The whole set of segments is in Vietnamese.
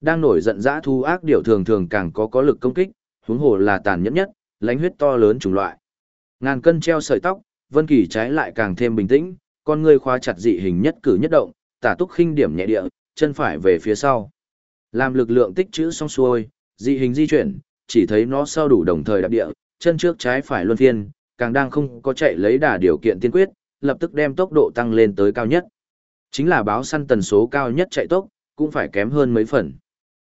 Đang nổi giận dã thu ác điều thường thường càng có có lực công kích, huống hồ là tàn nhẫn nhất, lãnh huyết to lớn chủng loại. Ngàn cân treo sợi tóc, Vân Kỳ trái lại càng thêm bình tĩnh, con ngươi khóa chặt dị hình nhất cử nhất động, tả túc khinh điểm nhẹ địa, chân phải về phía sau. Làm lực lượng tích trữ xong xuôi, dị hình di chuyển, chỉ thấy nó sau đủ đồng thời đạp địa, chân trước trái phải luân phiên, càng đang không có chạy lấy đà điều kiện tiên quyết, lập tức đem tốc độ tăng lên tới cao nhất. Chính là báo săn tần số cao nhất chạy tốc, cũng phải kém hơn mấy phần.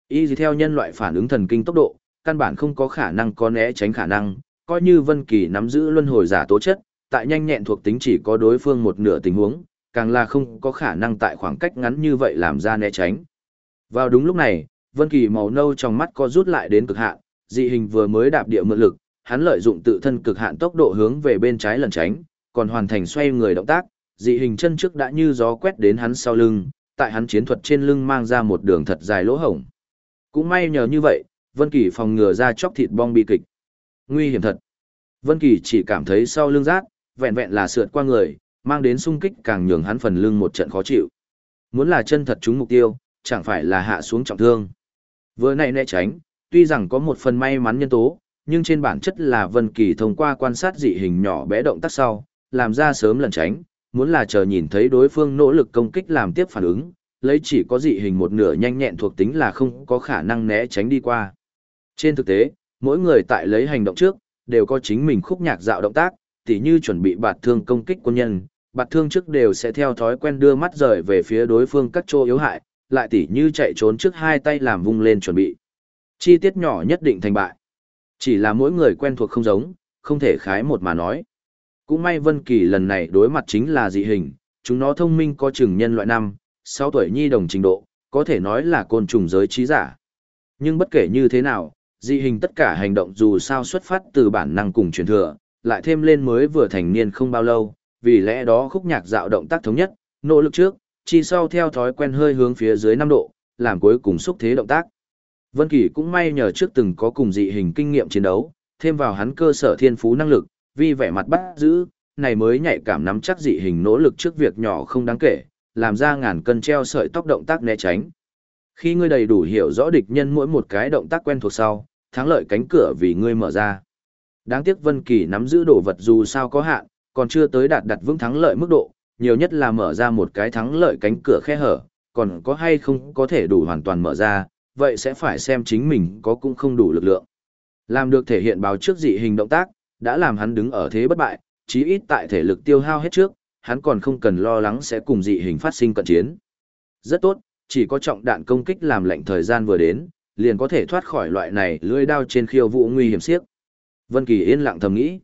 Y theo nhân loại phản ứng thần kinh tốc độ, căn bản không có khả năng có né tránh khả năng, coi như Vân Kỳ nắm giữ luân hồi giả tố chất, tại nhanh nhẹn thuộc tính chỉ có đối phương một nửa tình huống, càng là không có khả năng tại khoảng cách ngắn như vậy làm ra né tránh. Vào đúng lúc này, Vân Kỳ màu nâu trong mắt co rút lại đến cực hạn, dị hình vừa mới đạp địa mượn lực, hắn lợi dụng tự thân cực hạn tốc độ hướng về bên trái lẩn tránh, còn hoàn thành xoay người động tác, dị hình chân trước đã như gió quét đến hắn sau lưng, tại hắn chiến thuật trên lưng mang ra một đường thật dài lỗ hổng. Cũng may nhờ như vậy, Vân Kỳ phòng ngừa ra chóc thịt bong bi kịch. Nguy hiểm thật. Vân Kỳ chỉ cảm thấy sau lưng rát, vẹn vẹn là sượt qua người, mang đến sung kích càng nhường hắn phần lưng một trận khó chịu. Muốn là chân thật trúng mục tiêu, chẳng phải là hạ xuống trọng thương. Vừa nãy né tránh, tuy rằng có một phần may mắn nhân tố, nhưng trên bản chất là Vân Kỳ thông qua quan sát dị hình nhỏ bé động tác sau, làm ra sớm lẩn tránh, muốn là chờ nhìn thấy đối phương nỗ lực công kích làm tiếp phản ứng, lấy chỉ có dị hình một nửa nhanh nhẹn thuộc tính là không có khả năng né tránh đi qua. Trên thực tế, mỗi người tại lấy hành động trước, đều có chính mình khúc nhạc dạo động tác, tỉ như chuẩn bị bạt thương công kích quân nhân, bạt thương trước đều sẽ theo thói quen đưa mắt rời về phía đối phương các chỗ yếu hại, lại tỉ như chạy trốn trước hai tay làm vung lên chuẩn bị. Chi tiết nhỏ nhất định thành bại. Chỉ là mỗi người quen thuộc không giống, không thể khái một mà nói. Cũng may Vân Kỳ lần này đối mặt chính là dị hình, chúng nó thông minh có chừng nhân loại năm, 6 tuổi nhi đồng trình độ, có thể nói là côn trùng giới trí giả. Nhưng bất kể như thế nào, dị hình tất cả hành động dù sao xuất phát từ bản năng cùng truyền thừa, lại thêm lên mới vừa thành niên không bao lâu, vì lẽ đó khúc nhạc dạo động tác thống nhất, nỗ lực trước, chi sau theo thói quen hơi hướng phía dưới 5 độ, làm cuối cùng xúc thế động tác. Vân Kỳ cũng may nhờ trước từng có cùng dị hình kinh nghiệm chiến đấu, thêm vào hắn cơ sở thiên phú năng lực, vì vẻ mặt bắt giữ, này mới nhạy cảm nắm chắc dị hình nỗ lực trước việc nhỏ không đáng kể, làm ra ngàn cân treo sợi tóc động tác né tránh. Khi ngươi đầy đủ hiểu rõ địch nhân mỗi một cái động tác quen thuộc sau, thắng lợi cánh cửa vì ngươi mở ra. Đáng tiếc Vân Kỳ nắm giữ đồ vật dù sao có hạn, còn chưa tới đạt đặt vững thắng lợi mức độ, nhiều nhất là mở ra một cái thắng lợi cánh cửa khe hở, còn có hay không có thể đủ hoàn toàn mở ra, vậy sẽ phải xem chính mình có cũng không đủ lực lượng. Làm được thể hiện báo trước dị hình động tác, đã làm hắn đứng ở thế bất bại, chí ít tại thể lực tiêu hao hết trước, hắn còn không cần lo lắng sẽ cùng dị hình phát sinh cận chiến. Rất tốt, chỉ có trọng đạn công kích làm lệnh thời gian vừa đến, liền có thể thoát khỏi loại này lưỡi đao trên khiêu vũ nguy hiểm siếc. Vân Kỳ yên lặng thầm nghĩ.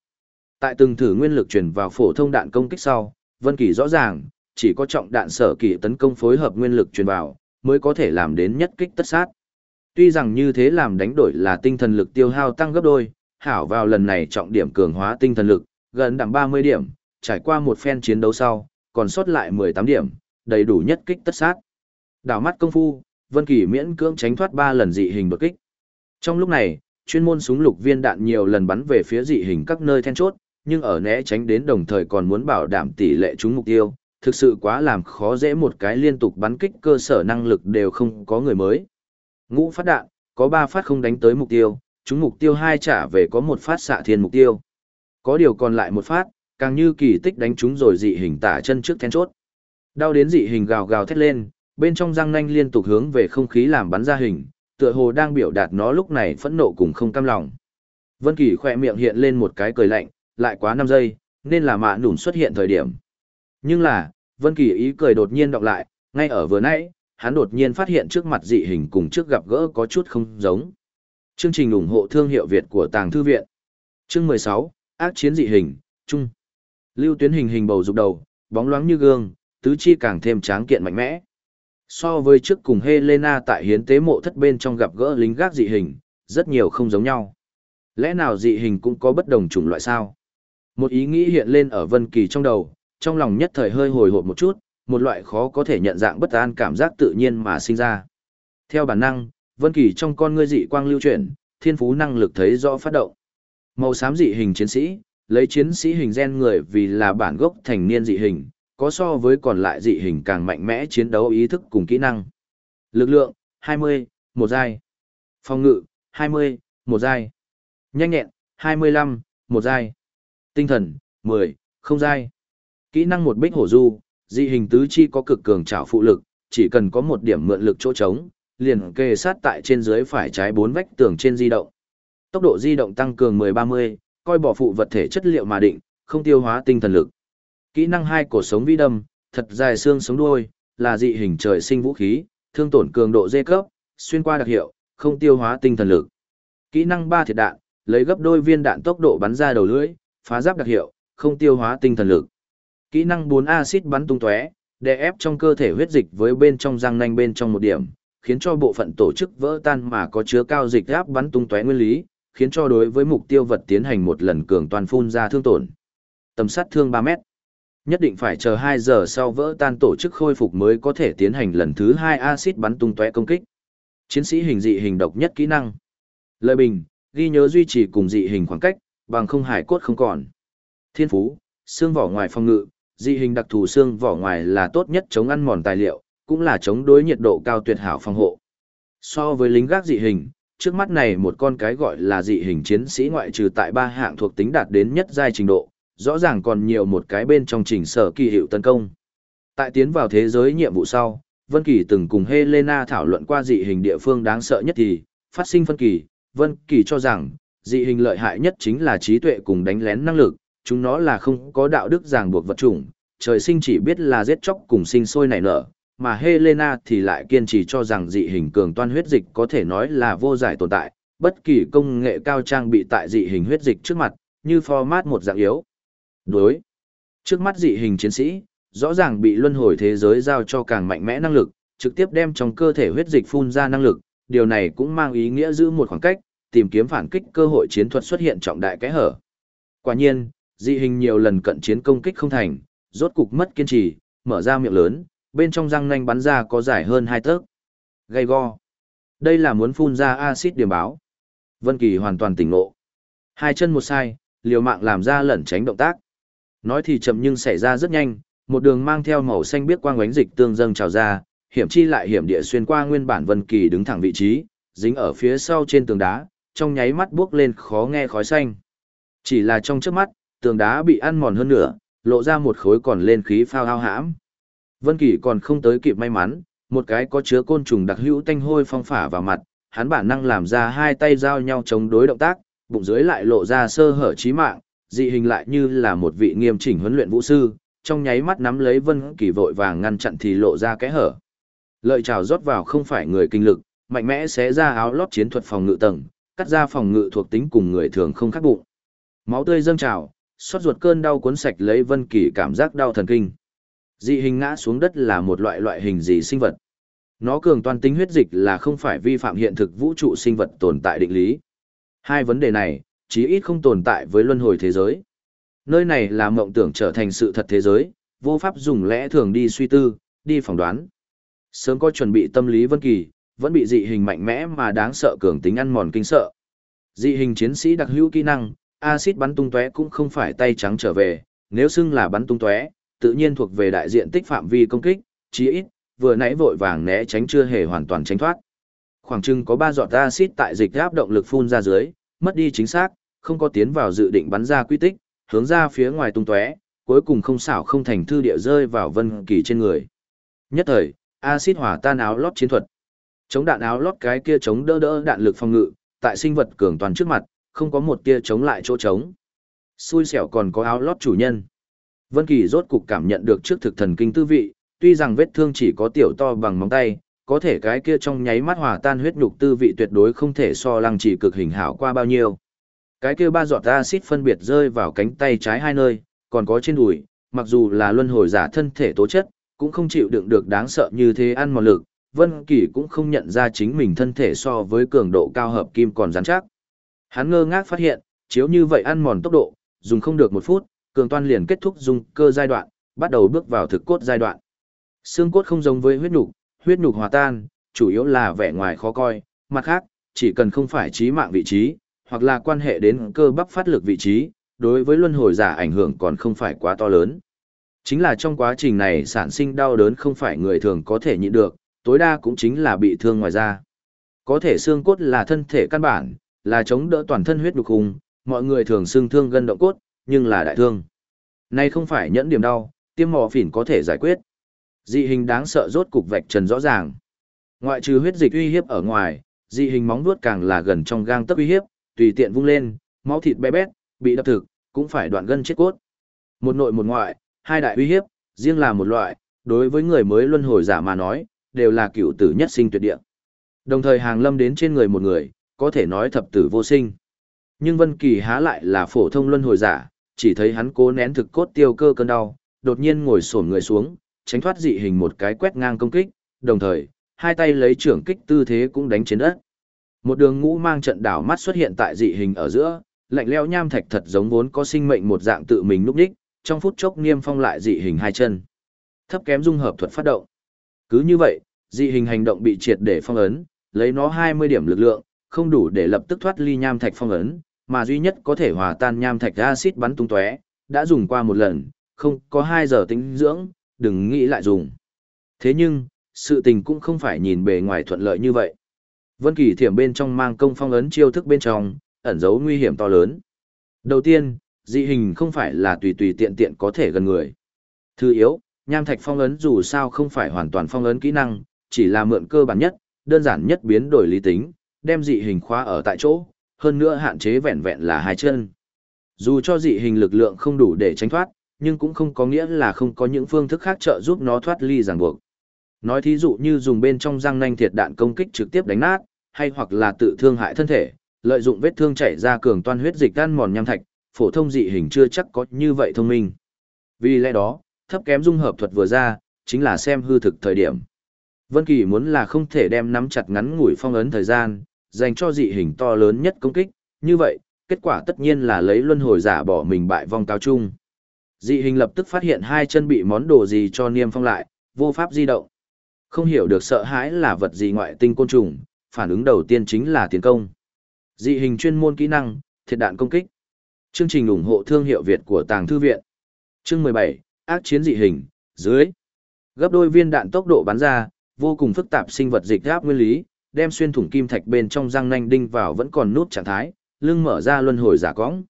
Tại từng thử nguyên lực truyền vào phổ thông đạn công kích sau, Vân Kỳ rõ ràng, chỉ có trọng đạn sở kỳ tấn công phối hợp nguyên lực truyền vào, mới có thể làm đến nhất kích tất sát. Tuy rằng như thế làm đánh đổi là tinh thần lực tiêu hao tăng gấp đôi, hảo vào lần này trọng điểm cường hóa tinh thần lực, gần đẳng 30 điểm, trải qua một phen chiến đấu sau, còn sót lại 18 điểm, đầy đủ nhất kích tất sát. Đảo mắt công phu, Vân Kỳ miễn cưỡng tránh thoát 3 lần dị hình đột kích. Trong lúc này, chuyên môn súng lục viên đạn nhiều lần bắn về phía dị hình các nơi then chốt, nhưng ở né tránh đến đồng thời còn muốn bảo đảm tỷ lệ trúng mục tiêu, thực sự quá làm khó dễ một cái liên tục bắn kích cơ sở năng lực đều không có người mới. Ngũ phát đạn, có 3 phát không đánh tới mục tiêu, chúng mục tiêu hai trả về có một phát xạ thiên mục tiêu. Có điều còn lại một phát, càng như kỳ tích đánh chúng rồi dị hình tả chân trước then chốt. Đau đến dị hình gào gào thét lên, bên trong răng nanh liên tục hướng về không khí làm bắn ra hình, tựa hồ đang biểu đạt nó lúc này phẫn nộ cùng không cam lòng. Vân Kỳ khẽ miệng hiện lên một cái cười lạnh, lại quá 5 giây, nên là mạ nủn xuất hiện thời điểm. Nhưng là, Vân Kỳ ý cười đột nhiên đọc lại, ngay ở vừa nãy, hắn đột nhiên phát hiện trước mặt dị hình cùng trước gặp gỡ có chút không giống. Chương trình ủng hộ thương hiệu Việt của Tàng Thư Viện. Chương 16, Ác chiến dị hình, chung Lưu tuyến hình hình bầu dục đầu, bóng loáng như gương, tứ chi càng thêm tráng kiện mạnh mẽ. So với trước cùng Helena tại hiến tế mộ thất bên trong gặp gỡ lính gác dị hình, rất nhiều không giống nhau. Lẽ nào dị hình cũng có bất đồng chủng loại sao? Một ý nghĩ hiện lên ở Vân Kỳ trong đầu, trong lòng nhất thời hơi hồi hộp một chút, một loại khó có thể nhận dạng bất an cảm giác tự nhiên mà sinh ra. Theo bản năng, Vân Kỳ trong con ngươi dị quang lưu chuyển, thiên phú năng lực thấy rõ phát động. Màu xám dị hình chiến sĩ, lấy chiến sĩ hình gen người vì là bản gốc thành niên dị hình, có so với còn lại dị hình càng mạnh mẽ chiến đấu ý thức cùng kỹ năng. Lực lượng, 20, một giai. Phòng ngự, 20, một giai. Nhanh nhẹn, 25, một giai. Tinh thần, 10, không giai. Kỹ năng một bích hổ du, dị hình tứ chi có cực cường trảo phụ lực, chỉ cần có một điểm mượn lực chỗ trống, liền kề sát tại trên dưới phải trái bốn vách tường trên di động. Tốc độ di động tăng cường 10-30, coi bỏ phụ vật thể chất liệu mà định, không tiêu hóa tinh thần lực. Kỹ năng hai cổ sống vi đâm, thật dài xương sống đuôi, là dị hình trời sinh vũ khí, thương tổn cường độ dê cấp, xuyên qua đặc hiệu, không tiêu hóa tinh thần lực. Kỹ năng ba thiệt đạn, lấy gấp đôi viên đạn tốc độ bắn ra đầu lưỡi, phá giáp đặc hiệu, không tiêu hóa tinh thần lực. Kỹ năng 4 axit bắn tung tóe, đè ép trong cơ thể huyết dịch với bên trong răng nanh bên trong một điểm, khiến cho bộ phận tổ chức vỡ tan mà có chứa cao dịch áp bắn tung tóe nguyên lý, khiến cho đối với mục tiêu vật tiến hành một lần cường toàn phun ra thương tổn. Tầm sát thương 3 mét. Nhất định phải chờ 2 giờ sau vỡ tan tổ chức khôi phục mới có thể tiến hành lần thứ 2 axit bắn tung tóe công kích. Chiến sĩ hình dị hình độc nhất kỹ năng. Lợi bình, ghi nhớ duy trì cùng dị hình khoảng cách, bằng không hải cốt không còn. Thiên phú, xương vỏ ngoài phòng ngự, dị hình đặc thù xương vỏ ngoài là tốt nhất chống ăn mòn tài liệu, cũng là chống đối nhiệt độ cao tuyệt hảo phòng hộ. So với lính gác dị hình, trước mắt này một con cái gọi là dị hình chiến sĩ ngoại trừ tại ba hạng thuộc tính đạt đến nhất giai trình độ, rõ ràng còn nhiều một cái bên trong trình sở kỳ hiệu tấn công. Tại tiến vào thế giới nhiệm vụ sau, Vân Kỳ từng cùng Helena thảo luận qua dị hình địa phương đáng sợ nhất thì, phát sinh phân kỳ, Vân Kỳ cho rằng, dị hình lợi hại nhất chính là trí tuệ cùng đánh lén năng lực, chúng nó là không có đạo đức ràng buộc vật chủng, trời sinh chỉ biết là giết chóc cùng sinh sôi nảy nở, mà Helena thì lại kiên trì cho rằng dị hình cường toan huyết dịch có thể nói là vô giải tồn tại, bất kỳ công nghệ cao trang bị tại dị hình huyết dịch trước mặt, như format một dạng yếu. Đối. Trước mắt dị hình chiến sĩ, rõ ràng bị luân hồi thế giới giao cho càng mạnh mẽ năng lực, trực tiếp đem trong cơ thể huyết dịch phun ra năng lực, điều này cũng mang ý nghĩa giữ một khoảng cách, tìm kiếm phản kích cơ hội chiến thuật xuất hiện trọng đại cái hở. Quả nhiên, dị hình nhiều lần cận chiến công kích không thành, rốt cục mất kiên trì, mở ra miệng lớn, bên trong răng nanh bắn ra có dài hơn hai tấc. Gây go. Đây là muốn phun ra axit điểm báo. Vân Kỳ hoàn toàn tỉnh ngộ. Hai chân một sai, liều mạng làm ra lẩn tránh động tác. Nói thì chậm nhưng xảy ra rất nhanh, một đường mang theo màu xanh biết quang ánh dịch tương dâng trào ra, hiểm chi lại hiểm địa xuyên qua nguyên bản Vân Kỳ đứng thẳng vị trí, dính ở phía sau trên tường đá, trong nháy mắt bước lên khó nghe khói xanh. Chỉ là trong chớp mắt, tường đá bị ăn mòn hơn nữa, lộ ra một khối còn lên khí phao hao hãm. Vân Kỳ còn không tới kịp may mắn, một cái có chứa côn trùng đặc hữu tanh hôi phong phả vào mặt, hắn bản năng làm ra hai tay giao nhau chống đối động tác, bụng dưới lại lộ ra sơ hở chí mạng, dị hình lại như là một vị nghiêm chỉnh huấn luyện vũ sư, trong nháy mắt nắm lấy Vân Kỳ vội vàng ngăn chặn thì lộ ra cái hở. Lợi trảo rót vào không phải người kinh lực, mạnh mẽ xé ra áo lót chiến thuật phòng ngự tầng, cắt ra phòng ngự thuộc tính cùng người thường không khác bụng. Máu tươi dâng trào, xót ruột cơn đau cuốn sạch lấy Vân Kỳ cảm giác đau thần kinh. Dị hình ngã xuống đất là một loại loại hình gì sinh vật. Nó cường toàn tính huyết dịch là không phải vi phạm hiện thực vũ trụ sinh vật tồn tại định lý. Hai vấn đề này, chí ít không tồn tại với luân hồi thế giới. Nơi này là mộng tưởng trở thành sự thật thế giới, vô pháp dùng lẽ thường đi suy tư, đi phỏng đoán. Sớm có chuẩn bị tâm lý Vân Kỳ, vẫn bị dị hình mạnh mẽ mà đáng sợ cường tính ăn mòn kinh sợ. Dị hình chiến sĩ đặc hữu kỹ năng, acid bắn tung tóe cũng không phải tay trắng trở về, nếu xưng là bắn tung tóe, tự nhiên thuộc về đại diện tích phạm vi công kích, chí ít, vừa nãy vội vàng né tránh chưa hề hoàn toàn tránh thoát. Khoảng chừng có 3 giọt axit tại dịch áp động lực phun ra dưới, mất đi chính xác, không có tiến vào dự định bắn ra quy tích, hướng ra phía ngoài tung tóe, cuối cùng không xảo không thành thư địa rơi vào Vân Kỳ trên người. Nhất thời, axit hỏa tan áo lót chiến thuật. Chống đạn áo lót cái kia chống đỡ đỡ đạn lực phòng ngự, tại sinh vật cường toàn trước mặt, không có một tia chống lại chỗ trống. Xui xẻo còn có áo lót chủ nhân. Vân Kỳ rốt cục cảm nhận được trước thực thần kinh tư vị, tuy rằng vết thương chỉ có tiểu to bằng móng tay, có thể cái kia trong nháy mắt hòa tan huyết nhục tư vị tuyệt đối không thể so lăng chỉ cực hình hảo qua bao nhiêu. Cái kia ba giọt axit phân biệt rơi vào cánh tay trái hai nơi, còn có trên đùi, mặc dù là luân hồi giả thân thể tố chất, cũng không chịu đựng được đáng sợ như thế ăn mòn lực, Vân Kỳ cũng không nhận ra chính mình thân thể so với cường độ cao hợp kim còn rắn chắc. Hắn ngơ ngác phát hiện, chiếu như vậy ăn mòn tốc độ, dùng không được một phút, cường toan liền kết thúc dung cơ giai đoạn, bắt đầu bước vào thực cốt giai đoạn. Xương cốt không giống với huyết nhục, huyết nhục hòa tan, chủ yếu là vẻ ngoài khó coi, mặt khác, chỉ cần không phải trí mạng vị trí, hoặc là quan hệ đến cơ bắp phát lực vị trí, đối với luân hồi giả ảnh hưởng còn không phải quá to lớn. Chính là trong quá trình này sản sinh đau đớn không phải người thường có thể nhịn được, tối đa cũng chính là bị thương ngoài da. Có thể xương cốt là thân thể căn bản, là chống đỡ toàn thân huyết nhục hùng, mọi người thường xương thương gân động cốt, nhưng là đại thương. nay không phải nhẫn điểm đau, tiêm mỏ phỉn có thể giải quyết. Dị hình đáng sợ rốt cục vạch trần rõ ràng. Ngoại trừ huyết dịch uy hiếp ở ngoài, dị hình móng vuốt càng là gần trong gang tấc uy hiếp, tùy tiện vung lên, máu thịt bé bét, bị đập thực, cũng phải đoạn gân chết cốt. Một nội một ngoại, hai đại uy hiếp, riêng là một loại, đối với người mới luân hồi giả mà nói, đều là cựu tử nhất sinh tuyệt địa. Đồng thời hàng lâm đến trên người một người, có thể nói thập tử vô sinh. Nhưng Vân Kỳ há lại là phổ thông luân hồi giả, chỉ thấy hắn cố nén thực cốt tiêu cơ cơn đau, đột nhiên ngồi xổm người xuống, tránh thoát dị hình một cái quét ngang công kích, đồng thời, hai tay lấy trưởng kích tư thế cũng đánh trên đất. Một đường ngũ mang trận đảo mắt xuất hiện tại dị hình ở giữa, lạnh lẽo nham thạch thật giống vốn có sinh mệnh một dạng tự mình núp đích, trong phút chốc niêm phong lại dị hình hai chân. Thấp kém dung hợp thuật phát động. Cứ như vậy, dị hình hành động bị triệt để phong ấn, lấy nó 20 điểm lực lượng, không đủ để lập tức thoát ly nham thạch phong ấn, mà duy nhất có thể hòa tan nham thạch acid bắn tung tóe, đã dùng qua một lần, không có 2 giờ tính dưỡng, đừng nghĩ lại dùng. Thế nhưng, sự tình cũng không phải nhìn bề ngoài thuận lợi như vậy. Vân Kỳ thiểm bên trong mang công phong ấn chiêu thức bên trong, ẩn giấu nguy hiểm to lớn. Đầu tiên, dị hình không phải là tùy tùy tiện tiện có thể gần người. Thứ yếu, nham thạch phong ấn dù sao không phải hoàn toàn phong ấn kỹ năng, chỉ là mượn cơ bản nhất, đơn giản nhất biến đổi lý tính, đem dị hình khóa ở tại chỗ, hơn nữa hạn chế vẹn vẹn là hai chân. Dù cho dị hình lực lượng không đủ để tránh thoát, nhưng cũng không có nghĩa là không có những phương thức khác trợ giúp nó thoát ly ràng buộc. Nói thí dụ như dùng bên trong răng nanh thiệt đạn công kích trực tiếp đánh nát, hay hoặc là tự thương hại thân thể, lợi dụng vết thương chảy ra cường toan huyết dịch tan mòn nham thạch, phổ thông dị hình chưa chắc có như vậy thông minh. Vì lẽ đó, thấp kém dung hợp thuật vừa ra, chính là xem hư thực thời điểm. Vân Kỳ muốn là không thể đem nắm chặt ngắn ngủi phong ấn thời gian, dành cho dị hình to lớn nhất công kích, như vậy, kết quả tất nhiên là lấy luân hồi giả bỏ mình bại vong cao trung. Dị hình lập tức phát hiện hai chân bị món đồ gì cho niêm phong lại, vô pháp di động. Không hiểu được sợ hãi là vật gì ngoại tinh côn trùng, phản ứng đầu tiên chính là tiến công. Dị hình chuyên môn kỹ năng, thiệt đạn công kích. Chương trình ủng hộ thương hiệu Việt của Tàng Thư Viện. Chương 17, ác chiến dị hình, dưới. Gấp đôi viên đạn tốc độ bắn ra, vô cùng phức tạp sinh vật dịch áp nguyên lý, đem xuyên thủng kim thạch bên trong răng nanh đinh vào vẫn còn nút trạng thái, lưng mở ra luân hồi giả cõng.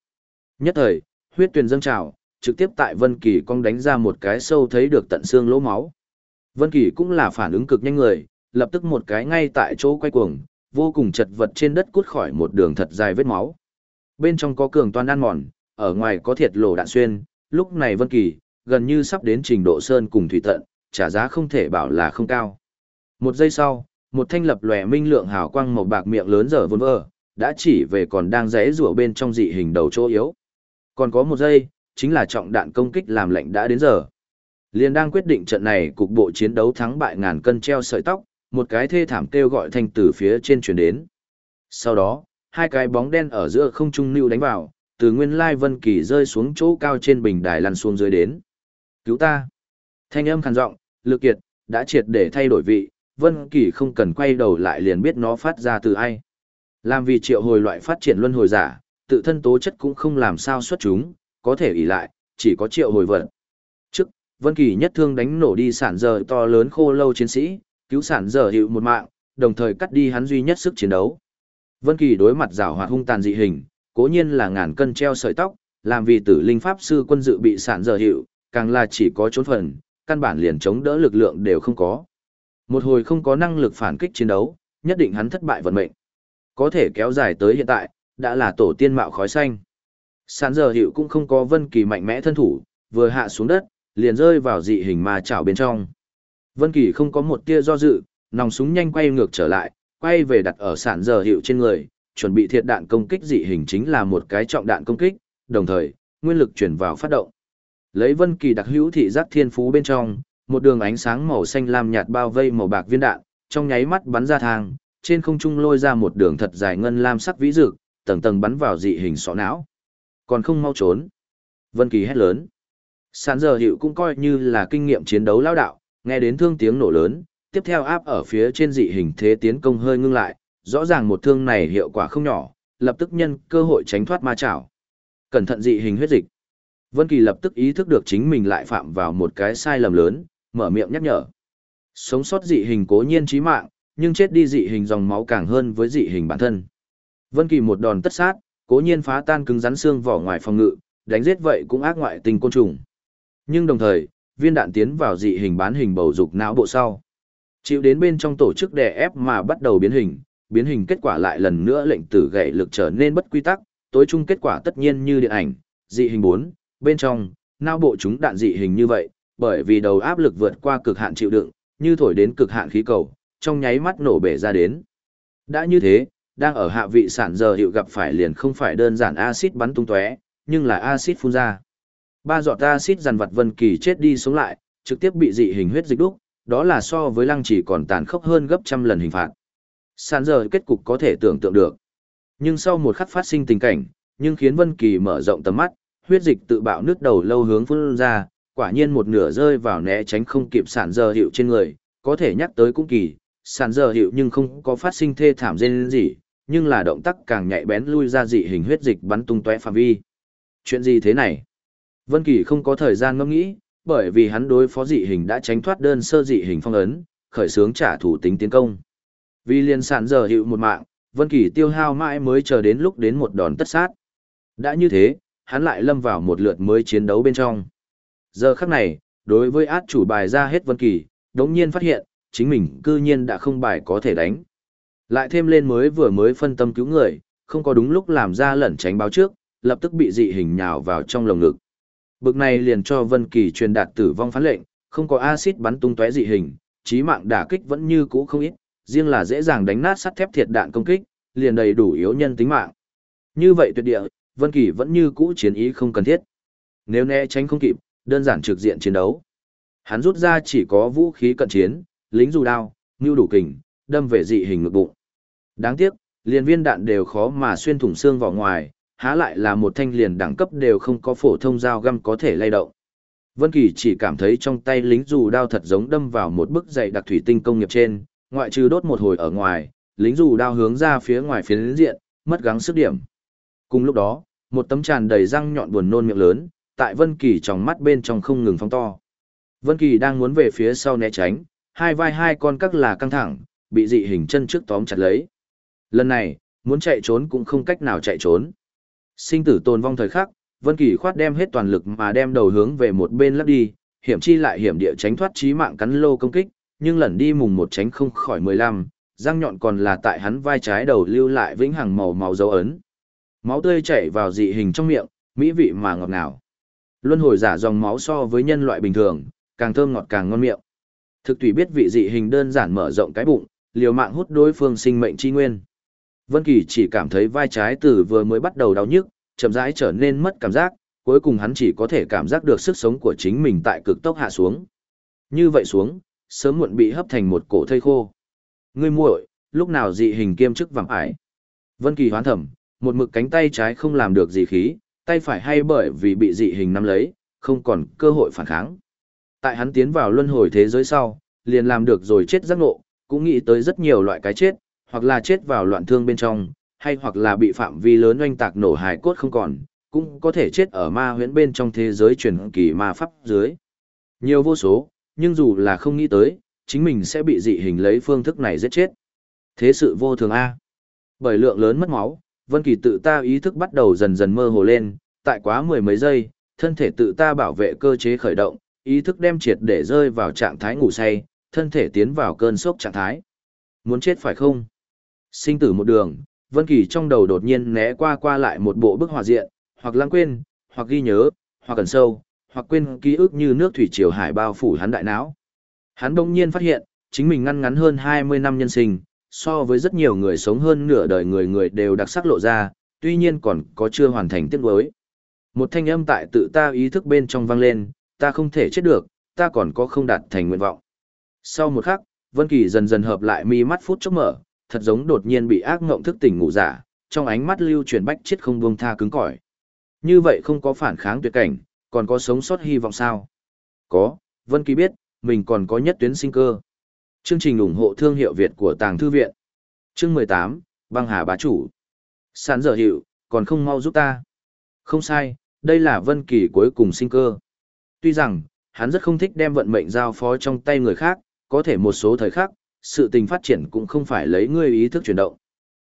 Nhất thời, huyết tuyền dâng trào, trực tiếp tại Vân Kỳ cong đánh ra một cái sâu thấy được tận xương lỗ máu. Vân Kỳ cũng là phản ứng cực nhanh người, lập tức một cái ngay tại chỗ quay cuồng, vô cùng chật vật trên đất cút khỏi một đường thật dài vết máu. Bên trong có cường toan ăn mòn, ở ngoài có thiệt lỗ đạn xuyên, lúc này Vân Kỳ gần như sắp đến trình độ sơn cùng thủy tận, trả giá không thể bảo là không cao. Một giây sau, một thanh lập lòe minh lượng hào quang màu bạc miệng lớn dở vốn vỡ, đã chỉ về còn đang rẽ rủa bên trong dị hình đầu chỗ yếu. Còn có một giây, chính là trọng đạn công kích làm lệnh đã đến giờ. Liên đang quyết định trận này cục bộ chiến đấu thắng bại ngàn cân treo sợi tóc, một cái thê thảm kêu gọi thanh từ phía trên truyền đến. Sau đó, hai cái bóng đen ở giữa không trung lưu đánh vào, từ nguyên lai vân kỳ rơi xuống chỗ cao trên bình đài lăn xuống dưới đến. Cứu ta! Thanh âm khàn giọng, lực kiệt, đã triệt để thay đổi vị, Vân Kỳ không cần quay đầu lại liền biết nó phát ra từ ai. Làm vì triệu hồi loại phát triển luân hồi giả, tự thân tố chất cũng không làm sao xuất chúng, có thể ỷ lại, chỉ có triệu hồi vật. Trước, Vân Kỳ nhất thương đánh nổ đi sản giờ to lớn khô lâu chiến sĩ, cứu sản giờ hiệu một mạng, đồng thời cắt đi hắn duy nhất sức chiến đấu. Vân Kỳ đối mặt giảo hoạt hung tàn dị hình, cố nhiên là ngàn cân treo sợi tóc, làm vì tử linh pháp sư quân dự bị sản giờ hiệu, càng là chỉ có chốn phần, căn bản liền chống đỡ lực lượng đều không có. Một hồi không có năng lực phản kích chiến đấu, nhất định hắn thất bại vận mệnh. Có thể kéo dài tới hiện tại, đã là tổ tiên mạo khói xanh. Sán giờ hiệu cũng không có Vân Kỳ mạnh mẽ thân thủ, vừa hạ xuống đất, liền rơi vào dị hình ma chảo bên trong. Vân Kỳ không có một tia do dự, nòng súng nhanh quay ngược trở lại, quay về đặt ở sản giờ hiệu trên người, chuẩn bị thiệt đạn công kích dị hình chính là một cái trọng đạn công kích, đồng thời, nguyên lực chuyển vào phát động. Lấy Vân Kỳ đặc hữu thị giác thiên phú bên trong, một đường ánh sáng màu xanh lam nhạt bao vây màu bạc viên đạn, trong nháy mắt bắn ra thang, trên không trung lôi ra một đường thật dài ngân lam sắc vĩ dực, tầng tầng bắn vào dị hình sọ não. Còn không mau trốn. Vân Kỳ hét lớn. Sản giờ hiệu cũng coi như là kinh nghiệm chiến đấu lao đạo, nghe đến thương tiếng nổ lớn, tiếp theo áp ở phía trên dị hình thế tiến công hơi ngưng lại, rõ ràng một thương này hiệu quả không nhỏ, lập tức nhân cơ hội tránh thoát ma chảo. Cẩn thận dị hình huyết dịch. Vân Kỳ lập tức ý thức được chính mình lại phạm vào một cái sai lầm lớn, mở miệng nhắc nhở. Sống sót dị hình cố nhiên chí mạng, nhưng chết đi dị hình dòng máu càng hơn với dị hình bản thân. Vân Kỳ một đòn tất sát, cố nhiên phá tan cứng rắn xương vỏ ngoài phòng ngự, đánh giết vậy cũng ác ngoại tình côn trùng. Nhưng đồng thời, viên đạn tiến vào dị hình bán hình bầu dục não bộ sau. Chịu đến bên trong tổ chức đè ép mà bắt đầu biến hình, biến hình kết quả lại lần nữa lệnh tử gậy lực trở nên bất quy tắc, tối chung kết quả tất nhiên như điện ảnh, dị hình 4, bên trong, não bộ chúng đạn dị hình như vậy, bởi vì đầu áp lực vượt qua cực hạn chịu đựng, như thổi đến cực hạn khí cầu, trong nháy mắt nổ bể ra đến. Đã như thế, đang ở hạ vị sản giờ hiệu gặp phải liền không phải đơn giản axit bắn tung tóe, nhưng là axit phun ra. Ba giọt axit dằn vặt Vân Kỳ chết đi sống lại, trực tiếp bị dị hình huyết dịch đúc, đó là so với lăng chỉ còn tàn khốc hơn gấp trăm lần hình phạt. Sản giờ kết cục có thể tưởng tượng được. Nhưng sau một khắc phát sinh tình cảnh, nhưng khiến Vân Kỳ mở rộng tầm mắt, huyết dịch tự bạo nước đầu lâu hướng phun ra, quả nhiên một nửa rơi vào né tránh không kịp sản giờ hiệu trên người, có thể nhắc tới cũng kỳ, sản giờ hiệu nhưng không có phát sinh thê thảm dên gì, nhưng là động tác càng nhạy bén lui ra dị hình huyết dịch bắn tung tóe phạm vi. Chuyện gì thế này? Vân Kỳ không có thời gian ngẫm nghĩ, bởi vì hắn đối phó dị hình đã tránh thoát đơn sơ dị hình phong ấn, khởi xướng trả thủ tính tiến công. Vì liên sản giờ hiệu một mạng, Vân Kỳ tiêu hao mãi mới chờ đến lúc đến một đòn tất sát. Đã như thế, hắn lại lâm vào một lượt mới chiến đấu bên trong. Giờ khắc này, đối với át chủ bài ra hết Vân Kỳ, đống nhiên phát hiện, chính mình cư nhiên đã không bài có thể đánh. Lại thêm lên mới vừa mới phân tâm cứu người, không có đúng lúc làm ra lẩn tránh báo trước, lập tức bị dị hình nhào vào trong lồng ngực. Bực này liền cho Vân Kỳ truyền đạt tử vong phán lệnh, không có axit bắn tung tóe dị hình, chí mạng đả kích vẫn như cũ không ít, riêng là dễ dàng đánh nát sắt thép thiệt đạn công kích, liền đầy đủ yếu nhân tính mạng. Như vậy tuyệt địa, Vân Kỳ vẫn như cũ chiến ý không cần thiết. Nếu né tránh không kịp, đơn giản trực diện chiến đấu. Hắn rút ra chỉ có vũ khí cận chiến, lính dù đao, như đủ kình, đâm về dị hình ngực bụng. Đáng tiếc, liền viên đạn đều khó mà xuyên thủng xương vào ngoài, há lại là một thanh liền đẳng cấp đều không có phổ thông dao găm có thể lay động. Vân Kỳ chỉ cảm thấy trong tay lính dù đao thật giống đâm vào một bức dày đặc thủy tinh công nghiệp trên, ngoại trừ đốt một hồi ở ngoài, lính dù đao hướng ra phía ngoài phiến diện, mất gắng sức điểm. Cùng lúc đó, một tấm tràn đầy răng nhọn buồn nôn miệng lớn, tại Vân Kỳ trong mắt bên trong không ngừng phóng to. Vân Kỳ đang muốn về phía sau né tránh, hai vai hai con các là căng thẳng, bị dị hình chân trước tóm chặt lấy. Lần này, muốn chạy trốn cũng không cách nào chạy trốn. Sinh tử tồn vong thời khắc, Vân Kỳ khoát đem hết toàn lực mà đem đầu hướng về một bên lấp đi, hiểm chi lại hiểm địa tránh thoát chí mạng cắn lô công kích, nhưng lần đi mùng một tránh không khỏi 15, răng nhọn còn là tại hắn vai trái đầu lưu lại vĩnh hằng màu máu dấu ấn. Máu tươi chảy vào dị hình trong miệng, mỹ vị mà ngọt ngào. Luân hồi giả dòng máu so với nhân loại bình thường, càng thơm ngọt càng ngon miệng. Thực tùy biết vị dị hình đơn giản mở rộng cái bụng, liều mạng hút đối phương sinh mệnh chi nguyên. Vân Kỳ chỉ cảm thấy vai trái từ vừa mới bắt đầu đau nhức, chậm rãi trở nên mất cảm giác, cuối cùng hắn chỉ có thể cảm giác được sức sống của chính mình tại cực tốc hạ xuống. Như vậy xuống, sớm muộn bị hấp thành một cổ thây khô. Ngươi muội, lúc nào dị hình kiêm chức vàng ải? Vân Kỳ hoán thẩm, một mực cánh tay trái không làm được gì khí, tay phải hay bởi vì bị dị hình nắm lấy, không còn cơ hội phản kháng. Tại hắn tiến vào luân hồi thế giới sau, liền làm được rồi chết giác ngộ, cũng nghĩ tới rất nhiều loại cái chết, hoặc là chết vào loạn thương bên trong, hay hoặc là bị phạm vi lớn oanh tạc nổ hài cốt không còn, cũng có thể chết ở ma huyễn bên trong thế giới truyền kỳ ma pháp dưới. Nhiều vô số, nhưng dù là không nghĩ tới, chính mình sẽ bị dị hình lấy phương thức này giết chết. Thế sự vô thường A. Bởi lượng lớn mất máu, Vân Kỳ tự ta ý thức bắt đầu dần dần mơ hồ lên, tại quá mười mấy giây, thân thể tự ta bảo vệ cơ chế khởi động, ý thức đem triệt để rơi vào trạng thái ngủ say, thân thể tiến vào cơn sốc trạng thái. Muốn chết phải không? Sinh tử một đường, Vân Kỳ trong đầu đột nhiên né qua qua lại một bộ bức họa diện, hoặc lãng quên, hoặc ghi nhớ, hoặc cần sâu, hoặc quên ký ức như nước thủy triều hải bao phủ hắn đại não. Hắn bỗng nhiên phát hiện, chính mình ngăn ngắn hơn 20 năm nhân sinh, so với rất nhiều người sống hơn nửa đời người người đều đặc sắc lộ ra, tuy nhiên còn có chưa hoàn thành tiết đối. Một thanh âm tại tự ta ý thức bên trong vang lên, ta không thể chết được, ta còn có không đạt thành nguyện vọng. Sau một khắc, Vân Kỳ dần dần hợp lại mi mắt phút chốc mở, thật giống đột nhiên bị ác ngộng thức tỉnh ngủ giả, trong ánh mắt lưu chuyển bách chết không buông tha cứng cỏi. Như vậy không có phản kháng tuyệt cảnh, còn có sống sót hy vọng sao? Có, Vân Kỳ biết, mình còn có nhất tuyến sinh cơ. Chương trình ủng hộ thương hiệu Việt của Tàng Thư Viện. Chương 18, băng hà bá chủ. Sản dở hiệu, còn không mau giúp ta. Không sai, đây là Vân Kỳ cuối cùng sinh cơ. Tuy rằng, hắn rất không thích đem vận mệnh giao phó trong tay người khác, có thể một số thời khắc, sự tình phát triển cũng không phải lấy ngươi ý thức chuyển động.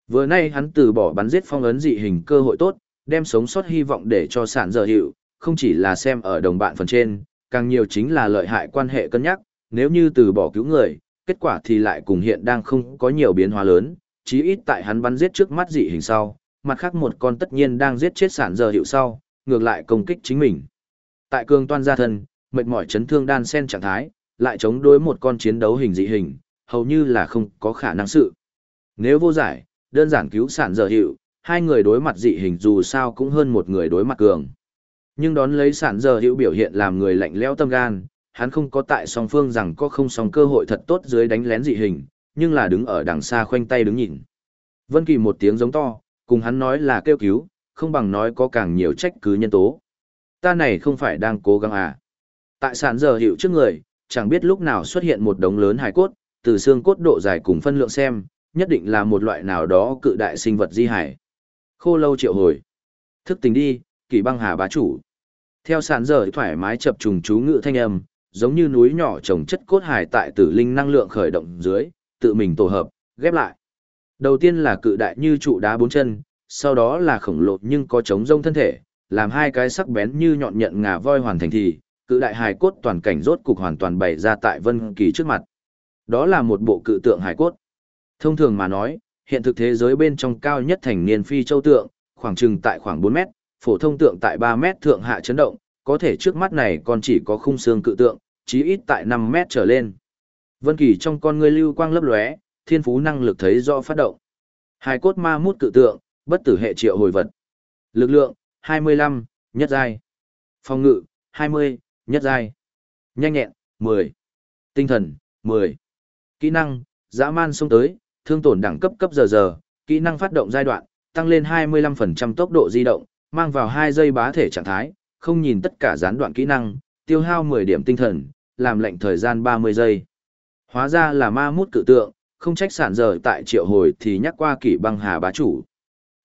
Vừa nay hắn từ bỏ bắn giết phong ấn dị hình cơ hội tốt, đem sống sót hy vọng để cho sản giờ hiệu, không chỉ là xem ở đồng bạn phần trên, càng nhiều chính là lợi hại quan hệ cân nhắc, nếu như từ bỏ cứu người, kết quả thì lại cùng hiện đang không có nhiều biến hóa lớn, chí ít tại hắn bắn giết trước mắt dị hình sau, mặt khác một con tất nhiên đang giết chết sản giờ hiệu sau, ngược lại công kích chính mình. Tại cường toan gia thân, mệt mỏi chấn thương đan sen trạng thái, lại chống đối một con chiến đấu hình dị hình, hầu như là không có khả năng sự. Nếu vô giải, đơn giản cứu sản giờ hiệu, hai người đối mặt dị hình dù sao cũng hơn một người đối mặt cường. Nhưng đón lấy sản giờ hiệu biểu hiện làm người lạnh lẽo tâm gan, hắn không có tại song phương rằng có không song cơ hội thật tốt dưới đánh lén dị hình, nhưng là đứng ở đằng xa khoanh tay đứng nhìn. Vân Kỳ một tiếng giống to, cùng hắn nói là kêu cứu, không bằng nói có càng nhiều trách cứ nhân tố. Ta này không phải đang cố gắng à. Tại sản giờ hiệu trước người, chẳng biết lúc nào xuất hiện một đống lớn hài cốt, từ xương cốt độ dài cùng phân lượng xem, nhất định là một loại nào đó cự đại sinh vật di hải. Khô lâu triệu hồi. Thức tình đi, kỳ băng hà bá chủ. Theo sản giờ thoải mái chập trùng chú ngự thanh âm, giống như núi nhỏ trồng chất cốt hải tại tử linh năng lượng khởi động dưới, tự mình tổ hợp, ghép lại. Đầu tiên là cự đại như trụ đá bốn chân, sau đó là khổng lồ nhưng có trống rông thân thể, làm hai cái sắc bén như nhọn nhận ngà voi hoàn thành thì, cự đại hài cốt toàn cảnh rốt cục hoàn toàn bày ra tại Vân Kỳ trước mặt. Đó là một bộ cự tượng hài cốt. Thông thường mà nói, hiện thực thế giới bên trong cao nhất thành niên phi châu tượng, khoảng chừng tại khoảng 4 mét, phổ thông tượng tại 3 mét thượng hạ chấn động, có thể trước mắt này còn chỉ có khung xương cự tượng, chí ít tại 5 mét trở lên. Vân Kỳ trong con ngươi lưu quang lấp lóe, thiên phú năng lực thấy rõ phát động. Hai cốt ma mút cự tượng, bất tử hệ triệu hồi vật. Lực lượng, 25, nhất giai. Phòng ngự, 20, nhất giai. Nhanh nhẹn, 10. Tinh thần, 10. Kỹ năng, dã man xông tới, thương tổn đẳng cấp cấp giờ giờ, kỹ năng phát động giai đoạn, tăng lên 25% tốc độ di động, mang vào 2 giây bá thể trạng thái, không nhìn tất cả gián đoạn kỹ năng, tiêu hao 10 điểm tinh thần, làm lệnh thời gian 30 giây. Hóa ra là ma mút cự tượng, không trách sản giờ tại triệu hồi thì nhắc qua kỷ băng hà bá chủ.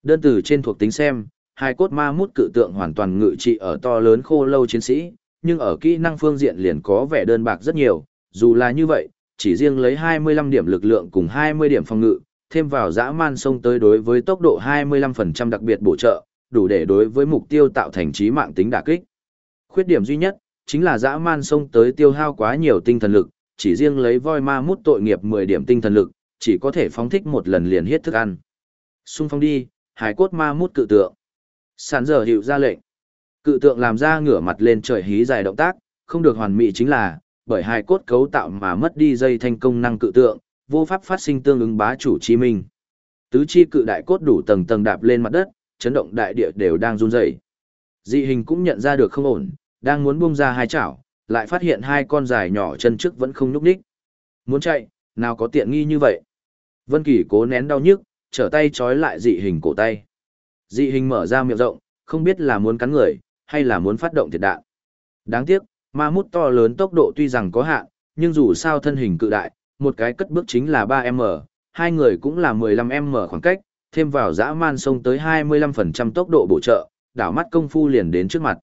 Đơn từ trên thuộc tính xem, hai cốt ma mút cự tượng hoàn toàn ngự trị ở to lớn khô lâu chiến sĩ, nhưng ở kỹ năng phương diện liền có vẻ đơn bạc rất nhiều, dù là như vậy, chỉ riêng lấy 25 điểm lực lượng cùng 20 điểm phòng ngự, thêm vào dã man sông tới đối với tốc độ 25% đặc biệt bổ trợ, đủ để đối với mục tiêu tạo thành trí mạng tính đả kích. Khuyết điểm duy nhất, chính là dã man sông tới tiêu hao quá nhiều tinh thần lực, chỉ riêng lấy voi ma mút tội nghiệp 10 điểm tinh thần lực, chỉ có thể phóng thích một lần liền hết thức ăn. Xung phong đi, hải cốt ma mút cự tượng. Sản giờ hiệu ra lệnh. Cự tượng làm ra ngửa mặt lên trời hí dài động tác, không được hoàn mỹ chính là, bởi Hải cốt cấu tạo mà mất đi dây thanh công năng cự tượng, vô pháp phát sinh tương ứng bá chủ chi minh. Tứ chi cự đại cốt đủ tầng tầng đạp lên mặt đất, chấn động đại địa đều đang run rẩy. Dị hình cũng nhận ra được không ổn, đang muốn buông ra hai chảo, lại phát hiện hai con dài nhỏ chân trước vẫn không nhúc nhích. Muốn chạy, nào có tiện nghi như vậy. Vân Kỳ cố nén đau nhức, trở tay trói lại dị hình cổ tay. Dị hình mở ra miệng rộng, không biết là muốn cắn người, hay là muốn phát động thiệt đạn. Đáng tiếc, ma mút to lớn tốc độ tuy rằng có hạn, nhưng dù sao thân hình cự đại, một cái cất bước chính là 3M, hai người cũng là 15M khoảng cách, thêm vào dã man sông tới 25% tốc độ bổ trợ, đảo mắt công phu liền đến trước mặt.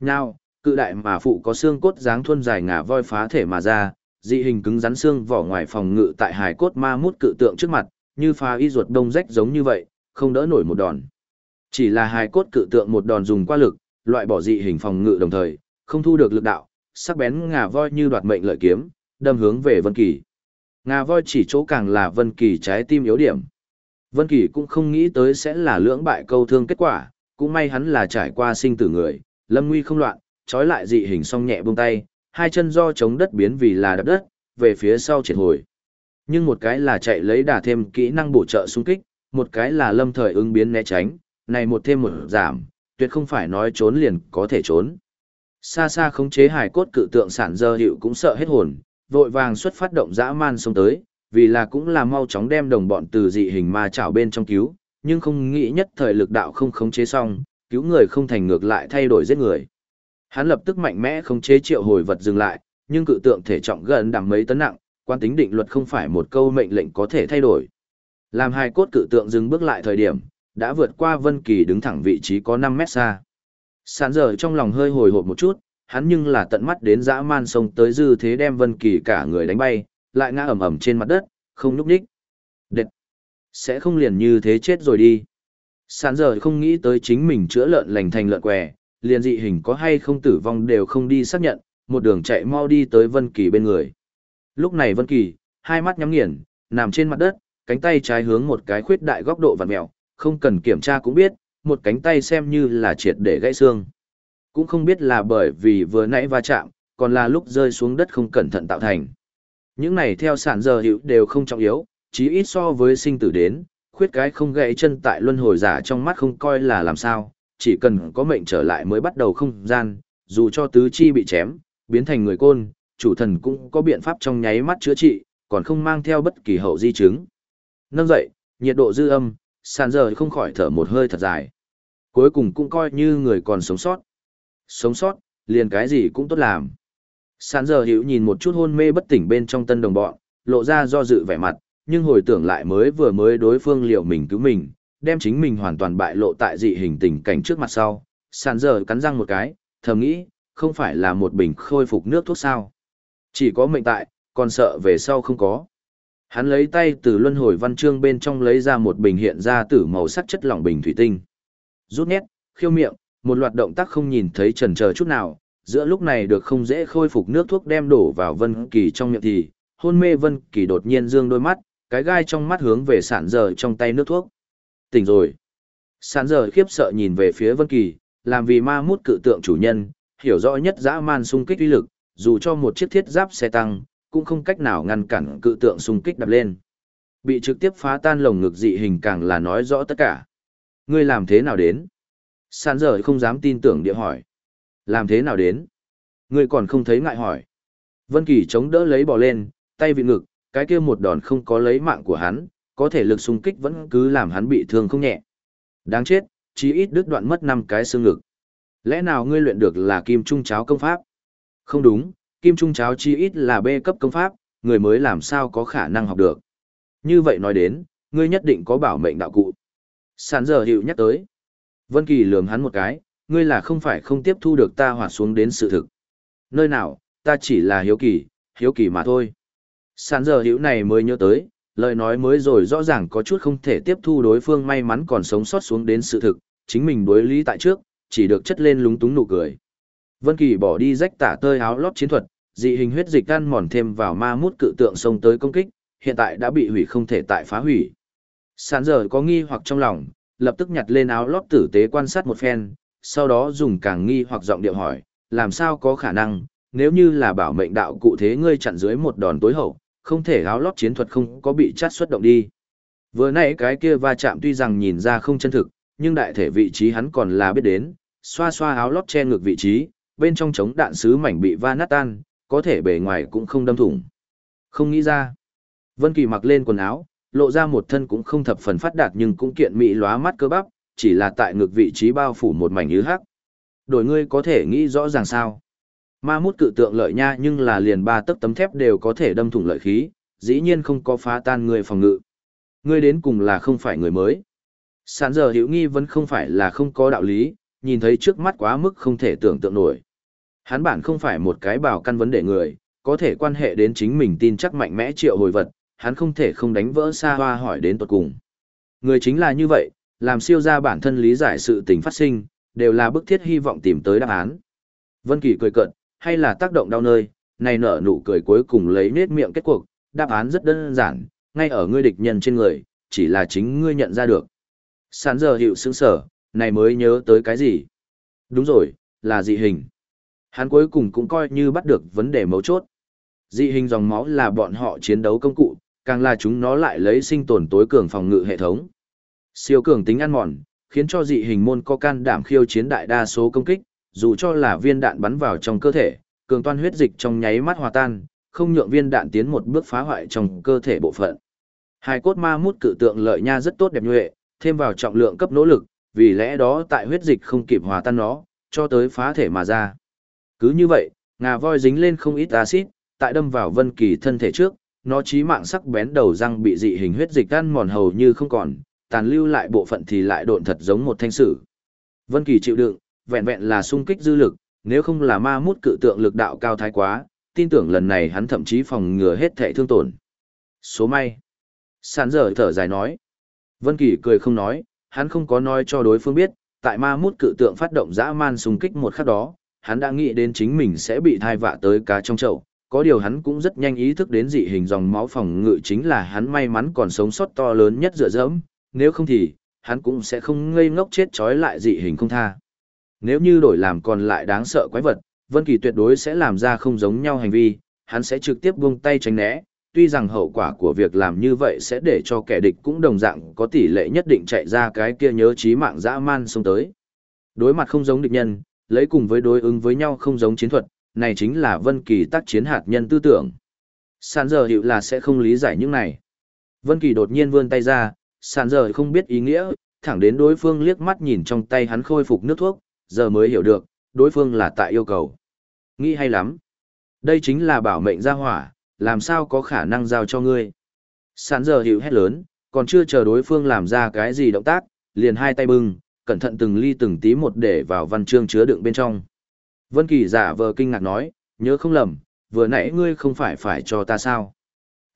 Nào, cự đại mà phụ có xương cốt dáng thuôn dài ngả voi phá thể mà ra, dị hình cứng rắn xương vỏ ngoài phòng ngự tại hài cốt ma mút cự tượng trước mặt, như phá y ruột đông rách giống như vậy, không đỡ nổi một đòn. Chỉ là hài cốt cự tượng một đòn dùng qua lực, loại bỏ dị hình phòng ngự đồng thời, không thu được lực đạo, sắc bén ngà voi như đoạt mệnh lợi kiếm, đâm hướng về Vân Kỳ. Ngà voi chỉ chỗ càng là Vân Kỳ trái tim yếu điểm. Vân Kỳ cũng không nghĩ tới sẽ là lưỡng bại câu thương kết quả, cũng may hắn là trải qua sinh tử người, lâm nguy không loạn, trói lại dị hình song nhẹ buông tay, hai chân do chống đất biến vì là đập đất, về phía sau triệt hồi. Nhưng một cái là chạy lấy đả thêm kỹ năng bổ trợ xung kích, một cái là lâm thời ứng biến né tránh, này một thêm một giảm, tuyệt không phải nói trốn liền có thể trốn. Xa xa khống chế hải cốt cự tượng sản dơ hiệu cũng sợ hết hồn, vội vàng xuất phát động dã man xông tới, vì là cũng là mau chóng đem đồng bọn từ dị hình ma chảo bên trong cứu, nhưng không nghĩ nhất thời lực đạo không khống chế xong, cứu người không thành ngược lại thay đổi giết người. Hắn lập tức mạnh mẽ khống chế triệu hồi vật dừng lại, nhưng cự tượng thể trọng gần đằng mấy tấn nặng, quan tính định luật không phải một câu mệnh lệnh có thể thay đổi. Làm hai cốt cự tượng dừng bước lại thời điểm, đã vượt qua Vân Kỳ đứng thẳng vị trí có 5 mét xa. Sản giờ trong lòng hơi hồi hộp một chút, hắn nhưng là tận mắt đến dã man sông tới dư thế đem Vân Kỳ cả người đánh bay, lại ngã ẩm ẩm trên mặt đất, không nhúc nhích. Đệt! Sẽ không liền như thế chết rồi đi. Sàn giờ không nghĩ tới chính mình chữa lợn lành thành lợn què, liền dị hình có hay không tử vong đều không đi xác nhận, một đường chạy mau đi tới Vân Kỳ bên người. Lúc này Vân Kỳ, hai mắt nhắm nghiền, nằm trên mặt đất, cánh tay trái hướng một cái khuyết đại góc độ vặn mèo, không cần kiểm tra cũng biết, một cánh tay xem như là triệt để gãy xương. Cũng không biết là bởi vì vừa nãy va chạm, còn là lúc rơi xuống đất không cẩn thận tạo thành. Những này theo sản giờ hữu đều không trọng yếu, chí ít so với sinh tử đến, khuyết cái không gãy chân tại luân hồi giả trong mắt không coi là làm sao, chỉ cần có mệnh trở lại mới bắt đầu không gian, dù cho tứ chi bị chém, biến thành người côn, chủ thần cũng có biện pháp trong nháy mắt chữa trị, còn không mang theo bất kỳ hậu di chứng. Nâng dậy, nhiệt độ dư âm, sàn giờ không khỏi thở một hơi thật dài. Cuối cùng cũng coi như người còn sống sót. Sống sót, liền cái gì cũng tốt làm. Sàn giờ hiểu nhìn một chút hôn mê bất tỉnh bên trong tân đồng bọn, lộ ra do dự vẻ mặt, nhưng hồi tưởng lại mới vừa mới đối phương liệu mình cứu mình, đem chính mình hoàn toàn bại lộ tại dị hình tình cảnh trước mặt sau. Sàn giờ cắn răng một cái, thầm nghĩ, không phải là một bình khôi phục nước thuốc sao. Chỉ có mệnh tại, còn sợ về sau không có. Hắn lấy tay từ luân hồi văn chương bên trong lấy ra một bình hiện ra tử màu sắc chất lỏng bình thủy tinh. Rút nét, khiêu miệng, một loạt động tác không nhìn thấy trần chờ chút nào, giữa lúc này được không dễ khôi phục nước thuốc đem đổ vào Vân Kỳ trong miệng thì, hôn mê Vân Kỳ đột nhiên dương đôi mắt, cái gai trong mắt hướng về sản giờ trong tay nước thuốc. Tỉnh rồi. Sản giờ khiếp sợ nhìn về phía Vân Kỳ, làm vì ma mút cự tượng chủ nhân, hiểu rõ nhất dã man xung kích uy lực, dù cho một chiếc thiết giáp xe tăng, cũng không cách nào ngăn cản cự tượng xung kích đập lên. Bị trực tiếp phá tan lồng ngực dị hình càng là nói rõ tất cả. Ngươi làm thế nào đến? Sàn giờ không dám tin tưởng địa hỏi. Làm thế nào đến? Ngươi còn không thấy ngại hỏi. Vân Kỳ chống đỡ lấy bò lên, tay vị ngực, cái kia một đòn không có lấy mạng của hắn, có thể lực xung kích vẫn cứ làm hắn bị thương không nhẹ. Đáng chết, chí ít đứt đoạn mất năm cái xương ngực. Lẽ nào ngươi luyện được là kim trung cháo công pháp? Không đúng, kim trung cháo chí ít là B cấp công pháp, người mới làm sao có khả năng học được. Như vậy nói đến, ngươi nhất định có bảo mệnh đạo cụ. Sàn giờ hiệu nhắc tới. Vân Kỳ lườm hắn một cái, ngươi là không phải không tiếp thu được ta hòa xuống đến sự thực. Nơi nào, ta chỉ là hiếu kỳ, hiếu kỳ mà thôi. Sàn giờ hiểu này mới nhớ tới, lời nói mới rồi rõ ràng có chút không thể tiếp thu đối phương may mắn còn sống sót xuống đến sự thực, chính mình đối lý tại trước, chỉ được chất lên lúng túng nụ cười. Vân Kỳ bỏ đi rách tả tơi áo lót chiến thuật, dị hình huyết dịch ăn mòn thêm vào ma mút cự tượng xông tới công kích, hiện tại đã bị hủy không thể tại phá hủy. Sán giờ có nghi hoặc trong lòng, lập tức nhặt lên áo lót tử tế quan sát một phen, sau đó dùng càng nghi hoặc giọng điệu hỏi, làm sao có khả năng, nếu như là bảo mệnh đạo cụ thế ngươi chặn dưới một đòn tối hậu, không thể áo lót chiến thuật không có bị chát xuất động đi. Vừa nãy cái kia va chạm tuy rằng nhìn ra không chân thực, nhưng đại thể vị trí hắn còn là biết đến, xoa xoa áo lót che ngược vị trí, bên trong chống đạn sứ mảnh bị va nát tan, có thể bề ngoài cũng không đâm thủng. Không nghĩ ra. Vân Kỳ mặc lên quần áo, lộ ra một thân cũng không thập phần phát đạt nhưng cũng kiện mỹ lóa mắt cơ bắp, chỉ là tại ngực vị trí bao phủ một mảnh như hắc. Đổi ngươi có thể nghĩ rõ ràng sao? Ma mút cự tượng lợi nha nhưng là liền ba tấc tấm thép đều có thể đâm thủng lợi khí, dĩ nhiên không có phá tan người phòng ngự. Ngươi đến cùng là không phải người mới. Sản giờ hiểu nghi vẫn không phải là không có đạo lý, nhìn thấy trước mắt quá mức không thể tưởng tượng nổi. Hắn bản không phải một cái bảo căn vấn đề người, có thể quan hệ đến chính mình tin chắc mạnh mẽ triệu hồi vật, hắn không thể không đánh vỡ xa hoa hỏi đến tuật cùng. Người chính là như vậy, làm siêu ra bản thân lý giải sự tình phát sinh, đều là bức thiết hy vọng tìm tới đáp án. Vân Kỳ cười cợt, hay là tác động đau nơi, này nở nụ cười cuối cùng lấy nết miệng kết cuộc, đáp án rất đơn giản, ngay ở ngươi địch nhân trên người, chỉ là chính ngươi nhận ra được. Sán giờ hiệu sướng sở, này mới nhớ tới cái gì? Đúng rồi, là dị hình. Hắn cuối cùng cũng coi như bắt được vấn đề mấu chốt. Dị hình dòng máu là bọn họ chiến đấu công cụ, càng là chúng nó lại lấy sinh tồn tối cường phòng ngự hệ thống. Siêu cường tính ăn mòn, khiến cho dị hình môn có can đảm khiêu chiến đại đa số công kích, dù cho là viên đạn bắn vào trong cơ thể, cường toan huyết dịch trong nháy mắt hòa tan, không nhượng viên đạn tiến một bước phá hoại trong cơ thể bộ phận. Hai cốt ma mút cự tượng lợi nha rất tốt đẹp nhuệ, thêm vào trọng lượng cấp nỗ lực, vì lẽ đó tại huyết dịch không kịp hòa tan nó, cho tới phá thể mà ra. Cứ như vậy, ngà voi dính lên không ít axit, tại đâm vào Vân Kỳ thân thể trước, nó chí mạng sắc bén đầu răng bị dị hình huyết dịch ăn mòn hầu như không còn, tàn lưu lại bộ phận thì lại độn thật giống một thanh sử. Vân Kỳ chịu đựng, vẹn vẹn là sung kích dư lực, nếu không là ma mút cự tượng lực đạo cao thái quá, tin tưởng lần này hắn thậm chí phòng ngừa hết thảy thương tổn. Số may. Sàn giờ thở dài nói. Vân Kỳ cười không nói, hắn không có nói cho đối phương biết, tại ma mút cự tượng phát động dã man xung kích một khắc đó, hắn đã nghĩ đến chính mình sẽ bị thai vạ tới cá trong chậu. Có điều hắn cũng rất nhanh ý thức đến dị hình dòng máu phòng ngự chính là hắn may mắn còn sống sót to lớn nhất dựa dẫm, nếu không thì, hắn cũng sẽ không ngây ngốc chết chói lại dị hình không tha. Nếu như đổi làm còn lại đáng sợ quái vật, Vân Kỳ tuyệt đối sẽ làm ra không giống nhau hành vi, hắn sẽ trực tiếp buông tay tránh né, tuy rằng hậu quả của việc làm như vậy sẽ để cho kẻ địch cũng đồng dạng có tỷ lệ nhất định chạy ra cái kia nhớ chí mạng dã man xông tới. Đối mặt không giống địch nhân, lấy cùng với đối ứng với nhau không giống chiến thuật, này chính là Vân Kỳ tác chiến hạt nhân tư tưởng. Sàn giờ hiệu là sẽ không lý giải những này. Vân Kỳ đột nhiên vươn tay ra, sàn giờ không biết ý nghĩa, thẳng đến đối phương liếc mắt nhìn trong tay hắn khôi phục nước thuốc, giờ mới hiểu được, đối phương là tại yêu cầu. Nghĩ hay lắm. Đây chính là bảo mệnh gia hỏa, làm sao có khả năng giao cho ngươi. Sàn giờ hiểu hét lớn, còn chưa chờ đối phương làm ra cái gì động tác, liền hai tay bưng, cẩn thận từng ly từng tí một để vào văn chương chứa đựng bên trong. Vân Kỳ giả vờ kinh ngạc nói, nhớ không lầm, vừa nãy ngươi không phải phải cho ta sao.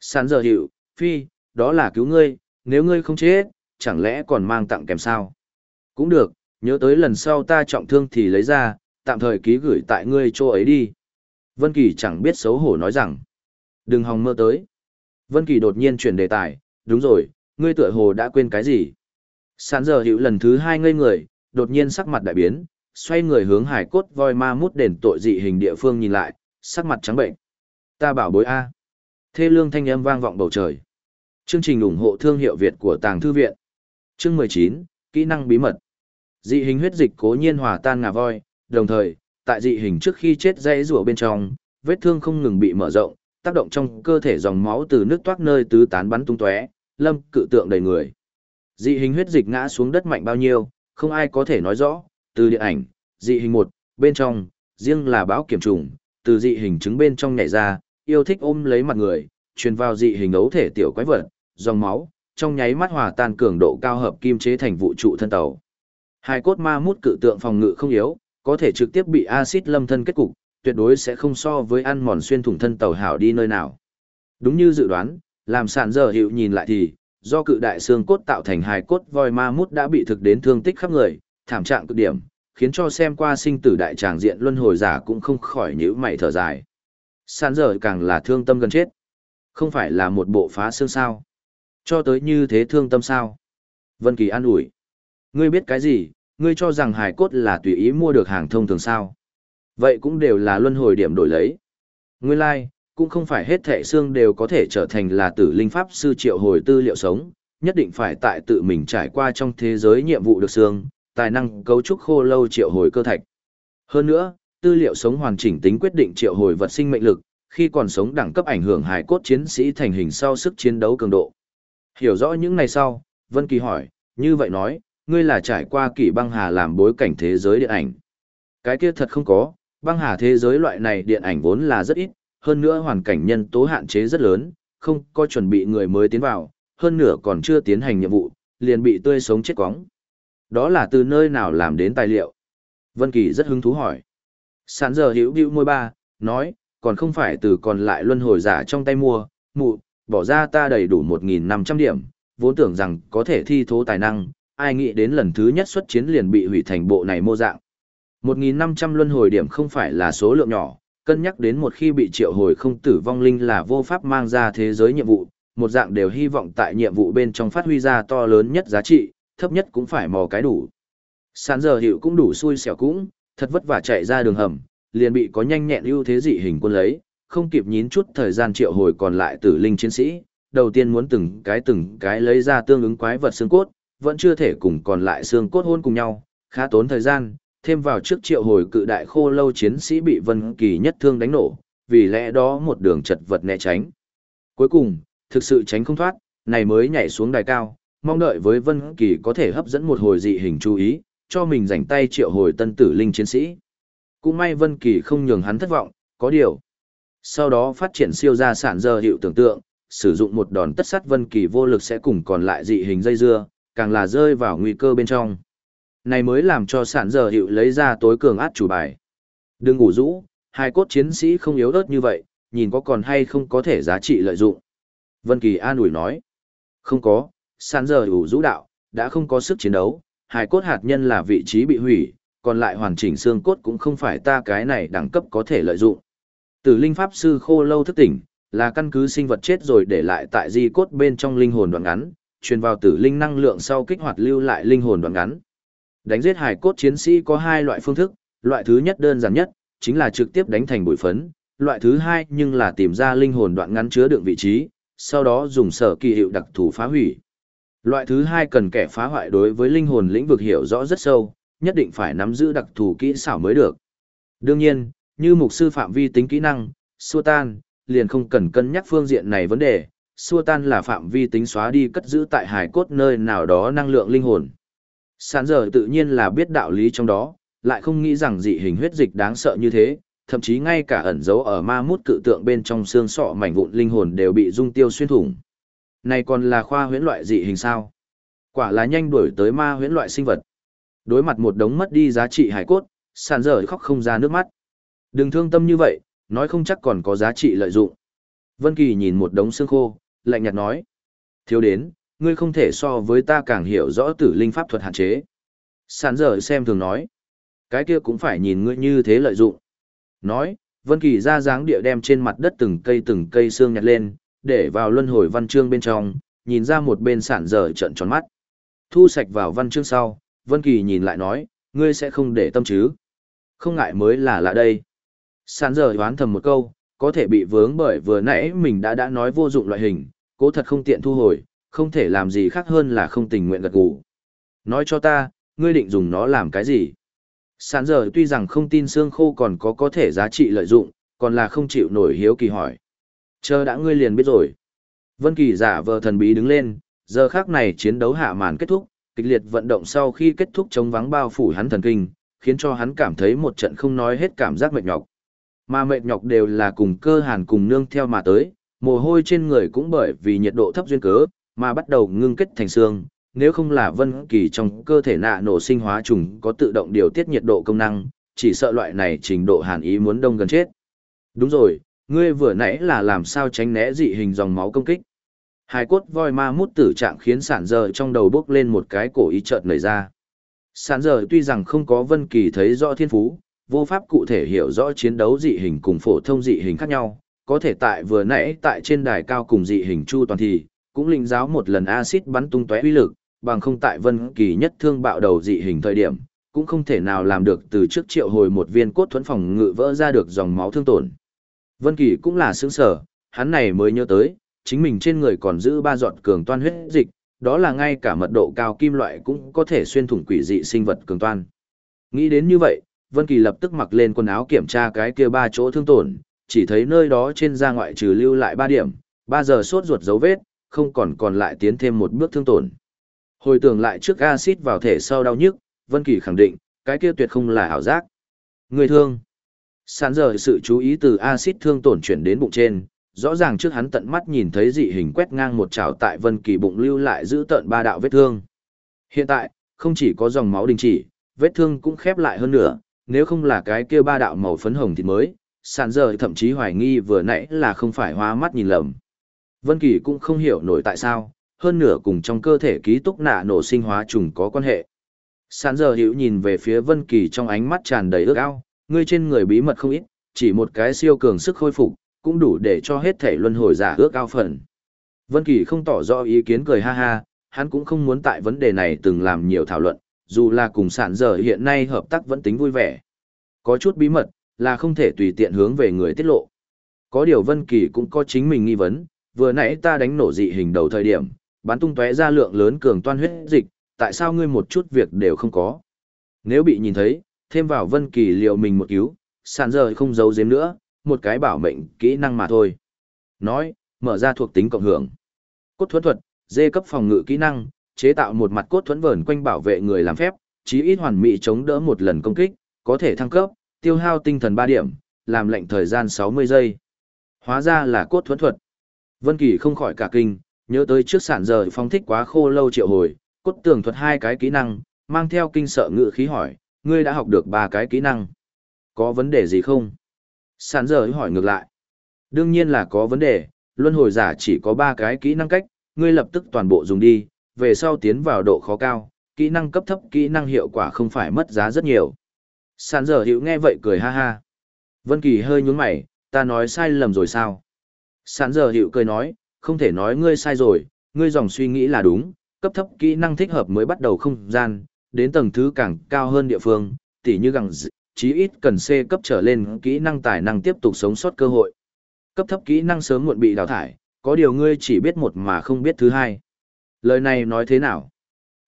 Sán giờ hiểu, phi, đó là cứu ngươi, nếu ngươi không chết, chẳng lẽ còn mang tặng kèm sao? Cũng được, nhớ tới lần sau ta trọng thương thì lấy ra, tạm thời ký gửi tại ngươi chỗ ấy đi. Vân Kỳ chẳng biết xấu hổ nói rằng, đừng hòng mơ tới. Vân Kỳ đột nhiên chuyển đề tài, đúng rồi, ngươi tựa hồ đã quên cái gì? Sán giờ hiểu lần thứ hai ngây người, đột nhiên sắc mặt đại biến, xoay người hướng hải cốt voi ma mút đền tội dị hình địa phương nhìn lại, sắc mặt trắng bệnh. Ta bảo bối A. Thê lương thanh âm vang vọng bầu trời. Chương trình ủng hộ thương hiệu Việt của Tàng Thư Viện. Chương 19, Kỹ năng bí mật. Dị hình huyết dịch cố nhiên hòa tan ngà voi, đồng thời, tại dị hình trước khi chết dãy rùa bên trong, vết thương không ngừng bị mở rộng, tác động trong cơ thể dòng máu từ nước toát nơi tứ tán bắn tung tóe, lâm cự tượng đầy người. Dị hình huyết dịch ngã xuống đất mạnh bao nhiêu, không ai có thể nói rõ, từ điện ảnh, dị hình một, bên trong, riêng là báo kiểm trùng, từ dị hình chứng bên trong nhảy ra, yêu thích ôm lấy mặt người, truyền vào dị hình ấu thể tiểu quái vật, dòng máu, trong nháy mắt hòa tan cường độ cao hợp kim chế thành vũ trụ thân tàu. Hai cốt ma mút cự tượng phòng ngự không yếu, có thể trực tiếp bị axit lâm thân kết cục, tuyệt đối sẽ không so với ăn mòn xuyên thủng thân tàu hảo đi nơi nào. Đúng như dự đoán, làm sàn giờ hiệu nhìn lại thì, do cự đại xương cốt tạo thành hài cốt voi ma mút đã bị thực đến thương tích khắp người, thảm trạng cực điểm, khiến cho xem qua sinh tử đại tràng diện luân hồi giả cũng không khỏi nhíu mày thở dài. Sàn giờ càng là thương tâm gần chết. Không phải là một bộ phá xương sao. Cho tới như thế thương tâm sao. Vân Kỳ an ủi. Ngươi biết cái gì, ngươi cho rằng hải cốt là tùy ý mua được hàng thông thường sao. Vậy cũng đều là luân hồi điểm đổi lấy. Nguyên lai, like, cũng không phải hết thệ xương đều có thể trở thành là tử linh pháp sư triệu hồi tư liệu sống, nhất định phải tại tự mình trải qua trong thế giới nhiệm vụ được xương, tài năng cấu trúc khô lâu triệu hồi cơ thạch. Hơn nữa, tư liệu sống hoàn chỉnh tính quyết định triệu hồi vật sinh mệnh lực, khi còn sống đẳng cấp ảnh hưởng hài cốt chiến sĩ thành hình sau sức chiến đấu cường độ. Hiểu rõ những ngày sau, Vân Kỳ hỏi, như vậy nói, ngươi là trải qua kỷ băng hà làm bối cảnh thế giới điện ảnh. Cái kia thật không có, băng hà thế giới loại này điện ảnh vốn là rất ít, hơn nữa hoàn cảnh nhân tố hạn chế rất lớn, không có chuẩn bị người mới tiến vào, hơn nữa còn chưa tiến hành nhiệm vụ, liền bị tươi sống chết quóng. Đó là từ nơi nào làm đến tài liệu? Vân Kỳ rất hứng thú hỏi. Sản giờ hiểu bĩu môi ba, nói, còn không phải từ còn lại luân hồi giả trong tay mua, mụ, bỏ ra ta đầy đủ 1.500 điểm, vốn tưởng rằng có thể thi thố tài năng, ai nghĩ đến lần thứ nhất xuất chiến liền bị hủy thành bộ này mô dạng. 1.500 luân hồi điểm không phải là số lượng nhỏ, cân nhắc đến một khi bị triệu hồi không tử vong linh là vô pháp mang ra thế giới nhiệm vụ, một dạng đều hy vọng tại nhiệm vụ bên trong phát huy ra to lớn nhất giá trị, thấp nhất cũng phải mò cái đủ. Sán giờ hiệu cũng đủ xui xẻo cũng, thật vất vả chạy ra đường hầm, liền bị có nhanh nhẹn ưu thế dị hình quân lấy, không kịp nhín chút thời gian triệu hồi còn lại tử linh chiến sĩ, đầu tiên muốn từng cái từng cái lấy ra tương ứng quái vật xương cốt, vẫn chưa thể cùng còn lại xương cốt hôn cùng nhau, khá tốn thời gian, thêm vào trước triệu hồi cự đại khô lâu chiến sĩ bị Vân Kỳ nhất thương đánh nổ, vì lẽ đó một đường chật vật né tránh. Cuối cùng, thực sự tránh không thoát, này mới nhảy xuống đài cao, mong đợi với Vân Kỳ có thể hấp dẫn một hồi dị hình chú ý, cho mình rảnh tay triệu hồi tân tử linh chiến sĩ. Cũng may Vân Kỳ không nhường hắn thất vọng, có điều. Sau đó phát triển siêu gia sản giờ hiệu tưởng tượng, sử dụng một đòn tất sát Vân Kỳ vô lực sẽ cùng còn lại dị hình dây dưa, càng là rơi vào nguy cơ bên trong. Này mới làm cho sản giờ hiệu lấy ra tối cường át chủ bài. Đừng ngủ rũ, Hai cốt chiến sĩ không yếu ớt như vậy, nhìn có còn hay không có thể giá trị lợi dụng. Vân Kỳ an ủi nói. Không có, sản giờ hiệu rũ đạo, đã không có sức chiến đấu, hai cốt hạt nhân là vị trí bị hủy, còn lại hoàn chỉnh xương cốt cũng không phải ta cái này đẳng cấp có thể lợi dụng. Tử linh pháp sư khô lâu thức tỉnh, là căn cứ sinh vật chết rồi để lại tại di cốt bên trong linh hồn đoạn ngắn, truyền vào tử linh năng lượng sau kích hoạt lưu lại linh hồn đoạn ngắn. Đánh giết hải cốt chiến sĩ có hai loại phương thức, loại thứ nhất đơn giản nhất, chính là trực tiếp đánh thành bụi phấn, loại thứ hai nhưng là tìm ra linh hồn đoạn ngắn chứa đựng vị trí, sau đó dùng sở kỳ hiệu đặc thù phá hủy. Loại thứ hai cần kẻ phá hoại đối với linh hồn lĩnh vực hiểu rõ rất sâu, nhất định phải nắm giữ đặc thù kỹ xảo mới được. Đương nhiên, như mục sư phạm vi tính kỹ năng, xua tan, liền không cần cân nhắc phương diện này vấn đề, xua tan là phạm vi tính xóa đi cất giữ tại hải cốt nơi nào đó năng lượng linh hồn. Sản giờ tự nhiên là biết đạo lý trong đó, lại không nghĩ rằng dị hình huyết dịch đáng sợ như thế, thậm chí ngay cả ẩn dấu ở ma mút cự tượng bên trong xương sọ mảnh vụn linh hồn đều bị dung tiêu xuyên thủng. Này còn là khoa huyễn loại dị hình sao? Quả là nhanh đuổi tới ma huyễn loại sinh vật. Đối mặt một đống mất đi giá trị hải cốt, sản dở khóc không ra nước mắt. Đừng thương tâm như vậy, nói không chắc còn có giá trị lợi dụng. Vân Kỳ nhìn một đống xương khô, lạnh nhạt nói. Thiếu đến, ngươi không thể so với ta càng hiểu rõ tử linh pháp thuật hạn chế. Sàn dở xem thường nói. Cái kia cũng phải nhìn ngươi như thế lợi dụng. Nói, Vân Kỳ ra dáng địa đem trên mặt đất từng cây từng cây xương nhặt lên, để vào luân hồi văn chương bên trong, nhìn ra một bên sản dở trợn tròn mắt. Thu sạch vào văn chương sau, Vân Kỳ nhìn lại nói, ngươi sẽ không để tâm chứ? Không ngại mới là lạ đây. Sàn dở đoán thầm một câu, có thể bị vướng bởi vừa nãy mình đã đã nói vô dụng loại hình, cố thật không tiện thu hồi, không thể làm gì khác hơn là không tình nguyện gật gù. Nói cho ta, ngươi định dùng nó làm cái gì? Sàn dở tuy rằng không tin xương khô còn có có thể giá trị lợi dụng, còn là không chịu nổi hiếu kỳ hỏi. Chờ đã ngươi liền biết rồi. Vân Kỳ giả vờ thần bí đứng lên, giờ khắc này chiến đấu hạ màn kết thúc, kịch liệt vận động sau khi kết thúc chống vắng bao phủ hắn thần kinh, khiến cho hắn cảm thấy một trận không nói hết cảm giác mệt nhọc. Mà mệt nhọc đều là cùng cơ hàn cùng nương theo mà tới, mồ hôi trên người cũng bởi vì nhiệt độ thấp duyên cớ, mà bắt đầu ngưng kết thành xương. Nếu không là vân kỳ trong cơ thể nạ nổ sinh hóa trùng có tự động điều tiết nhiệt độ công năng, chỉ sợ loại này trình độ hàn ý muốn đông gần chết. Đúng rồi, ngươi vừa nãy là làm sao tránh né dị hình dòng máu công kích. Hai cốt voi ma mút tử trạng khiến sản giờ trong đầu bước lên một cái cổ ý chợt nảy ra. Sản giờ tuy rằng không có vân kỳ thấy rõ thiên phú, vô pháp cụ thể hiểu rõ chiến đấu dị hình cùng phổ thông dị hình khác nhau, có thể tại vừa nãy tại trên đài cao cùng dị hình chu toàn thì, cũng linh giáo một lần axit bắn tung tóe uy lực, bằng không tại vân kỳ nhất thương bạo đầu dị hình thời điểm, cũng không thể nào làm được từ trước triệu hồi một viên cốt thuẫn phòng ngự vỡ ra được dòng máu thương tổn. Vân Kỳ cũng là sướng sở, hắn này mới nhớ tới, chính mình trên người còn giữ ba giọt cường toan huyết dịch, đó là ngay cả mật độ cao kim loại cũng có thể xuyên thủng quỷ dị sinh vật cường toan. Nghĩ đến như vậy, Vân Kỳ lập tức mặc lên quần áo kiểm tra cái kia ba chỗ thương tổn, chỉ thấy nơi đó trên da ngoại trừ lưu lại ba điểm, ba giờ sốt ruột dấu vết, không còn còn lại tiến thêm một bước thương tổn. Hồi tưởng lại trước axit vào thể sau đau nhức, Vân Kỳ khẳng định, cái kia tuyệt không là ảo giác. Người thương. Sán giờ sự chú ý từ axit thương tổn chuyển đến bụng trên, rõ ràng trước hắn tận mắt nhìn thấy dị hình quét ngang một chảo tại Vân Kỳ bụng lưu lại giữ tận ba đạo vết thương. Hiện tại, không chỉ có dòng máu đình chỉ, vết thương cũng khép lại hơn nữa, nếu không là cái kia ba đạo màu phấn hồng thịt mới, sàn giờ thậm chí hoài nghi vừa nãy là không phải hoa mắt nhìn lầm. Vân Kỳ cũng không hiểu nổi tại sao, hơn nửa cùng trong cơ thể ký túc nạ nổ sinh hóa trùng có quan hệ. Sàn giờ hiểu nhìn về phía Vân Kỳ trong ánh mắt tràn đầy ước ao, ngươi trên người bí mật không ít, chỉ một cái siêu cường sức khôi phục, cũng đủ để cho hết thể luân hồi giả ước ao phần. Vân Kỳ không tỏ rõ ý kiến cười ha ha, hắn cũng không muốn tại vấn đề này từng làm nhiều thảo luận, dù là cùng sản giờ hiện nay hợp tác vẫn tính vui vẻ. Có chút bí mật, là không thể tùy tiện hướng về người tiết lộ. Có điều Vân Kỳ cũng có chính mình nghi vấn, vừa nãy ta đánh nổ dị hình đầu thời điểm, bắn tung tóe ra lượng lớn cường toan huyết dịch, tại sao ngươi một chút việc đều không có? Nếu bị nhìn thấy, thêm vào Vân Kỳ liệu mình một cứu, sản giờ không giấu giếm nữa, một cái bảo mệnh kỹ năng mà thôi. Nói, mở ra thuộc tính cộng hưởng. Cốt thuẫn thuật, dê cấp phòng ngự kỹ năng, chế tạo một mặt cốt thuẫn vờn quanh bảo vệ người làm phép, chí ít hoàn mỹ chống đỡ một lần công kích, có thể thăng cấp, tiêu hao tinh thần 3 điểm, làm lệnh thời gian 60 giây. Hóa ra là cốt thuẫn thuật. Vân Kỳ không khỏi cả kinh, nhớ tới trước sản giờ phong thích quá khô lâu triệu hồi, cốt tường thuật hai cái kỹ năng, mang theo kinh sợ ngự khí hỏi, ngươi đã học được ba cái kỹ năng. Có vấn đề gì không? sản giờ hỏi ngược lại. Đương nhiên là có vấn đề, luân hồi giả chỉ có 3 cái kỹ năng cách, ngươi lập tức toàn bộ dùng đi, về sau tiến vào độ khó cao, kỹ năng cấp thấp kỹ năng hiệu quả không phải mất giá rất nhiều. Sàn giờ hiểu nghe vậy cười ha ha. Vân Kỳ hơi nhún mày, ta nói sai lầm rồi sao? Sàn giờ hiểu cười nói, không thể nói ngươi sai rồi, ngươi dòng suy nghĩ là đúng, cấp thấp kỹ năng thích hợp mới bắt đầu không gian, đến tầng thứ càng cao hơn địa phương, tỉ như gẳng chí ít cần C cấp trở lên kỹ năng tài năng tiếp tục sống sót cơ hội. Cấp thấp kỹ năng sớm muộn bị đào thải, có điều ngươi chỉ biết một mà không biết thứ hai. Lời này nói thế nào?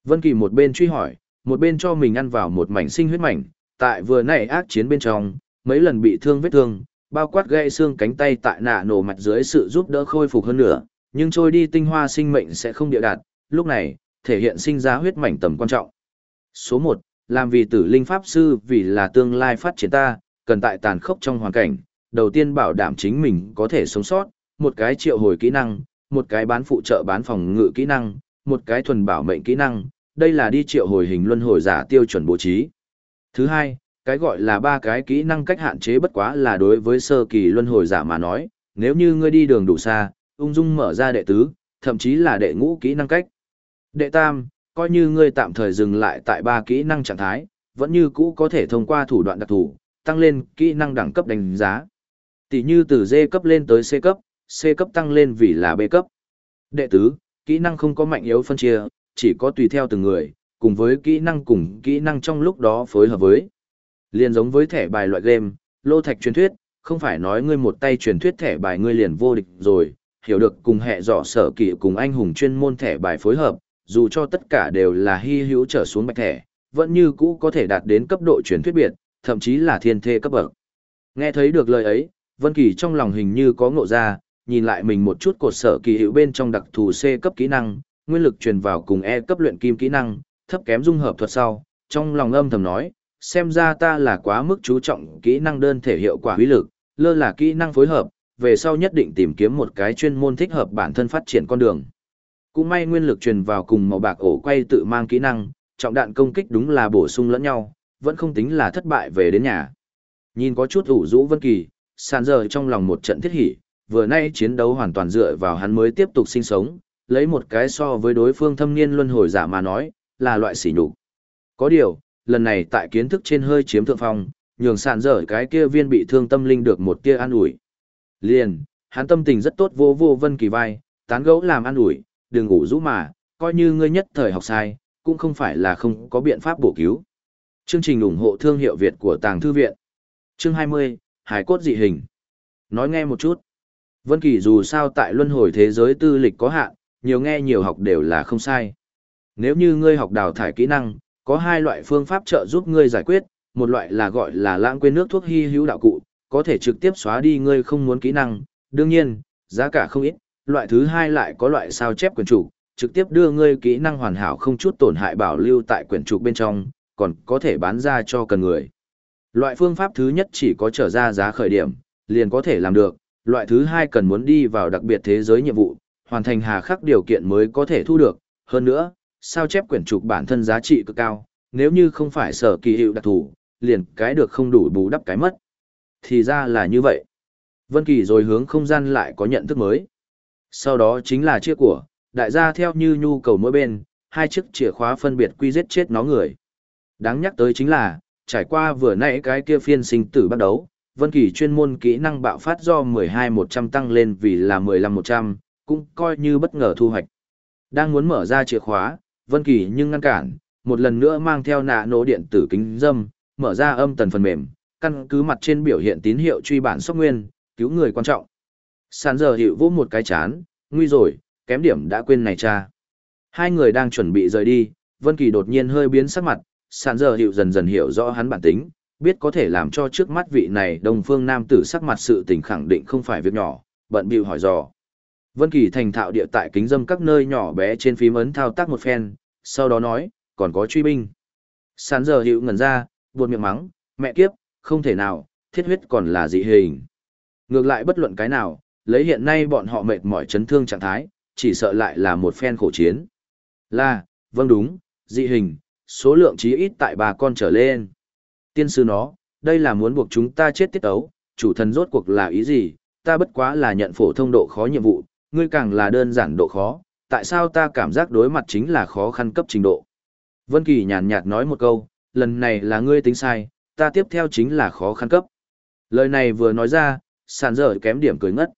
Vân Kỳ một bên truy hỏi, một bên cho mình ăn vào một mảnh sinh huyết mảnh, tại vừa nãy ác chiến bên trong, mấy lần bị thương vết thương, bao quát gãy xương cánh tay tại nạ nổ mặt dưới sự giúp đỡ khôi phục hơn nữa, nhưng trôi đi tinh hoa sinh mệnh sẽ không địa đạt, lúc này, thể hiện sinh ra huyết mảnh tầm quan trọng. Số 1, làm vì tử linh pháp sư vì là tương lai phát triển ta, cần tại tàn khốc trong hoàn cảnh, đầu tiên bảo đảm chính mình có thể sống sót, một cái triệu hồi kỹ năng, một cái bán phụ trợ bán phòng ngự kỹ năng, một cái thuần bảo mệnh kỹ năng, đây là đi triệu hồi hình luân hồi giả tiêu chuẩn bố trí. Thứ hai, cái gọi là ba cái kỹ năng cách hạn chế bất quá là đối với sơ kỳ luân hồi giả mà nói, nếu như ngươi đi đường đủ xa, ung dung mở ra đệ tứ, thậm chí là đệ ngũ kỹ năng cách. Đệ tam, coi như ngươi tạm thời dừng lại tại ba kỹ năng trạng thái, vẫn như cũ có thể thông qua thủ đoạn đặc thù, tăng lên kỹ năng đẳng cấp đánh giá. Tỷ như từ D cấp lên tới C cấp, C cấp tăng lên vì là B cấp. Đệ tứ, kỹ năng không có mạnh yếu phân chia, chỉ có tùy theo từng người, cùng với kỹ năng cùng kỹ năng trong lúc đó phối hợp với. Liên giống với thẻ bài loại game, lô thạch truyền thuyết, không phải nói ngươi một tay truyền thuyết thẻ bài ngươi liền vô địch rồi, hiểu được cùng hệ dọ sở kỵ cùng anh hùng chuyên môn thẻ bài phối hợp, dù cho tất cả đều là hy hữu trở xuống bạch thẻ, vẫn như cũ có thể đạt đến cấp độ truyền thuyết biệt, thậm chí là thiên thê cấp bậc. Nghe thấy được lời ấy, Vân Kỳ trong lòng hình như có ngộ ra, nhìn lại mình một chút cột sở kỳ hữu bên trong đặc thù C cấp kỹ năng, nguyên lực truyền vào cùng E cấp luyện kim kỹ năng, thấp kém dung hợp thuật sau, trong lòng âm thầm nói, xem ra ta là quá mức chú trọng kỹ năng đơn thể hiệu quả uy lực, lơ là kỹ năng phối hợp, về sau nhất định tìm kiếm một cái chuyên môn thích hợp bản thân phát triển con đường. Cũng may nguyên lực truyền vào cùng màu bạc ổ quay tự mang kỹ năng, trọng đạn công kích đúng là bổ sung lẫn nhau, vẫn không tính là thất bại về đến nhà. Nhìn có chút ủ rũ Vân Kỳ, sàn giờ trong lòng một trận thiết hỉ, vừa nay chiến đấu hoàn toàn dựa vào hắn mới tiếp tục sinh sống, lấy một cái so với đối phương thâm niên luân hồi giả mà nói, là loại sỉ nhục. Có điều, lần này tại kiến thức trên hơi chiếm thượng phong, nhường sàn dở cái kia viên bị thương tâm linh được một tia an ủi. Liền, hắn tâm tình rất tốt vô vô vân kỳ vai, tán gẫu làm an ủi, đừng ngủ rũ mà, coi như ngươi nhất thời học sai, cũng không phải là không có biện pháp bổ cứu. Chương trình ủng hộ thương hiệu Việt của Tàng Thư Viện. Chương 20, Hải cốt dị hình. Nói nghe một chút. Vân Kỳ dù sao tại luân hồi thế giới tư lịch có hạn, nhiều nghe nhiều học đều là không sai. Nếu như ngươi học đào thải kỹ năng, có hai loại phương pháp trợ giúp ngươi giải quyết, một loại là gọi là lãng quên nước thuốc hy hữu đạo cụ, có thể trực tiếp xóa đi ngươi không muốn kỹ năng, đương nhiên, giá cả không ít, loại thứ hai lại có loại sao chép quyền chủ, trực tiếp đưa ngươi kỹ năng hoàn hảo không chút tổn hại bảo lưu tại quyển trục bên trong, còn có thể bán ra cho cần người. Loại phương pháp thứ nhất chỉ có trở ra giá khởi điểm, liền có thể làm được, loại thứ hai cần muốn đi vào đặc biệt thế giới nhiệm vụ, hoàn thành hà khắc điều kiện mới có thể thu được, hơn nữa, sao chép quyển trục bản thân giá trị cực cao, nếu như không phải sở kỳ hiệu đặc thù, liền cái được không đủ bù đắp cái mất. Thì ra là như vậy. Vân Kỳ rồi hướng không gian lại có nhận thức mới. Sau đó chính là chiếc của, đại gia theo như nhu cầu mỗi bên, hai chiếc chìa khóa phân biệt quy giết chết nó người. Đáng nhắc tới chính là, trải qua vừa nãy cái kia phiên sinh tử bắt đầu, Vân Kỳ chuyên môn kỹ năng bạo phát do 12-100 tăng lên vì là 15-100, cũng coi như bất ngờ thu hoạch. Đang muốn mở ra chìa khóa, Vân Kỳ nhưng ngăn cản, một lần nữa mang theo nạ nổ điện tử kính dâm, mở ra âm tần phần mềm, căn cứ mặt trên biểu hiện tín hiệu truy bản sóc nguyên, cứu người quan trọng. Sàn giờ hiệu vỗ một cái chán, nguy rồi, kém điểm đã quên này cha. Hai người đang chuẩn bị rời đi, Vân Kỳ đột nhiên hơi biến sắc mặt, sàn giờ hiệu dần dần hiểu rõ hắn bản tính, biết có thể làm cho trước mắt vị này đông phương nam tử sắc mặt sự tình khẳng định không phải việc nhỏ, bận bịu hỏi dò. Vân Kỳ thành thạo địa tại kính dâm các nơi nhỏ bé trên phím ấn thao tác một phen, sau đó nói, còn có truy binh. Sán giờ hữu ngẩn ra, buồn miệng mắng, mẹ kiếp, không thể nào, thiết huyết còn là dị hình. Ngược lại bất luận cái nào, lấy hiện nay bọn họ mệt mỏi chấn thương trạng thái, chỉ sợ lại là một phen khổ chiến. Là, vâng đúng, dị hình, số lượng chí ít tại bà con trở lên. Tiên sư nó, đây là muốn buộc chúng ta chết tiết ấu, chủ thần rốt cuộc là ý gì, ta bất quá là nhận phổ thông độ khó nhiệm vụ, ngươi càng là đơn giản độ khó, tại sao ta cảm giác đối mặt chính là khó khăn cấp trình độ. Vân Kỳ nhàn nhạt nói một câu, lần này là ngươi tính sai, ta tiếp theo chính là khó khăn cấp. Lời này vừa nói ra, sàn dở kém điểm cười ngất.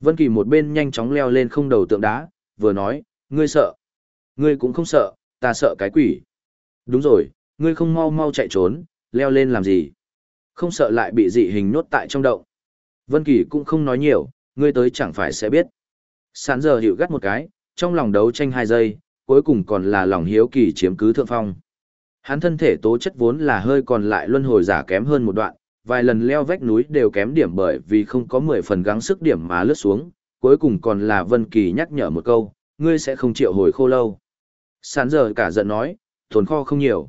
Vân Kỳ một bên nhanh chóng leo lên không đầu tượng đá, vừa nói, ngươi sợ. Ngươi cũng không sợ, ta sợ cái quỷ. Đúng rồi, ngươi không mau mau chạy trốn, leo lên làm gì? Không sợ lại bị dị hình nốt tại trong động. Vân Kỳ cũng không nói nhiều, ngươi tới chẳng phải sẽ biết. Sán giờ hiểu gắt một cái, trong lòng đấu tranh hai giây, cuối cùng còn là lòng hiếu kỳ chiếm cứ thượng phong. Hắn thân thể tố chất vốn là hơi còn lại luân hồi giả kém hơn một đoạn, vài lần leo vách núi đều kém điểm bởi vì không có 10 phần gắng sức điểm mà lướt xuống, cuối cùng còn là Vân Kỳ nhắc nhở một câu, ngươi sẽ không chịu hồi khô lâu. Sán giờ cả giận nói, tồn kho không nhiều.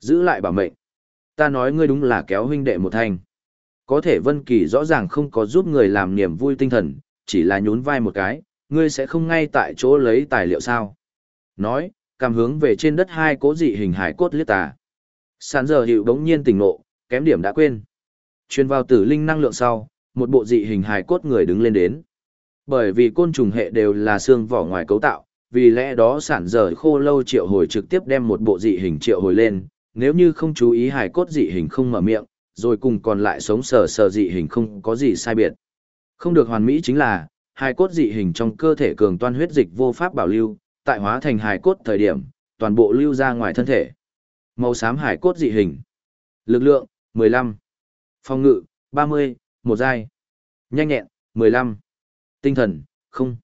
Giữ lại bảo mệnh. Ta nói ngươi đúng là kéo huynh đệ một thanh. Có thể Vân Kỳ rõ ràng không có giúp người làm niềm vui tinh thần, chỉ là nhún vai một cái, ngươi sẽ không ngay tại chỗ lấy tài liệu sao. Nói, cảm hướng về trên đất hai cố dị hình hải cốt liếc tà. Sán giờ hiệu đống nhiên tỉnh nộ, kém điểm đã quên. Truyền vào tử linh năng lượng sau, một bộ dị hình hài cốt người đứng lên đến. Bởi vì côn trùng hệ đều là xương vỏ ngoài cấu tạo, vì lẽ đó sản dở khô lâu triệu hồi trực tiếp đem một bộ dị hình triệu hồi lên, nếu như không chú ý hài cốt dị hình không mở miệng, rồi cùng còn lại sống sờ sờ dị hình không có gì sai biệt. Không được hoàn mỹ chính là, hài cốt dị hình trong cơ thể cường toan huyết dịch vô pháp bảo lưu, tại hóa thành hài cốt thời điểm, toàn bộ lưu ra ngoài thân thể. Màu xám hài cốt dị hình. Lực lượng, 15. Phòng ngự, 30, một giai. Nhanh nhẹn, 15. Tinh thần, không.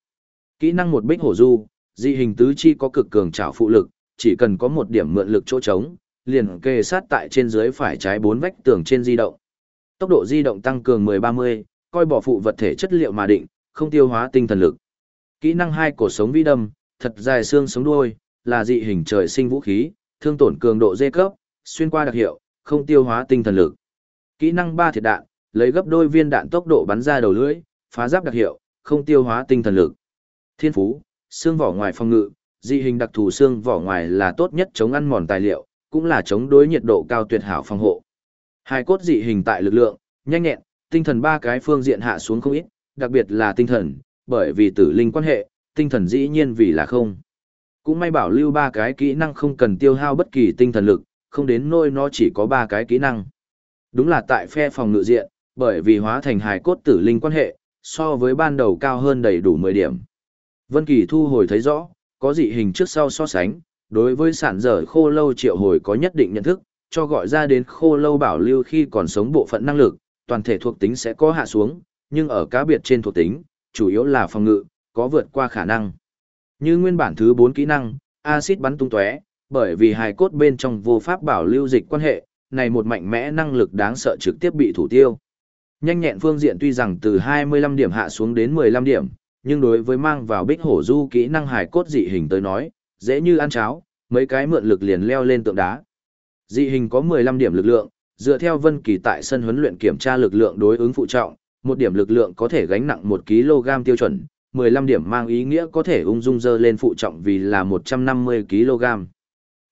Kỹ năng một bích hổ du, dị hình tứ chi có cực cường trảo phụ lực, chỉ cần có một điểm mượn lực chỗ trống, liền kề sát tại trên dưới phải trái bốn vách tường trên di động. Tốc độ di động tăng cường 10-30, coi bỏ phụ vật thể chất liệu mà định, không tiêu hóa tinh thần lực. Kỹ năng hai cổ sống vi đâm, thật dài xương sống đuôi, là dị hình trời sinh vũ khí, thương tổn cường độ dê cấp, xuyên qua đặc hiệu, không tiêu hóa tinh thần lực. Kỹ năng ba thiệt đạn, lấy gấp đôi viên đạn tốc độ bắn ra đầu lưỡi, phá giáp đặc hiệu, không tiêu hóa tinh thần lực. Thiên phú, xương vỏ ngoài phòng ngự, dị hình đặc thù xương vỏ ngoài là tốt nhất chống ăn mòn tài liệu, cũng là chống đối nhiệt độ cao tuyệt hảo phòng hộ. Hai cốt dị hình tại lực lượng, nhanh nhẹn, tinh thần ba cái phương diện hạ xuống không ít, đặc biệt là tinh thần, bởi vì tử linh quan hệ, tinh thần dĩ nhiên vì là không. Cũng may bảo lưu ba cái kỹ năng không cần tiêu hao bất kỳ tinh thần lực, không đến nôi nó chỉ có ba cái kỹ năng. Đúng là tại phe phòng ngự diện, bởi vì hóa thành hài cốt tử linh quan hệ, so với ban đầu cao hơn đầy đủ 10 điểm. Vân Kỳ thu hồi thấy rõ, có dị hình trước sau so sánh, đối với sản dở khô lâu triệu hồi có nhất định nhận thức, cho gọi ra đến khô lâu bảo lưu khi còn sống bộ phận năng lực, toàn thể thuộc tính sẽ có hạ xuống, nhưng ở cá biệt trên thuộc tính, chủ yếu là phòng ngự, có vượt qua khả năng. Như nguyên bản thứ 4 kỹ năng, axit bắn tung tóe, bởi vì hài cốt bên trong vô pháp bảo lưu dịch quan hệ, này một mạnh mẽ năng lực đáng sợ trực tiếp bị thủ tiêu. Nhanh nhẹn phương diện tuy rằng từ 25 điểm hạ xuống đến 15 điểm, nhưng đối với mang vào bích hổ du kỹ năng hài cốt dị hình tới nói, dễ như ăn cháo, mấy cái mượn lực liền leo lên tượng đá. Dị hình có 15 điểm lực lượng, dựa theo Vân Kỳ tại sân huấn luyện kiểm tra lực lượng đối ứng phụ trọng, một điểm lực lượng có thể gánh nặng 1 kg tiêu chuẩn, 15 điểm mang ý nghĩa có thể ung dung dơ lên phụ trọng vì là 150 kg.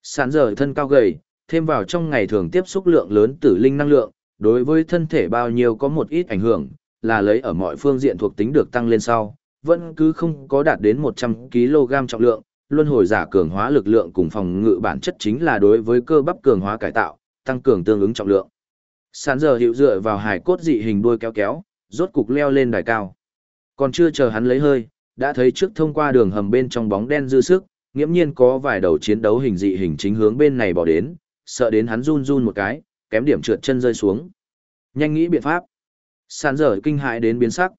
Sản giờ thân cao gầy, thêm vào trong ngày thường tiếp xúc lượng lớn tử linh năng lượng, đối với thân thể bao nhiêu có một ít ảnh hưởng, là lấy ở mọi phương diện thuộc tính được tăng lên sau, vẫn cứ không có đạt đến 100 kg trọng lượng, luân hồi giả cường hóa lực lượng cùng phòng ngự bản chất chính là đối với cơ bắp cường hóa cải tạo, tăng cường tương ứng trọng lượng. Sản giờ hiệu dựa vào hài cốt dị hình đuôi kéo kéo, rốt cục leo lên đài cao. Còn chưa chờ hắn lấy hơi, đã thấy trước thông qua đường hầm bên trong bóng đen dư sức, nghiễm nhiên có vài đầu chiến đấu hình dị hình chính hướng bên này bỏ đến, sợ đến hắn run run một cái, kém điểm trượt chân rơi xuống. Nhanh nghĩ biện pháp. Sàn dở kinh hại đến biến sắc.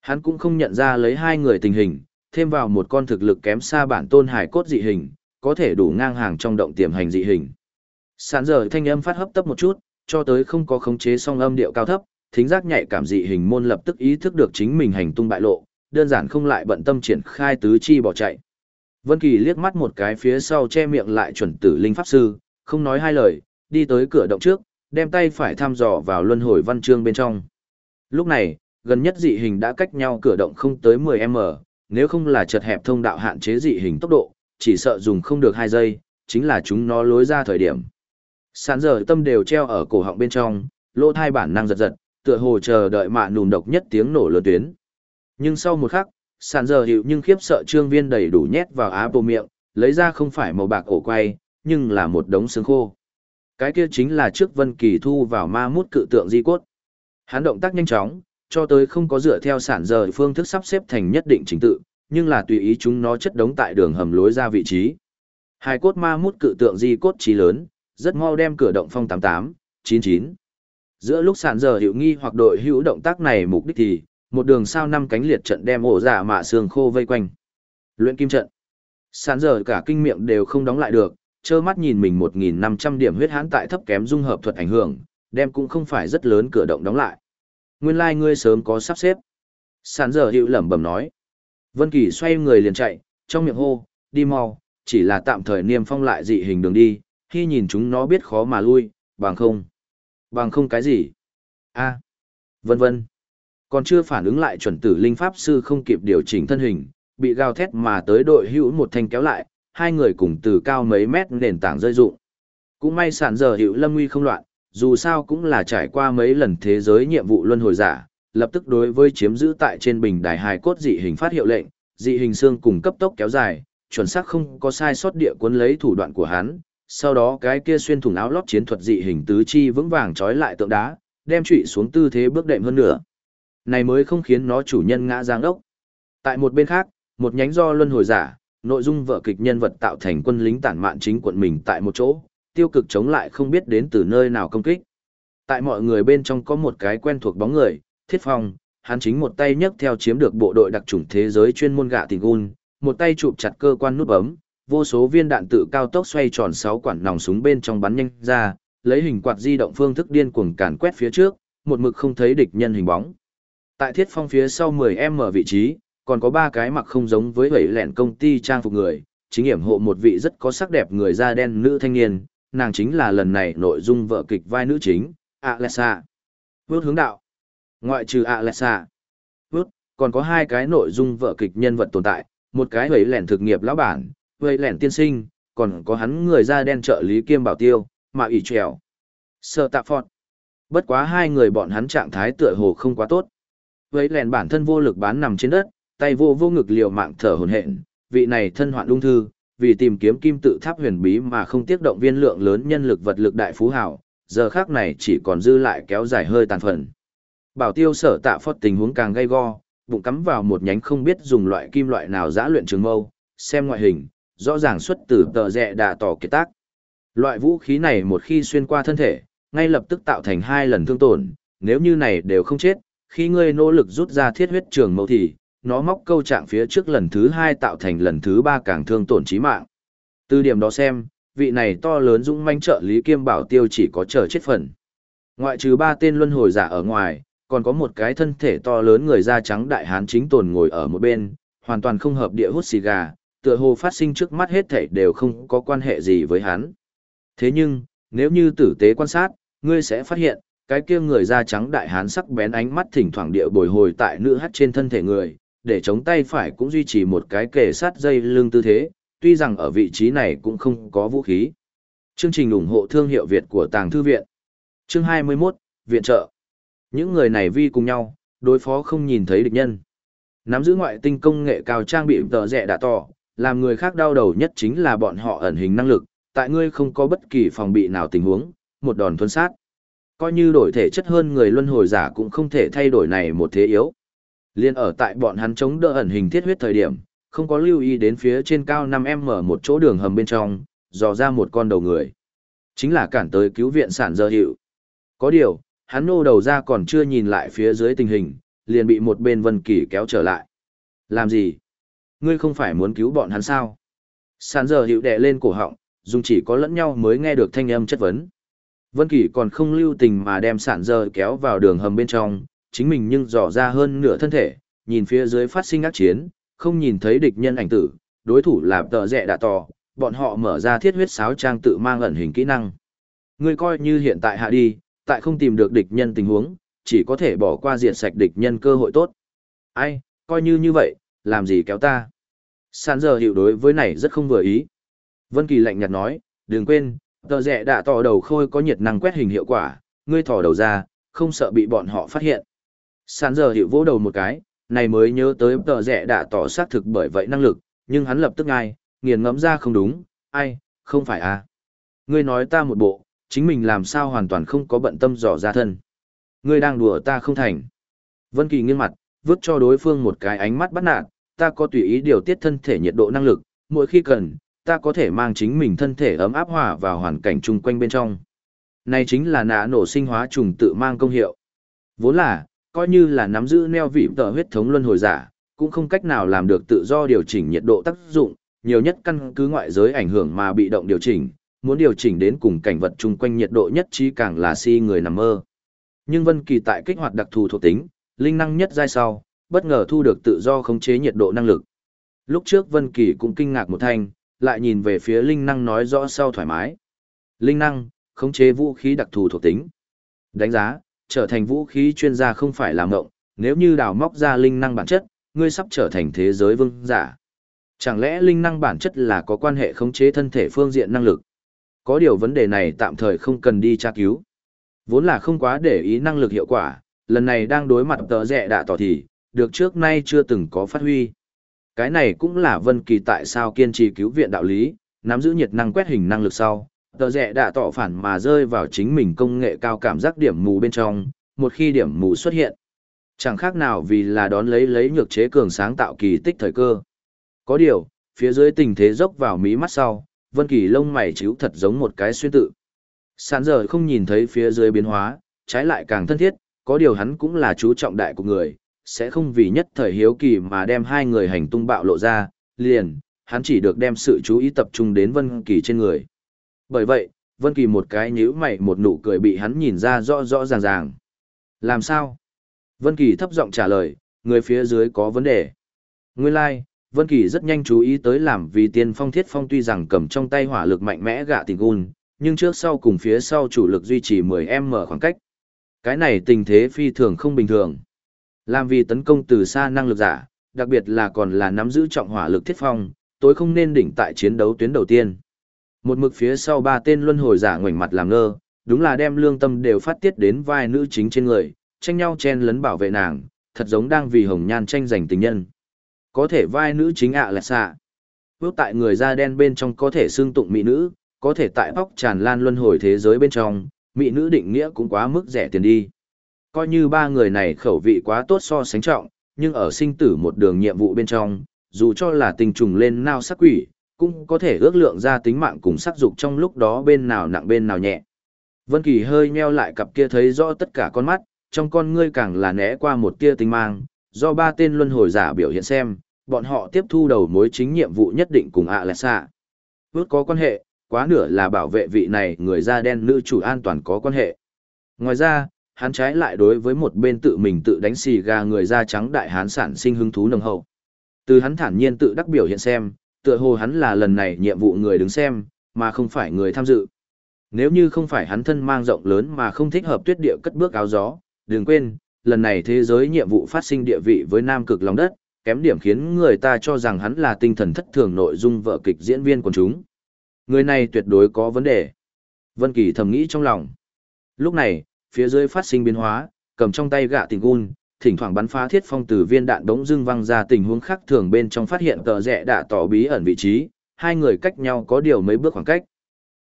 Hắn cũng không nhận ra lấy hai người tình hình, thêm vào một con thực lực kém xa bản tôn hải cốt dị hình, có thể đủ ngang hàng trong động tiềm hành dị hình. Sàn dở thanh âm phát hấp tấp một chút, cho tới không có khống chế song âm điệu cao thấp, thính giác nhạy cảm dị hình môn lập tức ý thức được chính mình hành tung bại lộ, đơn giản không lại bận tâm triển khai tứ chi bỏ chạy. Vân Kỳ liếc mắt một cái phía sau che miệng lại chuẩn tử linh pháp sư, không nói hai lời, đi tới cửa động trước, đem tay phải thăm dò vào luân hồi văn chương bên trong. Lúc này, gần nhất dị hình đã cách nhau cửa động không tới 10m, nếu không là chật hẹp thông đạo hạn chế dị hình tốc độ, chỉ sợ dùng không được 2 giây, chính là chúng nó lối ra thời điểm. Sán giờ tâm đều treo ở cổ họng bên trong, lỗ thai bản năng giật giật, tựa hồ chờ đợi mạ nùm độc nhất tiếng nổ lớn tuyến. Nhưng sau một khắc, sàn giờ hiệu nhưng khiếp sợ trương viên đầy đủ nhét vào á bộ miệng, lấy ra không phải màu bạc ổ quay, nhưng là một đống xương khô. Cái kia chính là trước Vân Kỳ thu vào ma mút cự tượng di cốt. Hắn động tác nhanh chóng, cho tới không có dựa theo sản giờ phương thức sắp xếp thành nhất định trình tự, nhưng là tùy ý chúng nó chất đống tại đường hầm lối ra vị trí. Hai cốt ma mút cự tượng di cốt trí lớn, rất mau đem cửa động phong 88, 99. Giữa lúc sản giờ hiệu nghi hoặc đội hữu động tác này mục đích thì, một đường sao năm cánh liệt trận đem ổ giả mạ xương khô vây quanh. Luyện kim trận. Sản giờ cả kinh miệng đều không đóng lại được, trơ mắt nhìn mình 1.500 điểm huyết hãn tại thấp kém dung hợp thuật ảnh hưởng, đem cũng không phải rất lớn cửa động đóng lại. Nguyên lai like ngươi sớm có sắp xếp. Sản giờ hiệu lẩm bẩm nói. Vân Kỳ xoay người liền chạy, trong miệng hô, đi mau, chỉ là tạm thời niêm phong lại dị hình đường đi, khi nhìn chúng nó biết khó mà lui, bằng không. Bằng không cái gì? a vân vân. Còn chưa phản ứng lại chuẩn tử linh pháp sư không kịp điều chỉnh thân hình, bị gào thét mà tới đội hữu một thanh kéo lại, hai người cùng từ cao mấy mét nền tảng rơi rụng. Cũng may sản giờ hữu lâm nguy không loạn, dù sao cũng là trải qua mấy lần thế giới nhiệm vụ luân hồi giả, lập tức đối với chiếm giữ tại trên bình đài hài cốt dị hình phát hiệu lệnh, dị hình xương cùng cấp tốc kéo dài, chuẩn xác không có sai sót địa cuốn lấy thủ đoạn của hắn, sau đó cái kia xuyên thủng áo lót chiến thuật dị hình tứ chi vững vàng trói lại tượng đá, đem trụy xuống tư thế bước đệm hơn nữa. Này mới không khiến nó chủ nhân ngã giang ốc. Tại một bên khác, một nhánh do luân hồi giả, nội dung vợ kịch nhân vật tạo thành quân lính tản mạn chính quận mình tại một chỗ, tiêu cực chống lại không biết đến từ nơi nào công kích. Tại mọi người bên trong có một cái quen thuộc bóng người, Thiết Phong, hắn chính một tay nhấc theo chiếm được bộ đội đặc chủng thế giới chuyên môn gạ tình gun, một tay chụp chặt cơ quan nút bấm, vô số viên đạn tự cao tốc xoay tròn sáu quản nòng súng bên trong bắn nhanh ra, lấy hình quạt di động phương thức điên cuồng càn quét phía trước, một mực không thấy địch nhân hình bóng. Tại Thiết Phong phía sau 10m vị trí, còn có ba cái mặc không giống với bảy lẹn công ty trang phục người, chính hiểm hộ một vị rất có sắc đẹp người da đen nữ thanh niên, nàng chính là lần này nội dung vợ kịch vai nữ chính, Alexa. Vước hướng đạo. Ngoại trừ Alexa. Vước, còn có hai cái nội dung vợ kịch nhân vật tồn tại, một cái vẩy lẻn thực nghiệp lão bản, vẩy lẻn tiên sinh, còn có hắn người da đen trợ lý kiêm bảo tiêu, mà ủy trèo. Sợ tạ phọt. Bất quá hai người bọn hắn trạng thái tựa hồ không quá tốt. Vẩy lẻn bản thân vô lực bán nằm trên đất, tay vô vô ngực liều mạng thở hổn hển, vị này thân hoạn ung thư, vì tìm kiếm kim tự tháp huyền bí mà không tiếc động viên lượng lớn nhân lực vật lực đại phú hảo, giờ khác này chỉ còn dư lại kéo dài hơi tàn phần. Bảo tiêu sở tạ phót tình huống càng gay go, bụng cắm vào một nhánh không biết dùng loại kim loại nào giã luyện trường mâu, xem ngoại hình, rõ ràng xuất từ tờ rẹ đà tỏ kiệt tác. Loại vũ khí này một khi xuyên qua thân thể, ngay lập tức tạo thành hai lần thương tổn, nếu như này đều không chết, khi ngươi nỗ lực rút ra thiết huyết trường mâu thì, nó móc câu trạng phía trước lần thứ hai tạo thành lần thứ ba càng thương tổn trí mạng. Từ điểm đó xem, vị này to lớn dũng manh trợ lý kiêm bảo tiêu chỉ có chờ chết phần. Ngoại trừ ba tên luân hồi giả ở ngoài, còn có một cái thân thể to lớn người da trắng đại hán chính tồn ngồi ở một bên, hoàn toàn không hợp địa hút xì gà, tựa hồ phát sinh trước mắt hết thảy đều không có quan hệ gì với hắn. Thế nhưng, nếu như tử tế quan sát, ngươi sẽ phát hiện, cái kia người da trắng đại hán sắc bén ánh mắt thỉnh thoảng địa bồi hồi tại nữ hắt trên thân thể người, để chống tay phải cũng duy trì một cái kề sát dây lưng tư thế, tuy rằng ở vị trí này cũng không có vũ khí. Chương trình ủng hộ thương hiệu Việt của Tàng Thư Viện Chương 21, Viện trợ Những người này vi cùng nhau, đối phó không nhìn thấy địch nhân. Nắm giữ ngoại tinh công nghệ cao trang bị tờ rẻ đã tỏ, làm người khác đau đầu nhất chính là bọn họ ẩn hình năng lực, tại ngươi không có bất kỳ phòng bị nào tình huống, một đòn thuân sát. Coi như đổi thể chất hơn người luân hồi giả cũng không thể thay đổi này một thế yếu. Liên ở tại bọn hắn chống đỡ ẩn hình thiết huyết thời điểm, không có lưu ý đến phía trên cao 5M một chỗ đường hầm bên trong, dò ra một con đầu người. Chính là cản tới cứu viện sản dơ hiệu. Có điều, hắn nô đầu ra còn chưa nhìn lại phía dưới tình hình, liền bị một bên Vân Kỳ kéo trở lại. Làm gì? Ngươi không phải muốn cứu bọn hắn sao? Sản dơ hiệu đè lên cổ họng, dùng chỉ có lẫn nhau mới nghe được thanh âm chất vấn. Vân Kỳ còn không lưu tình mà đem sản dơ kéo vào đường hầm bên trong, chính mình nhưng dò ra hơn nửa thân thể, nhìn phía dưới phát sinh ác chiến, không nhìn thấy địch nhân ảnh tử, đối thủ là tờ rẻ đã to, bọn họ mở ra thiết huyết sáo trang tự mang ẩn hình kỹ năng. Ngươi coi như hiện tại hạ đi, tại không tìm được địch nhân tình huống, chỉ có thể bỏ qua diệt sạch địch nhân cơ hội tốt. Ai, coi như như vậy, làm gì kéo ta? Sàn giờ hiểu đối với này rất không vừa ý. Vân Kỳ lạnh nhạt nói, đừng quên, tờ rẻ đã to đầu khôi có nhiệt năng quét hình hiệu quả, ngươi thò đầu ra, không sợ bị bọn họ phát hiện. Sàn giờ hiệu vỗ đầu một cái, này mới nhớ tới tờ rẻ đã tỏ xác thực bởi vậy năng lực, nhưng hắn lập tức ngay, nghiền ngẫm ra không đúng, ai, không phải à. Ngươi nói ta một bộ, chính mình làm sao hoàn toàn không có bận tâm dò ra thân. Ngươi đang đùa ta không thành. Vân Kỳ nghiêng mặt, vứt cho đối phương một cái ánh mắt bắt nạt, ta có tùy ý điều tiết thân thể nhiệt độ năng lực, mỗi khi cần, ta có thể mang chính mình thân thể ấm áp hòa vào hoàn cảnh chung quanh bên trong. Này chính là nã nổ sinh hóa trùng tự mang công hiệu. Vốn là, coi như là nắm giữ neo vị tờ huyết thống luân hồi giả, cũng không cách nào làm được tự do điều chỉnh nhiệt độ tác dụng, nhiều nhất căn cứ ngoại giới ảnh hưởng mà bị động điều chỉnh, muốn điều chỉnh đến cùng cảnh vật chung quanh nhiệt độ nhất trí càng là si người nằm mơ. Nhưng Vân Kỳ tại kích hoạt đặc thù thuộc tính, linh năng nhất giai sau, bất ngờ thu được tự do khống chế nhiệt độ năng lực. Lúc trước Vân Kỳ cũng kinh ngạc một thanh, lại nhìn về phía linh năng nói rõ sau thoải mái. Linh năng, khống chế vũ khí đặc thù thuộc tính. Đánh giá, trở thành vũ khí chuyên gia không phải là ngộng, nếu như đào móc ra linh năng bản chất, ngươi sắp trở thành thế giới vương giả. Chẳng lẽ linh năng bản chất là có quan hệ khống chế thân thể phương diện năng lực? Có điều vấn đề này tạm thời không cần đi tra cứu. Vốn là không quá để ý năng lực hiệu quả, lần này đang đối mặt tờ rẻ đạ tỏ thì, được trước nay chưa từng có phát huy. Cái này cũng là Vân Kỳ tại sao kiên trì cứu viện đạo lý, nắm giữ nhiệt năng quét hình năng lực sau, tờ rẽ đã tỏ phản mà rơi vào chính mình công nghệ cao cảm giác điểm mù bên trong, một khi điểm mù xuất hiện. Chẳng khác nào vì là đón lấy lấy nhược chế cường sáng tạo kỳ tích thời cơ. Có điều, phía dưới tình thế dốc vào mí mắt sau, Vân Kỳ lông mày chíu thật giống một cái xuyên tự. Sán giờ không nhìn thấy phía dưới biến hóa, trái lại càng thân thiết, có điều hắn cũng là chú trọng đại của người, sẽ không vì nhất thời hiếu kỳ mà đem hai người hành tung bạo lộ ra, liền, hắn chỉ được đem sự chú ý tập trung đến Vân Kỳ trên người. Bởi vậy, Vân Kỳ một cái nhíu mày một nụ cười bị hắn nhìn ra rõ rõ ràng ràng. Làm sao? Vân Kỳ thấp giọng trả lời, người phía dưới có vấn đề. Nguyên lai, like, Vân Kỳ rất nhanh chú ý tới làm vì tiên phong thiết phong tuy rằng cầm trong tay hỏa lực mạnh mẽ gạ tình gun, nhưng trước sau cùng phía sau chủ lực duy trì 10m khoảng cách. Cái này tình thế phi thường không bình thường. Làm vì tấn công từ xa năng lực giả, đặc biệt là còn là nắm giữ trọng hỏa lực thiết phong, tối không nên đỉnh tại chiến đấu tuyến đầu tiên. Một mực phía sau ba tên luân hồi giả ngoảnh mặt làm ngơ, đúng là đem lương tâm đều phát tiết đến vai nữ chính trên người, tranh nhau chen lấn bảo vệ nàng, thật giống đang vì hồng nhan tranh giành tình nhân. Có thể vai nữ chính ạ là xạ. Bước tại người da đen bên trong có thể xương tụng mỹ nữ, có thể tại bóc tràn lan luân hồi thế giới bên trong, mỹ nữ định nghĩa cũng quá mức rẻ tiền đi. Coi như ba người này khẩu vị quá tốt so sánh trọng, nhưng ở sinh tử một đường nhiệm vụ bên trong, dù cho là tình trùng lên nao sắc quỷ, cũng có thể ước lượng ra tính mạng cùng sắc dục trong lúc đó bên nào nặng bên nào nhẹ. Vân Kỳ hơi nheo lại cặp kia thấy rõ tất cả con mắt, trong con ngươi càng là né qua một tia tinh mang, do ba tên luân hồi giả biểu hiện xem, bọn họ tiếp thu đầu mối chính nhiệm vụ nhất định cùng ạ lẹ xạ. Vước có quan hệ, quá nửa là bảo vệ vị này người da đen nữ chủ an toàn có quan hệ. Ngoài ra, hắn trái lại đối với một bên tự mình tự đánh xì gà người da trắng đại hán sản sinh hứng thú nồng hậu. Từ hắn thản nhiên tự đắc biểu hiện xem, tựa hồ hắn là lần này nhiệm vụ người đứng xem, mà không phải người tham dự. Nếu như không phải hắn thân mang rộng lớn mà không thích hợp tuyết địa cất bước áo gió, đừng quên, lần này thế giới nhiệm vụ phát sinh địa vị với nam cực lòng đất, kém điểm khiến người ta cho rằng hắn là tinh thần thất thường nội dung vợ kịch diễn viên của chúng. Người này tuyệt đối có vấn đề. Vân Kỳ thầm nghĩ trong lòng. Lúc này, phía dưới phát sinh biến hóa, cầm trong tay gạ tình gun, thỉnh thoảng bắn phá thiết phong từ viên đạn đống dưng văng ra tình huống khác thường bên trong phát hiện tờ rẽ đã tỏ bí ẩn vị trí, hai người cách nhau có điều mấy bước khoảng cách.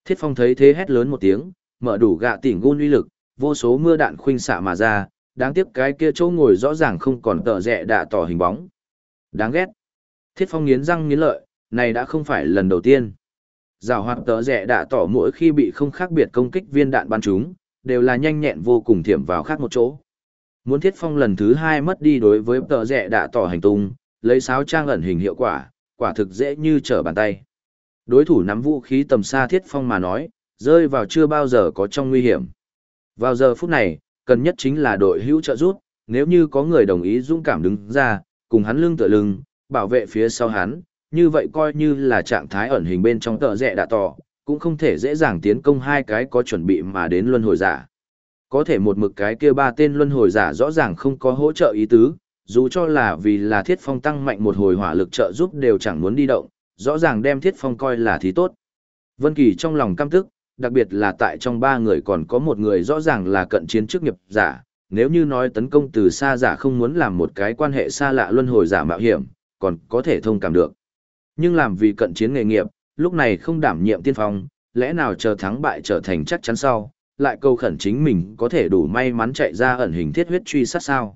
Thiết phong thấy thế hét lớn một tiếng, mở đủ gạ tỉnh gôn uy lực, vô số mưa đạn khuynh xạ mà ra, đáng tiếc cái kia chỗ ngồi rõ ràng không còn tờ rẽ đã tỏ hình bóng. Đáng ghét. Thiết phong nghiến răng nghiến lợi, này đã không phải lần đầu tiên. Giảo hoạt tờ rẽ đã tỏ mỗi khi bị không khác biệt công kích viên đạn bắn chúng, đều là nhanh nhẹn vô cùng thiểm vào khác một chỗ. Muốn thiết phong lần thứ hai mất đi đối với tờ rẽ đã tỏ hành tung, lấy sáo trang ẩn hình hiệu quả, quả thực dễ như trở bàn tay. Đối thủ nắm vũ khí tầm xa thiết phong mà nói, rơi vào chưa bao giờ có trong nguy hiểm. Vào giờ phút này, cần nhất chính là đội hữu trợ rút, nếu như có người đồng ý dũng cảm đứng ra, cùng hắn lưng tựa lưng, bảo vệ phía sau hắn, như vậy coi như là trạng thái ẩn hình bên trong tờ rẽ đã tỏ, cũng không thể dễ dàng tiến công hai cái có chuẩn bị mà đến luân hồi giả. Có thể một mực cái kia ba tên luân hồi giả rõ ràng không có hỗ trợ ý tứ, dù cho là vì là thiết phong tăng mạnh một hồi hỏa lực trợ giúp đều chẳng muốn đi động, rõ ràng đem thiết phong coi là thí tốt. Vân Kỳ trong lòng căm tức, đặc biệt là tại trong ba người còn có một người rõ ràng là cận chiến trước nghiệp giả, nếu như nói tấn công từ xa giả không muốn làm một cái quan hệ xa lạ luân hồi giả mạo hiểm, còn có thể thông cảm được. Nhưng làm vì cận chiến nghề nghiệp, lúc này không đảm nhiệm tiên phong, lẽ nào chờ thắng bại trở thành chắc chắn sau, lại cầu khẩn chính mình có thể đủ may mắn chạy ra ẩn hình thiết huyết truy sát sao.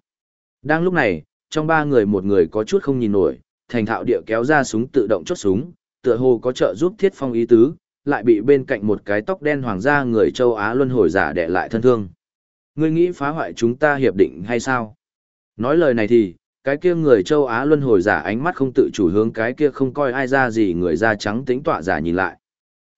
Đang lúc này, trong ba người một người có chút không nhìn nổi, thành thạo địa kéo ra súng tự động chốt súng, tựa hồ có trợ giúp thiết phong ý tứ, lại bị bên cạnh một cái tóc đen hoàng gia người châu Á luân hồi giả đẻ lại thân thương. Ngươi nghĩ phá hoại chúng ta hiệp định hay sao? Nói lời này thì, cái kia người châu Á luân hồi giả ánh mắt không tự chủ hướng cái kia không coi ai ra gì người da trắng tính tọa giả nhìn lại.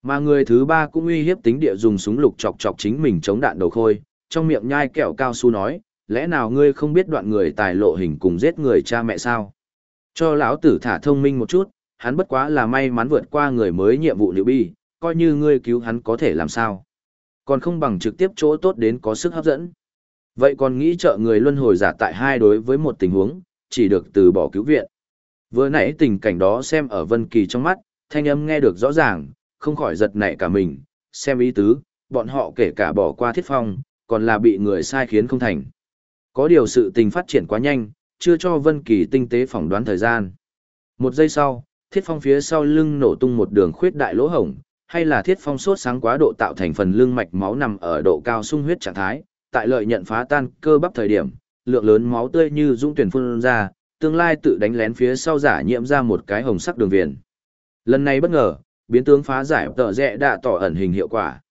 Mà người thứ ba cũng uy hiếp tính địa dùng súng lục chọc chọc chính mình chống đạn đầu khôi, trong miệng nhai kẹo cao su nói, lẽ nào ngươi không biết đoạn người tài lộ hình cùng giết người cha mẹ sao? Cho lão tử thả thông minh một chút, hắn bất quá là may mắn vượt qua người mới nhiệm vụ liệu bi, coi như ngươi cứu hắn có thể làm sao. Còn không bằng trực tiếp chỗ tốt đến có sức hấp dẫn. Vậy còn nghĩ trợ người luân hồi giả tại hai đối với một tình huống, chỉ được từ bỏ cứu viện. Vừa nãy tình cảnh đó xem ở Vân Kỳ trong mắt, thanh âm nghe được rõ ràng, không khỏi giật nảy cả mình, xem ý tứ, bọn họ kể cả bỏ qua thiết phong, còn là bị người sai khiến không thành. Có điều sự tình phát triển quá nhanh, chưa cho Vân Kỳ tinh tế phỏng đoán thời gian. Một giây sau, thiết phong phía sau lưng nổ tung một đường khuyết đại lỗ hổng, hay là thiết phong sốt sáng quá độ tạo thành phần lưng mạch máu nằm ở độ cao sung huyết trạng thái, tại lợi nhận phá tan cơ bắp thời điểm, lượng lớn máu tươi như dũng tuyển phun ra, tương lai tự đánh lén phía sau giả nhiễm ra một cái hồng sắc đường viền. Lần này bất ngờ, biến tướng phá giải tợ rẽ đã tỏ ẩn hình hiệu quả.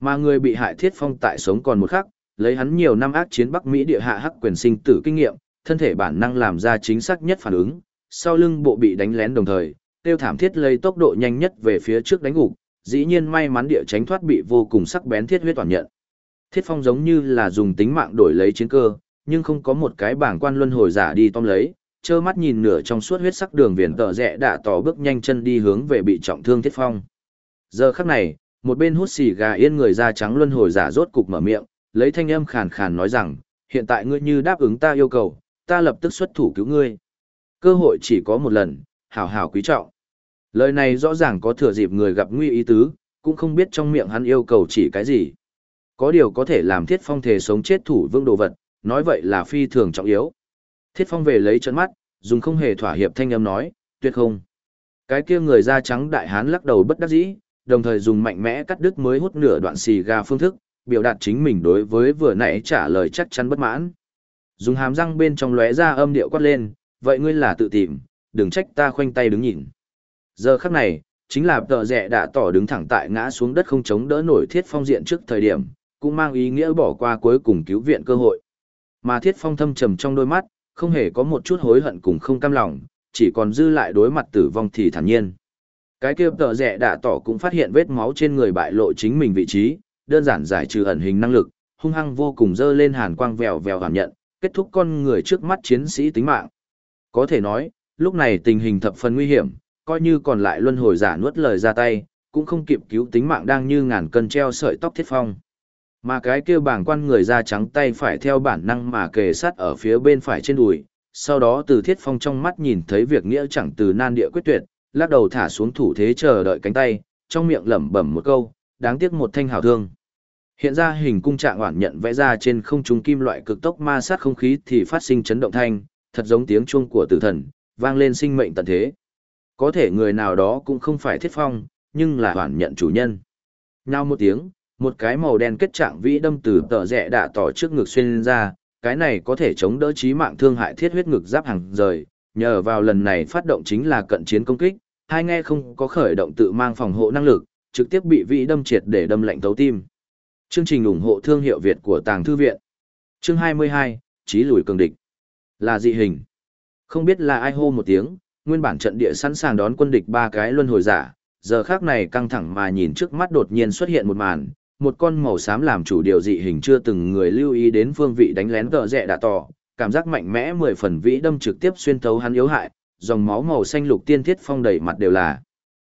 Mà người bị hại thiết phong tại sống còn một khắc, lấy hắn nhiều năm ác chiến Bắc Mỹ địa hạ hắc quyền sinh tử kinh nghiệm, thân thể bản năng làm ra chính xác nhất phản ứng, sau lưng bộ bị đánh lén đồng thời, tiêu thảm thiết lấy tốc độ nhanh nhất về phía trước đánh gục, dĩ nhiên may mắn địa tránh thoát bị vô cùng sắc bén thiết huyết toàn nhận. Thiết phong giống như là dùng tính mạng đổi lấy chiến cơ, nhưng không có một cái bảng quan luân hồi giả đi tóm lấy, trơ mắt nhìn nửa trong suốt huyết sắc đường viền tợ rẽ đã tỏ bước nhanh chân đi hướng về bị trọng thương thiết phong. Giờ khắc này, một bên hút xì gà yên người da trắng luân hồi giả rốt cục mở miệng, lấy thanh âm khàn khàn nói rằng, hiện tại ngươi như đáp ứng ta yêu cầu, ta lập tức xuất thủ cứu ngươi. Cơ hội chỉ có một lần, hảo hảo quý trọng. Lời này rõ ràng có thừa dịp người gặp nguy ý tứ, cũng không biết trong miệng hắn yêu cầu chỉ cái gì. Có điều có thể làm thiết phong thể sống chết thủ vương đồ vật, nói vậy là phi thường trọng yếu. Thiết phong về lấy trấn mắt, dùng không hề thỏa hiệp thanh âm nói, tuyệt không. Cái kia người da trắng đại hán lắc đầu bất đắc dĩ, đồng thời dùng mạnh mẽ cắt đứt mới hút nửa đoạn xì gà phương thức, biểu đạt chính mình đối với vừa nãy trả lời chắc chắn bất mãn. Dùng hàm răng bên trong lóe ra âm điệu quát lên, vậy ngươi là tự tìm, đừng trách ta khoanh tay đứng nhìn. Giờ khắc này, chính là tờ rẻ đã tỏ đứng thẳng tại ngã xuống đất không chống đỡ nổi thiết phong diện trước thời điểm, cũng mang ý nghĩa bỏ qua cuối cùng cứu viện cơ hội. Mà thiết phong thâm trầm trong đôi mắt, không hề có một chút hối hận cùng không cam lòng, chỉ còn dư lại đối mặt tử vong thì thản nhiên. Cái kia tờ rẻ đã tỏ cũng phát hiện vết máu trên người bại lộ chính mình vị trí, đơn giản giải trừ ẩn hình năng lực, hung hăng vô cùng dơ lên hàn quang vèo vèo cảm nhận, kết thúc con người trước mắt chiến sĩ tính mạng. Có thể nói, lúc này tình hình thập phần nguy hiểm, coi như còn lại luân hồi giả nuốt lời ra tay, cũng không kịp cứu tính mạng đang như ngàn cân treo sợi tóc thiết phong. Mà cái kia bảng quan người da trắng tay phải theo bản năng mà kề sát ở phía bên phải trên đùi, sau đó từ thiết phong trong mắt nhìn thấy việc nghĩa chẳng từ nan địa quyết tuyệt, lắc đầu thả xuống thủ thế chờ đợi cánh tay, trong miệng lẩm bẩm một câu, đáng tiếc một thanh hào thương. Hiện ra hình cung trạng oản nhận vẽ ra trên không trung kim loại cực tốc ma sát không khí thì phát sinh chấn động thanh, thật giống tiếng chuông của tử thần, vang lên sinh mệnh tận thế. Có thể người nào đó cũng không phải thiết phong, nhưng là hoàn nhận chủ nhân. Nhau một tiếng, một cái màu đen kết trạng vĩ đâm từ tờ rẽ đạ tỏ trước ngực xuyên ra, cái này có thể chống đỡ chí mạng thương hại thiết huyết ngực giáp hàng rời, nhờ vào lần này phát động chính là cận chiến công kích, hai nghe không có khởi động tự mang phòng hộ năng lực, trực tiếp bị vĩ đâm triệt để đâm lạnh thấu tim. Chương trình ủng hộ thương hiệu Việt của Tàng Thư Viện. Chương 22, Chí lùi cường địch. Là dị hình. Không biết là ai hô một tiếng, nguyên bản trận địa sẵn sàng đón quân địch ba cái luân hồi giả, giờ khác này căng thẳng mà nhìn trước mắt đột nhiên xuất hiện một màn, một con màu xám làm chủ điều dị hình chưa từng người lưu ý đến phương vị đánh lén tợ rẽ đã tỏ, cảm giác mạnh mẽ mười phần vĩ đâm trực tiếp xuyên thấu hắn yếu hại, dòng máu màu xanh lục tiên thiết phong đầy mặt đều là.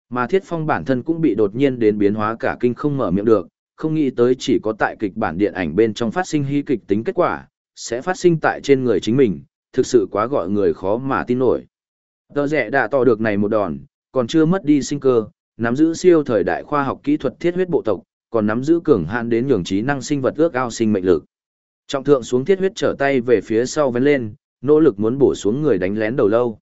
Mà thiết phong bản thân cũng bị đột nhiên đến biến hóa cả kinh không mở miệng được, không nghĩ tới chỉ có tại kịch bản điện ảnh bên trong phát sinh hy kịch tính kết quả, sẽ phát sinh tại trên người chính mình, thực sự quá gọi người khó mà tin nổi. Tờ rẻ đã tỏ được này một đòn, còn chưa mất đi sinh cơ, nắm giữ siêu thời đại khoa học kỹ thuật thiết huyết bộ tộc, còn nắm giữ cường hạn đến nhường trí năng sinh vật ước ao sinh mệnh lực. Trọng thượng xuống thiết huyết trở tay về phía sau vén lên, nỗ lực muốn bổ xuống người đánh lén đầu lâu.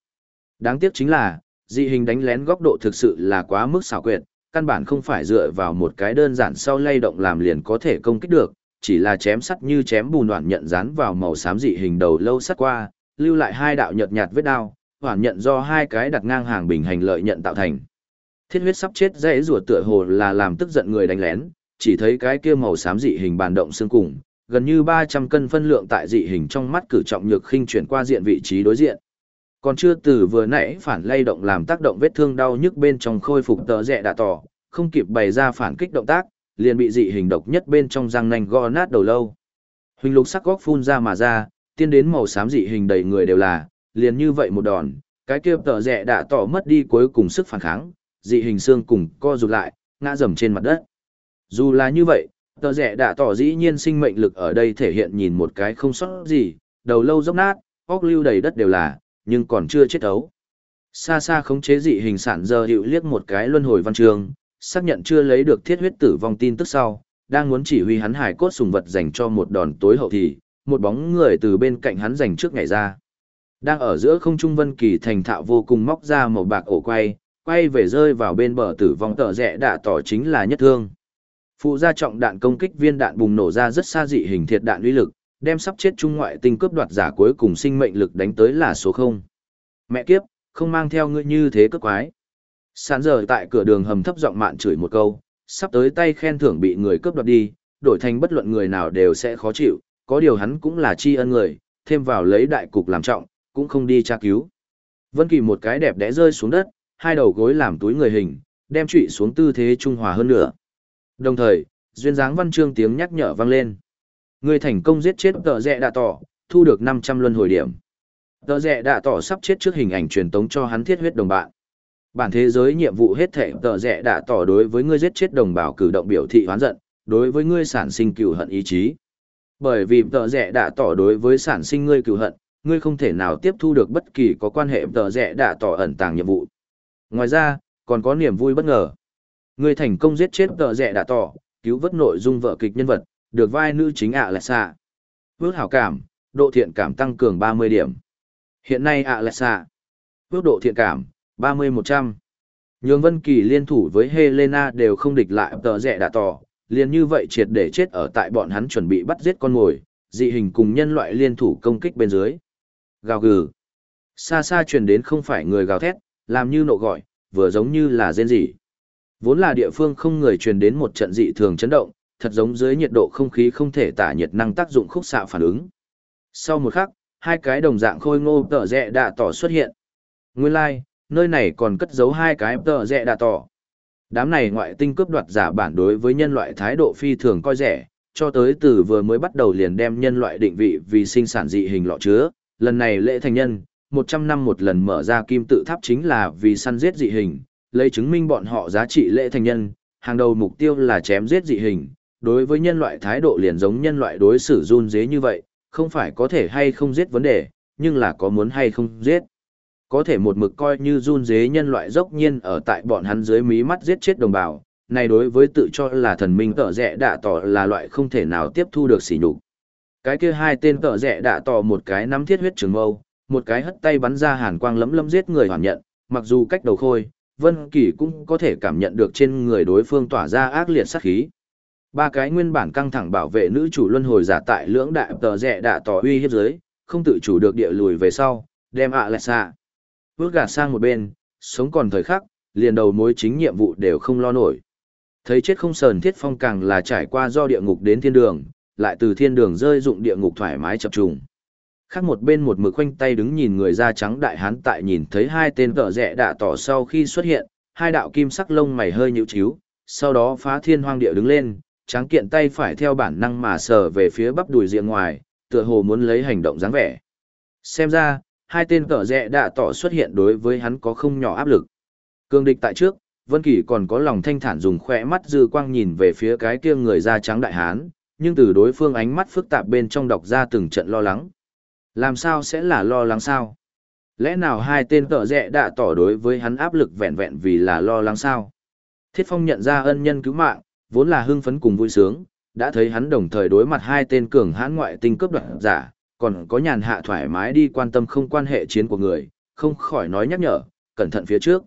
Đáng tiếc chính là, dị hình đánh lén góc độ thực sự là quá mức xảo quyệt, căn bản không phải dựa vào một cái đơn giản sau lay động làm liền có thể công kích được, chỉ là chém sắt như chém bùn đoạn nhận dán vào màu xám dị hình đầu lâu sắt qua, lưu lại hai đạo nhợt nhạt vết đao, hoàn nhận do hai cái đặt ngang hàng bình hành lợi nhận tạo thành. Thiết huyết sắp chết dễ rùa tựa hồ là làm tức giận người đánh lén, chỉ thấy cái kia màu xám dị hình bàn động xương cùng, gần như 300 cân phân lượng tại dị hình trong mắt cử trọng nhược khinh chuyển qua diện vị trí đối diện. Còn chưa từ vừa nãy phản lay động làm tác động vết thương đau nhức bên trong khôi phục tờ rẹ đã tỏ, không kịp bày ra phản kích động tác, liền bị dị hình độc nhất bên trong răng nanh gõ nát đầu lâu. Huỳnh lục sắc góc phun ra mà ra, tiên đến màu xám dị hình đầy người đều là, liền như vậy một đòn, cái kia tờ rẹ đã tỏ mất đi cuối cùng sức phản kháng, dị hình xương cùng co rụt lại, ngã dầm trên mặt đất. Dù là như vậy, tờ rẻ đã tỏ dĩ nhiên sinh mệnh lực ở đây thể hiện nhìn một cái không sót gì, đầu lâu dốc nát, óc lưu đầy đất đều là, nhưng còn chưa chết ấu. Xa xa khống chế dị hình sản giờ hiệu liếc một cái luân hồi văn trường, xác nhận chưa lấy được thiết huyết tử vong tin tức sau, đang muốn chỉ huy hắn hải cốt sùng vật dành cho một đòn tối hậu thì, một bóng người từ bên cạnh hắn dành trước ngày ra. Đang ở giữa không trung vân kỳ thành thạo vô cùng móc ra một bạc ổ quay, quay về rơi vào bên bờ tử vong tờ rẽ đã tỏ chính là nhất thương. Phụ gia trọng đạn công kích viên đạn bùng nổ ra rất xa dị hình thiệt đạn uy lực, đem sắp chết trung ngoại tinh cướp đoạt giả cuối cùng sinh mệnh lực đánh tới là số 0. Mẹ kiếp, không mang theo ngươi như thế cướp quái. Sán giờ tại cửa đường hầm thấp giọng mạn chửi một câu, sắp tới tay khen thưởng bị người cướp đoạt đi, đổi thành bất luận người nào đều sẽ khó chịu, có điều hắn cũng là tri ân người, thêm vào lấy đại cục làm trọng, cũng không đi tra cứu. Vân Kỳ một cái đẹp đẽ rơi xuống đất, hai đầu gối làm túi người hình, đem trụy xuống tư thế trung hòa hơn nữa. Đồng thời, duyên dáng văn chương tiếng nhắc nhở vang lên. Người thành công giết chết tờ rẽ đạ tỏ, thu được 500 luân hồi điểm. Tờ rẽ đạ tỏ sắp chết trước hình ảnh truyền tống cho hắn thiết huyết đồng bạn. Bản thế giới nhiệm vụ hết thể tờ rẽ đạ tỏ đối với ngươi giết chết đồng bào cử động biểu thị hoán giận, đối với ngươi sản sinh cựu hận ý chí. Bởi vì tờ rẽ đạ tỏ đối với sản sinh ngươi cựu hận, ngươi không thể nào tiếp thu được bất kỳ có quan hệ tờ rẽ đạ tỏ ẩn tàng nhiệm vụ. Ngoài ra, còn có niềm vui bất ngờ. Người thành công giết chết tờ rẻ đã tỏ, cứu vớt nội dung vợ kịch nhân vật, được vai nữ chính ạ à xạ. Vước hảo cảm, độ thiện cảm tăng cường 30 điểm. Hiện nay ạ à xạ. Vước độ thiện cảm, 30-100. Nhường Vân Kỳ liên thủ với Helena đều không địch lại tờ rẻ đã tỏ, liền như vậy triệt để chết ở tại bọn hắn chuẩn bị bắt giết con mồi, dị hình cùng nhân loại liên thủ công kích bên dưới. Gào gừ. Xa xa truyền đến không phải người gào thét, làm như nộ gọi, vừa giống như là rên rỉ. Vốn là địa phương không người truyền đến một trận dị thường chấn động, thật giống dưới nhiệt độ không khí không thể tả nhiệt năng tác dụng khúc xạ phản ứng. Sau một khắc, hai cái đồng dạng khôi ngô tờ rẹ đạ tỏ xuất hiện. Nguyên lai, like, nơi này còn cất giấu hai cái tờ rẹ đạ tỏ. Đám này ngoại tinh cướp đoạt giả bản đối với nhân loại thái độ phi thường coi rẻ, cho tới từ vừa mới bắt đầu liền đem nhân loại định vị vì sinh sản dị hình lọ chứa, lần này lễ thành nhân, 100 năm một lần mở ra kim tự tháp chính là vì săn giết dị hình, lấy chứng minh bọn họ giá trị lễ thành nhân, hàng đầu mục tiêu là chém giết dị hình, đối với nhân loại thái độ liền giống nhân loại đối xử run dế như vậy, không phải có thể hay không giết vấn đề, nhưng là có muốn hay không giết. Có thể một mực coi như run dế nhân loại dốc nhiên ở tại bọn hắn dưới mí mắt giết chết đồng bào, này đối với tự cho là thần minh tở rẻ đạ tỏ là loại không thể nào tiếp thu được sỉ nhục. Cái kia hai tên tở rẻ đạ tỏ một cái nắm thiết huyết trường mâu, một cái hất tay bắn ra hàn quang lấm lấm giết người hoàn nhận, mặc dù cách đầu khôi, Vân Kỳ cũng có thể cảm nhận được trên người đối phương tỏa ra ác liệt sát khí. Ba cái nguyên bản căng thẳng bảo vệ nữ chủ luân hồi giả tại lưỡng đại tờ rẻ đã tỏ uy hiếp dưới, không tự chủ được địa lùi về sau, đem ạ lại xa. Bước gạt sang một bên, sống còn thời khắc, liền đầu mối chính nhiệm vụ đều không lo nổi. Thấy chết không sờn thiết phong càng là trải qua do địa ngục đến thiên đường, lại từ thiên đường rơi dụng địa ngục thoải mái chập trùng. Khác một bên một mực khoanh tay đứng nhìn người da trắng đại hán tại nhìn thấy hai tên vợ rẻ đạ tỏ sau khi xuất hiện, hai đạo kim sắc lông mày hơi nhíu chíu, sau đó phá thiên hoang địa đứng lên, trắng kiện tay phải theo bản năng mà sờ về phía bắp đùi diện ngoài, tựa hồ muốn lấy hành động dáng vẻ. Xem ra, hai tên tợ rẽ đạ tỏ xuất hiện đối với hắn có không nhỏ áp lực. Cương địch tại trước, Vân Kỳ còn có lòng thanh thản dùng khỏe mắt dư quang nhìn về phía cái kia người da trắng đại hán, nhưng từ đối phương ánh mắt phức tạp bên trong đọc ra từng trận lo lắng. Làm sao sẽ là lo lắng sao? Lẽ nào hai tên tợ rẽ đã tỏ đối với hắn áp lực vẹn vẹn vì là lo lắng sao? Thiết Phong nhận ra ân nhân cứu mạng, vốn là hưng phấn cùng vui sướng, đã thấy hắn đồng thời đối mặt hai tên cường hãn ngoại tinh cướp đoạt giả, còn có nhàn hạ thoải mái đi quan tâm không quan hệ chiến của người, không khỏi nói nhắc nhở, cẩn thận phía trước.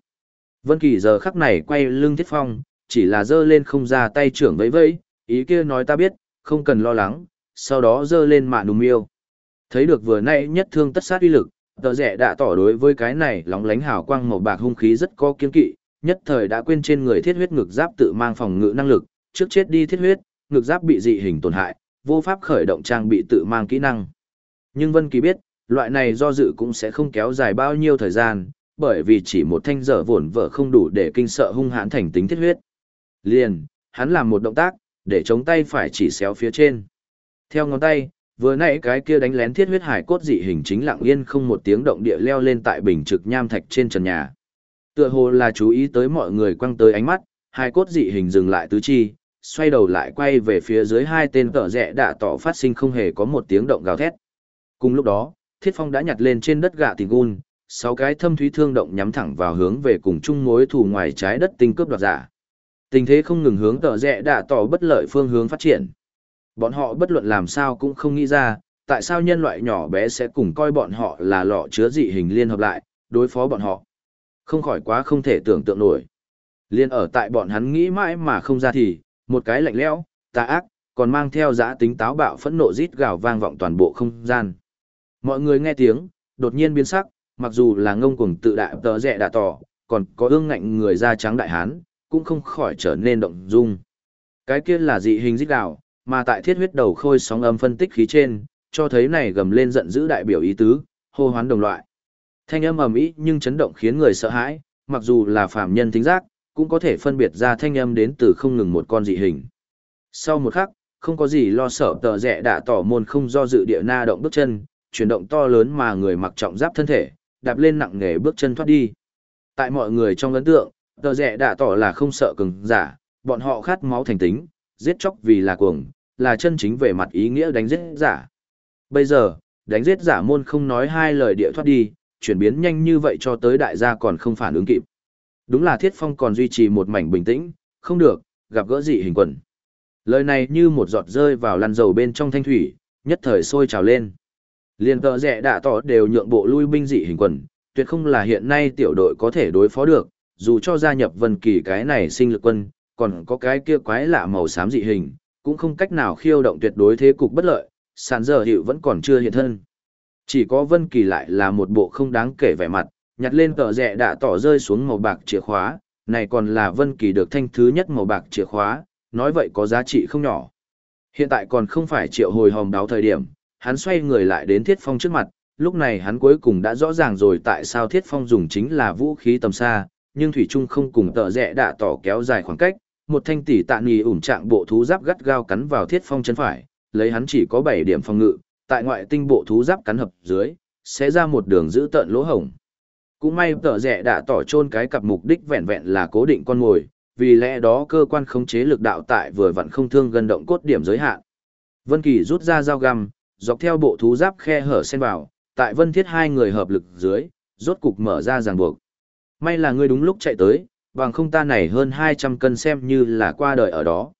Vân Kỳ giờ khắc này quay lưng Thiết Phong, chỉ là giơ lên không ra tay trưởng vẫy vẫy, ý kia nói ta biết, không cần lo lắng, sau đó giơ lên mạ nùm miêu. Thấy được vừa nay nhất thương tất sát uy lực, tờ rẻ đã tỏ đối với cái này lóng lánh hào quang màu bạc hung khí rất có kiên kỵ, nhất thời đã quên trên người thiết huyết ngực giáp tự mang phòng ngự năng lực, trước chết đi thiết huyết, ngực giáp bị dị hình tổn hại, vô pháp khởi động trang bị tự mang kỹ năng. Nhưng Vân Kỳ biết, loại này do dự cũng sẽ không kéo dài bao nhiêu thời gian, bởi vì chỉ một thanh dở vồn vợ không đủ để kinh sợ hung hãn thành tính thiết huyết. Liền, hắn làm một động tác, để chống tay phải chỉ xéo phía trên. Theo ngón tay, vừa nãy cái kia đánh lén thiết huyết hải cốt dị hình chính lặng yên không một tiếng động địa leo lên tại bình trực nham thạch trên trần nhà. Tựa hồ là chú ý tới mọi người quăng tới ánh mắt, hải cốt dị hình dừng lại tứ chi, xoay đầu lại quay về phía dưới hai tên cỡ rẽ đã tỏ phát sinh không hề có một tiếng động gào thét. Cùng lúc đó, Thiết Phong đã nhặt lên trên đất gạ tình gun, sáu cái thâm thúy thương động nhắm thẳng vào hướng về cùng chung mối thù ngoài trái đất tinh cướp đoạt giả. Tình thế không ngừng hướng tờ rẽ đã tỏ bất lợi phương hướng phát triển. Bọn họ bất luận làm sao cũng không nghĩ ra, tại sao nhân loại nhỏ bé sẽ cùng coi bọn họ là lọ chứa dị hình liên hợp lại, đối phó bọn họ. Không khỏi quá không thể tưởng tượng nổi. Liên ở tại bọn hắn nghĩ mãi mà không ra thì, một cái lạnh lẽo, tà ác, còn mang theo giã tính táo bạo phẫn nộ rít gào vang vọng toàn bộ không gian. Mọi người nghe tiếng, đột nhiên biến sắc, mặc dù là ngông cuồng tự đại tờ rẻ đà tỏ, còn có ương ngạnh người da trắng đại hán, cũng không khỏi trở nên động dung. Cái kia là dị hình rít gào, mà tại thiết huyết đầu khôi sóng âm phân tích khí trên, cho thấy này gầm lên giận dữ đại biểu ý tứ, hô hoán đồng loại. Thanh âm ầm ĩ nhưng chấn động khiến người sợ hãi, mặc dù là phàm nhân thính giác, cũng có thể phân biệt ra thanh âm đến từ không ngừng một con dị hình. Sau một khắc, không có gì lo sợ tờ rẻ đã tỏ môn không do dự địa na động bước chân, chuyển động to lớn mà người mặc trọng giáp thân thể, đạp lên nặng nghề bước chân thoát đi. Tại mọi người trong ấn tượng, tờ rẻ đã tỏ là không sợ cứng giả, bọn họ khát máu thành tính, giết chóc vì là cuồng, là chân chính về mặt ý nghĩa đánh giết giả. Bây giờ, đánh giết giả môn không nói hai lời địa thoát đi, chuyển biến nhanh như vậy cho tới đại gia còn không phản ứng kịp. Đúng là Thiết Phong còn duy trì một mảnh bình tĩnh, không được, gặp gỡ dị hình quần. Lời này như một giọt rơi vào lăn dầu bên trong thanh thủy, nhất thời sôi trào lên. Liên tờ rẻ đã tỏ đều nhượng bộ lui binh dị hình quần, tuyệt không là hiện nay tiểu đội có thể đối phó được, dù cho gia nhập vân kỳ cái này sinh lực quân, còn có cái kia quái lạ màu xám dị hình, cũng không cách nào khiêu động tuyệt đối thế cục bất lợi, sàn giờ hiệu vẫn còn chưa hiện thân. Chỉ có Vân Kỳ lại là một bộ không đáng kể vẻ mặt, nhặt lên tờ rẻ đã tỏ rơi xuống màu bạc chìa khóa, này còn là Vân Kỳ được thanh thứ nhất màu bạc chìa khóa, nói vậy có giá trị không nhỏ. Hiện tại còn không phải triệu hồi hòm đáo thời điểm, hắn xoay người lại đến Thiết Phong trước mặt, lúc này hắn cuối cùng đã rõ ràng rồi tại sao Thiết Phong dùng chính là vũ khí tầm xa, nhưng Thủy Trung không cùng tờ rẽ đã tỏ kéo dài khoảng cách, một thanh tỷ tạ nghỉ ủn trạng bộ thú giáp gắt gao cắn vào Thiết Phong chân phải, lấy hắn chỉ có 7 điểm phòng ngự, tại ngoại tinh bộ thú giáp cắn hợp dưới, sẽ ra một đường giữ tận lỗ hổng. Cũng may tợ rẽ đã tỏ chôn cái cặp mục đích vẹn vẹn là cố định con mồi, vì lẽ đó cơ quan khống chế lực đạo tại vừa vặn không thương gần động cốt điểm giới hạn. Vân Kỳ rút ra dao găm, dọc theo bộ thú giáp khe hở xen vào, tại Vân Thiết hai người hợp lực dưới, rốt cục mở ra ràng buộc. May là ngươi đúng lúc chạy tới, bằng không ta này hơn 200 cân xem như là qua đời ở đó.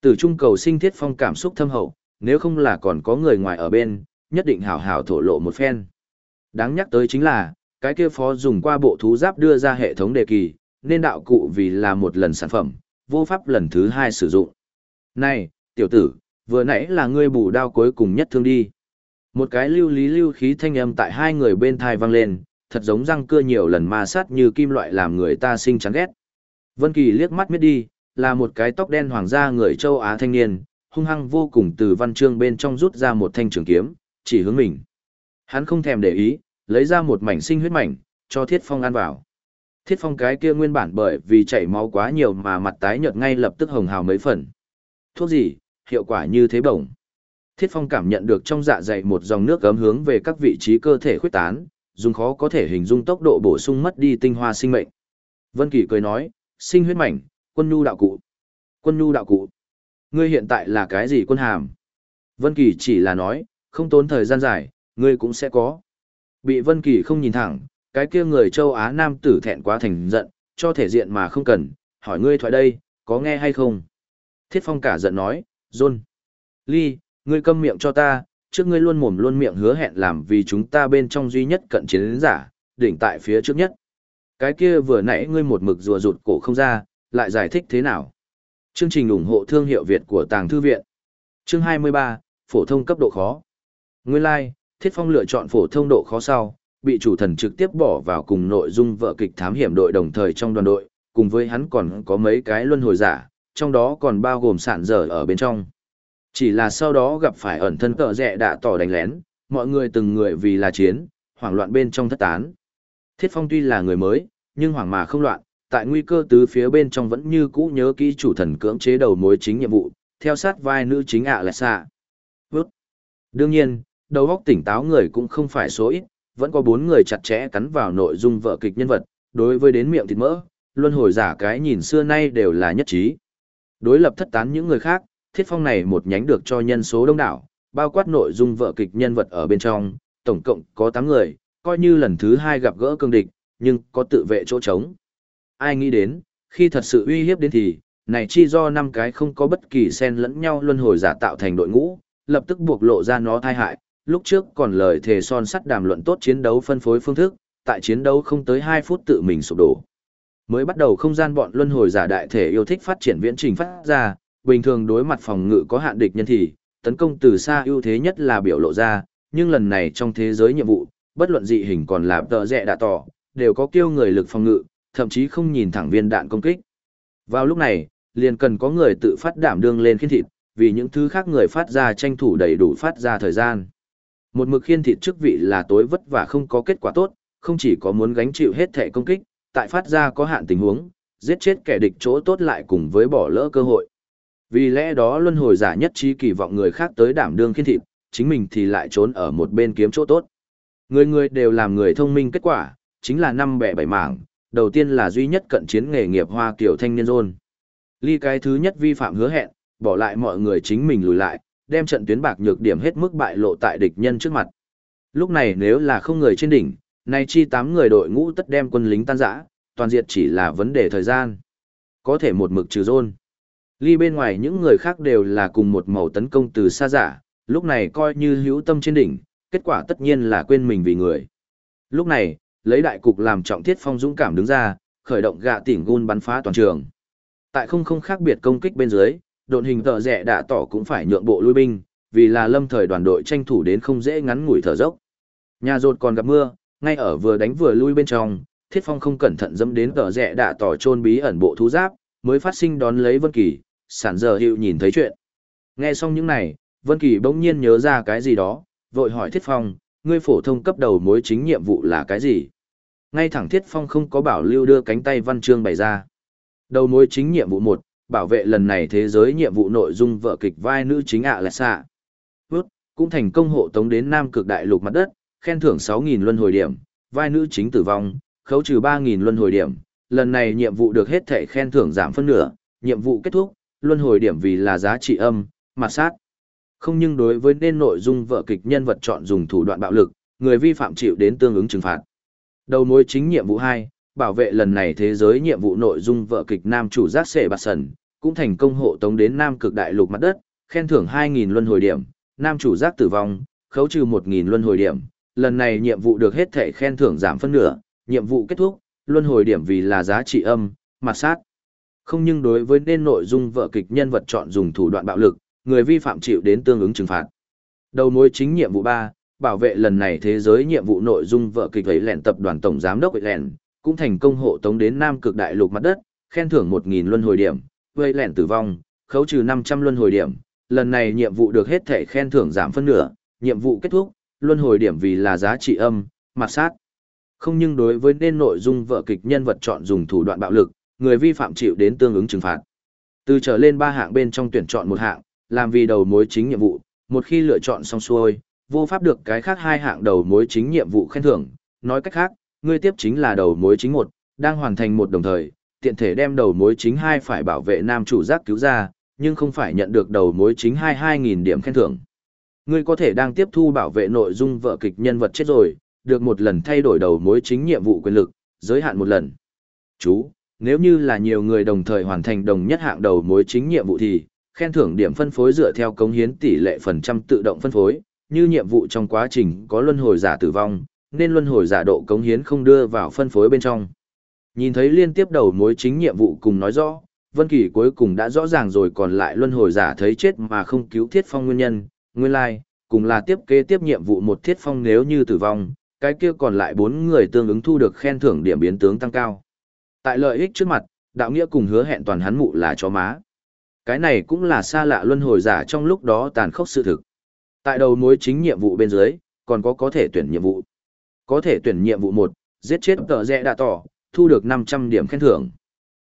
Tử trung cầu sinh thiết phong cảm xúc thâm hậu, nếu không là còn có người ngoài ở bên, nhất định hảo hảo thổ lộ một phen. Đáng nhắc tới chính là, cái kia phó dùng qua bộ thú giáp đưa ra hệ thống đề kỳ, nên đạo cụ vì là một lần sản phẩm, vô pháp lần thứ hai sử dụng. Này, tiểu tử, vừa nãy là ngươi bù đao cuối cùng nhất thương đi. Một cái lưu lý lưu khí thanh âm tại hai người bên thai vang lên, thật giống răng cưa nhiều lần ma sát như kim loại làm người ta sinh chán ghét. Vân Kỳ liếc mắt miết đi, là một cái tóc đen hoàng gia người châu Á thanh niên, hung hăng vô cùng từ văn chương bên trong rút ra một thanh trường kiếm, chỉ hướng mình. Hắn không thèm để ý, lấy ra một mảnh sinh huyết mảnh, cho Thiết Phong ăn vào. Thiết Phong cái kia nguyên bản bởi vì chảy máu quá nhiều mà mặt tái nhợt ngay lập tức hồng hào mấy phần. Thuốc gì, hiệu quả như thế bổng. Thiết Phong cảm nhận được trong dạ dày một dòng nước gấm hướng về các vị trí cơ thể khuyết tán, dùng khó có thể hình dung tốc độ bổ sung mất đi tinh hoa sinh mệnh. Vân Kỳ cười nói, sinh huyết mảnh, quân nhu đạo cụ. Quân nhu đạo cụ. Ngươi hiện tại là cái gì quân hàm? Vân Kỳ chỉ là nói, không tốn thời gian dài, ngươi cũng sẽ có. Bị Vân Kỳ không nhìn thẳng, cái kia người châu Á nam tử thẹn quá thành giận, cho thể diện mà không cần, hỏi ngươi thoại đây, có nghe hay không? Thiết Phong cả giận nói, John. Ly, ngươi câm miệng cho ta, trước ngươi luôn mồm luôn miệng hứa hẹn làm vì chúng ta bên trong duy nhất cận chiến giả, đỉnh tại phía trước nhất. Cái kia vừa nãy ngươi một mực rùa rụt cổ không ra, lại giải thích thế nào? Chương trình ủng hộ thương hiệu Việt của Tàng Thư Viện. Chương 23, phổ thông cấp độ khó. Nguyên lai, like, Thiết Phong lựa chọn phổ thông độ khó sau, bị chủ thần trực tiếp bỏ vào cùng nội dung vợ kịch thám hiểm đội đồng thời trong đoàn đội, cùng với hắn còn có mấy cái luân hồi giả, trong đó còn bao gồm sản dở ở bên trong. Chỉ là sau đó gặp phải ẩn thân cờ rẽ đã tỏ đánh lén, mọi người từng người vì là chiến, hoảng loạn bên trong thất tán. Thiết Phong tuy là người mới, nhưng hoảng mà không loạn, tại nguy cơ tứ phía bên trong vẫn như cũ nhớ kỹ chủ thần cưỡng chế đầu mối chính nhiệm vụ, theo sát vai nữ chính ạ là xa. Vút. Đương nhiên, đầu óc tỉnh táo người cũng không phải số ít, vẫn có bốn người chặt chẽ cắn vào nội dung vợ kịch nhân vật, đối với đến miệng thịt mỡ, luân hồi giả cái nhìn xưa nay đều là nhất trí. Đối lập thất tán những người khác, thiết phong này một nhánh được cho nhân số đông đảo, bao quát nội dung vợ kịch nhân vật ở bên trong, tổng cộng có 8 người, coi như lần thứ hai gặp gỡ cương địch, nhưng có tự vệ chỗ trống. Ai nghĩ đến, khi thật sự uy hiếp đến thì, này chi do năm cái không có bất kỳ xen lẫn nhau luân hồi giả tạo thành đội ngũ, lập tức buộc lộ ra nó thai hại, lúc trước còn lời thề son sắt đàm luận tốt chiến đấu phân phối phương thức, tại chiến đấu không tới 2 phút tự mình sụp đổ. Mới bắt đầu không gian bọn luân hồi giả đại thể yêu thích phát triển viễn trình phát ra, bình thường đối mặt phòng ngự có hạn địch nhân thì, tấn công từ xa ưu thế nhất là biểu lộ ra, nhưng lần này trong thế giới nhiệm vụ, bất luận dị hình còn là tợ rẽ đã tỏ, đều có kêu người lực phòng ngự, thậm chí không nhìn thẳng viên đạn công kích. Vào lúc này, liền cần có người tự phát đảm đương lên khiên thịt, vì những thứ khác người phát ra tranh thủ đầy đủ phát ra thời gian. Một mực khiên thịt chức vị là tối vất vả không có kết quả tốt, không chỉ có muốn gánh chịu hết thể công kích, tại phát ra có hạn tình huống, giết chết kẻ địch chỗ tốt lại cùng với bỏ lỡ cơ hội. Vì lẽ đó luân hồi giả nhất trí kỳ vọng người khác tới đảm đương khiên thịt, chính mình thì lại trốn ở một bên kiếm chỗ tốt. Người người đều làm người thông minh kết quả, chính là năm bẻ bảy mảng, đầu tiên là duy nhất cận chiến nghề nghiệp hoa kiểu thanh niên rôn. Ly cái thứ nhất vi phạm hứa hẹn, bỏ lại mọi người chính mình lùi lại, đem trận tuyến bạc nhược điểm hết mức bại lộ tại địch nhân trước mặt. Lúc này nếu là không người trên đỉnh, nay chi tám người đội ngũ tất đem quân lính tan rã, toàn diệt chỉ là vấn đề thời gian. Có thể một mực trừ rôn. Ly bên ngoài những người khác đều là cùng một màu tấn công từ xa giả, lúc này coi như hữu tâm trên đỉnh, kết quả tất nhiên là quên mình vì người. Lúc này, lấy đại cục làm trọng thiết phong dũng cảm đứng ra, khởi động gạ tỉnh gun bắn phá toàn trường. Tại không không khác biệt công kích bên dưới, độn hình tợ rẻ đã tỏ cũng phải nhượng bộ lui binh, vì là lâm thời đoàn đội tranh thủ đến không dễ ngắn ngủi thở dốc. Nhà rột còn gặp mưa, ngay ở vừa đánh vừa lui bên trong, thiết phong không cẩn thận dẫm đến tợ rẻ đã tỏ trôn bí ẩn bộ thú giáp, mới phát sinh đón lấy Vân Kỳ, sản giờ hiệu nhìn thấy chuyện. Nghe xong những này, Vân Kỳ bỗng nhiên nhớ ra cái gì đó, vội hỏi Thiết Phong, ngươi phổ thông cấp đầu mối chính nhiệm vụ là cái gì? Ngay thẳng Thiết Phong không có bảo lưu đưa cánh tay văn chương bày ra. Đầu mối chính nhiệm vụ 1, bảo vệ lần này thế giới nhiệm vụ nội dung vợ kịch vai nữ chính ạ là xạ. Vút, cũng thành công hộ tống đến Nam cực đại lục mặt đất, khen thưởng 6.000 luân hồi điểm, vai nữ chính tử vong, khấu trừ 3.000 luân hồi điểm. Lần này nhiệm vụ được hết thể khen thưởng giảm phân nửa, nhiệm vụ kết thúc, luân hồi điểm vì là giá trị âm, mặt sát. Không nhưng đối với nên nội dung vợ kịch nhân vật chọn dùng thủ đoạn bạo lực, người vi phạm chịu đến tương ứng trừng phạt. Đầu mối chính nhiệm vụ 2, bảo vệ lần này thế giới nhiệm vụ nội dung vợ kịch nam chủ giác sệ bạt sần, cũng thành công hộ tống đến nam cực đại lục mặt đất, khen thưởng 2.000 luân hồi điểm, nam chủ giác tử vong, khấu trừ 1.000 luân hồi điểm. Lần này nhiệm vụ được hết thể khen thưởng giảm phân nửa, nhiệm vụ kết thúc, luân hồi điểm vì là giá trị âm, mặt sát. Không nhưng đối với nên nội dung vợ kịch nhân vật chọn dùng thủ đoạn bạo lực, người vi phạm chịu đến tương ứng trừng phạt. Đầu mối chính nhiệm vụ 3, bảo vệ lần này thế giới nhiệm vụ nội dung vợ kịch ấy lẹn tập đoàn tổng giám đốc ấy lẹn, cũng thành công hộ tống đến Nam cực đại lục mặt đất, khen thưởng 1.000 luân hồi điểm, vây lẹn tử vong, khấu trừ 500 luân hồi điểm. Lần này nhiệm vụ được hết thể khen thưởng giảm phân nửa, nhiệm vụ kết thúc, luân hồi điểm vì là giá trị âm, mặt sát. Không nhưng đối với nên nội dung vợ kịch nhân vật chọn dùng thủ đoạn bạo lực, người vi phạm chịu đến tương ứng trừng phạt. Từ trở lên ba hạng bên trong tuyển chọn một hạng, làm vì đầu mối chính nhiệm vụ, một khi lựa chọn xong xuôi, vô pháp được cái khác hai hạng đầu mối chính nhiệm vụ khen thưởng, nói cách khác, ngươi tiếp chính là đầu mối chính một, đang hoàn thành một đồng thời, tiện thể đem đầu mối chính hai phải bảo vệ nam chủ giác cứu ra, nhưng không phải nhận được đầu mối chính hai 2.000 điểm khen thưởng. Ngươi có thể đang tiếp thu bảo vệ nội dung vợ kịch nhân vật chết rồi, được một lần thay đổi đầu mối chính nhiệm vụ quyền lực, giới hạn một lần. Chú, nếu như là nhiều người đồng thời hoàn thành đồng nhất hạng đầu mối chính nhiệm vụ thì, khen thưởng điểm phân phối dựa theo cống hiến tỷ lệ phần trăm tự động phân phối, như nhiệm vụ trong quá trình có luân hồi giả tử vong, nên luân hồi giả độ cống hiến không đưa vào phân phối bên trong. Nhìn thấy liên tiếp đầu mối chính nhiệm vụ cùng nói rõ, Vân Kỳ cuối cùng đã rõ ràng rồi còn lại luân hồi giả thấy chết mà không cứu Thiết Phong nguyên nhân, nguyên lai, like, cùng là tiếp kế tiếp nhiệm vụ một Thiết Phong nếu như tử vong, cái kia còn lại bốn người tương ứng thu được khen thưởng điểm biến tướng tăng cao. Tại lợi ích trước mặt, đạo nghĩa cùng hứa hẹn toàn hắn mụ là chó má. Cái này cũng là xa lạ luân hồi giả trong lúc đó tàn khốc sự thực. Tại đầu mối chính nhiệm vụ bên dưới, còn có có thể tuyển nhiệm vụ. Có thể tuyển nhiệm vụ một, giết chết tờ rẽ đạ tỏ, thu được 500 điểm khen thưởng.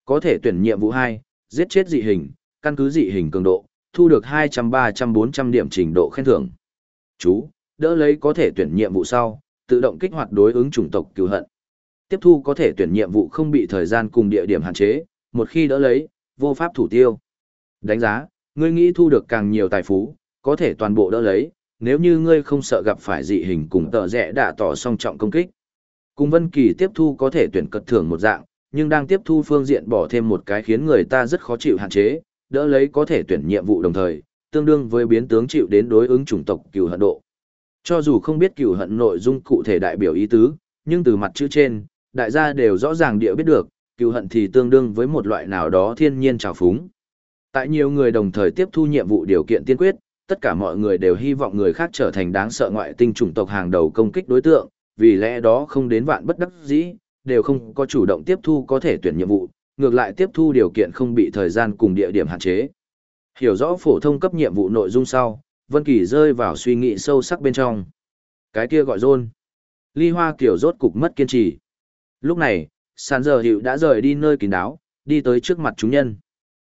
Có thể tuyển nhiệm vụ 2, giết chết dị hình, căn cứ dị hình cường độ, thu được 200-300-400 điểm trình độ khen thưởng. Chú, đỡ lấy có thể tuyển nhiệm vụ sau, tự động kích hoạt đối ứng chủng tộc cứu hận. Tiếp thu có thể tuyển nhiệm vụ không bị thời gian cùng địa điểm hạn chế, một khi đỡ lấy, vô pháp thủ tiêu. Đánh giá, ngươi nghĩ thu được càng nhiều tài phú, có thể toàn bộ đỡ lấy, nếu như ngươi không sợ gặp phải dị hình cùng tợ rẽ đã tỏ song trọng công kích. Cùng Vân Kỳ tiếp thu có thể tuyển cật thưởng một dạng, nhưng đang tiếp thu phương diện bỏ thêm một cái khiến người ta rất khó chịu hạn chế, đỡ lấy có thể tuyển nhiệm vụ đồng thời, tương đương với biến tướng chịu đến đối ứng chủng tộc cừu hận độ. Cho dù không biết cừu hận nội dung cụ thể đại biểu ý tứ, nhưng từ mặt chữ trên, đại gia đều rõ ràng địa biết được, cựu hận thì tương đương với một loại nào đó thiên nhiên trào phúng. Tại nhiều người đồng thời tiếp thu nhiệm vụ điều kiện tiên quyết, tất cả mọi người đều hy vọng người khác trở thành đáng sợ ngoại tinh chủng tộc hàng đầu công kích đối tượng, vì lẽ đó không đến vạn bất đắc dĩ, đều không có chủ động tiếp thu có thể tuyển nhiệm vụ, ngược lại tiếp thu điều kiện không bị thời gian cùng địa điểm hạn chế. Hiểu rõ phổ thông cấp nhiệm vụ nội dung sau, Vân Kỳ rơi vào suy nghĩ sâu sắc bên trong. Cái kia gọi rôn. Ly Hoa kiểu rốt cục mất kiên trì. Lúc này, sàn giờ hiệu đã rời đi nơi kín đáo, đi tới trước mặt chúng nhân.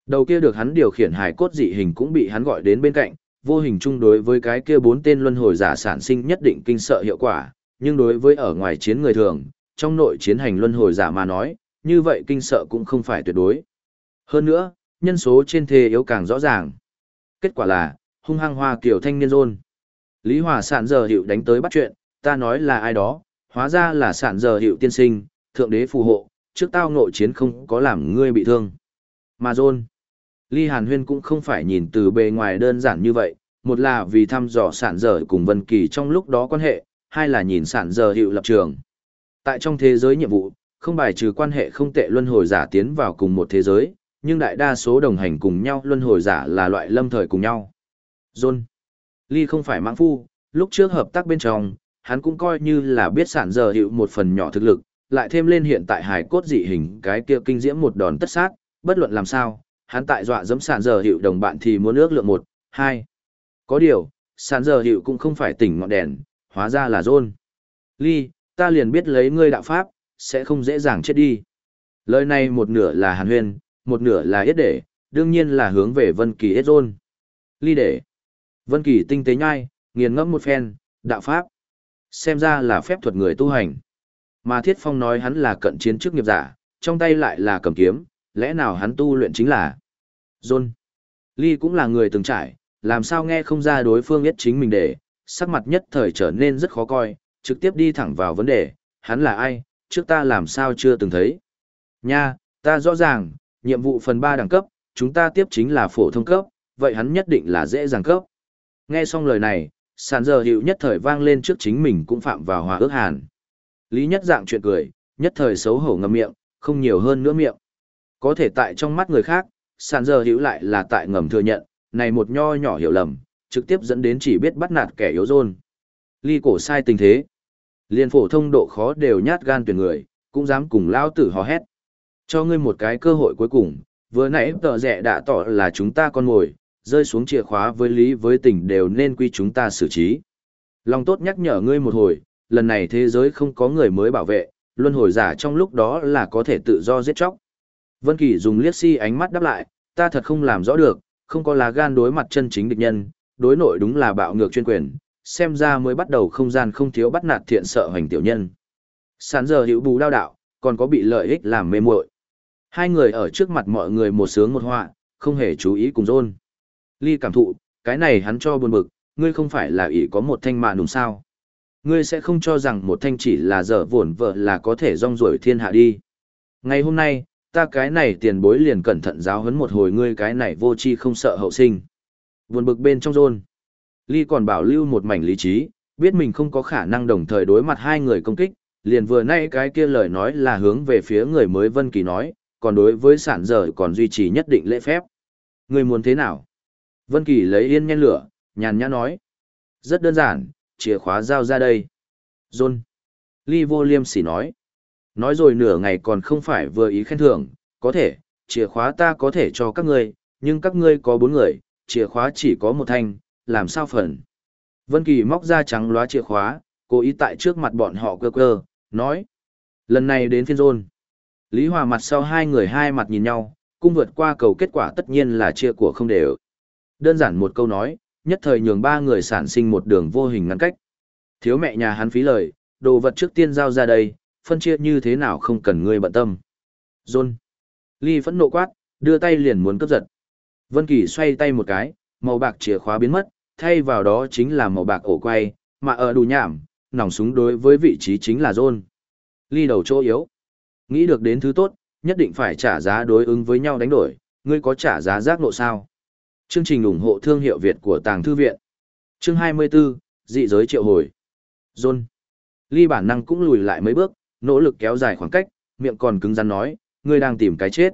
Đầu kia được hắn điều khiển hải cốt dị hình cũng bị hắn gọi đến bên cạnh, vô hình chung đối với cái kia bốn tên luân hồi giả sản sinh nhất định kinh sợ hiệu quả, nhưng đối với ở ngoài chiến người thường, trong nội chiến hành luân hồi giả mà nói, như vậy kinh sợ cũng không phải tuyệt đối. Hơn nữa, nhân số trên thế yếu càng rõ ràng. Kết quả là, hung hăng hoa kiểu thanh niên rôn. Lý Hòa sản giờ hiệu đánh tới bắt chuyện, ta nói là ai đó, hóa ra là sản giờ hiệu tiên sinh, thượng đế phù hộ, trước tao nội chiến không có làm ngươi bị thương. Mà John, Ly Hàn Huyên cũng không phải nhìn từ bề ngoài đơn giản như vậy, một là vì thăm dò sản dở cùng Vân Kỳ trong lúc đó quan hệ, hai là nhìn sản dở hiệu lập trường. Tại trong thế giới nhiệm vụ, không bài trừ quan hệ không tệ luân hồi giả tiến vào cùng một thế giới, nhưng đại đa số đồng hành cùng nhau luân hồi giả là loại lâm thời cùng nhau. John. Ly không phải mãng phu, lúc trước hợp tác bên trong, hắn cũng coi như là biết sản dở hiệu một phần nhỏ thực lực, lại thêm lên hiện tại hải cốt dị hình cái kia kinh diễm một đòn tất sát, bất luận làm sao, hắn tại dọa dẫm sàn giờ hiệu đồng bạn thì muốn ước lượng một, hai. Có điều, sàn giờ hiệu cũng không phải tỉnh ngọn đèn, hóa ra là John. Ly, ta liền biết lấy ngươi đạo pháp, sẽ không dễ dàng chết đi. Lời này một nửa là hàn huyên, một nửa là yết để, đương nhiên là hướng về Vân Kỳ yết rôn. Ly để. Vân Kỳ tinh tế nhai, nghiền ngẫm một phen, đạo pháp. Xem ra là phép thuật người tu hành. Mà Thiết Phong nói hắn là cận chiến chức nghiệp giả, trong tay lại là cầm kiếm, lẽ nào hắn tu luyện chính là John. Ly cũng là người từng trải, làm sao nghe không ra đối phương biết chính mình để, sắc mặt nhất thời trở nên rất khó coi, trực tiếp đi thẳng vào vấn đề, hắn là ai, trước ta làm sao chưa từng thấy. Nha, ta rõ ràng, nhiệm vụ phần 3 đẳng cấp, chúng ta tiếp chính là phổ thông cấp, vậy hắn nhất định là dễ dàng cấp. Nghe xong lời này, sàn giờ hiệu nhất thời vang lên trước chính mình cũng phạm vào hòa ước hàn. Lý nhất dạng chuyện cười, nhất thời xấu hổ ngậm miệng, không nhiều hơn nữa miệng. Có thể tại trong mắt người khác, sàn giờ hiểu lại là tại ngầm thừa nhận, này một nho nhỏ hiểu lầm, trực tiếp dẫn đến chỉ biết bắt nạt kẻ yếu rôn. Ly cổ sai tình thế. Liên phổ thông độ khó đều nhát gan tuyển người, cũng dám cùng lao tử hò hét. Cho ngươi một cái cơ hội cuối cùng, vừa nãy tờ rẻ đã tỏ là chúng ta con ngồi, rơi xuống chìa khóa với lý với tình đều nên quy chúng ta xử trí. Lòng tốt nhắc nhở ngươi một hồi, lần này thế giới không có người mới bảo vệ, luân hồi giả trong lúc đó là có thể tự do giết chóc. Vân Kỳ dùng liếc si ánh mắt đáp lại, ta thật không làm rõ được, không có lá gan đối mặt chân chính địch nhân, đối nội đúng là bạo ngược chuyên quyền, xem ra mới bắt đầu không gian không thiếu bắt nạt thiện sợ hành tiểu nhân. Sán giờ hữu bù đao đạo, còn có bị lợi ích làm mê muội. Hai người ở trước mặt mọi người một sướng một họa, không hề chú ý cùng rôn. Ly cảm thụ, cái này hắn cho buồn bực, ngươi không phải là ỷ có một thanh mạ nùng sao. Ngươi sẽ không cho rằng một thanh chỉ là dở vổn vợ là có thể rong ruổi thiên hạ đi. Ngày hôm nay, ta cái này tiền bối liền cẩn thận giáo huấn một hồi ngươi cái này vô chi không sợ hậu sinh. Buồn bực bên trong rôn. Ly còn bảo lưu một mảnh lý trí, biết mình không có khả năng đồng thời đối mặt hai người công kích, liền vừa nay cái kia lời nói là hướng về phía người mới Vân Kỳ nói, còn đối với sản dở còn duy trì nhất định lễ phép. Người muốn thế nào? Vân Kỳ lấy yên nhen lửa, nhàn nhã nói. Rất đơn giản, chìa khóa giao ra đây. John. Ly vô liêm sỉ nói. Nói rồi nửa ngày còn không phải vừa ý khen thưởng, có thể, chìa khóa ta có thể cho các ngươi, nhưng các ngươi có bốn người, chìa khóa chỉ có một thanh, làm sao phần. Vân Kỳ móc ra trắng lóa chìa khóa, cố ý tại trước mặt bọn họ cơ cơ, nói. Lần này đến phiên rôn. Lý Hòa mặt sau hai người hai mặt nhìn nhau, cung vượt qua cầu kết quả tất nhiên là chia của không đều. Đơn giản một câu nói, nhất thời nhường ba người sản sinh một đường vô hình ngăn cách. Thiếu mẹ nhà hắn phí lời, đồ vật trước tiên giao ra đây, phân chia như thế nào không cần ngươi bận tâm. John. Ly phẫn nộ quát, đưa tay liền muốn cướp giật. Vân Kỳ xoay tay một cái, màu bạc chìa khóa biến mất, thay vào đó chính là màu bạc ổ quay, mà ở đủ nhảm, nòng súng đối với vị trí chính là John. Ly đầu chỗ yếu. Nghĩ được đến thứ tốt, nhất định phải trả giá đối ứng với nhau đánh đổi, ngươi có trả giá giác nộ sao? Chương trình ủng hộ thương hiệu Việt của Tàng Thư Viện. Chương 24, dị giới triệu hồi. John. Ly bản năng cũng lùi lại mấy bước, nỗ lực kéo dài khoảng cách, miệng còn cứng rắn nói, ngươi đang tìm cái chết.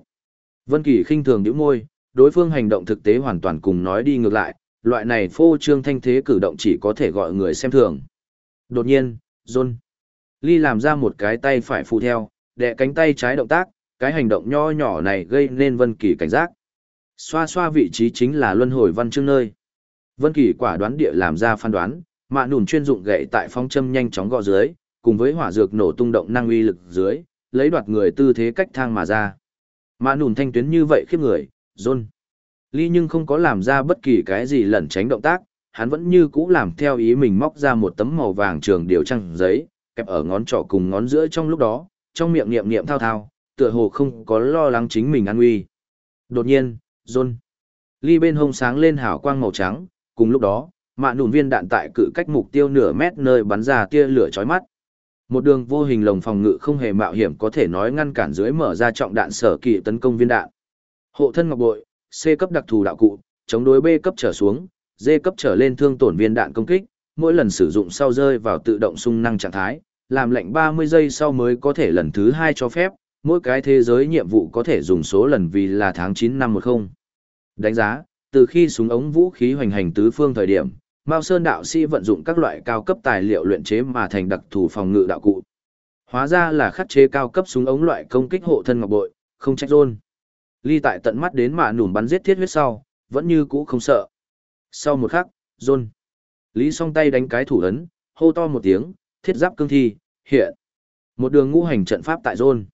Vân Kỳ khinh thường nhíu môi, đối phương hành động thực tế hoàn toàn cùng nói đi ngược lại, loại này phô trương thanh thế cử động chỉ có thể gọi người xem thường. Đột nhiên, John. Ly làm ra một cái tay phải phụ theo, đè cánh tay trái động tác, cái hành động nho nhỏ này gây nên Vân Kỳ cảnh giác. Xoa xoa vị trí chính là luân hồi văn chương nơi. Vân Kỳ quả đoán địa làm ra phán đoán, mạ nùn chuyên dụng gậy tại phong châm nhanh chóng gõ dưới, cùng với hỏa dược nổ tung động năng uy lực dưới, lấy đoạt người tư thế cách thang mà ra. Mạ nùn thanh tuyến như vậy khiếp người, John. Ly nhưng không có làm ra bất kỳ cái gì lẩn tránh động tác, hắn vẫn như cũ làm theo ý mình móc ra một tấm màu vàng trường điều trăng giấy, kẹp ở ngón trỏ cùng ngón giữa trong lúc đó, trong miệng niệm niệm thao thao, tựa hồ không có lo lắng chính mình an nguy. Đột nhiên, John. Ly bên hông sáng lên hào quang màu trắng, cùng lúc đó, mạ nụn viên đạn tại cự cách mục tiêu nửa mét nơi bắn ra tia lửa chói mắt. Một đường vô hình lồng phòng ngự không hề mạo hiểm có thể nói ngăn cản dưới mở ra trọng đạn sở kỳ tấn công viên đạn. Hộ thân ngọc bội, C cấp đặc thù đạo cụ, chống đối B cấp trở xuống, D cấp trở lên thương tổn viên đạn công kích, mỗi lần sử dụng sau rơi vào tự động sung năng trạng thái, làm lệnh 30 giây sau mới có thể lần thứ 2 cho phép, mỗi cái thế giới nhiệm vụ có thể dùng số lần vì là tháng 9 năm 10. Đánh giá, từ khi súng ống vũ khí hoành hành tứ phương thời điểm, Mao Sơn đạo sĩ vận dụng các loại cao cấp tài liệu luyện chế mà thành đặc thù phòng ngự đạo cụ. Hóa ra là khắc chế cao cấp súng ống loại công kích hộ thân ngọc bội, không trách rôn. Ly tại tận mắt đến mà nủm bắn giết thiết huyết sau, vẫn như cũ không sợ. Sau một khắc, rôn. Lý song tay đánh cái thủ ấn, hô to một tiếng, thiết giáp cương thi, hiện. Một đường ngũ hành trận pháp tại rôn.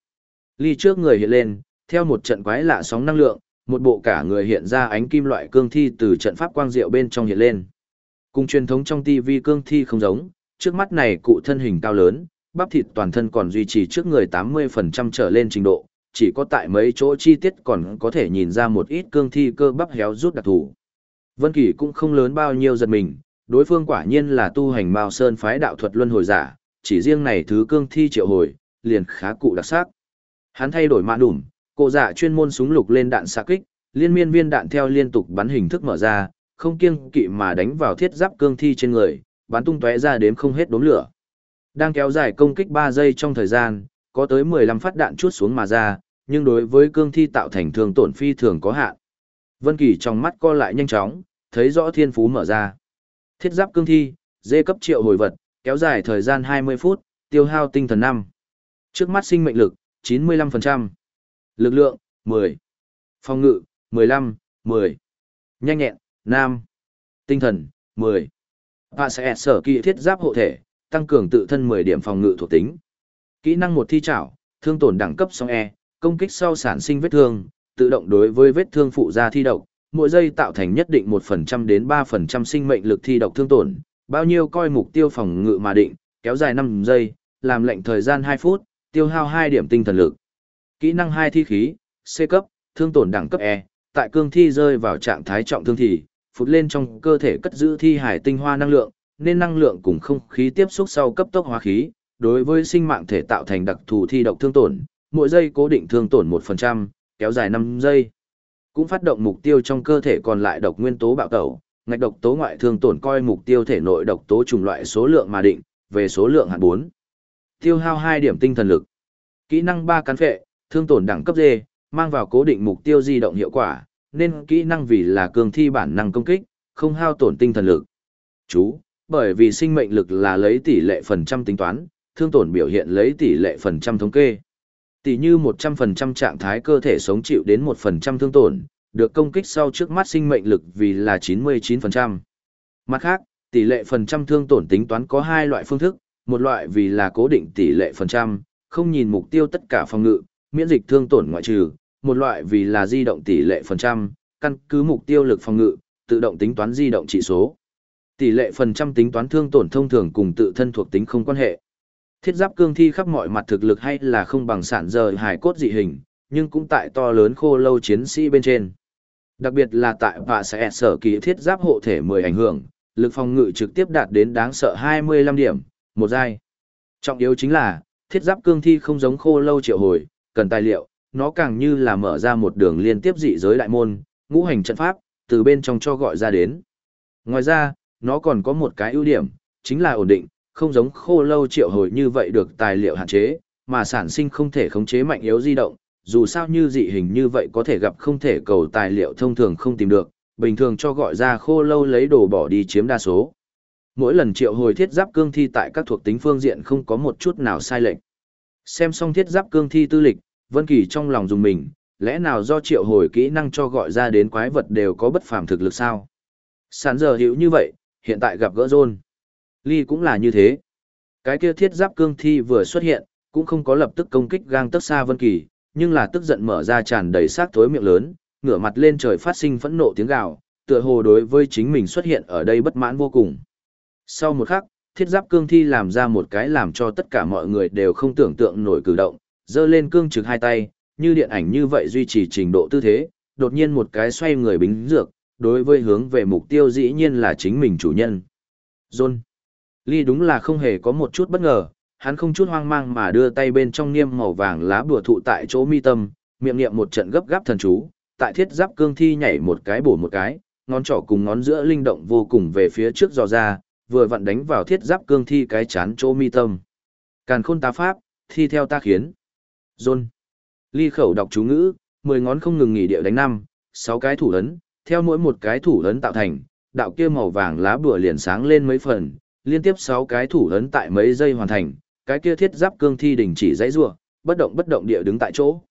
Ly trước người hiện lên, theo một trận quái lạ sóng năng lượng, một bộ cả người hiện ra ánh kim loại cương thi từ trận pháp quang diệu bên trong hiện lên. Cùng truyền thống trong TV cương thi không giống, trước mắt này cụ thân hình cao lớn, bắp thịt toàn thân còn duy trì trước người 80% trở lên trình độ, chỉ có tại mấy chỗ chi tiết còn có thể nhìn ra một ít cương thi cơ bắp héo rút đặc thù. Vân Kỳ cũng không lớn bao nhiêu giật mình, đối phương quả nhiên là tu hành Mao Sơn phái đạo thuật luân hồi giả, chỉ riêng này thứ cương thi triệu hồi, liền khá cụ đặc sắc. Hắn thay đổi mã đủm, cổ dạ chuyên môn súng lục lên đạn xạ kích, liên miên viên đạn theo liên tục bắn hình thức mở ra, không kiêng kỵ mà đánh vào thiết giáp cương thi trên người, bắn tung tóe ra đếm không hết đốm lửa. Đang kéo dài công kích 3 giây trong thời gian, có tới 15 phát đạn chuốt xuống mà ra, nhưng đối với cương thi tạo thành thương tổn phi thường có hạn. Vân Kỳ trong mắt co lại nhanh chóng, thấy rõ thiên phú mở ra. Thiết giáp cương thi, dê cấp triệu hồi vật, kéo dài thời gian 20 phút, tiêu hao tinh thần 5. Trước mắt sinh mệnh lực, 95%. Lực lượng, 10. Phòng ngự, 15, 10. Nhanh nhẹn, Nam. Tinh thần, 10. Và sẽ sở kỹ thiết giáp hộ thể, tăng cường tự thân 10 điểm phòng ngự thuộc tính. Kỹ năng một thi trảo, thương tổn đẳng cấp song E, công kích sau sản sinh vết thương, tự động đối với vết thương phụ ra thi độc, mỗi giây tạo thành nhất định 1% đến 3% sinh mệnh lực thi độc thương tổn, bao nhiêu coi mục tiêu phòng ngự mà định, kéo dài 5 giây, làm lệnh thời gian 2 phút, tiêu hao 2 điểm tinh thần lực. Kỹ năng 2 thi khí, C cấp, thương tổn đẳng cấp E, tại cương thi rơi vào trạng thái trọng thương thì, phụt lên trong cơ thể cất giữ thi hải tinh hoa năng lượng, nên năng lượng cùng không khí tiếp xúc sau cấp tốc hóa khí, đối với sinh mạng thể tạo thành đặc thù thi độc thương tổn, mỗi giây cố định thương tổn 1%, kéo dài 5 giây. Cũng phát động mục tiêu trong cơ thể còn lại độc nguyên tố bạo tẩu, ngạch độc tố ngoại thương tổn coi mục tiêu thể nội độc tố trùng loại số lượng mà định, về số lượng hạn 4. Tiêu hao 2 điểm tinh thần lực. Kỹ năng 3 cắn phệ, thương tổn đẳng cấp D, mang vào cố định mục tiêu di động hiệu quả, nên kỹ năng vì là cường thi bản năng công kích, không hao tổn tinh thần lực. Chú, bởi vì sinh mệnh lực là lấy tỷ lệ phần trăm tính toán, thương tổn biểu hiện lấy tỷ lệ phần trăm thống kê. Tỷ như 100% trạng thái cơ thể sống chịu đến 1% thương tổn, được công kích sau trước mắt sinh mệnh lực vì là 99%. Mặt khác, tỷ lệ phần trăm thương tổn tính toán có hai loại phương thức, một loại vì là cố định tỷ lệ phần trăm, không nhìn mục tiêu tất cả phòng ngự, miễn dịch thương tổn ngoại trừ, một loại vì là di động tỷ lệ phần trăm, căn cứ mục tiêu lực phòng ngự, tự động tính toán di động chỉ số. Tỷ lệ phần trăm tính toán thương tổn thông thường cùng tự thân thuộc tính không quan hệ. Thiết giáp cương thi khắp mọi mặt thực lực hay là không bằng sản giờ hải cốt dị hình, nhưng cũng tại to lớn khô lâu chiến sĩ bên trên. Đặc biệt là tại và sẽ sở kỳ thiết giáp hộ thể 10 ảnh hưởng, lực phòng ngự trực tiếp đạt đến đáng sợ 25 điểm, một giai. Trọng yếu chính là, thiết giáp cương thi không giống khô lâu triệu hồi, cần tài liệu, nó càng như là mở ra một đường liên tiếp dị giới đại môn, ngũ hành trận pháp, từ bên trong cho gọi ra đến. Ngoài ra, nó còn có một cái ưu điểm, chính là ổn định, không giống khô lâu triệu hồi như vậy được tài liệu hạn chế, mà sản sinh không thể khống chế mạnh yếu di động, dù sao như dị hình như vậy có thể gặp không thể cầu tài liệu thông thường không tìm được, bình thường cho gọi ra khô lâu lấy đồ bỏ đi chiếm đa số. Mỗi lần triệu hồi thiết giáp cương thi tại các thuộc tính phương diện không có một chút nào sai lệch. Xem xong thiết giáp cương thi tư lịch, Vân Kỳ trong lòng dùng mình, lẽ nào do triệu hồi kỹ năng cho gọi ra đến quái vật đều có bất phàm thực lực sao? Sản giờ hiểu như vậy, hiện tại gặp gỡ rôn. Ly cũng là như thế. Cái kia thiết giáp cương thi vừa xuất hiện, cũng không có lập tức công kích gang tức xa Vân Kỳ, nhưng là tức giận mở ra tràn đầy xác thối miệng lớn, ngửa mặt lên trời phát sinh phẫn nộ tiếng gào, tựa hồ đối với chính mình xuất hiện ở đây bất mãn vô cùng. Sau một khắc, thiết giáp cương thi làm ra một cái làm cho tất cả mọi người đều không tưởng tượng nổi cử động, giơ lên cương trực hai tay, như điện ảnh như vậy duy trì trình độ tư thế, đột nhiên một cái xoay người bính dược, đối với hướng về mục tiêu dĩ nhiên là chính mình chủ nhân. John. Ly đúng là không hề có một chút bất ngờ, hắn không chút hoang mang mà đưa tay bên trong niêm màu vàng lá bùa thụ tại chỗ mi tâm, miệng niệm một trận gấp gáp thần chú, tại thiết giáp cương thi nhảy một cái bổ một cái, ngón trỏ cùng ngón giữa linh động vô cùng về phía trước dò ra, vừa vặn đánh vào thiết giáp cương thi cái chán chỗ mi tâm. Càn khôn tá pháp, thi theo ta khiến. John. Ly khẩu đọc chú ngữ, mười ngón không ngừng nghỉ địa đánh năm, sáu cái thủ ấn, theo mỗi một cái thủ ấn tạo thành, đạo kia màu vàng lá bùa liền sáng lên mấy phần, liên tiếp sáu cái thủ ấn tại mấy giây hoàn thành, cái kia thiết giáp cương thi đình chỉ dãy rủa, bất động bất động địa đứng tại chỗ.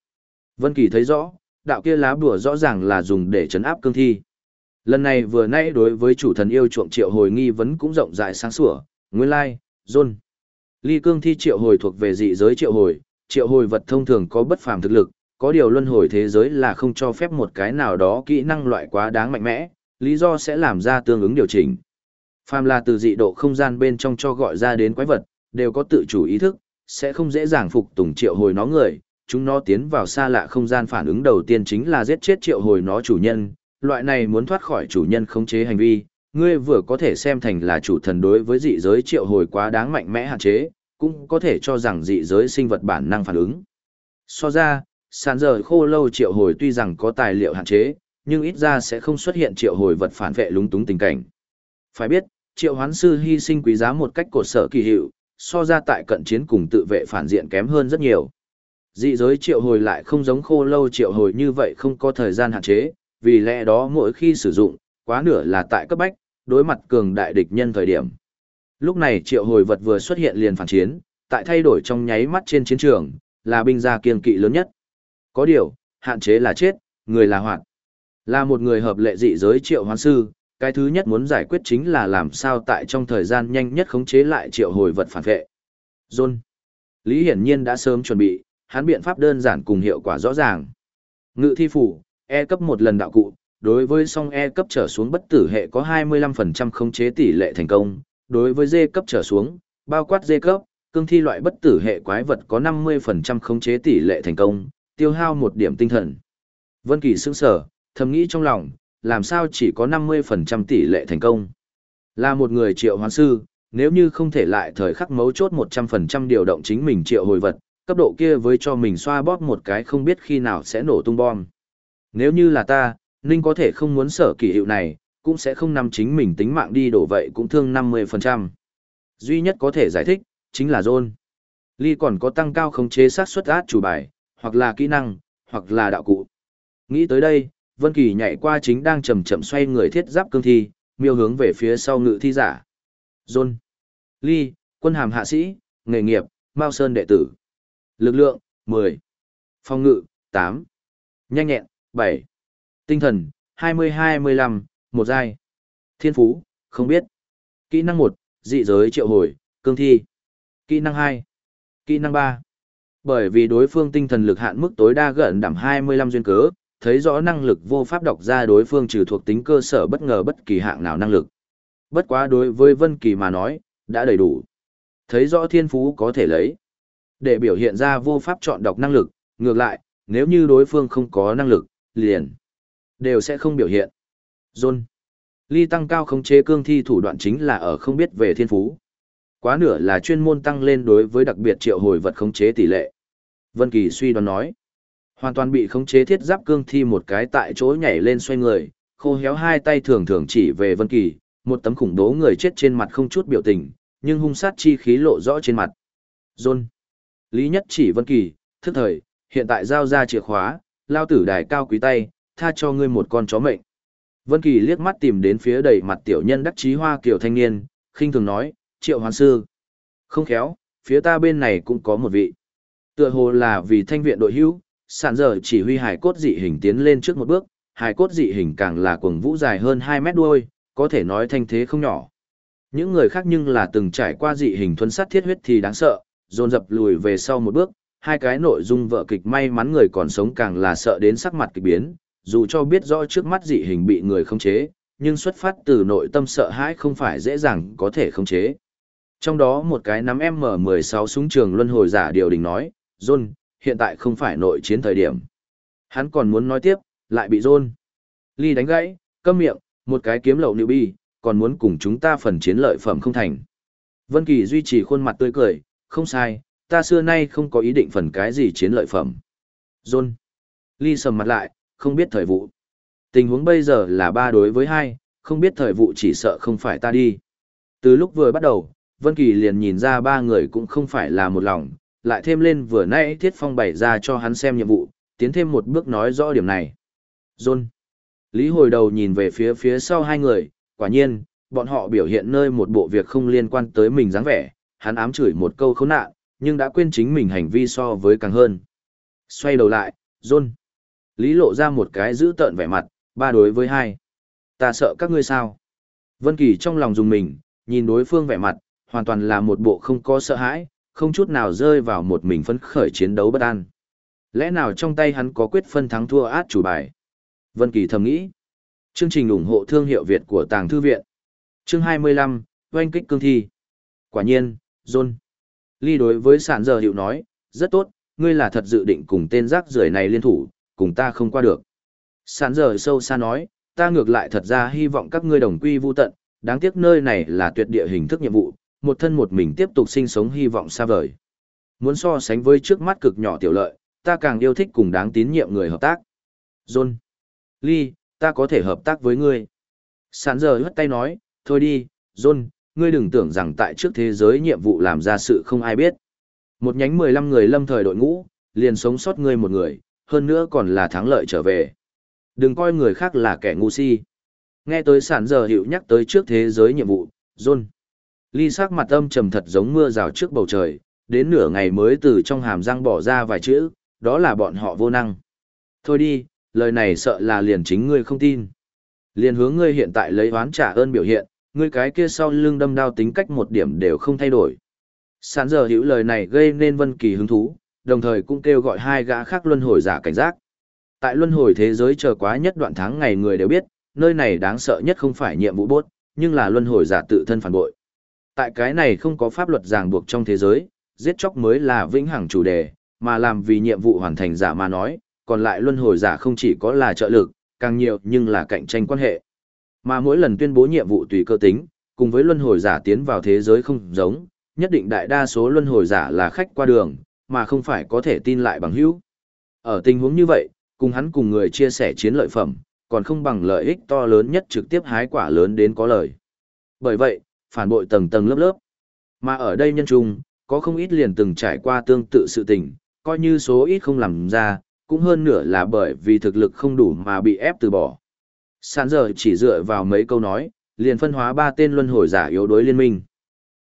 Vân Kỳ thấy rõ, đạo kia lá bùa rõ ràng là dùng để trấn áp cương thi. Lần này vừa nãy đối với chủ thần yêu chuộng triệu hồi nghi vấn cũng rộng rãi sáng sủa, nguyên lai, like, John. Ly cương thi triệu hồi thuộc về dị giới triệu hồi, triệu hồi vật thông thường có bất phàm thực lực, có điều luân hồi thế giới là không cho phép một cái nào đó kỹ năng loại quá đáng mạnh mẽ, lý do sẽ làm ra tương ứng điều chỉnh. Phàm là từ dị độ không gian bên trong cho gọi ra đến quái vật, đều có tự chủ ý thức, sẽ không dễ dàng phục tùng triệu hồi nó người, chúng nó tiến vào xa lạ không gian phản ứng đầu tiên chính là giết chết triệu hồi nó chủ nhân, loại này muốn thoát khỏi chủ nhân khống chế hành vi, ngươi vừa có thể xem thành là chủ thần đối với dị giới triệu hồi quá đáng mạnh mẽ hạn chế, cũng có thể cho rằng dị giới sinh vật bản năng phản ứng. So ra, sàn giờ khô lâu triệu hồi tuy rằng có tài liệu hạn chế, nhưng ít ra sẽ không xuất hiện triệu hồi vật phản vệ lúng túng tình cảnh. Phải biết, triệu hoán sư hy sinh quý giá một cách cột sở kỳ hiệu, so ra tại cận chiến cùng tự vệ phản diện kém hơn rất nhiều. Dị giới triệu hồi lại không giống khô lâu triệu hồi như vậy không có thời gian hạn chế, vì lẽ đó mỗi khi sử dụng, quá nửa là tại cấp bách, đối mặt cường đại địch nhân thời điểm. Lúc này triệu hồi vật vừa xuất hiện liền phản chiến, tại thay đổi trong nháy mắt trên chiến trường, là binh gia kiên kỵ lớn nhất. Có điều, hạn chế là chết, người là hoạt. Là một người hợp lệ dị giới triệu hoán sư, cái thứ nhất muốn giải quyết chính là làm sao tại trong thời gian nhanh nhất khống chế lại triệu hồi vật phản vệ. John. Lý hiển nhiên đã sớm chuẩn bị, hắn biện pháp đơn giản cùng hiệu quả rõ ràng. Ngự thi phủ, E cấp một lần đạo cụ, đối với song E cấp trở xuống bất tử hệ có 25% khống chế tỷ lệ thành công, đối với D cấp trở xuống, bao quát D cấp, cương thi loại bất tử hệ quái vật có 50% khống chế tỷ lệ thành công, tiêu hao một điểm tinh thần. Vân Kỳ sững sờ, thầm nghĩ trong lòng, làm sao chỉ có 50% tỷ lệ thành công. Là một người triệu hoán sư, nếu như không thể lại thời khắc mấu chốt 100% điều động chính mình triệu hồi vật, cấp độ kia với cho mình xoa bóp một cái không biết khi nào sẽ nổ tung bom. Nếu như là ta, Ninh có thể không muốn sở kỳ hiệu này, cũng sẽ không nằm chính mình tính mạng đi đổ vậy cũng thương 50%. Duy nhất có thể giải thích, chính là John. Ly còn có tăng cao khống chế sát suất át chủ bài, hoặc là kỹ năng, hoặc là đạo cụ. Nghĩ tới đây, Vân Kỳ nhảy qua chính đang chậm chậm xoay người thiết giáp cương thi, miêu hướng về phía sau ngự thi giả. John. Ly, quân hàm hạ sĩ, nghề nghiệp, Mao Sơn đệ tử. Lực lượng, 10. Phòng ngự, 8. Nhanh nhẹn, 7. Tinh thần, 20-25, một giai. Thiên phú, không biết. Kỹ năng 1, dị giới triệu hồi, cương thi. Kỹ năng 2. Kỹ năng 3. Bởi vì đối phương tinh thần lực hạn mức tối đa gần đảm 25 duyên cớ, thấy rõ năng lực vô pháp đọc ra đối phương trừ thuộc tính cơ sở bất ngờ bất kỳ hạng nào năng lực. Bất quá đối với Vân Kỳ mà nói, đã đầy đủ. Thấy rõ thiên phú có thể lấy. Để biểu hiện ra vô pháp chọn đọc năng lực, ngược lại, nếu như đối phương không có năng lực, liền đều sẽ không biểu hiện. John. Ly tăng cao khống chế cương thi thủ đoạn chính là ở không biết về thiên phú. Quá nửa là chuyên môn tăng lên đối với đặc biệt triệu hồi vật khống chế tỷ lệ. Vân Kỳ suy đoán nói. Hoàn toàn bị khống chế thiết giáp cương thi một cái tại chỗ nhảy lên xoay người, khô héo hai tay thường thường chỉ về Vân Kỳ, một tấm khủng bố người chết trên mặt không chút biểu tình, nhưng hung sát chi khí lộ rõ trên mặt. John. Lý nhất chỉ Vân Kỳ, thức thời, hiện tại giao ra chìa khóa, lao tử đài cao quý tay, tha cho ngươi một con chó mệnh. Vân Kỳ liếc mắt tìm đến phía đầy mặt tiểu nhân đắc chí hoa kiểu thanh niên, khinh thường nói, triệu hoán sư. Không khéo, phía ta bên này cũng có một vị. Tựa hồ là vì thanh viện đội hữu, sạn giờ chỉ huy hải cốt dị hình tiến lên trước một bước, hải cốt dị hình càng là cuồng vũ dài hơn 2 mét đuôi, có thể nói thanh thế không nhỏ. Những người khác nhưng là từng trải qua dị hình thuấn sát thiết huyết thì đáng sợ, dồn dập lùi về sau một bước, hai cái nội dung vợ kịch may mắn người còn sống càng là sợ đến sắc mặt kịch biến, dù cho biết rõ trước mắt dị hình bị người khống chế, nhưng xuất phát từ nội tâm sợ hãi không phải dễ dàng có thể khống chế. Trong đó một cái nắm M16 súng trường luân hồi giả điều đình nói, John, hiện tại không phải nội chiến thời điểm. Hắn còn muốn nói tiếp, lại bị John. Ly đánh gãy, câm miệng, một cái kiếm lậu nữ bi, còn muốn cùng chúng ta phần chiến lợi phẩm không thành. Vân Kỳ duy trì khuôn mặt tươi cười, không sai, ta xưa nay không có ý định phần cái gì chiến lợi phẩm. John. Ly sầm mặt lại, không biết thời vụ. Tình huống bây giờ là ba đối với hai, không biết thời vụ chỉ sợ không phải ta đi. Từ lúc vừa bắt đầu, Vân Kỳ liền nhìn ra ba người cũng không phải là một lòng, lại thêm lên vừa nãy Thiết Phong bày ra cho hắn xem nhiệm vụ, tiến thêm một bước nói rõ điểm này. John. Lý hồi đầu nhìn về phía phía sau hai người, quả nhiên, bọn họ biểu hiện nơi một bộ việc không liên quan tới mình dáng vẻ, hắn ám chửi một câu khốn nạn, nhưng đã quên chính mình hành vi so với càng hơn. Xoay đầu lại, John. Lý lộ ra một cái giữ tợn vẻ mặt, ba đối với hai. Ta sợ các ngươi sao? Vân Kỳ trong lòng dùng mình, nhìn đối phương vẻ mặt, hoàn toàn là một bộ không có sợ hãi, không chút nào rơi vào một mình phấn khởi chiến đấu bất an. Lẽ nào trong tay hắn có quyết phân thắng thua át chủ bài? Vân Kỳ thầm nghĩ. Chương trình ủng hộ thương hiệu Việt của Tàng Thư Viện. Chương 25, Oanh kích cương thi. Quả nhiên, John. Ly đối với sản giờ hiệu nói, rất tốt, ngươi là thật dự định cùng tên rác rưởi này liên thủ, cùng ta không qua được. Sản giờ sâu xa nói, ta ngược lại thật ra hy vọng các ngươi đồng quy vu tận, đáng tiếc nơi này là tuyệt địa hình thức nhiệm vụ, một thân một mình tiếp tục sinh sống hy vọng xa vời. Muốn so sánh với trước mắt cực nhỏ tiểu lợi, ta càng yêu thích cùng đáng tín nhiệm người hợp tác. John. Lee, ta có thể hợp tác với ngươi. Sản giờ hất tay nói, thôi đi, John, ngươi đừng tưởng rằng tại trước thế giới nhiệm vụ làm ra sự không ai biết. Một nhánh 15 người lâm thời đội ngũ, liền sống sót ngươi một người, hơn nữa còn là thắng lợi trở về. Đừng coi người khác là kẻ ngu si. Nghe tới sản giờ hiệu nhắc tới trước thế giới nhiệm vụ, John. Ly sắc mặt âm trầm thật giống mưa rào trước bầu trời, đến nửa ngày mới từ trong hàm răng bỏ ra vài chữ, đó là bọn họ vô năng. Thôi đi, lời này sợ là liền chính ngươi không tin. Liền hướng ngươi hiện tại lấy oán trả ơn biểu hiện, ngươi cái kia sau lưng đâm đao tính cách một điểm đều không thay đổi. Sản giờ hiểu lời này gây nên Vân Kỳ hứng thú, đồng thời cũng kêu gọi hai gã khác luân hồi giả cảnh giác. Tại luân hồi thế giới chờ quá nhất đoạn tháng ngày người đều biết, nơi này đáng sợ nhất không phải nhiệm vụ bốt, nhưng là luân hồi giả tự thân phản bội. Tại cái này không có pháp luật ràng buộc trong thế giới, giết chóc mới là vĩnh hằng chủ đề, mà làm vì nhiệm vụ hoàn thành giả mà nói, còn lại luân hồi giả không chỉ có là trợ lực, càng nhiều nhưng là cạnh tranh quan hệ. Mà mỗi lần tuyên bố nhiệm vụ tùy cơ tính, cùng với luân hồi giả tiến vào thế giới không giống, nhất định đại đa số luân hồi giả là khách qua đường, mà không phải có thể tin lại bằng hữu. Ở tình huống như vậy, cùng hắn cùng người chia sẻ chiến lợi phẩm, còn không bằng lợi ích to lớn nhất trực tiếp hái quả lớn đến có lời. Bởi vậy, phản bội tầng tầng lớp lớp. Mà ở đây nhân trung, có không ít liền từng trải qua tương tự sự tình, coi như số ít không làm ra, cũng hơn nửa là bởi vì thực lực không đủ mà bị ép từ bỏ. Sản giờ chỉ dựa vào mấy câu nói, liền phân hóa ba tên luân hồi giả yếu đối liên minh.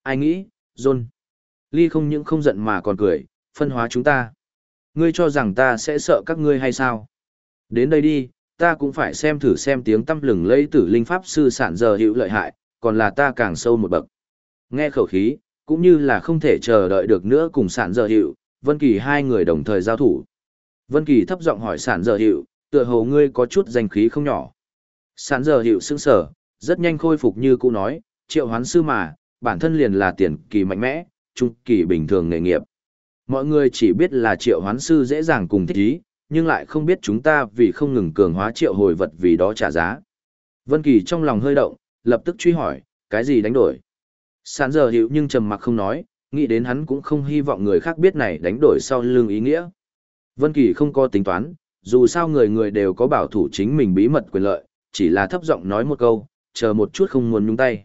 Ai nghĩ, John. Ly không những không giận mà còn cười, phân hóa chúng ta. Ngươi cho rằng ta sẽ sợ các ngươi hay sao? Đến đây đi, ta cũng phải xem thử xem tiếng tâm lừng lấy tử linh pháp sư sản giờ hữu lợi hại, còn là ta càng sâu một bậc. Nghe khẩu khí, cũng như là không thể chờ đợi được nữa cùng sản giờ hữu. Vân Kỳ hai người đồng thời giao thủ. Vân Kỳ thấp giọng hỏi sản giờ hữu, tựa hồ ngươi có chút danh khí không nhỏ. Sản giờ hiệu sững sở, rất nhanh khôi phục như cũ nói, triệu hoán sư mà, bản thân liền là tiền kỳ mạnh mẽ, trung kỳ bình thường nghề nghiệp. Mọi người chỉ biết là triệu hoán sư dễ dàng cùng thích ý, nhưng lại không biết chúng ta vì không ngừng cường hóa triệu hồi vật vì đó trả giá. Vân Kỳ trong lòng hơi động, lập tức truy hỏi, cái gì đánh đổi? Sán giờ hiểu nhưng trầm mặc không nói, nghĩ đến hắn cũng không hy vọng người khác biết này đánh đổi sau lưng ý nghĩa. Vân Kỳ không có tính toán, dù sao người người đều có bảo thủ chính mình bí mật quyền lợi, chỉ là thấp giọng nói một câu, chờ một chút không muốn nhúng tay.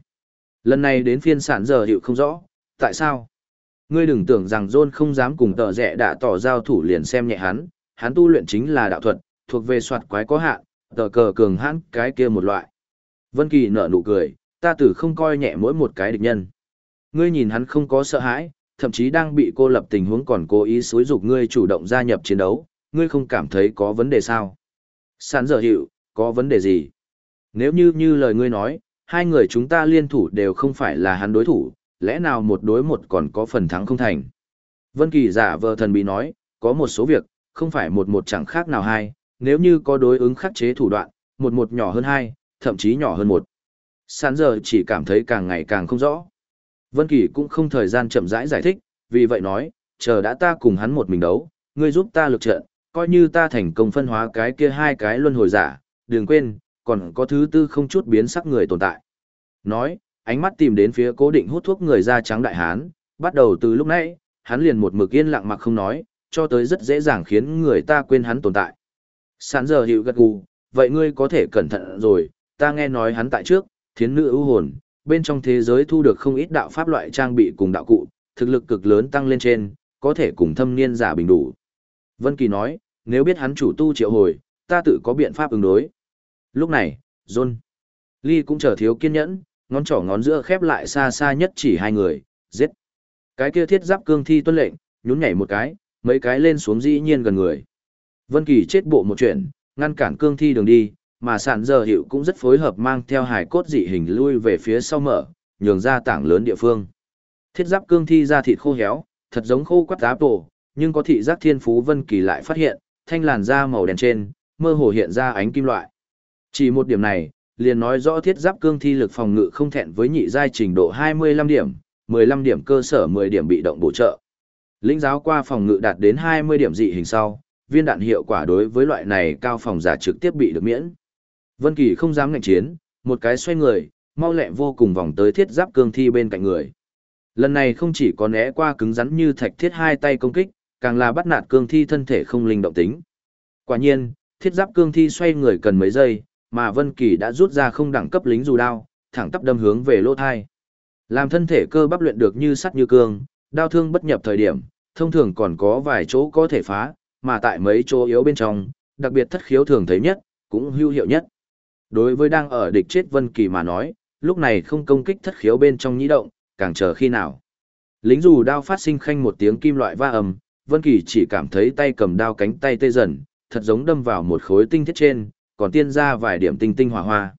Lần này đến phiên sản giờ hiểu không rõ, tại sao? Ngươi đừng tưởng rằng John không dám cùng tờ rẻ đã tỏ giao thủ liền xem nhẹ hắn, hắn tu luyện chính là đạo thuật, thuộc về soạt quái có hạn, tờ cờ cường hãn cái kia một loại. Vân Kỳ nở nụ cười, ta tử không coi nhẹ mỗi một cái địch nhân. Ngươi nhìn hắn không có sợ hãi, thậm chí đang bị cô lập tình huống còn cố ý xúi dục ngươi chủ động gia nhập chiến đấu, ngươi không cảm thấy có vấn đề sao? Sản giờ hiệu, có vấn đề gì? Nếu như như lời ngươi nói, hai người chúng ta liên thủ đều không phải là hắn đối thủ, lẽ nào một đối một còn có phần thắng không thành? Vân Kỳ giả vờ thần bí nói, có một số việc, không phải một một chẳng khác nào hai, nếu như có đối ứng khắc chế thủ đoạn, một một nhỏ hơn hai, thậm chí nhỏ hơn một. Sán giờ chỉ cảm thấy càng ngày càng không rõ. Vân Kỳ cũng không thời gian chậm rãi giải, giải thích, vì vậy nói, chờ đã ta cùng hắn một mình đấu, ngươi giúp ta lực trận, coi như ta thành công phân hóa cái kia hai cái luân hồi giả, đừng quên, còn có thứ tư không chút biến sắc người tồn tại. Nói, ánh mắt tìm đến phía cố định hút thuốc người da trắng đại hán, bắt đầu từ lúc nãy, hắn liền một mực yên lặng mặc không nói, cho tới rất dễ dàng khiến người ta quên hắn tồn tại. Sán giờ hiệu gật gù, vậy ngươi có thể cẩn thận rồi, ta nghe nói hắn tại trước, thiến nữ ưu hồn, bên trong thế giới thu được không ít đạo pháp loại trang bị cùng đạo cụ, thực lực cực lớn tăng lên trên, có thể cùng thâm niên giả bình đủ. Vân Kỳ nói, nếu biết hắn chủ tu triệu hồi, ta tự có biện pháp ứng đối. Lúc này, John, Lee cũng trở thiếu kiên nhẫn, ngón trỏ ngón giữa khép lại xa xa nhất chỉ hai người, giết. Cái kia thiết giáp cương thi tuân lệnh, nhún nhảy một cái, mấy cái lên xuống dĩ nhiên gần người. Vân Kỳ chết bộ một chuyện, ngăn cản cương thi đường đi, mà sản giờ hiệu cũng rất phối hợp mang theo hải cốt dị hình lui về phía sau mở, nhường ra tảng lớn địa phương. Thiết giáp cương thi ra thịt khô héo, thật giống khô quắt áp tổ, nhưng có thị giác thiên phú Vân Kỳ lại phát hiện, thanh làn da màu đen trên, mơ hồ hiện ra ánh kim loại. Chỉ một điểm này, liền nói rõ thiết giáp cương thi lực phòng ngự không thẹn với nhị giai trình độ 25 điểm, 15 điểm cơ sở 10 điểm bị động bổ trợ. Lĩnh giáo qua phòng ngự đạt đến 20 điểm dị hình sau, viên đạn hiệu quả đối với loại này cao phòng giả trực tiếp bị được miễn. Vân Kỳ không dám ngạnh chiến, một cái xoay người, mau lẹ vô cùng vòng tới thiết giáp cương thi bên cạnh người. Lần này không chỉ có né qua cứng rắn như thạch thiết hai tay công kích, càng là bắt nạt cương thi thân thể không linh động tính. Quả nhiên, thiết giáp cương thi xoay người cần mấy giây, mà Vân Kỳ đã rút ra không đẳng cấp lính dù đao, thẳng tắp đâm hướng về lỗ thai. Làm thân thể cơ bắp luyện được như sắt như cương, đao thương bất nhập thời điểm, thông thường còn có vài chỗ có thể phá, mà tại mấy chỗ yếu bên trong, đặc biệt thất khiếu thường thấy nhất, cũng hữu hiệu nhất. Đối với đang ở địch chết Vân Kỳ mà nói, lúc này không công kích thất khiếu bên trong nhĩ động, càng chờ khi nào. Lính dù đao phát sinh khanh một tiếng kim loại va ầm, Vân Kỳ chỉ cảm thấy tay cầm đao cánh tay tê dần, thật giống đâm vào một khối tinh thiết trên, còn tiên ra vài điểm tinh tinh hỏa hoa.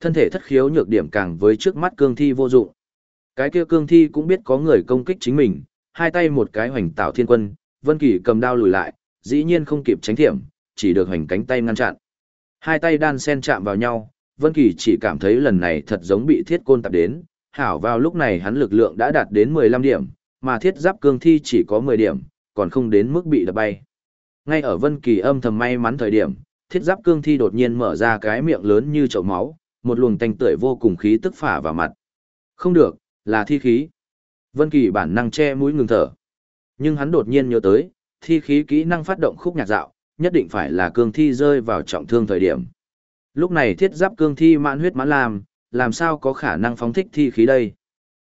Thân thể thất khiếu nhược điểm càng với trước mắt cương thi vô dụng. Cái kia cương thi cũng biết có người công kích chính mình, hai tay một cái hoành tạo thiên quân, Vân Kỳ cầm đao lùi lại, dĩ nhiên không kịp tránh thiểm, chỉ được hoành cánh tay ngăn chặn. Hai tay đan sen chạm vào nhau, Vân Kỳ chỉ cảm thấy lần này thật giống bị thiết côn tập đến, hảo vào lúc này hắn lực lượng đã đạt đến 15 điểm, mà thiết giáp cương thi chỉ có 10 điểm, còn không đến mức bị đập bay. Ngay ở Vân Kỳ âm thầm may mắn thời điểm, thiết giáp cương thi đột nhiên mở ra cái miệng lớn như chậu máu, một luồng tanh tưởi vô cùng khí tức phả vào mặt. Không được, là thi khí. Vân Kỳ bản năng che mũi ngừng thở. Nhưng hắn đột nhiên nhớ tới, thi khí kỹ năng phát động khúc nhạc dạo, nhất định phải là cương thi rơi vào trọng thương thời điểm. Lúc này thiết giáp cương thi mãn huyết mãn làm, làm sao có khả năng phóng thích thi khí đây?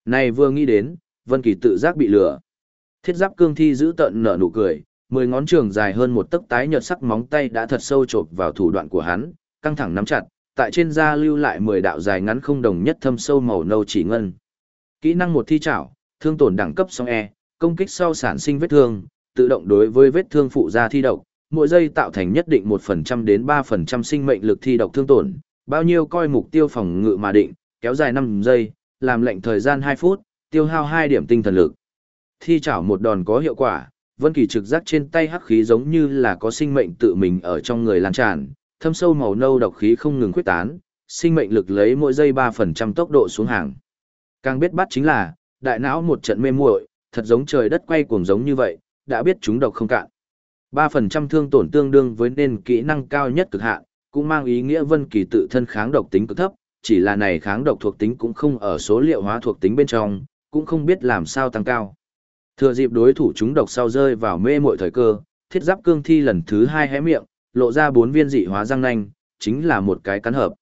Này vừa nghĩ đến, Vân Kỳ tự giác bị lừa. Thiết giáp cương thi giữ tận nở nụ cười, mười ngón trường dài hơn một tấc tái nhợt sắc móng tay đã thật sâu chộp vào thủ đoạn của hắn, căng thẳng nắm chặt, tại trên da lưu lại mười đạo dài ngắn không đồng nhất thâm sâu màu nâu chỉ ngân. Kỹ năng một thi trảo, thương tổn đẳng cấp song E, công kích sau sản sinh vết thương, tự động đối với vết thương phụ da thi độc, mỗi giây tạo thành nhất định 1% đến 3% sinh mệnh lực thi độc thương tổn, bao nhiêu coi mục tiêu phòng ngự mà định, kéo dài 5 giây, làm lệnh thời gian 2 phút, tiêu hao 2 điểm tinh thần lực. Thi chảo một đòn có hiệu quả, Vân Kỳ trực giác trên tay hắc khí giống như là có sinh mệnh tự mình ở trong người lan tràn, thâm sâu màu nâu độc khí không ngừng khuếch tán, sinh mệnh lực lấy mỗi giây 3% tốc độ xuống hàng. Càng biết bắt chính là, đại não một trận mê muội, thật giống trời đất quay cuồng giống như vậy, đã biết chúng độc không cạn. 3% thương tổn tương đương với nên kỹ năng cao nhất cực hạn, cũng mang ý nghĩa Vân Kỳ tự thân kháng độc tính cực thấp, chỉ là này kháng độc thuộc tính cũng không ở số liệu hóa thuộc tính bên trong, cũng không biết làm sao tăng cao. Thừa dịp đối thủ chúng độc sau rơi vào mê muội thời cơ, thiết giáp cương thi lần thứ hai hé miệng, lộ ra bốn viên dị hóa răng nanh, chính là một cái cắn hợp.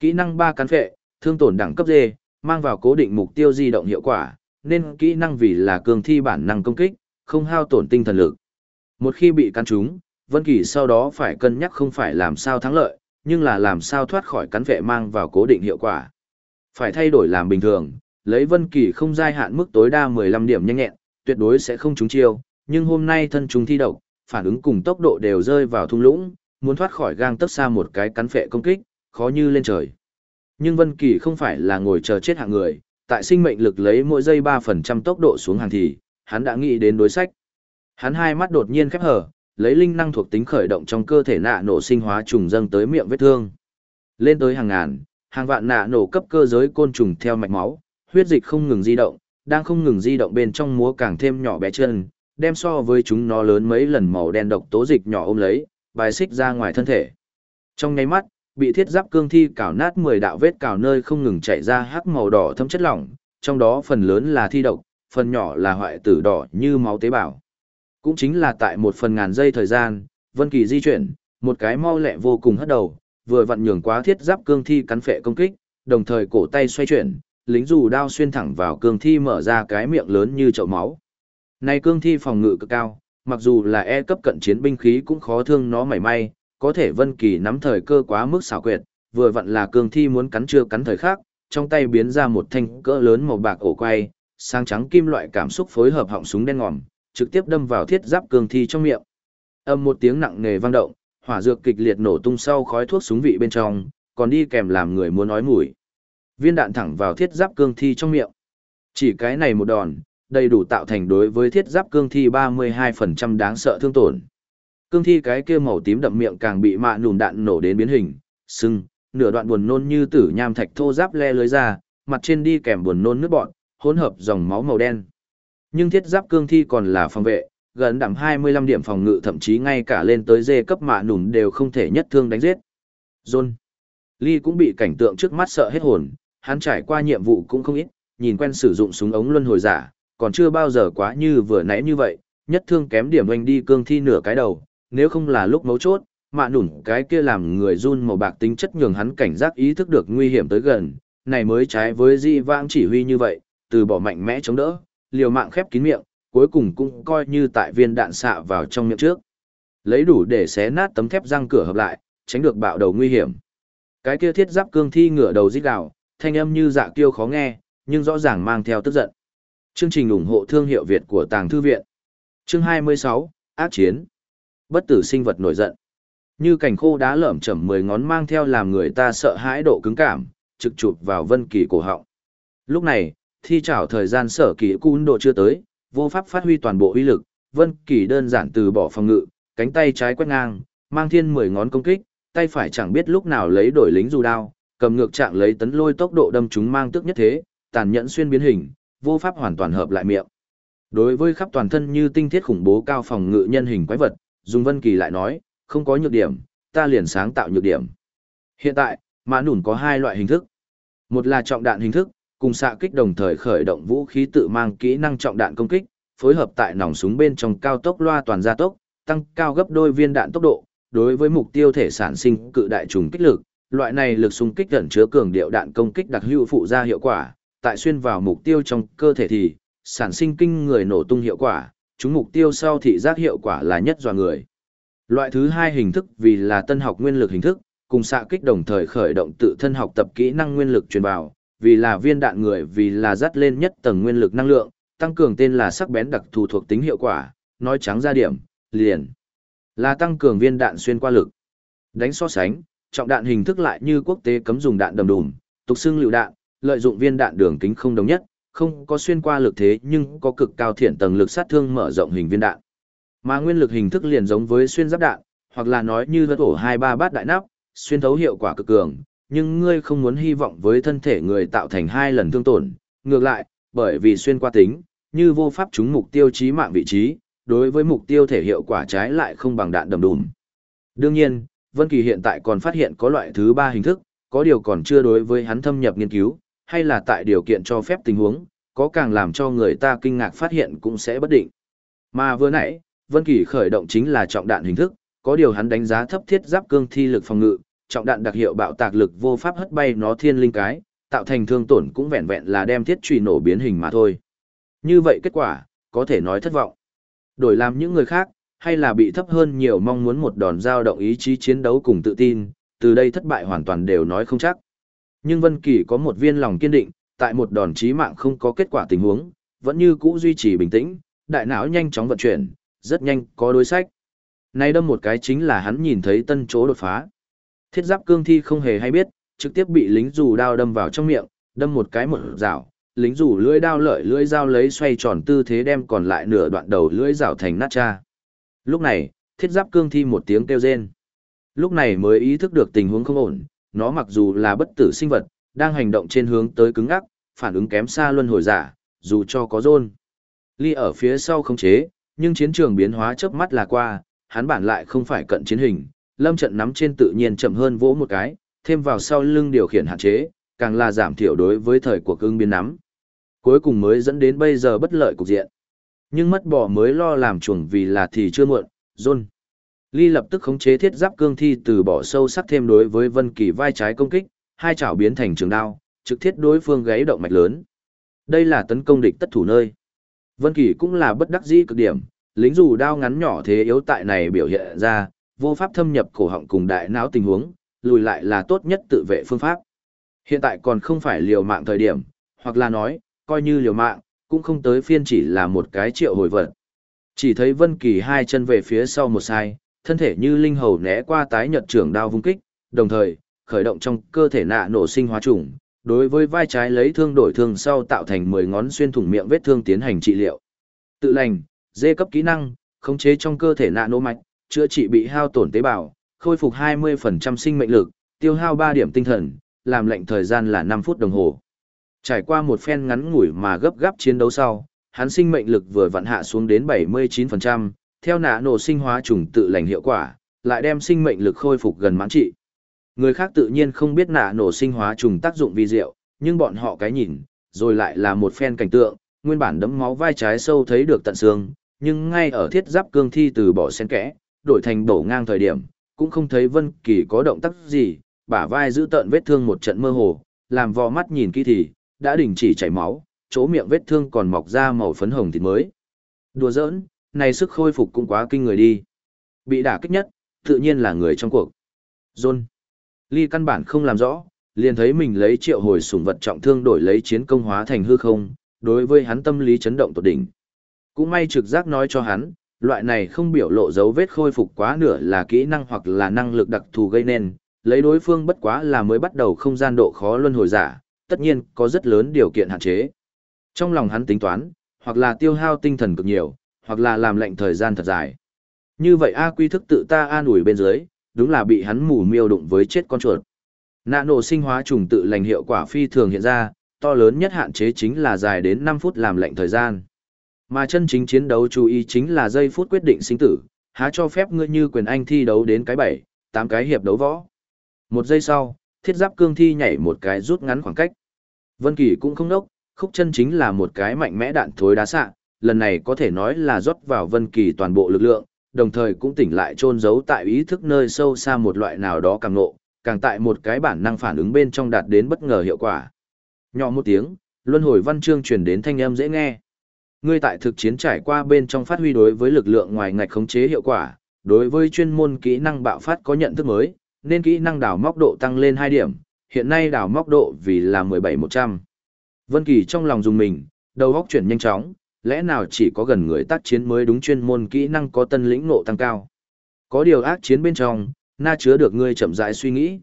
Kỹ năng ba cắn phệ, thương tổn đẳng cấp D, mang vào cố định mục tiêu di động hiệu quả, nên kỹ năng vì là cương thi bản năng công kích, không hao tổn tinh thần lực. Một khi bị cắn trúng, Vân Kỳ sau đó phải cân nhắc không phải làm sao thắng lợi, nhưng là làm sao thoát khỏi cắn vệ mang vào cố định hiệu quả. Phải thay đổi làm bình thường, lấy Vân Kỳ không giai hạn mức tối đa 15 điểm nhanh nhẹn, tuyệt đối sẽ không trúng chiêu, nhưng hôm nay thân chúng thi độc, phản ứng cùng tốc độ đều rơi vào thung lũng, muốn thoát khỏi gang tấc xa một cái cắn phệ công kích, khó như lên trời. Nhưng Vân Kỳ không phải là ngồi chờ chết hạng người, tại sinh mệnh lực lấy mỗi giây 3% tốc độ xuống hàng thì, hắn đã nghĩ đến đối sách. Hắn hai mắt đột nhiên khép hờ, lấy linh năng thuộc tính khởi động trong cơ thể nạ nổ sinh hóa trùng dâng tới miệng vết thương. Lên tới hàng ngàn, hàng vạn nạ nổ cấp cơ giới côn trùng theo mạch máu, huyết dịch không ngừng di động, đang không ngừng di động bên trong múa càng thêm nhỏ bé chân, đem so với chúng nó lớn mấy lần màu đen độc tố dịch nhỏ ôm lấy, bài xích ra ngoài thân thể. Trong nháy mắt, bị thiết giáp cương thi cào nát 10 đạo vết cào nơi không ngừng chảy ra hắc màu đỏ thâm chất lỏng, trong đó phần lớn là thi độc, phần nhỏ là hoại tử đỏ như máu tế bào. Cũng chính là tại một phần ngàn giây thời gian, Vân Kỳ di chuyển, một cái mau lẹ vô cùng hất đầu, vừa vặn nhường quá thiết giáp cương thi cắn phệ công kích, đồng thời cổ tay xoay chuyển, lính dù đao xuyên thẳng vào cương thi mở ra cái miệng lớn như chậu máu. Nay cương thi phòng ngự cực cao, mặc dù là e cấp cận chiến binh khí cũng khó thương nó mảy may, có thể Vân Kỳ nắm thời cơ quá mức xảo quyệt, vừa vặn là cương thi muốn cắn chưa cắn thời khắc, trong tay biến ra một thanh cỡ lớn màu bạc ổ quay, sang trắng kim loại cảm xúc phối hợp họng súng đen ngòm, trực tiếp đâm vào thiết giáp cương thi trong miệng. Âm một tiếng nặng nề vang động, hỏa dược kịch liệt nổ tung sau khói thuốc súng vị bên trong, còn đi kèm làm người muốn nói mùi. Viên đạn thẳng vào thiết giáp cương thi trong miệng. Chỉ cái này một đòn, đầy đủ tạo thành đối với thiết giáp cương thi 32% đáng sợ thương tổn. Cương thi cái kia màu tím đậm miệng càng bị mạ nùn đạn nổ đến biến hình, sưng, nửa đoạn buồn nôn như tử nham thạch thô giáp le lưới ra, mặt trên đi kèm buồn nôn nước bọn, hỗn hợp dòng máu màu đen. Nhưng thiết giáp cương thi còn là phòng vệ, gần đẳng 25 điểm phòng ngự thậm chí ngay cả lên tới dê cấp mạ nùn đều không thể nhất thương đánh giết. John. Lee cũng bị cảnh tượng trước mắt sợ hết hồn, hắn trải qua nhiệm vụ cũng không ít, nhìn quen sử dụng súng ống luân hồi giả, còn chưa bao giờ quá như vừa nãy như vậy, nhất thương kém điểm oanh đi cương thi nửa cái đầu, nếu không là lúc mấu chốt, mạ nủn cái kia làm người run màu bạc tính chất nhường hắn cảnh giác ý thức được nguy hiểm tới gần, này mới trái với di vãng chỉ huy như vậy, từ bỏ mạnh mẽ chống đỡ, liều mạng khép kín miệng, cuối cùng cũng coi như tại viên đạn xạ vào trong miệng trước. Lấy đủ để xé nát tấm thép răng cửa hợp lại, tránh được bạo đầu nguy hiểm. Cái kia thiết giáp cương thi ngửa đầu rít gào, thanh âm như dạ kiêu khó nghe, nhưng rõ ràng mang theo tức giận. Chương trình ủng hộ thương hiệu Việt của Tàng Thư Viện. Chương 26, Ác Chiến. Bất tử sinh vật nổi giận. Như cảnh khô đá lởm chởm mười ngón mang theo làm người ta sợ hãi độ cứng cảm, trực chụp vào Vân Kỳ cổ họng. Lúc này, thi trảo thời gian sở kỳ cún độ chưa tới, vô pháp phát huy toàn bộ uy lực, Vân Kỳ đơn giản từ bỏ phòng ngự, cánh tay trái quét ngang, mang thiên mười ngón công kích, tay phải chẳng biết lúc nào lấy đổi lính dù đao, cầm ngược trạng lấy tấn lôi tốc độ đâm chúng mang tức nhất thế, tàn nhẫn xuyên biến hình, vô pháp hoàn toàn hợp lại miệng. Đối với khắp toàn thân như tinh thiết khủng bố cao phòng ngự nhân hình quái vật, Dung Vân Kỳ lại nói, không có nhược điểm, ta liền sáng tạo nhược điểm. Hiện tại, mã nủn có hai loại hình thức. Một là trọng đạn hình thức, cùng xạ kích đồng thời khởi động vũ khí tự mang kỹ năng trọng đạn công kích, phối hợp tại nòng súng bên trong cao tốc loa toàn gia tốc, tăng cao gấp đôi viên đạn tốc độ, đối với mục tiêu thể sản sinh cự đại trùng kích lực, loại này lực xung kích gần chứa cường điệu đạn công kích đặc hữu phụ ra hiệu quả, tại xuyên vào mục tiêu trong cơ thể thì sản sinh kinh người nổ tung hiệu quả, chúng mục tiêu sau thị giác hiệu quả là nhất dò người. Loại thứ hai hình thức vì là tân học nguyên lực hình thức, cùng xạ kích đồng thời khởi động tự thân học tập kỹ năng nguyên lực truyền vào, vì là viên đạn người vì là dắt lên nhất tầng nguyên lực năng lượng, tăng cường tên là sắc bén đặc thù thuộc tính hiệu quả, nói trắng ra điểm, liền là tăng cường viên đạn xuyên qua lực. Đánh so sánh, trọng đạn hình thức lại như quốc tế cấm dùng đạn đầm đùm, tục xưng lựu đạn, lợi dụng viên đạn đường kính không đồng nhất, không có xuyên qua lực thế nhưng có cực cao thiện tầng lực sát thương mở rộng hình viên đạn. Mà nguyên lực hình thức liền giống với xuyên giáp đạn, hoặc là nói như vật ổ hai ba bát đại nắp, xuyên thấu hiệu quả cực cường, nhưng ngươi không muốn hy vọng với thân thể người tạo thành hai lần thương tổn, ngược lại, bởi vì xuyên qua tính, như vô pháp trúng mục tiêu chí mạng vị trí, đối với mục tiêu thể hiệu quả trái lại không bằng đạn đầm đùm. Đương nhiên, Vân Kỳ hiện tại còn phát hiện có loại thứ ba hình thức, có điều còn chưa đối với hắn thâm nhập nghiên cứu, hay là tại điều kiện cho phép tình huống, có càng làm cho người ta kinh ngạc phát hiện cũng sẽ bất định. Mà vừa nãy, Vân Kỳ khởi động chính là trọng đạn hình thức, có điều hắn đánh giá thấp thiết giáp cương thi lực phòng ngự, trọng đạn đặc hiệu bạo tạc lực vô pháp hất bay nó thiên linh cái, tạo thành thương tổn cũng vẹn vẹn là đem thiết truy nổ biến hình mà thôi. Như vậy kết quả, có thể nói thất vọng. Đổi làm những người khác, hay là bị thấp hơn nhiều mong muốn một đòn giao động ý chí chiến đấu cùng tự tin, từ đây thất bại hoàn toàn đều nói không chắc. Nhưng Vân Kỳ có một viên lòng kiên định, tại một đòn chí mạng không có kết quả tình huống, vẫn như cũ duy trì bình tĩnh, đại não nhanh chóng vận chuyển, rất nhanh có đối sách. Nay đâm một cái chính là hắn nhìn thấy tân chỗ đột phá. Thiết giáp cương thi không hề hay biết, trực tiếp bị lính dù đao đâm vào trong miệng, đâm một cái một rào, lính dù lưỡi đao lợi lưỡi dao lấy xoay tròn tư thế đem còn lại nửa đoạn đầu lưỡi rào thành nát cha. Lúc này, thiết giáp cương thi một tiếng kêu rên. Lúc này mới ý thức được tình huống không ổn, nó mặc dù là bất tử sinh vật, đang hành động trên hướng tới cứng ngắc, phản ứng kém xa luân hồi giả, dù cho có rôn. Ly ở phía sau không chế, nhưng chiến trường biến hóa chớp mắt là qua, hắn bản lại không phải cận chiến hình, lâm trận nắm trên tự nhiên chậm hơn vỗ một cái, thêm vào sau lưng điều khiển hạn chế, càng là giảm thiểu đối với thời cuộc cương biến nắm. Cuối cùng mới dẫn đến bây giờ bất lợi cục diện. Nhưng mất bỏ mới lo làm chuồng vì là thì chưa muộn, John. Ly lập tức khống chế thiết giáp cương thi từ bỏ sâu sắc thêm đối với Vân Kỳ vai trái công kích, hai chảo biến thành trường đao, trực thiết đối phương gáy động mạch lớn. Đây là tấn công địch tất thủ nơi. Vân Kỳ cũng là bất đắc dĩ cực điểm, lính dù đao ngắn nhỏ thế yếu tại này biểu hiện ra, vô pháp thâm nhập cổ họng cùng đại não tình huống, lùi lại là tốt nhất tự vệ phương pháp. Hiện tại còn không phải liều mạng thời điểm, hoặc là nói, coi như liều mạng, cũng không tới phiên chỉ là một cái triệu hồi vật. Chỉ thấy Vân Kỳ hai chân về phía sau một sai, thân thể như linh hầu né qua tái nhật trưởng đao vung kích, đồng thời, khởi động trong cơ thể nạ nổ sinh hóa trùng, đối với vai trái lấy thương đổi thương sau tạo thành 10 ngón xuyên thủng miệng vết thương tiến hành trị liệu. Tự lành, dê cấp kỹ năng, khống chế trong cơ thể nạ nổ mạch, chữa trị bị hao tổn tế bào, khôi phục 20% sinh mệnh lực, tiêu hao 3 điểm tinh thần, làm lệnh thời gian là 5 phút đồng hồ. Trải qua một phen ngắn ngủi mà gấp gáp chiến đấu sau, hắn sinh mệnh lực vừa vặn hạ xuống đến 79%, theo nạ nổ sinh hóa trùng tự lành hiệu quả, lại đem sinh mệnh lực khôi phục gần mãn trị. Người khác tự nhiên không biết nạ nổ sinh hóa trùng tác dụng vi diệu, nhưng bọn họ cái nhìn, rồi lại là một phen cảnh tượng, nguyên bản đấm máu vai trái sâu thấy được tận xương, nhưng ngay ở thiết giáp cương thi từ bỏ sen kẽ, đổi thành đổ ngang thời điểm, cũng không thấy Vân Kỳ có động tác gì, bả vai giữ tận vết thương một trận mơ hồ, làm vò mắt nhìn kỹ thì, đã đình chỉ chảy máu, chỗ miệng vết thương còn mọc ra màu phấn hồng thịt mới. Đùa giỡn, này sức khôi phục cũng quá kinh người đi. Bị đả kích nhất, tự nhiên là người trong cuộc. John. Ly căn bản không làm rõ, liền thấy mình lấy triệu hồi sủng vật trọng thương đổi lấy chiến công hóa thành hư không, đối với hắn tâm lý chấn động tột đỉnh. Cũng may trực giác nói cho hắn, loại này không biểu lộ dấu vết khôi phục quá nửa là kỹ năng hoặc là năng lực đặc thù gây nên, lấy đối phương bất quá là mới bắt đầu không gian độ khó luân hồi giả, tất nhiên có rất lớn điều kiện hạn chế. Trong lòng hắn tính toán, hoặc là tiêu hao tinh thần cực nhiều, hoặc là làm lệnh thời gian thật dài. Như vậy A quy thức tự ta an ủi bên dưới, đúng là bị hắn mù miêu đụng với chết con chuột. Nạ nổ sinh hóa trùng tự lành hiệu quả phi thường hiện ra, to lớn nhất hạn chế chính là dài đến 5 phút làm lệnh thời gian. Mà chân chính chiến đấu chú ý chính là giây phút quyết định sinh tử, há cho phép ngươi như quyền anh thi đấu đến cái 7, 8 cái hiệp đấu võ. Một giây sau, thiết giáp cương thi nhảy một cái rút ngắn khoảng cách. Vân Kỳ cũng không đốc, khúc chân chính là một cái mạnh mẽ đạn thối đá xạ, lần này có thể nói là rót vào Vân Kỳ toàn bộ lực lượng, đồng thời cũng tỉnh lại trôn giấu tại ý thức nơi sâu xa một loại nào đó càng nộ, càng tại một cái bản năng phản ứng bên trong đạt đến bất ngờ hiệu quả. Nhỏ một tiếng, luân hồi văn chương truyền đến thanh âm dễ nghe. Ngươi tại thực chiến trải qua bên trong phát huy đối với lực lượng ngoài ngạch khống chế hiệu quả, đối với chuyên môn kỹ năng bạo phát có nhận thức mới, nên kỹ năng đào móc độ tăng lên 2 điểm, hiện nay đào móc độ vì là 17100. Vân Kỳ trong lòng dùng mình, đầu óc chuyển nhanh chóng, lẽ nào chỉ có gần người tác chiến mới đúng chuyên môn kỹ năng có tân lĩnh ngộ tăng cao. Có điều ác chiến bên trong, na chứa được ngươi chậm rãi suy nghĩ.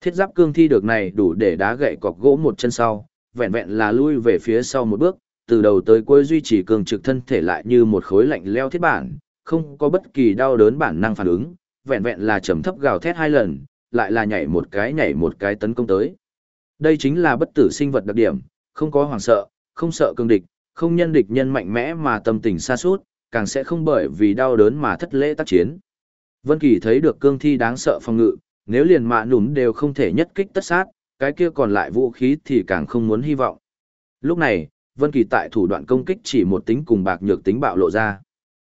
Thiết giáp cương thi được này đủ để đá gậy cọc gỗ một chân sau, vẹn vẹn là lui về phía sau một bước, từ đầu tới cuối duy trì cường trực thân thể lại như một khối lạnh leo thiết bản, không có bất kỳ đau đớn bản năng phản ứng, vẹn vẹn là trầm thấp gào thét hai lần, lại là nhảy một cái nhảy một cái tấn công tới. Đây chính là bất tử sinh vật đặc điểm, không có hoàng sợ, không sợ cương địch, không nhân địch nhân mạnh mẽ mà tâm tình xa suốt, càng sẽ không bởi vì đau đớn mà thất lễ tác chiến. Vân Kỳ thấy được cương thi đáng sợ phòng ngự, nếu liền mạ nủm đều không thể nhất kích tất sát, cái kia còn lại vũ khí thì càng không muốn hy vọng. Lúc này, Vân Kỳ tại thủ đoạn công kích chỉ một tính cùng bạc nhược tính bạo lộ ra.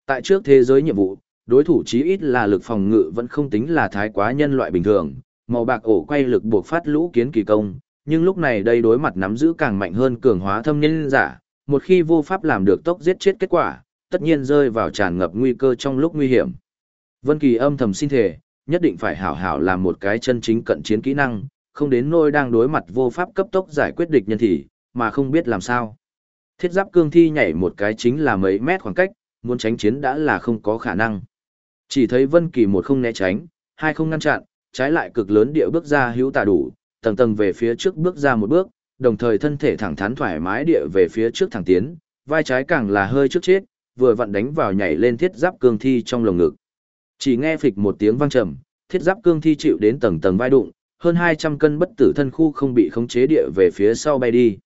Tại trước thế giới nhiệm vụ, đối thủ chí ít là lực phòng ngự vẫn không tính là thái quá nhân loại bình thường, màu bạc ổ quay lực buộc phát lũ kiến kỳ công, nhưng lúc này đây đối mặt nắm giữ càng mạnh hơn cường hóa thâm nhân giả, một khi vô pháp làm được tốc giết chết kết quả, tất nhiên rơi vào tràn ngập nguy cơ trong lúc nguy hiểm. Vân Kỳ âm thầm xin thề, nhất định phải hảo hảo làm một cái chân chính cận chiến kỹ năng, không đến nỗi đang đối mặt vô pháp cấp tốc giải quyết địch nhân thì, mà không biết làm sao. Thiết giáp cương thi nhảy một cái chính là mấy mét khoảng cách, muốn tránh chiến đã là không có khả năng. Chỉ thấy Vân Kỳ một không né tránh, hai không ngăn chặn, trái lại cực lớn địa bước ra hữu tà đủ, tầng tầng về phía trước bước ra một bước, đồng thời thân thể thẳng thắn thoải mái địa về phía trước thẳng tiến, vai trái càng là hơi trước chết, vừa vặn đánh vào nhảy lên thiết giáp cương thi trong lồng ngực. Chỉ nghe phịch một tiếng vang trầm, thiết giáp cương thi chịu đến tầng tầng vai đụng, hơn 200 cân bất tử thân khu không bị khống chế địa về phía sau bay đi.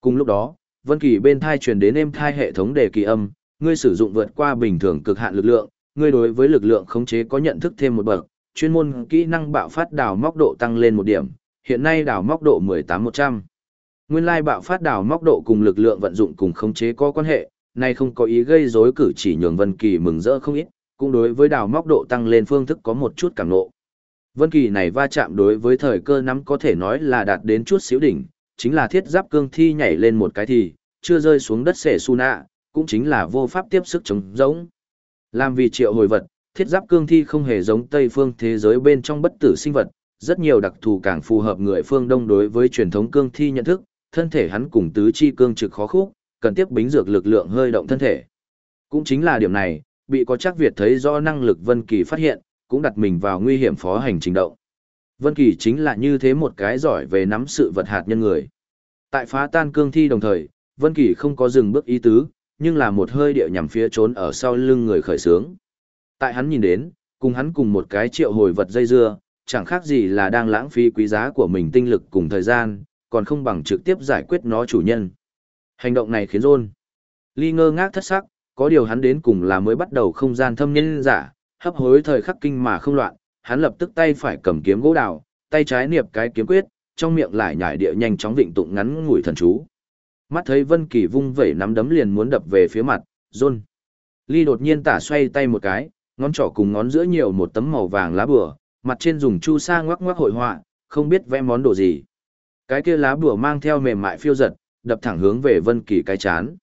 Cùng lúc đó, Vân Kỳ bên thai truyền đến êm thai hệ thống đề kỳ âm, ngươi sử dụng vượt qua bình thường cực hạn lực lượng, ngươi đối với lực lượng khống chế có nhận thức thêm một bậc, chuyên môn kỹ năng bạo phát đào móc độ tăng lên một điểm, hiện nay đào móc độ 18100. Nguyên lai bạo phát đào móc độ cùng lực lượng vận dụng cùng khống chế có quan hệ, nay không có ý gây rối cử chỉ nhường Vân Kỳ mừng rỡ không ít, cũng đối với đào móc độ tăng lên phương thức có một chút cảm nộ. Vân Kỳ này va chạm đối với thời cơ nắm có thể nói là đạt đến chút xíu đỉnh, chính là thiết giáp cương thi nhảy lên một cái thì, chưa rơi xuống đất xẻ su nạ, cũng chính là vô pháp tiếp sức chống giống. Làm vì triệu hồi vật, thiết giáp cương thi không hề giống Tây phương thế giới bên trong bất tử sinh vật, rất nhiều đặc thù càng phù hợp người phương Đông đối với truyền thống cương thi nhận thức, thân thể hắn cùng tứ chi cương trực khó khúc, cần tiếp bính dược lực lượng hơi động thân thể. Cũng chính là điểm này, bị có chắc Việt thấy do năng lực Vân Kỳ phát hiện, cũng đặt mình vào nguy hiểm phó hành trình động. Vân Kỳ chính là như thế một cái giỏi về nắm sự vật hạt nhân người. Tại phá tan cương thi đồng thời, Vân Kỳ không có dừng bước ý tứ, nhưng là một hơi điệu nhằm phía trốn ở sau lưng người khởi sướng. Tại hắn nhìn đến, cùng hắn cùng một cái triệu hồi vật dây dưa, chẳng khác gì là đang lãng phí quý giá của mình tinh lực cùng thời gian, còn không bằng trực tiếp giải quyết nó chủ nhân. Hành động này khiến Rôn Ly ngơ ngác thất sắc, có điều hắn đến cùng là mới bắt đầu không gian thâm nhân giả, hấp hối thời khắc kinh mà không loạn, hắn lập tức tay phải cầm kiếm gỗ đào, tay trái niệp cái kiếm quyết, trong miệng lại nhảy địa nhanh chóng vịnh tụng ngắn ngủi thần chú. Mắt thấy Vân Kỳ vung vẩy nắm đấm liền muốn đập về phía mặt, Rôn. Ly đột nhiên tả xoay tay một cái, ngón trỏ cùng ngón giữa nhiều một tấm màu vàng lá bùa, mặt trên dùng chu sa ngoắc ngoắc hội họa, không biết vẽ món đồ gì. Cái kia lá bùa mang theo mềm mại phiêu giật, đập thẳng hướng về Vân Kỳ cái chán.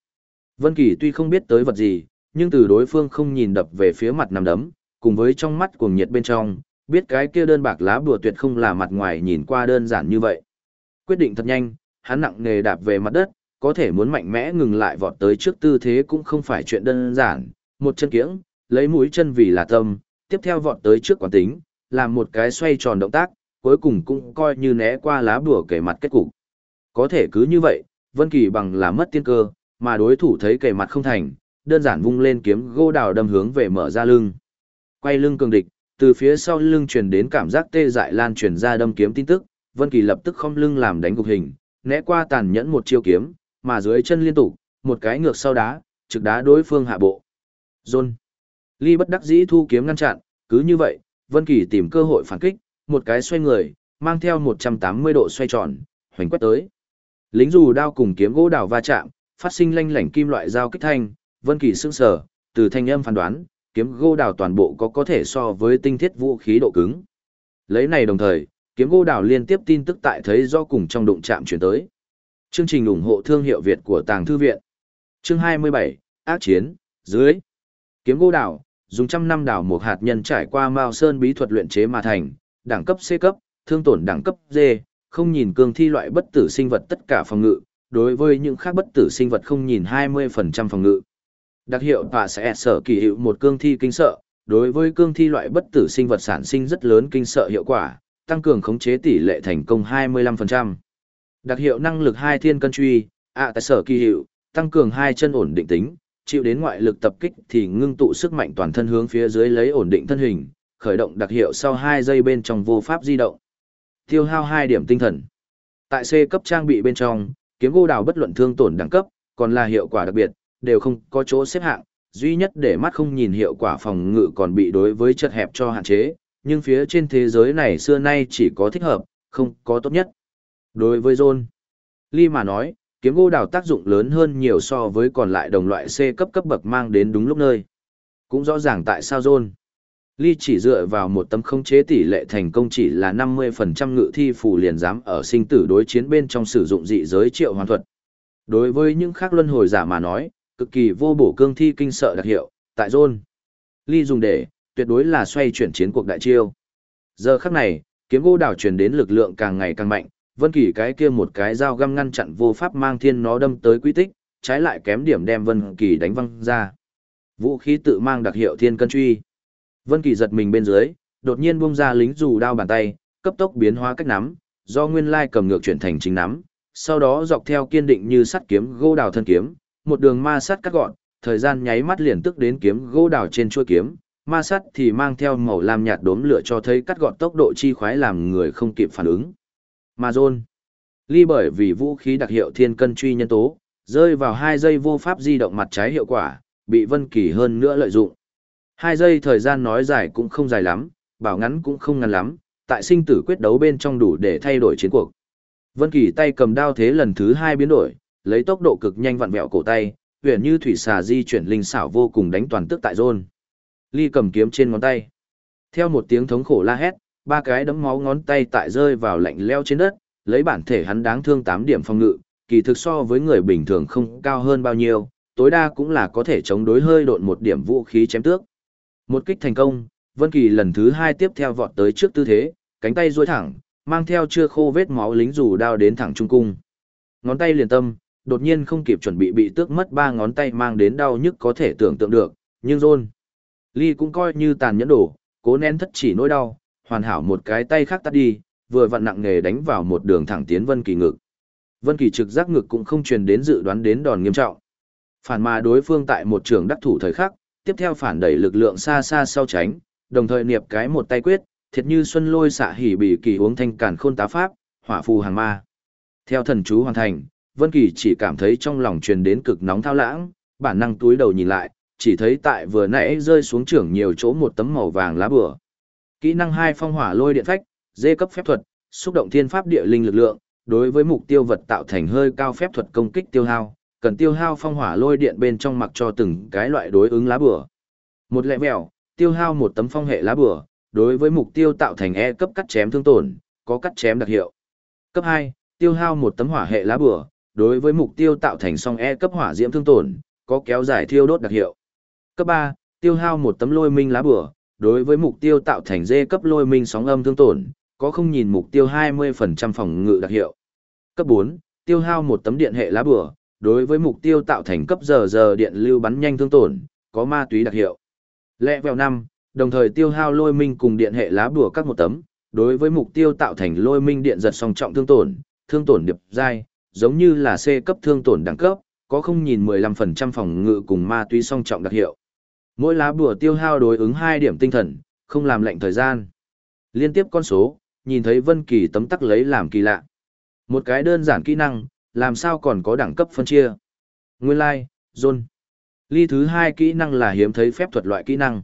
Vân Kỳ tuy không biết tới vật gì, nhưng từ đối phương không nhìn đập về phía mặt nằm đấm, cùng với trong mắt cuồng nhiệt bên trong, biết cái kia đơn bạc lá bùa tuyệt không là mặt ngoài nhìn qua đơn giản như vậy. Quyết định thật nhanh, hắn nặng nề đạp về mặt đất, có thể muốn mạnh mẽ ngừng lại vọt tới trước tư thế cũng không phải chuyện đơn giản, một chân kiễng, lấy mũi chân vì là tâm, tiếp theo vọt tới trước quán tính, làm một cái xoay tròn động tác, cuối cùng cũng coi như né qua lá bùa kể mặt kết cục. Có thể cứ như vậy, Vân Kỳ bằng là mất tiên cơ, mà đối thủ thấy kể mặt không thành, đơn giản vung lên kiếm gô đào đâm hướng về mở ra lưng. Quay lưng cường địch, từ phía sau lưng truyền đến cảm giác tê dại lan truyền ra đâm kiếm tin tức, Vân Kỳ lập tức không lưng làm đánh gục hình, né qua tàn nhẫn một chiêu kiếm, mà dưới chân liên tục, một cái ngược sau đá, trực đá đối phương hạ bộ. john Ly bất đắc dĩ thu kiếm ngăn chặn, cứ như vậy, Vân Kỳ tìm cơ hội phản kích, một cái xoay người, mang theo 180 độ xoay tròn, hoành quét tới. Lính dù đao cùng kiếm gỗ đào va chạm, phát sinh lanh lảnh kim loại dao kích thanh, Vân Kỳ sững sờ, từ thanh âm phán đoán, kiếm gỗ đào toàn bộ có có thể so với tinh thiết vũ khí độ cứng. Lấy này đồng thời, kiếm gỗ đào liên tiếp tin tức tại thấy do cùng trong đụng chạm chuyển tới. Chương trình ủng hộ thương hiệu Việt của Tàng Thư Viện. Chương 27, Ác Chiến, dưới. Kiếm gỗ đào, dùng trăm năm đào một hạt nhân trải qua Mao Sơn bí thuật luyện chế mà thành, đẳng cấp C cấp, thương tổn đẳng cấp D, không nhìn cương thi loại bất tử sinh vật tất cả phòng ngự, đối với những khác bất tử sinh vật không nhìn 20% phòng ngự. Đặc hiệu và sẽ sở kỳ hiệu một cương thi kinh sợ, đối với cương thi loại bất tử sinh vật sản sinh rất lớn kinh sợ hiệu quả, tăng cường khống chế tỷ lệ thành công 25%. Đặc hiệu năng lực hai thiên cân truy, ạ tại sở kỳ hiệu, tăng cường hai chân ổn định tính, chịu đến ngoại lực tập kích thì ngưng tụ sức mạnh toàn thân hướng phía dưới lấy ổn định thân hình, khởi động đặc hiệu sau hai giây bên trong vô pháp di động. Tiêu hao hai điểm tinh thần. Tại C cấp trang bị bên trong, kiếm gô đào bất luận thương tổn đẳng cấp, còn là hiệu quả đặc biệt, đều không có chỗ xếp hạng, duy nhất để mắt không nhìn hiệu quả phòng ngự còn bị đối với chật hẹp cho hạn chế, nhưng phía trên thế giới này xưa nay chỉ có thích hợp, không có tốt nhất. Đối với John, Lee mà nói, kiếm gỗ đào tác dụng lớn hơn nhiều so với còn lại đồng loại C cấp cấp bậc mang đến đúng lúc nơi. Cũng rõ ràng tại sao John. Lee chỉ dựa vào một tấm không chế tỷ lệ thành công chỉ là 50% ngự thi phù liền dám ở sinh tử đối chiến bên trong sử dụng dị giới triệu hoàn thuật. Đối với những khác luân hồi giả mà nói, cực kỳ vô bổ cương thi kinh sợ đặc hiệu, tại John. Lee dùng để, tuyệt đối là xoay chuyển chiến cuộc đại chiêu. Giờ khắc này, kiếm gỗ đảo truyền đến lực lượng càng ngày càng mạnh, Vân Kỳ cái kia một cái dao găm ngăn chặn vô pháp mang thiên nó đâm tới quy tích, trái lại kém điểm đem Vân Kỳ đánh văng ra. Vũ khí tự mang đặc hiệu thiên cân truy. Vân Kỳ giật mình bên dưới, đột nhiên buông ra lính dù đao bàn tay, cấp tốc biến hóa cách nắm, do nguyên lai cầm ngược chuyển thành chính nắm, sau đó dọc theo kiên định như sắt kiếm gỗ đào thân kiếm, một đường ma sát cắt gọn, thời gian nháy mắt liền tức đến kiếm gỗ đào trên chuôi kiếm, ma sát thì mang theo màu lam nhạt đốm lửa cho thấy cắt gọn tốc độ chi khoái làm người không kịp phản ứng. Ma John, Ly bởi vì vũ khí đặc hiệu thiên cân truy nhân tố, rơi vào hai giây vô pháp di động mặt trái hiệu quả, bị Vân Kỳ hơn nữa lợi dụng. Hai giây thời gian nói dài cũng không dài lắm, bảo ngắn cũng không ngắn lắm, tại sinh tử quyết đấu bên trong đủ để thay đổi chiến cuộc. Vân Kỳ tay cầm đao thế lần thứ hai biến đổi, lấy tốc độ cực nhanh vặn vẹo cổ tay, huyền như thủy xà di chuyển linh xảo vô cùng đánh toàn tức tại rôn. Ly cầm kiếm trên ngón tay. Theo một tiếng thống khổ la hét, ba cái đấm máu ngón tay tại rơi vào lạnh leo trên đất, lấy bản thể hắn đáng thương 8 điểm phòng ngự, kỳ thực so với người bình thường không cao hơn bao nhiêu, tối đa cũng là có thể chống đối hơi độn một điểm vũ khí chém tước. Một kích thành công, Vân Kỳ lần thứ hai tiếp theo vọt tới trước tư thế, cánh tay duỗi thẳng, mang theo chưa khô vết máu lính dù đao đến thẳng trung cung. Ngón tay liền tâm, đột nhiên không kịp chuẩn bị bị tước mất ba ngón tay mang đến đau nhức có thể tưởng tượng được, nhưng John. Lee cũng coi như tàn nhẫn đổ, cố nén thất chỉ nỗi đau, hoàn hảo một cái tay khác tắt đi, vừa vặn nặng nghề đánh vào một đường thẳng tiến Vân Kỳ ngực. Vân Kỳ trực giác ngực cũng không truyền đến dự đoán đến đòn nghiêm trọng. Phản mà đối phương tại một trường đắc thủ thời khắc, tiếp theo phản đẩy lực lượng xa xa sau tránh, đồng thời niệm cái một tay quyết, thiệt như xuân lôi xạ hỉ bị kỳ uống thanh càn khôn tá pháp, hỏa phù hàng ma. Theo thần chú hoàn thành, Vân Kỳ chỉ cảm thấy trong lòng truyền đến cực nóng thao lãng, bản năng túi đầu nhìn lại, chỉ thấy tại vừa nãy rơi xuống trưởng nhiều chỗ một tấm màu vàng lá bùa. Kỹ năng hai phong hỏa lôi điện phách, dê cấp phép thuật, xúc động thiên pháp địa linh lực lượng, đối với mục tiêu vật tạo thành hơi cao phép thuật công kích tiêu hao, cần tiêu hao phong hỏa lôi điện bên trong mặc cho từng cái loại đối ứng lá bùa. Một lẹ mèo, tiêu hao một tấm phong hệ lá bùa, đối với mục tiêu tạo thành E cấp cắt chém thương tổn, có cắt chém đặc hiệu. Cấp 2, tiêu hao một tấm hỏa hệ lá bùa, đối với mục tiêu tạo thành song E cấp hỏa diễm thương tổn, có kéo dài thiêu đốt đặc hiệu. Cấp 3, tiêu hao một tấm lôi minh lá bùa, đối với mục tiêu tạo thành dê cấp lôi minh sóng âm thương tổn, có không nhìn mục tiêu 20% phòng ngự đặc hiệu. Cấp 4, tiêu hao một tấm điện hệ lá bùa, đối với mục tiêu tạo thành cấp giờ giờ điện lưu bắn nhanh thương tổn, có ma túy đặc hiệu. Lẹ vèo 5, đồng thời tiêu hao lôi minh cùng điện hệ lá bùa các một tấm, đối với mục tiêu tạo thành lôi minh điện giật song trọng thương tổn, thương tổn điệp dai, giống như là C cấp thương tổn đẳng cấp, có không nhìn 15% phòng ngự cùng ma túy song trọng đặc hiệu. Mỗi lá bùa tiêu hao đối ứng 2 điểm tinh thần, không làm lệnh thời gian. Liên tiếp con số, nhìn thấy Vân Kỳ tấm tắc lấy làm kỳ lạ. Một cái đơn giản kỹ năng, làm sao còn có đẳng cấp phân chia. Nguyên lai, like, John. Ly thứ hai kỹ năng là hiếm thấy phép thuật loại kỹ năng.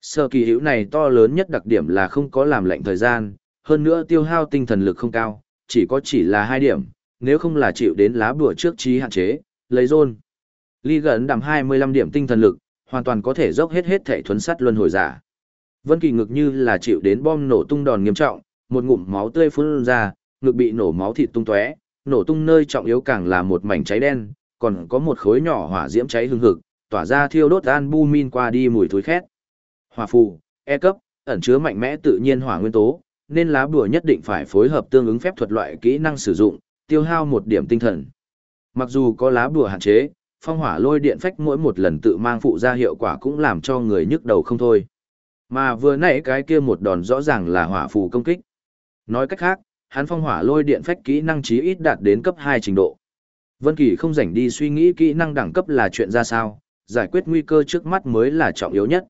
Sở kỳ hữu này to lớn nhất đặc điểm là không có làm lệnh thời gian, hơn nữa tiêu hao tinh thần lực không cao, chỉ có chỉ là hai điểm, nếu không là chịu đến lá bùa trước trí hạn chế, lấy John. Ly gần đằm 25 điểm tinh thần lực, hoàn toàn có thể dốc hết hết thể thuấn sắt luân hồi giả. Vân Kỳ ngực như là chịu đến bom nổ tung đòn nghiêm trọng, một ngụm máu tươi phun ra, ngực bị nổ máu thịt tung tóe, nổ tung nơi trọng yếu càng là một mảnh cháy đen, còn có một khối nhỏ hỏa diễm cháy hung hực, tỏa ra thiêu đốt albumin qua đi mùi thối khét. Hỏa phù, E cấp, ẩn chứa mạnh mẽ tự nhiên hỏa nguyên tố, nên lá bùa nhất định phải phối hợp tương ứng phép thuật loại kỹ năng sử dụng, tiêu hao một điểm tinh thần. Mặc dù có lá bùa hạn chế, phong hỏa lôi điện phách mỗi một lần tự mang phụ ra hiệu quả cũng làm cho người nhức đầu không thôi. Mà vừa nãy cái kia một đòn rõ ràng là hỏa phù công kích. Nói cách khác, hắn phong hỏa lôi điện phách kỹ năng chí ít đạt đến cấp 2 trình độ. Vân Kỳ không rảnh đi suy nghĩ kỹ năng đẳng cấp là chuyện ra sao, giải quyết nguy cơ trước mắt mới là trọng yếu nhất.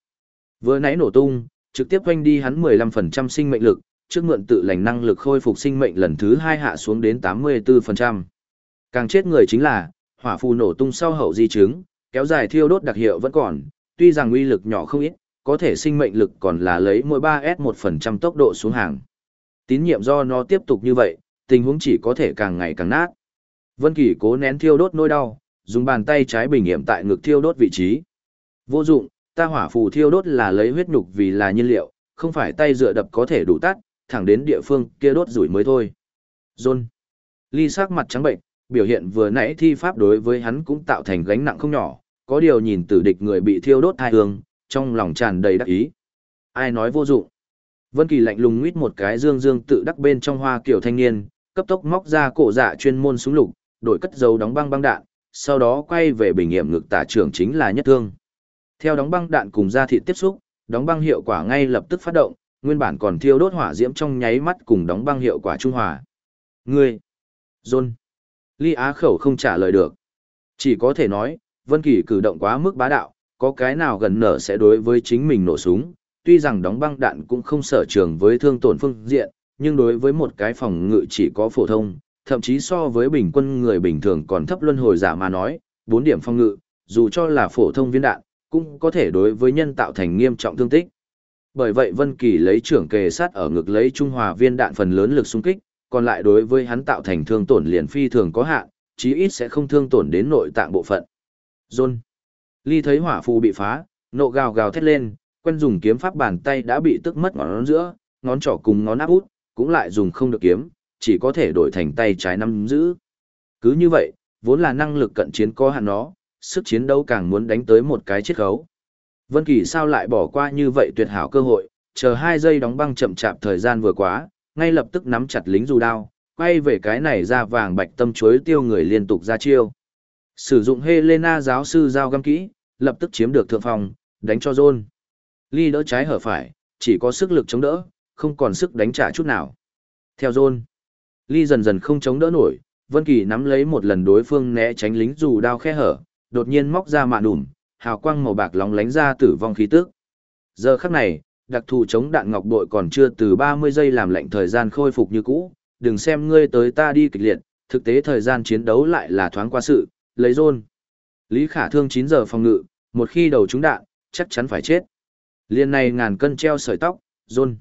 Vừa nãy nổ tung, trực tiếp quanh đi hắn 15% sinh mệnh lực, trước mượn tự lành năng lực khôi phục sinh mệnh lần thứ 2 hạ xuống đến 84%. Càng chết người chính là, hỏa phù nổ tung sau hậu di chứng, kéo dài thiêu đốt đặc hiệu vẫn còn, tuy rằng uy lực nhỏ không ít, có thể sinh mệnh lực còn là lấy mỗi 3S 1% tốc độ xuống hàng. Tín nhiệm do nó tiếp tục như vậy, tình huống chỉ có thể càng ngày càng nát. Vân Kỳ cố nén thiêu đốt nỗi đau, dùng bàn tay trái bình nghiệm tại ngực thiêu đốt vị trí. Vô dụng, ta hỏa phù thiêu đốt là lấy huyết nhục vì là nhiên liệu, không phải tay dựa đập có thể đủ tắt, thẳng đến địa phương kia đốt rủi mới thôi. John. Ly sắc mặt trắng bệnh, biểu hiện vừa nãy thi pháp đối với hắn cũng tạo thành gánh nặng không nhỏ, có điều nhìn tử địch người bị thiêu đốt thai hương, trong lòng tràn đầy đắc ý. Ai nói vô dụng? Vân Kỳ lạnh lùng nguyết một cái dương dương tự đắc bên trong hoa kiểu thanh niên, cấp tốc móc ra cổ dạ chuyên môn súng lục, đổi cất dấu đóng băng băng đạn, sau đó quay về bình nghiệm ngực tả trưởng chính là nhất thương. Theo đóng băng đạn cùng da thịt tiếp xúc, đóng băng hiệu quả ngay lập tức phát động, nguyên bản còn thiêu đốt hỏa diễm trong nháy mắt cùng đóng băng hiệu quả trung hòa. Ngươi! John! Ly Á khẩu không trả lời được. Chỉ có thể nói, Vân Kỳ cử động quá mức bá đạo, có cái nào gần nở sẽ đối với chính mình nổ súng, tuy rằng đóng băng đạn cũng không sở trường với thương tổn phương diện, nhưng đối với một cái phòng ngự chỉ có phổ thông, thậm chí so với bình quân người bình thường còn thấp luân hồi giả mà nói, 4 điểm phòng ngự, dù cho là phổ thông viên đạn, cũng có thể đối với nhân tạo thành nghiêm trọng thương tích. Bởi vậy Vân Kỳ lấy trưởng kề sát ở ngực lấy trung hòa viên đạn phần lớn lực xung kích, còn lại đối với hắn tạo thành thương tổn liền phi thường có hạn, chí ít sẽ không thương tổn đến nội tạng bộ phận. John. Ly thấy hỏa phù bị phá, nộ gào gào thét lên, quen dùng kiếm pháp bàn tay đã bị tức mất ngón giữa, ngón trỏ cùng ngón áp út, cũng lại dùng không được kiếm, chỉ có thể đổi thành tay trái nắm giữ. Cứ như vậy, vốn là năng lực cận chiến có hạn nó, sức chiến đấu càng muốn đánh tới một cái chiết khấu. Vân Kỳ sao lại bỏ qua như vậy tuyệt hảo cơ hội, chờ hai giây đóng băng chậm chạp thời gian vừa quá, ngay lập tức nắm chặt lính dù đao, quay về cái này ra vàng bạch tâm chuối tiêu người liên tục ra chiêu. Sử dụng Helena giáo sư giao găm kỹ, lập tức chiếm được thượng phòng, đánh cho John. Ly đỡ trái hở phải, chỉ có sức lực chống đỡ, không còn sức đánh trả chút nào. Theo John, Ly dần dần không chống đỡ nổi, Vân Kỳ nắm lấy một lần đối phương né tránh lính dù đao khe hở, đột nhiên móc ra mạ đùm, hào quang màu bạc lóng lánh ra tử vong khí tức. Giờ khắc này, đặc thù chống đạn ngọc bội còn chưa từ 30 giây làm lệnh thời gian khôi phục như cũ, đừng xem ngươi tới ta đi kịch liệt, thực tế thời gian chiến đấu lại là thoáng qua sự, lấy rôn. Lý Khả Thương 9 giờ phòng ngự, một khi đầu trúng đạn, chắc chắn phải chết. Liên này ngàn cân treo sợi tóc, rôn.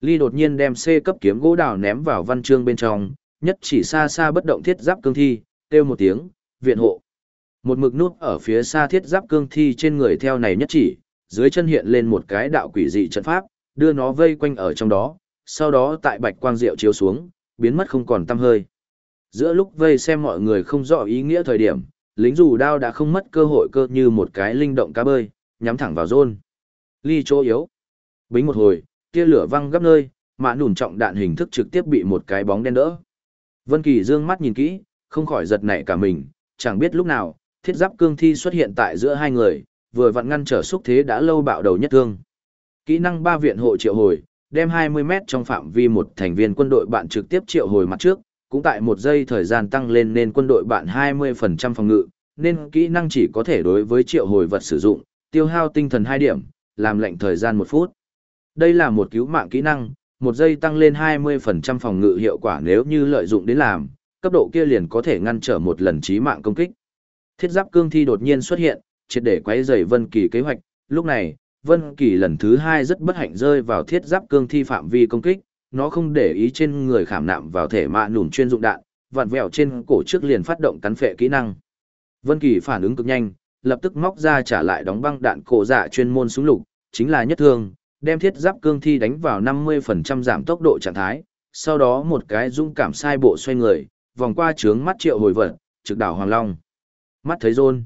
Ly đột nhiên đem C cấp kiếm gỗ đào ném vào văn chương bên trong, nhất chỉ xa xa bất động thiết giáp cương thi, kêu một tiếng, viện hộ. Một mực nút ở phía xa thiết giáp cương thi trên người theo này nhất chỉ, dưới chân hiện lên một cái đạo quỷ dị trận pháp, đưa nó vây quanh ở trong đó, sau đó tại bạch quang diệu chiếu xuống, biến mất không còn tăm hơi. Giữa lúc vây xem mọi người không rõ ý nghĩa thời điểm, lính dù đao đã không mất cơ hội cơ như một cái linh động cá bơi, nhắm thẳng vào rôn. Ly chỗ yếu. Bính một hồi, tia lửa văng gấp nơi, mạ nủn trọng đạn hình thức trực tiếp bị một cái bóng đen đỡ. Vân Kỳ dương mắt nhìn kỹ, không khỏi giật nảy cả mình, chẳng biết lúc nào, thiết giáp cương thi xuất hiện tại giữa hai người, vừa vặn ngăn trở xúc thế đã lâu bạo đầu nhất thương. Kỹ năng ba viện hộ triệu hồi, đem 20 mét trong phạm vi một thành viên quân đội bạn trực tiếp triệu hồi mặt trước, cũng tại một giây thời gian tăng lên nên quân đội bạn 20% phòng ngự, nên kỹ năng chỉ có thể đối với triệu hồi vật sử dụng, tiêu hao tinh thần 2 điểm, làm lệnh thời gian 1 phút. Đây là một cứu mạng kỹ năng, một giây tăng lên 20% phòng ngự hiệu quả nếu như lợi dụng đến làm, cấp độ kia liền có thể ngăn trở một lần chí mạng công kích. Thiết giáp cương thi đột nhiên xuất hiện, triệt để quấy rầy Vân Kỳ kế hoạch, lúc này, Vân Kỳ lần thứ hai rất bất hạnh rơi vào thiết giáp cương thi phạm vi công kích, nó không để ý trên người khảm nạm vào thể mạ nổn chuyên dụng đạn, vặn vẹo trên cổ trước liền phát động cắn phệ kỹ năng. Vân Kỳ phản ứng cực nhanh, lập tức móc ra trả lại đóng băng đạn cổ dạ chuyên môn súng lục, chính là nhất thương, đem thiết giáp cương thi đánh vào 50% giảm tốc độ trạng thái, sau đó một cái dung cảm sai bộ xoay người, vòng qua trướng mắt triệu hồi vật, trực đảo Hoàng Long. Mắt thấy rôn.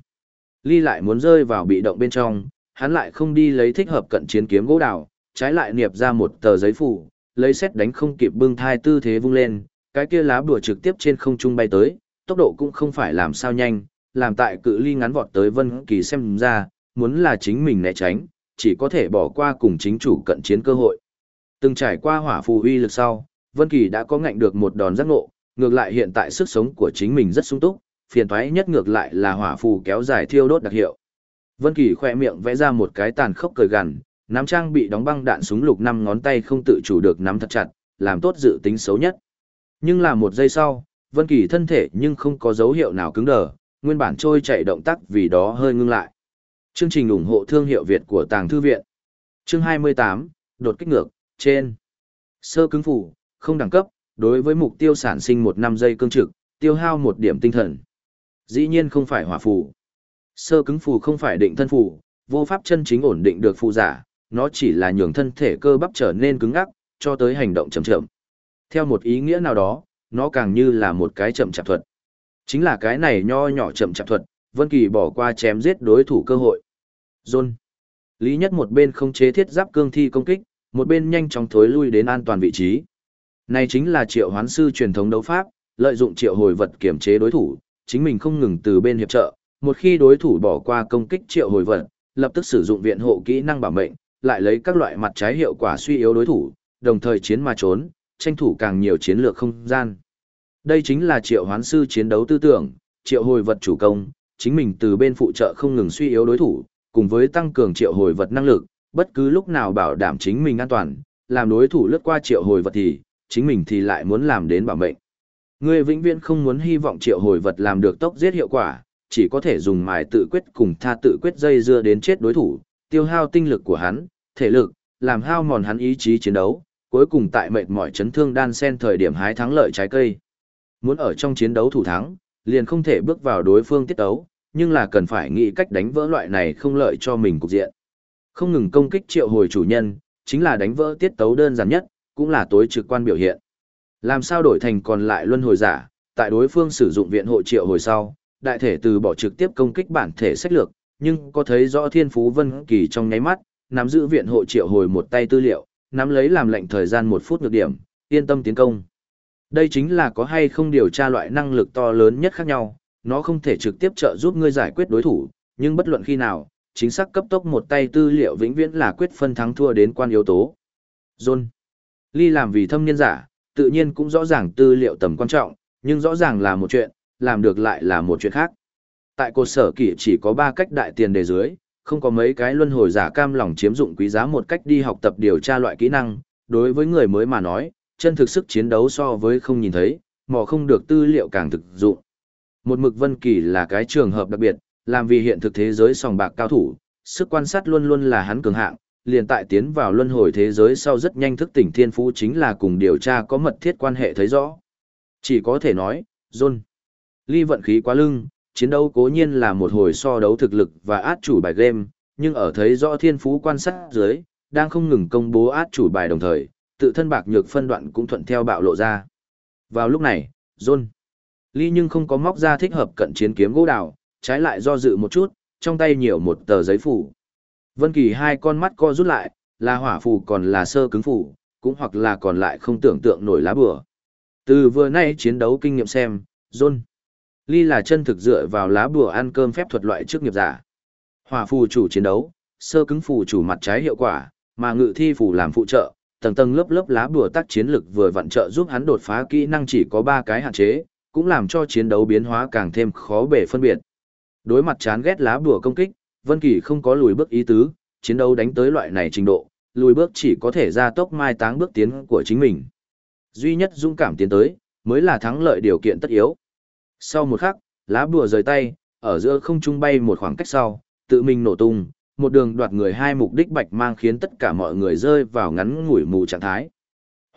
Ly lại muốn rơi vào bị động bên trong, hắn lại không đi lấy thích hợp cận chiến kiếm gỗ đào, trái lại niệp ra một tờ giấy phủ, lấy xét đánh không kịp bưng thai tư thế vung lên, cái kia lá bùa trực tiếp trên không trung bay tới, tốc độ cũng không phải làm sao nhanh, làm tại cự ly ngắn vọt tới Vân Kỳ xem ra, muốn là chính mình né tránh, chỉ có thể bỏ qua cùng chính chủ cận chiến cơ hội. Từng trải qua hỏa phù uy lực sau, Vân Kỳ đã có ngạnh được một đòn giác ngộ, ngược lại hiện tại sức sống của chính mình rất sung túc, phiền toái nhất ngược lại là hỏa phù kéo dài thiêu đốt đặc hiệu. Vân Kỳ khẽ miệng vẽ ra một cái tàn khốc cười gằn, nắm trang bị đóng băng đạn súng lục năm ngón tay không tự chủ được nắm thật chặt, làm tốt dự tính xấu nhất. Nhưng là một giây sau, Vân Kỳ thân thể nhưng không có dấu hiệu nào cứng đờ, nguyên bản trôi chạy động tác vì đó hơi ngưng lại. Chương trình ủng hộ thương hiệu Việt của Tàng Thư Viện. Chương 28, đột kích ngược, trên. Sơ cứng phủ, không đẳng cấp, đối với mục tiêu sản sinh một năm giây cương trực, tiêu hao một điểm tinh thần. Dĩ nhiên không phải hỏa phù. Sơ cứng phù không phải định thân phù, vô pháp chân chính ổn định được phù giả, nó chỉ là nhường thân thể cơ bắp trở nên cứng ngắc, cho tới hành động chậm chậm. Theo một ý nghĩa nào đó, nó càng như là một cái chậm chạp thuật. Chính là cái này nho nhỏ chậm chạp thuật, Vân Kỳ bỏ qua chém giết đối thủ cơ hội. Zôn. Lý Nhất một bên không chế thiết giáp cương thi công kích, một bên nhanh chóng thối lui đến an toàn vị trí. Này chính là triệu hoán sư truyền thống đấu pháp, lợi dụng triệu hồi vật kiểm chế đối thủ, chính mình không ngừng từ bên hiệp trợ, một khi đối thủ bỏ qua công kích triệu hồi vật, lập tức sử dụng viện hộ kỹ năng bảo mệnh, lại lấy các loại mặt trái hiệu quả suy yếu đối thủ, đồng thời chiến mà trốn, tranh thủ càng nhiều chiến lược không gian. Đây chính là triệu hoán sư chiến đấu tư tưởng, triệu hồi vật chủ công, chính mình từ bên phụ trợ không ngừng suy yếu đối thủ, cùng với tăng cường triệu hồi vật năng lực, bất cứ lúc nào bảo đảm chính mình an toàn, làm đối thủ lướt qua triệu hồi vật thì, chính mình thì lại muốn làm đến bảo mệnh. Ngươi vĩnh viễn không muốn hy vọng triệu hồi vật làm được tốc giết hiệu quả, chỉ có thể dùng mài tự quyết cùng tha tự quyết dây dưa đến chết đối thủ, tiêu hao tinh lực của hắn, thể lực, làm hao mòn hắn ý chí chiến đấu, cuối cùng tại mệt mỏi chấn thương đan sen thời điểm hái thắng lợi trái cây. Muốn ở trong chiến đấu thủ thắng, liền không thể bước vào đối phương tiết đấu, nhưng là cần phải nghĩ cách đánh vỡ loại này không lợi cho mình cục diện. Không ngừng công kích triệu hồi chủ nhân, chính là đánh vỡ tiết tấu đơn giản nhất, cũng là tối trực quan biểu hiện. Làm sao đổi thành còn lại luân hồi giả, tại đối phương sử dụng viện hộ triệu hồi sau, đại thể từ bỏ trực tiếp công kích bản thể sách lược, nhưng có thấy rõ thiên phú vân kỳ trong nháy mắt, nắm giữ viện hộ triệu hồi một tay tư liệu, nắm lấy làm lệnh thời gian một phút ngược điểm, yên tâm tiến công. Đây chính là có hay không điều tra loại năng lực to lớn nhất khác nhau, nó không thể trực tiếp trợ giúp ngươi giải quyết đối thủ, nhưng bất luận khi nào, chính xác cấp tốc một tay tư liệu vĩnh viễn là quyết phân thắng thua đến quan yếu tố. John. Ly làm vì thâm niên giả, tự nhiên cũng rõ ràng tư liệu tầm quan trọng, nhưng rõ ràng là một chuyện, làm được lại là một chuyện khác. Tại cột sở kỷ chỉ có 3 cách đại tiền đề dưới, không có mấy cái luân hồi giả cam lòng chiếm dụng quý giá một cách đi học tập điều tra loại kỹ năng, đối với người mới mà nói, chân thực sức chiến đấu so với không nhìn thấy, mò không được tư liệu càng thực dụng. Một mực vân kỳ là cái trường hợp đặc biệt, làm vì hiện thực thế giới sòng bạc cao thủ, sức quan sát luôn luôn là hắn cường hạng, liền tại tiến vào luân hồi thế giới sau rất nhanh thức tỉnh thiên phú chính là cùng điều tra có mật thiết quan hệ thấy rõ. Chỉ có thể nói, John. Ly vận khí quá lưng, chiến đấu cố nhiên là một hồi so đấu thực lực và át chủ bài game, nhưng ở thấy rõ thiên phú quan sát dưới, đang không ngừng công bố át chủ bài đồng thời, tự thân bạc nhược phân đoạn cũng thuận theo bạo lộ ra. Vào lúc này, John. Ly nhưng không có móc ra thích hợp cận chiến kiếm gỗ đào, trái lại do dự một chút, trong tay nhiều một tờ giấy phủ. Vân Kỳ hai con mắt co rút lại, là hỏa phù còn là sơ cứng phù, cũng hoặc là còn lại không tưởng tượng nổi lá bùa. Từ vừa nay chiến đấu kinh nghiệm xem, John. Ly là chân thực dựa vào lá bùa ăn cơm phép thuật loại trước nghiệp giả. Hỏa phù chủ chiến đấu, sơ cứng phù chủ mặt trái hiệu quả, mà ngự thi phù làm phụ trợ, tầng tầng lớp lớp lá bùa tác chiến lực vừa vận trợ giúp hắn đột phá kỹ năng chỉ có 3 cái hạn chế, cũng làm cho chiến đấu biến hóa càng thêm khó bề phân biệt. Đối mặt chán ghét lá bùa công kích, Vân Kỳ không có lùi bước ý tứ, chiến đấu đánh tới loại này trình độ, lùi bước chỉ có thể gia tốc mai táng bước tiến của chính mình. Duy nhất dũng cảm tiến tới, mới là thắng lợi điều kiện tất yếu. Sau một khắc, lá bùa rời tay, ở giữa không trung bay một khoảng cách sau, tự mình nổ tung, một đường đoạt người hai mục đích bạch mang khiến tất cả mọi người rơi vào ngắn ngủi mù trạng thái.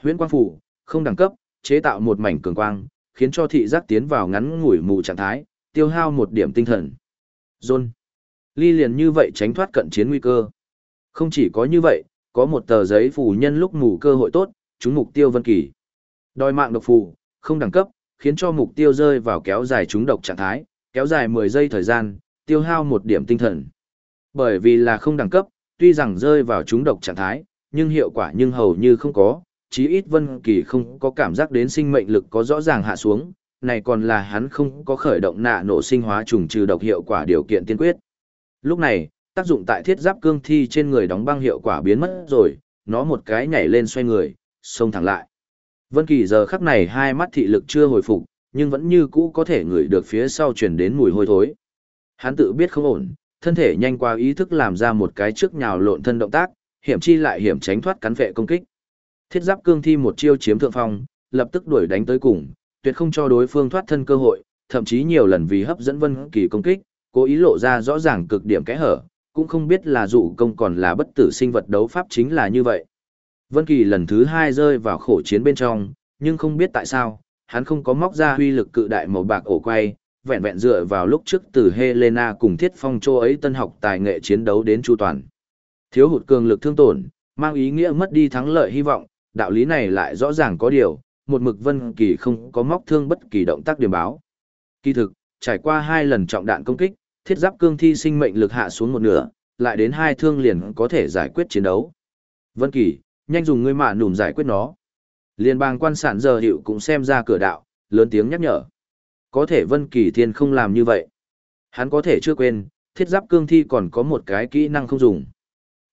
Huyễn quang phủ, không đẳng cấp, chế tạo một mảnh cường quang, khiến cho thị giác tiến vào ngắn ngủi mù trạng thái, tiêu hao một điểm tinh thần. John. Ly liền như vậy tránh thoát cận chiến nguy cơ. Không chỉ có như vậy, có một tờ giấy phù nhân lúc mù cơ hội tốt, trúng mục tiêu Vân Kỳ. Đòi mạng độc phù, không đẳng cấp, khiến cho mục tiêu rơi vào kéo dài trúng độc trạng thái, kéo dài 10 giây thời gian, tiêu hao một điểm tinh thần. Bởi vì là không đẳng cấp, tuy rằng rơi vào trúng độc trạng thái, nhưng hiệu quả nhưng hầu như không có, chí ít Vân Kỳ không có cảm giác đến sinh mệnh lực có rõ ràng hạ xuống, này còn là hắn không có khởi động nạ nổ sinh hóa trùng trừ độc hiệu quả điều kiện tiên quyết. Lúc này, tác dụng tại thiết giáp cương thi trên người đóng băng hiệu quả biến mất rồi, nó một cái nhảy lên xoay người, xông thẳng lại. Vân Kỳ giờ khắc này hai mắt thị lực chưa hồi phục, nhưng vẫn như cũ có thể ngửi được phía sau truyền đến mùi hôi thối. Hắn tự biết không ổn, thân thể nhanh qua ý thức làm ra một cái trước nhào lộn thân động tác, hiểm chi lại hiểm tránh thoát cắn vệ công kích. Thiết giáp cương thi một chiêu chiếm thượng phong, lập tức đuổi đánh tới cùng, tuyệt không cho đối phương thoát thân cơ hội, thậm chí nhiều lần vì hấp dẫn Vân Kỳ công kích, cố ý lộ ra rõ ràng cực điểm kẽ hở, cũng không biết là dụ công còn là bất tử sinh vật đấu pháp chính là như vậy. Vân Kỳ lần thứ hai rơi vào khổ chiến bên trong, nhưng không biết tại sao, hắn không có móc ra huy lực cự đại màu bạc ổ quay, vẹn vẹn dựa vào lúc trước từ Helena cùng Thiết Phong Châu ấy tân học tài nghệ chiến đấu đến chu toàn. Thiếu hụt cường lực thương tổn, mang ý nghĩa mất đi thắng lợi hy vọng, đạo lý này lại rõ ràng có điều, một mực Vân Kỳ không có móc thương bất kỳ động tác điểm báo. Kỳ thực, trải qua hai lần trọng đạn công kích, thiết giáp cương thi sinh mệnh lực hạ xuống một nửa, lại đến hai thương liền có thể giải quyết chiến đấu. Vân Kỳ, nhanh dùng ngươi mạ nùm giải quyết nó. Liên bang quan sản giờ hiệu cũng xem ra cửa đạo, lớn tiếng nhắc nhở. Có thể Vân Kỳ Thiên không làm như vậy. Hắn có thể chưa quên, thiết giáp cương thi còn có một cái kỹ năng không dùng.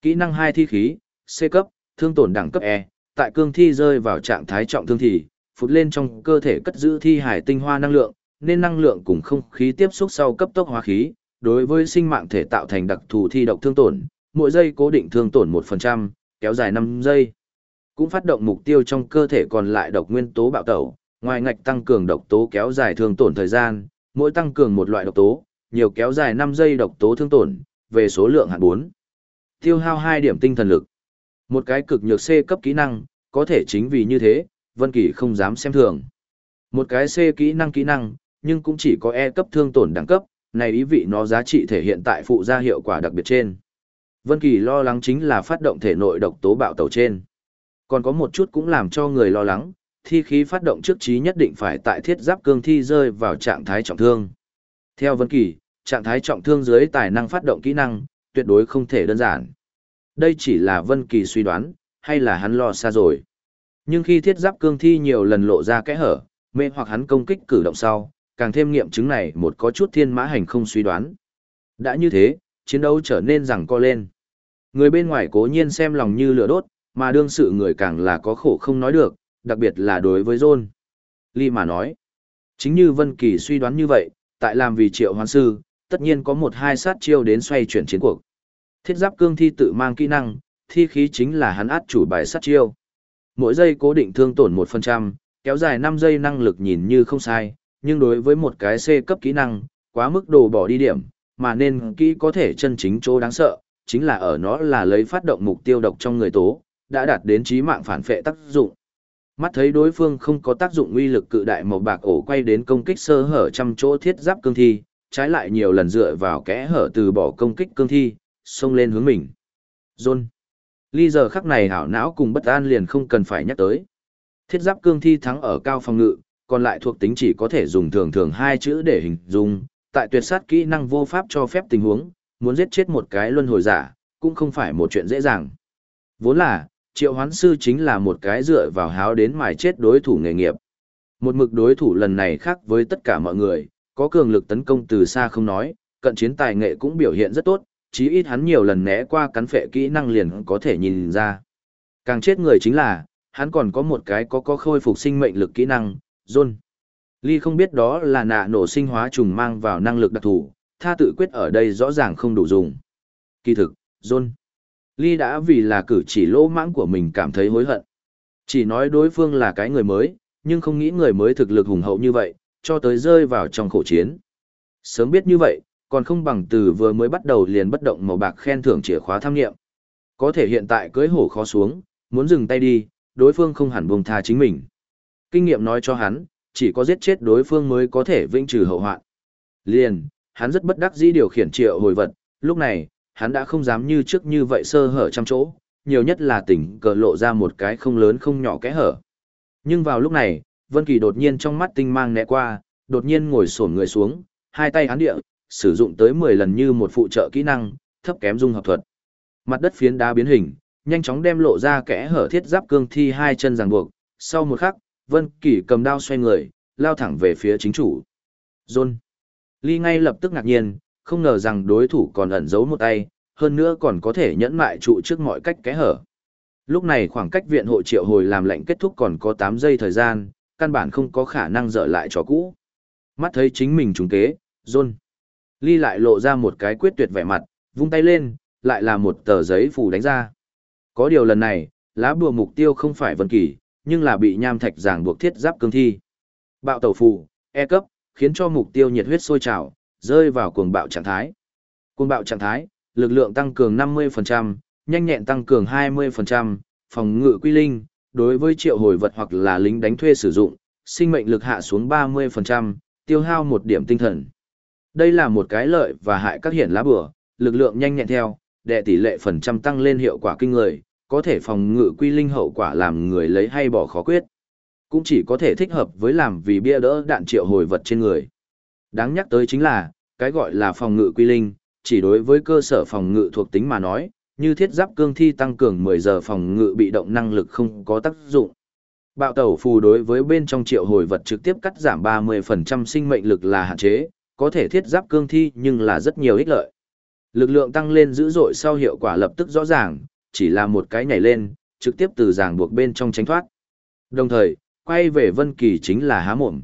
Kỹ năng hai thi khí, C cấp, thương tổn đẳng cấp E, tại cương thi rơi vào trạng thái trọng thương thì, phụt lên trong cơ thể cất giữ thi hải tinh hoa năng lượng, nên năng lượng cùng không khí tiếp xúc sau cấp tốc hóa khí, đối với sinh mạng thể tạo thành đặc thù thi độc thương tổn, mỗi giây cố định thương tổn 1%, kéo dài 5 giây. Cũng phát động mục tiêu trong cơ thể còn lại độc nguyên tố bạo tẩu, ngoài ngạch tăng cường độc tố kéo dài thương tổn thời gian, mỗi tăng cường một loại độc tố, nhiều kéo dài 5 giây độc tố thương tổn, về số lượng hạn 4. Tiêu hao 2 điểm tinh thần lực. Một cái cực nhược C cấp kỹ năng, có thể chính vì như thế, Vân Kỳ không dám xem thường. Một cái C kỹ năng kỹ năng, nhưng cũng chỉ có E cấp thương tổn đẳng cấp, này ý vị nó giá trị thể hiện tại phụ gia hiệu quả đặc biệt trên. Vân Kỳ lo lắng chính là phát động thể nội độc tố bạo tẩu trên. Còn có một chút cũng làm cho người lo lắng, thi khí phát động trước trí nhất định phải tại thiết giáp cương thi rơi vào trạng thái trọng thương. Theo Vân Kỳ, trạng thái trọng thương dưới tài năng phát động kỹ năng, tuyệt đối không thể đơn giản. Đây chỉ là Vân Kỳ suy đoán, hay là hắn lo xa rồi. Nhưng khi thiết giáp cương thi nhiều lần lộ ra kẽ hở, mê hoặc hắn công kích cử động sau, càng thêm nghiệm chứng này một có chút thiên mã hành không suy đoán. Đã như thế, chiến đấu trở nên rằng co lên. Người bên ngoài cố nhiên xem lòng như lửa đốt, mà đương sự người càng là có khổ không nói được, đặc biệt là đối với John. Lee mà nói, chính như Vân Kỳ suy đoán như vậy, tại làm vì triệu hoán sư, tất nhiên có một hai sát chiêu đến xoay chuyển chiến cuộc. Thiết giáp cương thi tự mang kỹ năng, thi khí chính là hắn át chủ bài sát chiêu. Mỗi giây cố định thương tổn 1%, kéo dài 5 giây năng lực nhìn như không sai, nhưng đối với một cái C cấp kỹ năng, quá mức đồ bỏ đi điểm, mà nên kỹ có thể chân chính chỗ đáng sợ, chính là ở nó là lấy phát động mục tiêu độc trong người tố, đã đạt đến trí mạng phản phệ tác dụng. Mắt thấy đối phương không có tác dụng uy lực cự đại màu bạc ổ quay đến công kích sơ hở trăm chỗ thiết giáp cương thi, trái lại nhiều lần dựa vào kẽ hở từ bỏ công kích cương thi, xông lên hướng mình. John. Ly giờ khắc này hảo não cùng bất an liền không cần phải nhắc tới. Thiết giáp cương thi thắng ở cao phòng ngự, còn lại thuộc tính chỉ có thể dùng thường thường hai chữ để hình dung, tại tuyệt sát kỹ năng vô pháp cho phép tình huống, muốn giết chết một cái luân hồi giả, cũng không phải một chuyện dễ dàng. Vốn là, triệu hoán sư chính là một cái dựa vào háo đến mài chết đối thủ nghề nghiệp. Một mực đối thủ lần này khác với tất cả mọi người, có cường lực tấn công từ xa không nói, cận chiến tài nghệ cũng biểu hiện rất tốt, chí ít hắn nhiều lần né qua cắn phệ kỹ năng liền có thể nhìn ra. Càng chết người chính là, hắn còn có một cái có có khôi phục sinh mệnh lực kỹ năng, John. Ly không biết đó là nạ nổ sinh hóa trùng mang vào năng lực đặc thù, tha tự quyết ở đây rõ ràng không đủ dùng. Kỳ thực, John. Ly đã vì là cử chỉ lỗ mãng của mình cảm thấy hối hận. Chỉ nói đối phương là cái người mới, nhưng không nghĩ người mới thực lực hùng hậu như vậy, cho tới rơi vào trong khổ chiến. Sớm biết như vậy, còn không bằng từ vừa mới bắt đầu liền bất động màu bạc khen thưởng chìa khóa tham nghiệm. Có thể hiện tại cưới hổ khó xuống, muốn dừng tay đi, đối phương không hẳn buông tha chính mình. Kinh nghiệm nói cho hắn, chỉ có giết chết đối phương mới có thể vĩnh trừ hậu hoạn. Liền, hắn rất bất đắc dĩ điều khiển triệu hồi vật, Lúc này, hắn đã không dám như trước như vậy sơ hở trăm chỗ, nhiều nhất là tỉnh cờ lộ ra một cái không lớn không nhỏ kẽ hở. Nhưng vào lúc này, Vân Kỳ đột nhiên trong mắt tinh mang né qua, đột nhiên ngồi xổm người xuống, hai tay án địa, sử dụng tới 10 lần như một phụ trợ kỹ năng, thấp kém dung hợp thuật. Mặt đất phiến đá biến hình, nhanh chóng đem lộ ra kẽ hở thiết giáp cương thi hai chân ràng buộc, sau một khắc, Vân Kỳ cầm đao xoay người, lao thẳng về phía chính chủ. John. Ly ngay lập tức ngạc nhiên, không ngờ rằng đối thủ còn ẩn giấu một tay, hơn nữa còn có thể nhẫn mại trụ trước mọi cách kẽ hở. Lúc này khoảng cách viện hộ triệu hồi làm lệnh kết thúc còn có 8 giây thời gian, căn bản không có khả năng dở lại trò cũ. Mắt thấy chính mình trùng kế, John. Ly lại lộ ra một cái quyết tuyệt vẻ mặt, vung tay lên, lại là một tờ giấy phủ đánh ra. Có điều lần này, lá bùa mục tiêu không phải Vân Kỳ, nhưng là bị nham thạch giảng buộc thiết giáp cương thi. Bạo tẩu phù, E cấp, khiến cho mục tiêu nhiệt huyết sôi trào, rơi vào cuồng bạo trạng thái. Cuồng bạo trạng thái, lực lượng tăng cường 50%, nhanh nhẹn tăng cường 20%, phòng ngự quy linh, đối với triệu hồi vật hoặc là lính đánh thuê sử dụng, sinh mệnh lực hạ xuống 30%, tiêu hao một điểm tinh thần. Đây là một cái lợi và hại các hiển lá bừa, lực lượng nhanh nhẹn theo, đệ tỷ lệ phần trăm tăng lên hiệu quả kinh người, có thể phòng ngự quy linh hậu quả làm người lấy hay bỏ khó quyết. Cũng chỉ có thể thích hợp với làm vì bia đỡ đạn triệu hồi vật trên người. Đáng nhắc tới chính là, cái gọi là phòng ngự quy linh, chỉ đối với cơ sở phòng ngự thuộc tính mà nói, như thiết giáp cương thi tăng cường 10 giờ phòng ngự bị động năng lực không có tác dụng. Bạo tẩu phù đối với bên trong triệu hồi vật trực tiếp cắt giảm 30% sinh mệnh lực là hạn chế, có thể thiết giáp cương thi nhưng là rất nhiều ích lợi. Lực lượng tăng lên dữ dội sau hiệu quả lập tức rõ ràng, chỉ là một cái nhảy lên, trực tiếp từ ràng buộc bên trong tránh thoát. Đồng thời, quay về Vân Kỳ chính là há mồm.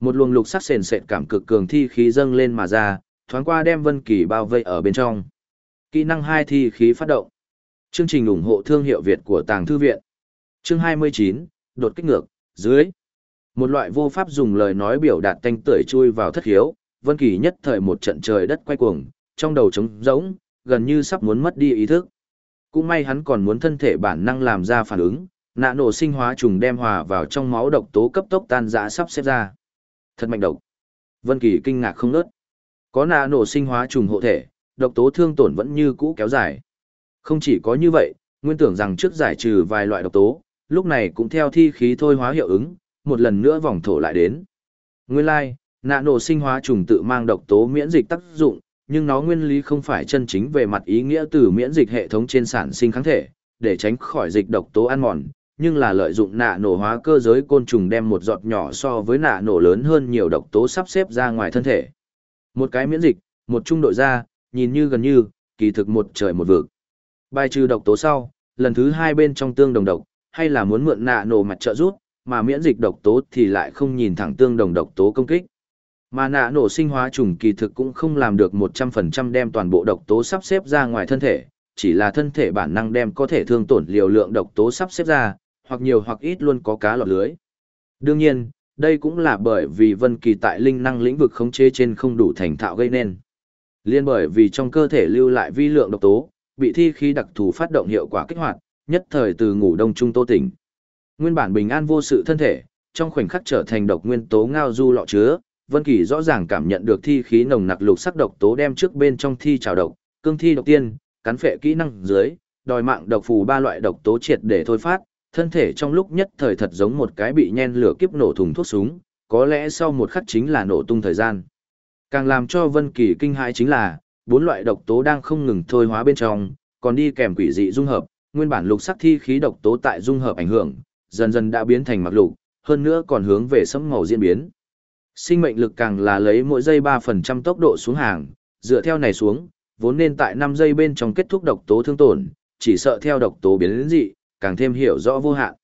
Một luồng lục sắc sền sệt cảm cực cường thi khí dâng lên mà ra, thoáng qua đem Vân Kỳ bao vây ở bên trong. Kỹ năng 2 thi khí phát động. Chương trình ủng hộ thương hiệu Việt của Tàng thư viện. Chương 29, đột kích ngược, dưới. Một loại vô pháp dùng lời nói biểu đạt tanh tưởi chui vào thất hiếu, Vân Kỳ nhất thời một trận trời đất quay cuồng, trong đầu trống rỗng, gần như sắp muốn mất đi ý thức. Cũng may hắn còn muốn thân thể bản năng làm ra phản ứng, nạ nổ sinh hóa trùng đem hòa vào trong máu độc tố cấp tốc tan rã sắp xếp ra. Thật mạnh độc. Vân Kỳ kinh ngạc không ngớt. Có nạ nổ sinh hóa trùng hộ thể, độc tố thương tổn vẫn như cũ kéo dài. Không chỉ có như vậy, nguyên tưởng rằng trước giải trừ vài loại độc tố, lúc này cũng theo thi khí thôi hóa hiệu ứng, một lần nữa vòng thổ lại đến. Nguyên lai, like, nạ nổ sinh hóa trùng tự mang độc tố miễn dịch tác dụng, nhưng nó nguyên lý không phải chân chính về mặt ý nghĩa từ miễn dịch hệ thống trên sản sinh kháng thể, để tránh khỏi dịch độc tố ăn mòn, nhưng là lợi dụng nạ nổ hóa cơ giới côn trùng đem một giọt nhỏ so với nạ nổ lớn hơn nhiều độc tố sắp xếp ra ngoài thân thể. Một cái miễn dịch, một trung đội ra, nhìn như gần như, kỳ thực một trời một vực. Bài trừ độc tố sau, lần thứ hai bên trong tương đồng độc, hay là muốn mượn nạ nổ mặt trợ rút, mà miễn dịch độc tố thì lại không nhìn thẳng tương đồng độc tố công kích. Mà nạ nổ sinh hóa trùng kỳ thực cũng không làm được 100% đem toàn bộ độc tố sắp xếp ra ngoài thân thể, chỉ là thân thể bản năng đem có thể thương tổn liều lượng độc tố sắp xếp ra, hoặc nhiều hoặc ít luôn có cá lọt lưới. Đương nhiên, đây cũng là bởi vì Vân Kỳ tại linh năng lĩnh vực khống chế trên không đủ thành thạo gây nên. Liên bởi vì trong cơ thể lưu lại vi lượng độc tố, bị thi khí đặc thù phát động hiệu quả kích hoạt, nhất thời từ ngủ đông trung tô tỉnh. Nguyên bản bình an vô sự thân thể, trong khoảnh khắc trở thành độc nguyên tố ngao du lọ chứa, Vân Kỳ rõ ràng cảm nhận được thi khí nồng nặc lục sắc độc tố đem trước bên trong thi trào độc, cương thi độc tiên, cắn phệ kỹ năng dưới, đòi mạng độc phù ba loại độc tố triệt để thôi phát, thân thể trong lúc nhất thời thật giống một cái bị nhen lửa kiếp nổ thùng thuốc súng, có lẽ sau một khắc chính là nổ tung thời gian. Càng làm cho Vân Kỳ kinh hãi chính là, bốn loại độc tố đang không ngừng thôi hóa bên trong, còn đi kèm quỷ dị dung hợp, nguyên bản lục sắc thi khí độc tố tại dung hợp ảnh hưởng, dần dần đã biến thành mặc lục, hơn nữa còn hướng về sẫm màu diễn biến. Sinh mệnh lực càng là lấy mỗi giây 3% tốc độ xuống hàng, dựa theo này xuống, vốn nên tại 5 giây bên trong kết thúc độc tố thương tổn, chỉ sợ theo độc tố biến đến dị, càng thêm hiểu rõ vô hạn.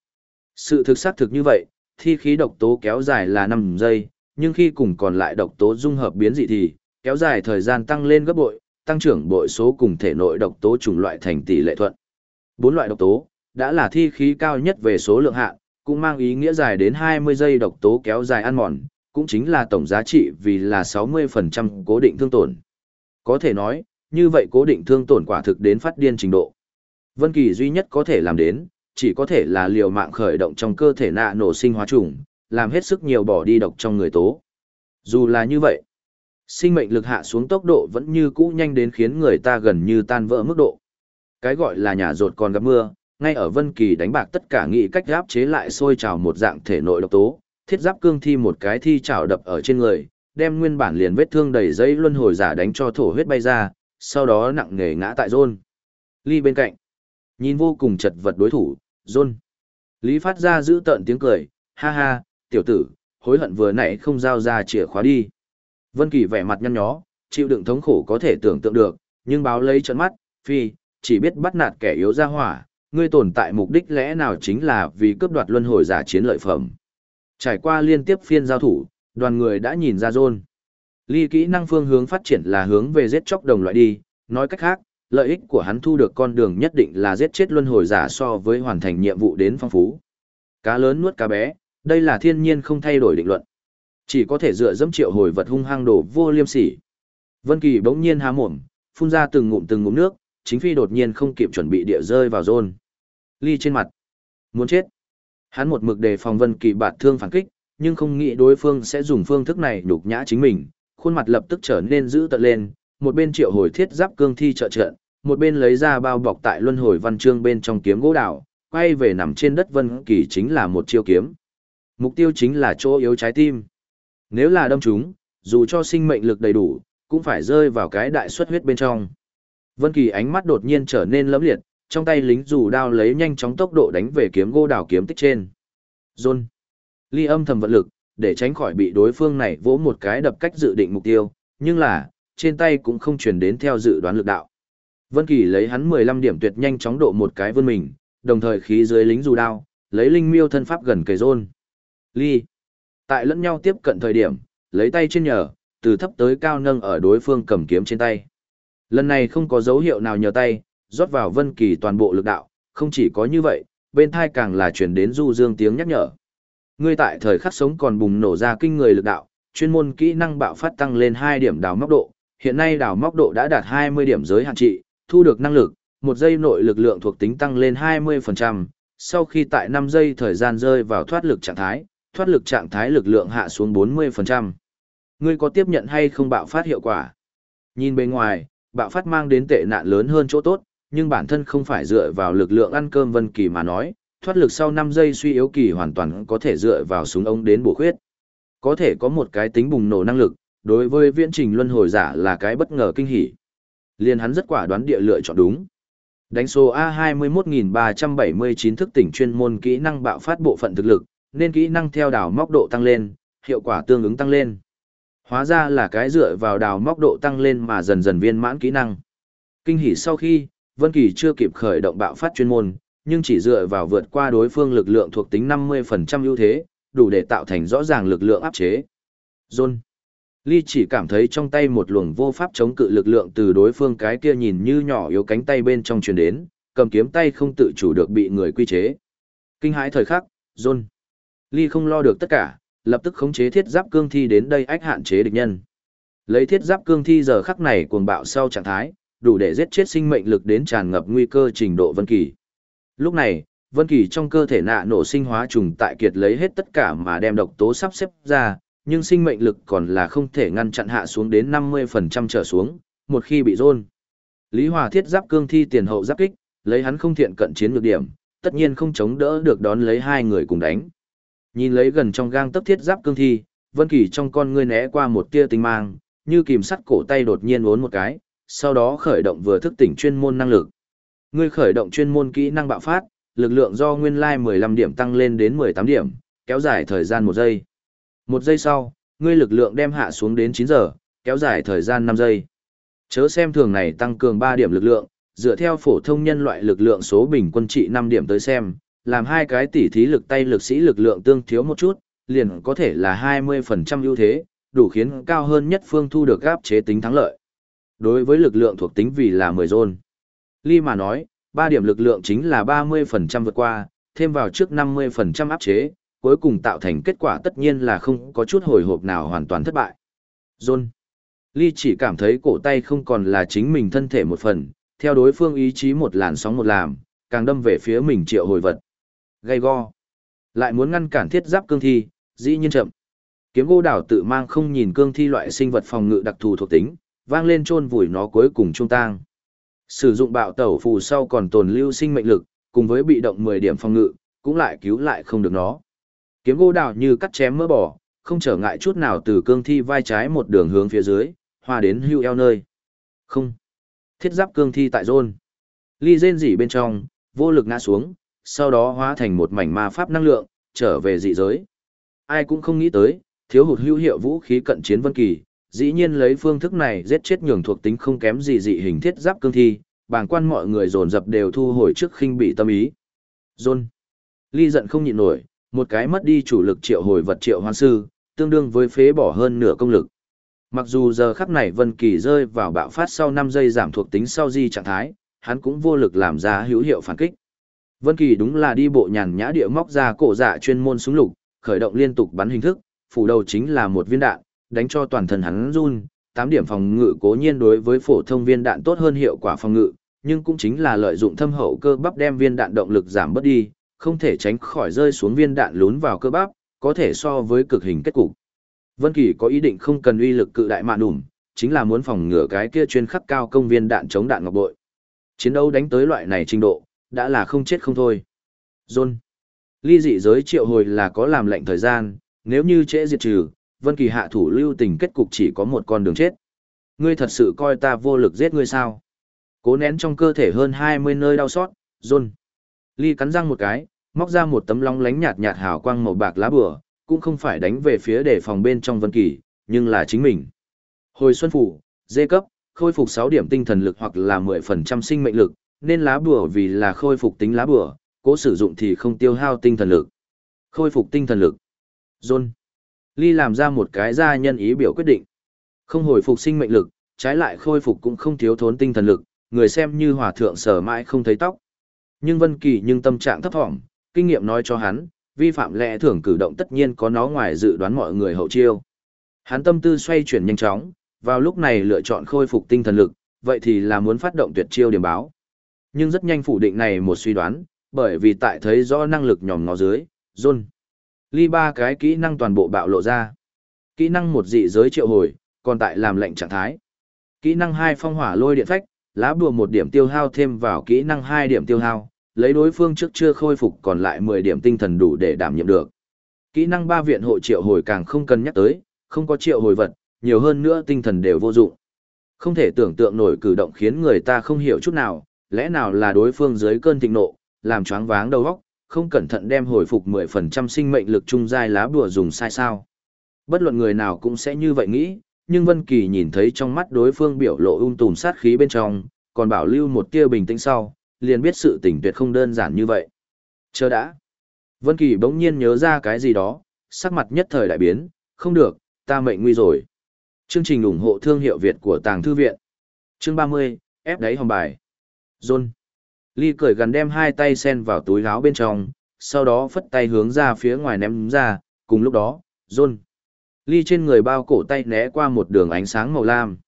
Sự thực xác thực như vậy, thi khí độc tố kéo dài là 5 giây, nhưng khi cùng còn lại độc tố dung hợp biến dị thì, kéo dài thời gian tăng lên gấp bội, tăng trưởng bội số cùng thể nội độc tố chủng loại thành tỷ lệ thuận. Bốn loại độc tố, đã là thi khí cao nhất về số lượng hạn, cũng mang ý nghĩa dài đến 20 giây độc tố kéo dài ăn mòn, cũng chính là tổng giá trị vì là 60% cố định thương tổn. Có thể nói, như vậy cố định thương tổn quả thực đến phát điên trình độ. Vân Kỳ duy nhất có thể làm đến, chỉ có thể là liều mạng khởi động trong cơ thể nạ nổ sinh hóa trùng, làm hết sức nhiều bỏ đi độc trong người tố. Dù là như vậy, Sinh mệnh lực hạ xuống tốc độ vẫn như cũ nhanh đến khiến người ta gần như tan vỡ mức độ. Cái gọi là nhà rột còn gặp mưa, ngay ở Vân Kỳ đánh bạc tất cả nghị cách áp chế lại sôi trào một dạng thể nội độc tố, thiết giáp cương thi một cái thi trảo đập ở trên người, đem nguyên bản liền vết thương đầy dây luân hồi giả đánh cho thổ huyết bay ra, sau đó nặng nề ngã tại rôn. Ly bên cạnh, nhìn vô cùng chật vật đối thủ, rôn. Lý phát ra giữ tợn tiếng cười, ha ha, tiểu tử, hối hận vừa nãy không giao ra chìa khóa đi. Vân Kỳ vẻ mặt nhăn nhó, chịu đựng thống khổ có thể tưởng tượng được, nhưng báo lấy trận mắt, phi, chỉ biết bắt nạt kẻ yếu ra hỏa, ngươi tồn tại mục đích lẽ nào chính là vì cướp đoạt luân hồi giả chiến lợi phẩm. Trải qua liên tiếp phiên giao thủ, đoàn người đã nhìn ra rôn. Ly kỹ năng phương hướng phát triển là hướng về giết chóc đồng loại đi, nói cách khác, lợi ích của hắn thu được con đường nhất định là giết chết luân hồi giả so với hoàn thành nhiệm vụ đến phong phú. Cá lớn nuốt cá bé, đây là thiên nhiên không thay đổi định luận. Chỉ có thể dựa dẫm triệu hồi vật hung hăng đổ vô liêm sỉ. Vân Kỳ bỗng nhiên há mồm, phun ra từng ngụm từng ngụm nước, chính phi đột nhiên không kịp chuẩn bị địa rơi vào rôn. Ly trên mặt. Muốn chết. Hắn một mực đề phòng Vân Kỳ bạt thương phản kích, nhưng không nghĩ đối phương sẽ dùng phương thức này nhục nhã chính mình, khuôn mặt lập tức trở nên dữ tợn lên, một bên triệu hồi thiết giáp cương thi trợ trận, một bên lấy ra bao bọc tại luân hồi văn chương bên trong kiếm gỗ đào, quay về nằm trên đất Vân Kỳ chính là một chiêu kiếm. Mục tiêu chính là chỗ yếu trái tim. Nếu là đâm chúng, dù cho sinh mệnh lực đầy đủ, cũng phải rơi vào cái đại suất huyết bên trong. Vân Kỳ ánh mắt đột nhiên trở nên lẫm liệt, trong tay lính dù đao lấy nhanh chóng tốc độ đánh về kiếm gỗ đào kiếm tích trên. john Ly âm thầm vận lực, để tránh khỏi bị đối phương này vỗ một cái đập cách dự định mục tiêu, nhưng là, trên tay cũng không truyền đến theo dự đoán lực đạo. Vân Kỳ lấy hắn 15 điểm tuyệt nhanh chóng độ một cái vươn mình, đồng thời khí dưới lính dù đao, lấy linh miêu thân pháp gần kề rôn. Ly. Tại lẫn nhau tiếp cận thời điểm, lấy tay trên nhờ, từ thấp tới cao nâng ở đối phương cầm kiếm trên tay. Lần này không có dấu hiệu nào nhờ tay, rót vào Vân Kỳ toàn bộ lực đạo, không chỉ có như vậy, bên tai càng là truyền đến du dương tiếng nhắc nhở. Ngươi tại thời khắc sống còn bùng nổ ra kinh người lực đạo, chuyên môn kỹ năng bạo phát tăng lên 2 điểm đào móc độ, hiện nay đào móc độ đã đạt 20 điểm giới hạn trị, thu được năng lực, một giây nội lực lượng thuộc tính tăng lên 20%, sau khi tại 5 giây thời gian rơi vào thoát lực trạng thái, thoát lực trạng thái lực lượng hạ xuống 40%. Ngươi có tiếp nhận hay không bạo phát hiệu quả? Nhìn bên ngoài, bạo phát mang đến tệ nạn lớn hơn chỗ tốt, nhưng bản thân không phải dựa vào lực lượng ăn cơm Vân Kỳ mà nói, thoát lực sau 5 giây suy yếu kỳ hoàn toàn có thể dựa vào súng ống đến bổ khuyết. Có thể có một cái tính bùng nổ năng lực, đối với viễn trình luân hồi giả là cái bất ngờ kinh hỉ. Liên hắn rất quả đoán địa lựa chọn đúng. Đánh số A21379 thức tỉnh chuyên môn kỹ năng bạo phát bộ phận thực lực, nên kỹ năng theo đào móc độ tăng lên, hiệu quả tương ứng tăng lên. Hóa ra là cái dựa vào đào móc độ tăng lên mà dần dần viên mãn kỹ năng. Kinh hỉ sau khi, Vân Kỳ chưa kịp khởi động bạo phát chuyên môn, nhưng chỉ dựa vào vượt qua đối phương lực lượng thuộc tính 50% ưu thế, đủ để tạo thành rõ ràng lực lượng áp chế. John. Ly chỉ cảm thấy trong tay một luồng vô pháp chống cự lực lượng từ đối phương cái kia nhìn như nhỏ yếu cánh tay bên trong truyền đến, cầm kiếm tay không tự chủ được bị người quy chế. Kinh hãi thời khắc, John. Ly không lo được tất cả, lập tức khống chế thiết giáp cương thi đến đây ách hạn chế địch nhân. Lấy thiết giáp cương thi giờ khắc này cuồng bạo sau trạng thái, đủ để giết chết sinh mệnh lực đến tràn ngập nguy cơ trình độ Vân Kỳ. Lúc này, Vân Kỳ trong cơ thể nạ nổ sinh hóa trùng tại kiệt lấy hết tất cả mà đem độc tố sắp xếp ra, nhưng sinh mệnh lực còn là không thể ngăn chặn hạ xuống đến 50% trở xuống, một khi bị rôn. Lý Hòa thiết giáp cương thi tiền hậu giáp kích, lấy hắn không thiện cận chiến lược điểm, tất nhiên không chống đỡ được đón lấy hai người cùng đánh. Nhìn lấy gần trong gang tấc thiết giáp cương thi, Vân Kỳ trong con ngươi né qua một tia tinh mang, như kìm sắt cổ tay đột nhiên uốn một cái, sau đó khởi động vừa thức tỉnh chuyên môn năng lực. Ngươi khởi động chuyên môn kỹ năng bạo phát, lực lượng do nguyên lai 15 điểm tăng lên đến 18 điểm, kéo dài thời gian 1 giây. Một giây sau, ngươi lực lượng đem hạ xuống đến 9 giờ, kéo dài thời gian 5 giây. Chớ xem thường này tăng cường 3 điểm lực lượng, dựa theo phổ thông nhân loại lực lượng số bình quân trị 5 điểm tới xem, làm hai cái tỉ thí lực tay lực sĩ lực lượng tương thiếu một chút, liền có thể là 20% ưu thế, đủ khiến cao hơn nhất phương thu được áp chế tính thắng lợi. Đối với lực lượng thuộc tính vì là 10 zone. Ly mà nói, 3 điểm lực lượng chính là 30% vượt qua, thêm vào trước 50% áp chế, cuối cùng tạo thành kết quả tất nhiên là không có chút hồi hộp nào hoàn toàn thất bại. John. Ly chỉ cảm thấy cổ tay không còn là chính mình thân thể một phần, theo đối phương ý chí một làn sóng một làm, càng đâm về phía mình triệu hồi vật. Gây go. Lại muốn ngăn cản thiết giáp cương thi, dĩ nhiên chậm. Kiếm gỗ đảo tự mang không nhìn cương thi loại sinh vật phòng ngự đặc thù thuộc tính, vang lên chôn vùi nó cuối cùng trung tang. Sử dụng bạo tẩu phù sau còn tồn lưu sinh mệnh lực, cùng với bị động 10 điểm phòng ngự, cũng lại cứu lại không được nó. Kiếm gỗ đào như cắt chém mỡ bỏ, không trở ngại chút nào từ cương thi vai trái một đường hướng phía dưới, hòa đến hưu eo nơi. Không. Thiết giáp cương thi tại rôn. Ly rên rỉ bên trong, vô lực ngã xuống, sau đó hóa thành một mảnh ma pháp năng lượng, trở về dị giới. Ai cũng không nghĩ tới, thiếu hụt hữu hiệu vũ khí cận chiến vân kỳ, dĩ nhiên lấy phương thức này giết chết nhường thuộc tính không kém gì dị hình thiết giáp cương thi, bàng quan mọi người dồn dập đều thu hồi trước khinh bị tâm ý. John. Ly giận không nhịn nổi, một cái mất đi chủ lực triệu hồi vật triệu hoan sư, tương đương với phế bỏ hơn nửa công lực. Mặc dù giờ khắc này Vân Kỳ rơi vào bạo phát sau 5 giây giảm thuộc tính sau di trạng thái, hắn cũng vô lực làm ra hữu hiệu phản kích. Vân Kỳ đúng là đi bộ nhàn nhã địa móc ra cổ dạ chuyên môn súng lục, khởi động liên tục bắn hình thức, phủ đầu chính là một viên đạn, đánh cho toàn thân hắn run, 8 điểm phòng ngự cố nhiên đối với phổ thông viên đạn tốt hơn hiệu quả phòng ngự, nhưng cũng chính là lợi dụng thâm hậu cơ bắp đem viên đạn động lực giảm bớt đi, không thể tránh khỏi rơi xuống viên đạn lún vào cơ bắp, có thể so với cực hình kết cục. Vân Kỳ có ý định không cần uy lực cự đại mạn đủm, chính là muốn phòng ngừa cái kia chuyên khắc cao công viên đạn chống đạn ngọc bội. Chiến đấu đánh tới loại này trình độ, đã là không chết không thôi. John. Ly dị giới triệu hồi là có làm lệnh thời gian, nếu như trễ diệt trừ, Vân Kỳ hạ thủ lưu tình kết cục chỉ có một con đường chết. Ngươi thật sự coi ta vô lực giết ngươi sao? Cố nén trong cơ thể hơn 20 nơi đau xót, John. Ly cắn răng một cái, móc ra một tấm long lánh nhạt nhạt hào quang màu bạc lá bùa, cũng không phải đánh về phía để phòng bên trong Vân Kỳ, nhưng là chính mình. Hồi xuân phủ, dê cấp, khôi phục sáu điểm tinh thần lực hoặc là 10% sinh mệnh lực, nên lá bùa vì là khôi phục tính lá bùa, cố sử dụng thì không tiêu hao tinh thần lực. Khôi phục tinh thần lực. John. Ly làm ra một cái gia nhân ý biểu quyết định. Không hồi phục sinh mệnh lực, trái lại khôi phục cũng không thiếu thốn tinh thần lực, người xem như hòa thượng sở mãi không thấy tóc. Nhưng Vân Kỳ nhưng tâm trạng thấp thỏm, kinh nghiệm nói cho hắn, vi phạm lẽ thường cử động tất nhiên có nó ngoài dự đoán mọi người hậu chiêu. Hắn tâm tư xoay chuyển nhanh chóng, vào lúc này lựa chọn khôi phục tinh thần lực, vậy thì là muốn phát động tuyệt chiêu điểm báo. Nhưng rất nhanh phủ định này một suy đoán, bởi vì tại thấy rõ năng lực nhòm ngó dưới, John. Ly ba cái kỹ năng toàn bộ bạo lộ ra. Kỹ năng một dị giới triệu hồi, còn tại làm lệnh trạng thái. Kỹ năng hai phong hỏa lôi điện phách, lá bùa một điểm tiêu hao thêm vào kỹ năng hai điểm tiêu hao, lấy đối phương trước chưa khôi phục còn lại 10 điểm tinh thần đủ để đảm nhiệm được. Kỹ năng ba viện hộ triệu hồi càng không cần nhắc tới, không có triệu hồi vật, nhiều hơn nữa tinh thần đều vô dụng. Không thể tưởng tượng nổi cử động khiến người ta không hiểu chút nào, lẽ nào là đối phương dưới cơn thịnh nộ, làm choáng váng đầu óc, không cẩn thận đem hồi phục 10% sinh mệnh lực trung giai lá bùa dùng sai sao. Bất luận người nào cũng sẽ như vậy nghĩ, nhưng Vân Kỳ nhìn thấy trong mắt đối phương biểu lộ ung tùm sát khí bên trong, còn bảo lưu một tia bình tĩnh sau, liền biết sự tình tuyệt không đơn giản như vậy. Chờ đã. Vân Kỳ bỗng nhiên nhớ ra cái gì đó, sắc mặt nhất thời đại biến, không được, ta mệnh nguy rồi. Chương trình ủng hộ thương hiệu Việt của Tàng Thư Viện. Chương 30, ép đáy hòm bài. John. Ly cởi gần đem hai tay sen vào túi áo bên trong, sau đó phất tay hướng ra phía ngoài ném ra, cùng lúc đó, John. Ly trên người bao cổ tay né qua một đường ánh sáng màu lam.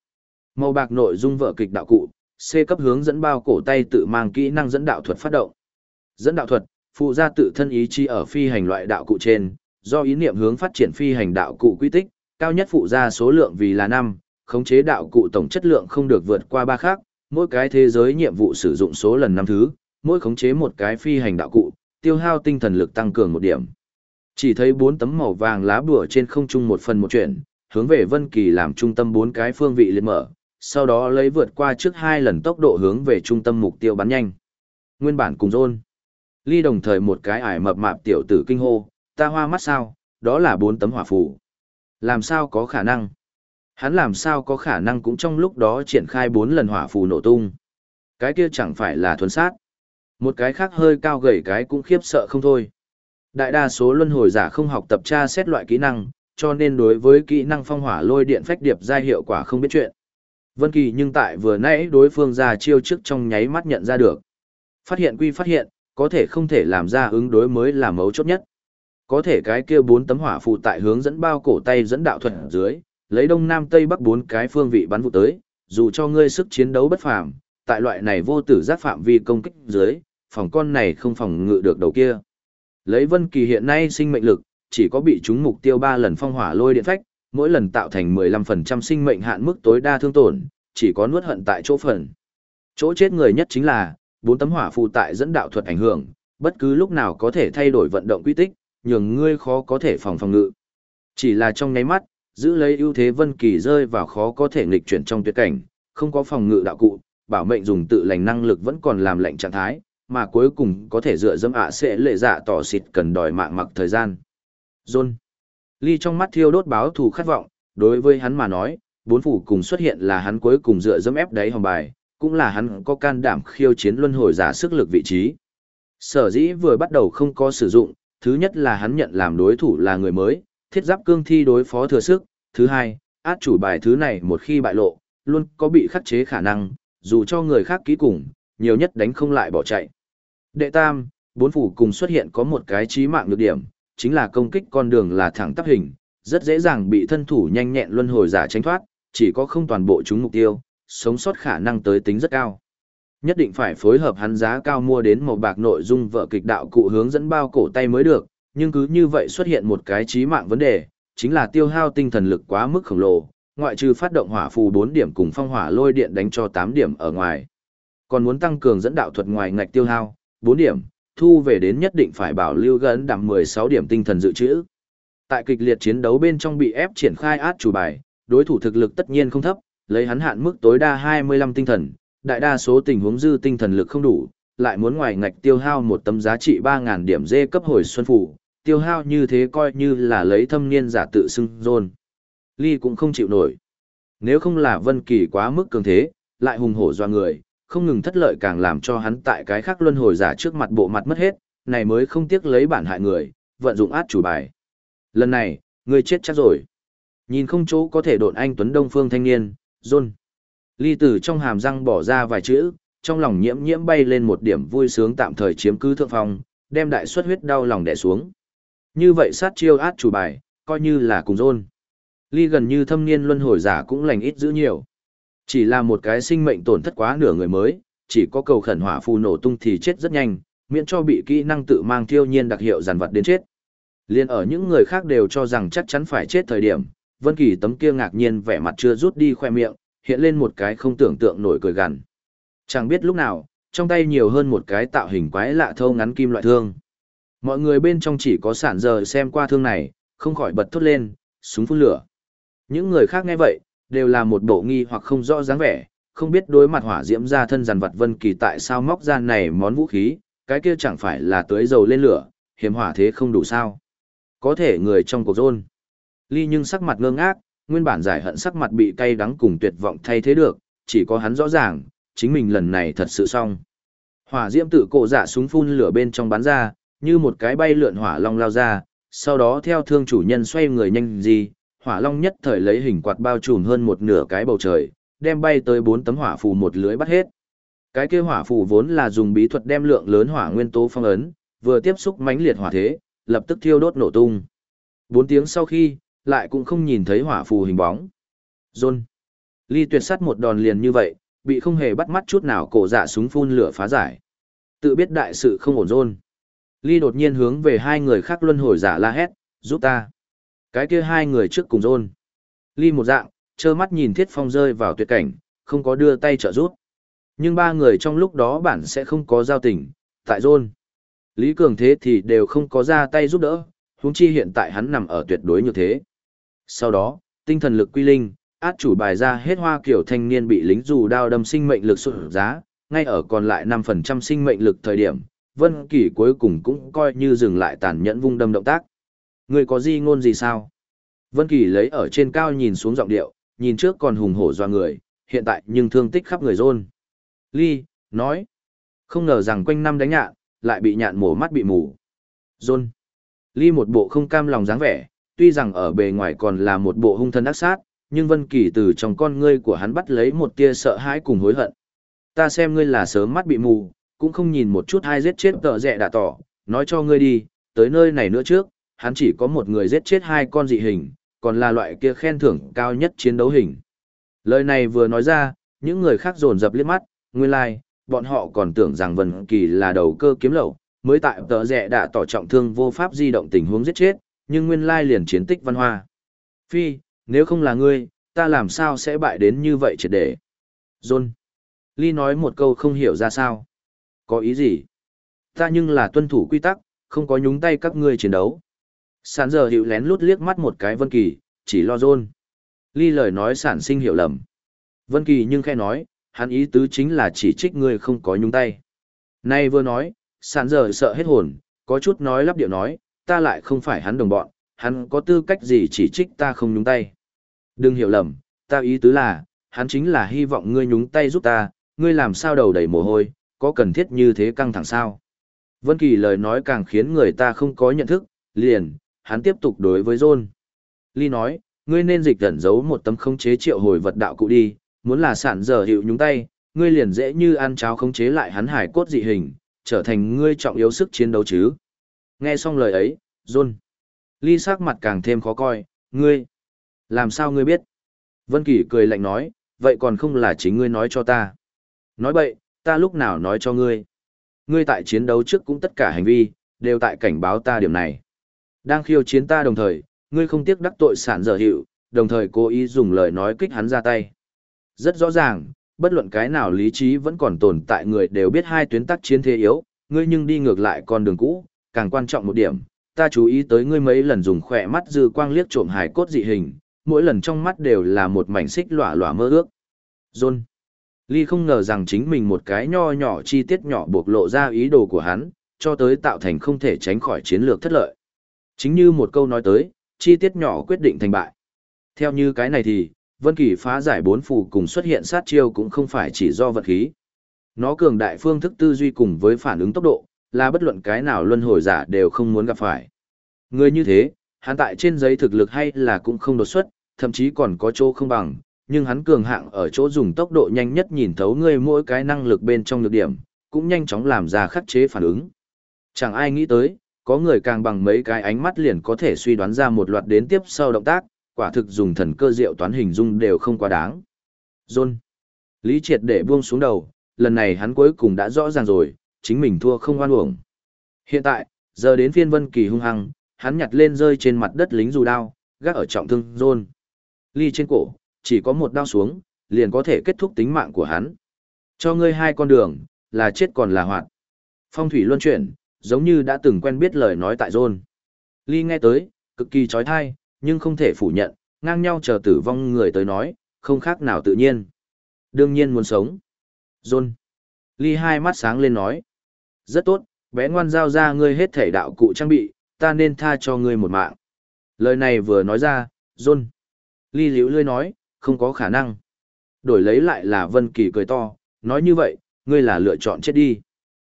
Màu bạc nội dung vợ kịch đạo cụ, C cấp hướng dẫn bao cổ tay tự mang kỹ năng dẫn đạo thuật phát động. Dẫn đạo thuật, phụ ra tự thân ý chí ở phi hành loại đạo cụ trên, do ý niệm hướng phát triển phi hành đạo cụ quy tích, cao nhất phụ ra số lượng vì là 5, khống chế đạo cụ tổng chất lượng không được vượt qua ba khác, mỗi cái thế giới nhiệm vụ sử dụng số lần năm thứ, mỗi khống chế một cái phi hành đạo cụ, tiêu hao tinh thần lực tăng cường một điểm. Chỉ thấy bốn tấm màu vàng lá bùa trên không trung một phần một chuyển, hướng về Vân Kỳ làm trung tâm bốn cái phương vị liệt mở, sau đó lấy vượt qua trước hai lần tốc độ hướng về trung tâm mục tiêu bắn nhanh. Nguyên bản cùng rôn. Ly đồng thời một cái ải mập mạp tiểu tử kinh hô, ta hoa mắt sao, đó là bốn tấm hỏa phù. Làm sao có khả năng? Hắn làm sao có khả năng cũng trong lúc đó triển khai bốn lần hỏa phù nổ tung. Cái kia chẳng phải là thuần sát. Một cái khác hơi cao gầy cái cũng khiếp sợ không thôi. Đại đa số luân hồi giả không học tập tra xét loại kỹ năng, cho nên đối với kỹ năng phong hỏa lôi điện phách điệp ra hiệu quả không biết chuyện. Vân Kỳ nhưng tại vừa nãy đối phương ra chiêu trước trong nháy mắt nhận ra được. Phát hiện quy phát hiện, có thể không thể làm ra ứng đối mới là mấu chốt nhất. Có thể cái kia bốn tấm hỏa phù tại hướng dẫn bao cổ tay dẫn đạo thuật dưới, lấy đông nam tây bắc bốn cái phương vị bắn vụ tới, dù cho ngươi sức chiến đấu bất phàm, tại loại này vô tử giác phạm vi công kích dưới, phòng con này không phòng ngự được đầu kia. Lấy Vân Kỳ hiện nay sinh mệnh lực, chỉ có bị trúng mục tiêu 3 lần phong hỏa lôi điện phách, mỗi lần tạo thành 15% sinh mệnh hạn mức tối đa thương tổn, chỉ có nuốt hận tại chỗ phần. Chỗ chết người nhất chính là, bốn tấm hỏa phù tại dẫn đạo thuật ảnh hưởng, bất cứ lúc nào có thể thay đổi vận động quy tích, nhường ngươi khó có thể phòng phòng ngự. Chỉ là trong nháy mắt, giữ lấy ưu thế Vân Kỳ rơi vào khó có thể nghịch chuyển trong tuyệt cảnh, không có phòng ngự đạo cụ, bảo mệnh dùng tự lành năng lực vẫn còn làm lệnh trạng thái, mà cuối cùng có thể dựa dẫm ạ sẽ lệ dạ tỏ xịt cần đòi mạng mặc thời gian. John. Ly trong mắt thiêu đốt báo thù khát vọng, đối với hắn mà nói, bốn phủ cùng xuất hiện là hắn cuối cùng dựa dẫm ép đáy hòm bài, cũng là hắn có can đảm khiêu chiến luân hồi giả sức lực vị trí. Sở dĩ vừa bắt đầu không có sử dụng, thứ nhất là hắn nhận làm đối thủ là người mới, thiết giáp cương thi đối phó thừa sức, thứ hai, át chủ bài thứ này một khi bại lộ, luôn có bị khắc chế khả năng, dù cho người khác ký cùng, nhiều nhất đánh không lại bỏ chạy. Đệ tam, bốn phủ cùng xuất hiện có một cái trí mạng nhược điểm, chính là công kích con đường là thẳng tắp hình, rất dễ dàng bị thân thủ nhanh nhẹn luân hồi giả tránh thoát, chỉ có không toàn bộ chúng mục tiêu, sống sót khả năng tới tính rất cao. Nhất định phải phối hợp hắn giá cao mua đến một bạc nội dung vợ kịch đạo cụ hướng dẫn bao cổ tay mới được, nhưng cứ như vậy xuất hiện một cái chí mạng vấn đề, chính là tiêu hao tinh thần lực quá mức khổng lồ, ngoại trừ phát động hỏa phù 4 điểm cùng phong hỏa lôi điện đánh cho 8 điểm ở ngoài. Còn muốn tăng cường dẫn đạo thuật ngoài ngạch tiêu hao, 4 điểm, thu về đến nhất định phải bảo lưu gần đẳng 16 điểm tinh thần dự trữ. Tại kịch liệt chiến đấu bên trong bị ép triển khai át chủ bài, đối thủ thực lực tất nhiên không thấp, lấy hắn hạn mức tối đa 25 tinh thần, đại đa số tình huống dư tinh thần lực không đủ, lại muốn ngoài ngạch tiêu hao một tấm giá trị 3000 điểm dê cấp hồi xuân phủ, tiêu hao như thế coi như là lấy thâm niên giả tự xưng rôn. Ly cũng không chịu nổi. Nếu không là Vân Kỳ quá mức cường thế, lại hùng hổ doa người, không ngừng thất lợi càng làm cho hắn tại cái khác luân hồi giả trước mặt bộ mặt mất hết, này mới không tiếc lấy bản hại người, vận dụng át chủ bài. Lần này, ngươi chết chắc rồi. Nhìn không chỗ có thể độn anh Tuấn Đông Phương thanh niên, John. Ly tử trong hàm răng bỏ ra vài chữ, trong lòng nhiễm nhiễm bay lên một điểm vui sướng tạm thời chiếm cứ thượng phòng đem đại suất huyết đau lòng đè xuống. Như vậy sát chiêu át chủ bài, coi như là cùng rôn. Ly gần như thâm niên luân hồi giả cũng lành ít giữ nhiều. Chỉ là một cái sinh mệnh tổn thất quá nửa người mới, chỉ có cầu khẩn hỏa phù nổ tung thì chết rất nhanh, miễn cho bị kỹ năng tự mang thiêu nhiên đặc hiệu giàn vật đến chết. Liên ở những người khác đều cho rằng chắc chắn phải chết thời điểm, Vân Kỳ tấm kia ngạc nhiên vẻ mặt chưa rút đi khoe miệng, hiện lên một cái không tưởng tượng nổi cười gằn. Chẳng biết lúc nào, trong tay nhiều hơn một cái tạo hình quái lạ thâu ngắn kim loại thương. Mọi người bên trong chỉ có sản giờ xem qua thương này, không khỏi bật thốt lên, súng phun lửa. Những người khác nghe vậy, đều là một bộ nghi hoặc không rõ dáng vẻ, không biết đối mặt hỏa diễm ra thân dàn vật Vân Kỳ tại sao móc ra này món vũ khí, cái kia chẳng phải là tưới dầu lên lửa, hiểm hỏa thế không đủ sao. Có thể người trong cuộc rôn. Ly nhưng sắc mặt ngơ ngác, nguyên bản giải hận sắc mặt bị cay đắng cùng tuyệt vọng thay thế được, chỉ có hắn rõ ràng, chính mình lần này thật sự xong. Hỏa diễm tự cổ dạ súng phun lửa bên trong bắn ra, như một cái bay lượn hỏa long lao ra, sau đó theo thương chủ nhân xoay người nhanh gì, hỏa long nhất thời lấy hình quạt bao trùm hơn một nửa cái bầu trời, đem bay tới bốn tấm hỏa phù một lưới bắt hết. Cái kia hỏa phù vốn là dùng bí thuật đem lượng lớn hỏa nguyên tố phong ấn, vừa tiếp xúc mãnh liệt hỏa thế, lập tức thiêu đốt nổ tung. Bốn tiếng sau khi, lại cũng không nhìn thấy hỏa phù hình bóng. John. Ly tuyệt sắt một đòn liền như vậy, bị không hề bắt mắt chút nào cổ dạ súng phun lửa phá giải. Tự biết đại sự không ổn John. Ly đột nhiên hướng về hai người khác luân hồi giả la hét, giúp ta. Cái kia hai người trước cùng John. Ly một dạng, trơ mắt nhìn thiết phong rơi vào tuyệt cảnh, không có đưa tay trợ giúp. Nhưng ba người trong lúc đó bản sẽ không có giao tình, tại John. Lý Cường thế thì đều không có ra tay giúp đỡ, huống chi hiện tại hắn nằm ở tuyệt đối như thế. Sau đó, tinh thần lực quy linh, át chủ bài ra hết hoa kiểu thanh niên bị lính dù đao đâm sinh mệnh lực sụt giá, ngay ở còn lại 5% sinh mệnh lực thời điểm, Vân Kỳ cuối cùng cũng coi như dừng lại tàn nhẫn vung đâm động tác. Người có gì ngôn gì sao? Vân Kỳ lấy ở trên cao nhìn xuống giọng điệu, nhìn trước còn hùng hổ doa người, hiện tại nhưng thương tích khắp người rôn. Ly, nói, không ngờ rằng quanh năm đánh nhạn, lại bị nhạn mổ mắt bị mù. Rôn. Ly một bộ không cam lòng dáng vẻ, tuy rằng ở bề ngoài còn là một bộ hung thân ác sát, nhưng Vân Kỳ từ trong con ngươi của hắn bắt lấy một tia sợ hãi cùng hối hận. Ta xem ngươi là sớm mắt bị mù, cũng không nhìn một chút hai giết chết tợ rẻ đã tỏ, nói cho ngươi đi, tới nơi này nữa trước, hắn chỉ có một người giết chết hai con dị hình, còn là loại kia khen thưởng cao nhất chiến đấu hình. Lời này vừa nói ra, những người khác dồn dập liếc mắt, nguyên lai, like, bọn họ còn tưởng rằng Vân Kỳ là đầu cơ kiếm lậu, mới tại tợ rẻ đã tỏ trọng thương vô pháp di động tình huống giết chết, nhưng nguyên lai liền chiến tích văn hoa. Phi, nếu không là ngươi, ta làm sao sẽ bại đến như vậy triệt để. John. Ly nói một câu không hiểu ra sao. Có ý gì? Ta nhưng là tuân thủ quy tắc, không có nhúng tay các ngươi chiến đấu. Sản giờ hiệu lén lút liếc mắt một cái Vân Kỳ, chỉ lo John. Ly lời nói sản sinh hiểu lầm. Vân Kỳ nhưng khẽ nói, hắn ý tứ chính là chỉ trích ngươi không có nhúng tay. Nay vừa nói, sản giờ sợ hết hồn, có chút nói lắp điệu nói, ta lại không phải hắn đồng bọn, hắn có tư cách gì chỉ trích ta không nhúng tay. Đừng hiểu lầm, ta ý tứ là, hắn chính là hy vọng ngươi nhúng tay giúp ta, ngươi làm sao đầu đầy mồ hôi, có cần thiết như thế căng thẳng sao. Vân Kỳ lời nói càng khiến người ta không có nhận thức, liền, hắn tiếp tục đối với John. Ly nói, ngươi nên dịch ẩn giấu một tấm khống chế triệu hồi vật đạo cụ đi, muốn là sản giờ hiệu nhúng tay, ngươi liền dễ như ăn cháo khống chế lại hắn hải cốt dị hình, trở thành ngươi trọng yếu sức chiến đấu chứ. Nghe xong lời ấy, John. Ly sắc mặt càng thêm khó coi, ngươi. Làm sao ngươi biết? Vân Kỳ cười lạnh nói, vậy còn không là chính ngươi nói cho ta. Nói bậy, ta lúc nào nói cho ngươi. Ngươi tại chiến đấu trước cũng tất cả hành vi, đều tại cảnh báo ta điểm này. Đang khiêu chiến ta đồng thời, ngươi không tiếc đắc tội sản dở hiệu, đồng thời cố ý dùng lời nói kích hắn ra tay. Rất rõ ràng, bất luận cái nào lý trí vẫn còn tồn tại người đều biết hai tuyến tác chiến thế yếu, ngươi nhưng đi ngược lại con đường cũ, càng quan trọng một điểm, ta chú ý tới ngươi mấy lần dùng khỏe mắt dư quang liếc trộm hài cốt dị hình, mỗi lần trong mắt đều là một mảnh xích lỏa lỏa mơ ước. John. Ly không ngờ rằng chính mình một cái nho nhỏ chi tiết nhỏ buộc lộ ra ý đồ của hắn, cho tới tạo thành không thể tránh khỏi chiến lược thất lợi. Chính như một câu nói tới, chi tiết nhỏ quyết định thành bại. Theo như cái này thì, Vân Kỳ phá giải bốn phù cùng xuất hiện sát chiêu cũng không phải chỉ do vật khí. Nó cường đại phương thức tư duy cùng với phản ứng tốc độ, là bất luận cái nào luân hồi giả đều không muốn gặp phải. Người như thế, hắn tại trên giấy thực lực hay là cũng không đột xuất, thậm chí còn có chỗ không bằng, nhưng hắn cường hạng ở chỗ dùng tốc độ nhanh nhất nhìn thấu ngươi mỗi cái năng lực bên trong nhược điểm, cũng nhanh chóng làm ra khắc chế phản ứng. Chẳng ai nghĩ tới, có người càng bằng mấy cái ánh mắt liền có thể suy đoán ra một loạt đến tiếp sau động tác, quả thực dùng thần cơ diệu toán hình dung đều không quá đáng. John. Lý triệt để buông xuống đầu, lần này hắn cuối cùng đã rõ ràng rồi, chính mình thua không oan uổng. Hiện tại, giờ đến phiên vân kỳ hung hăng, hắn nhặt lên rơi trên mặt đất lính dù đao, gác ở trọng thương John. Ly trên cổ, chỉ có một đao xuống, liền có thể kết thúc tính mạng của hắn. Cho ngươi hai con đường, là chết còn là hoạt. Phong thủy luân chuyển, giống như đã từng quen biết lời nói tại John. Ly nghe tới, cực kỳ trói thai, nhưng không thể phủ nhận, ngang nhau chờ tử vong người tới nói, không khác nào tự nhiên. Đương nhiên muốn sống. John. Ly hai mắt sáng lên nói. Rất tốt, bé ngoan giao ra ngươi hết thể đạo cụ trang bị, ta nên tha cho ngươi một mạng. Lời này vừa nói ra, John. Ly liễu lươi nói, không có khả năng. Đổi lấy lại là Vân Kỳ cười to, nói như vậy, ngươi là lựa chọn chết đi.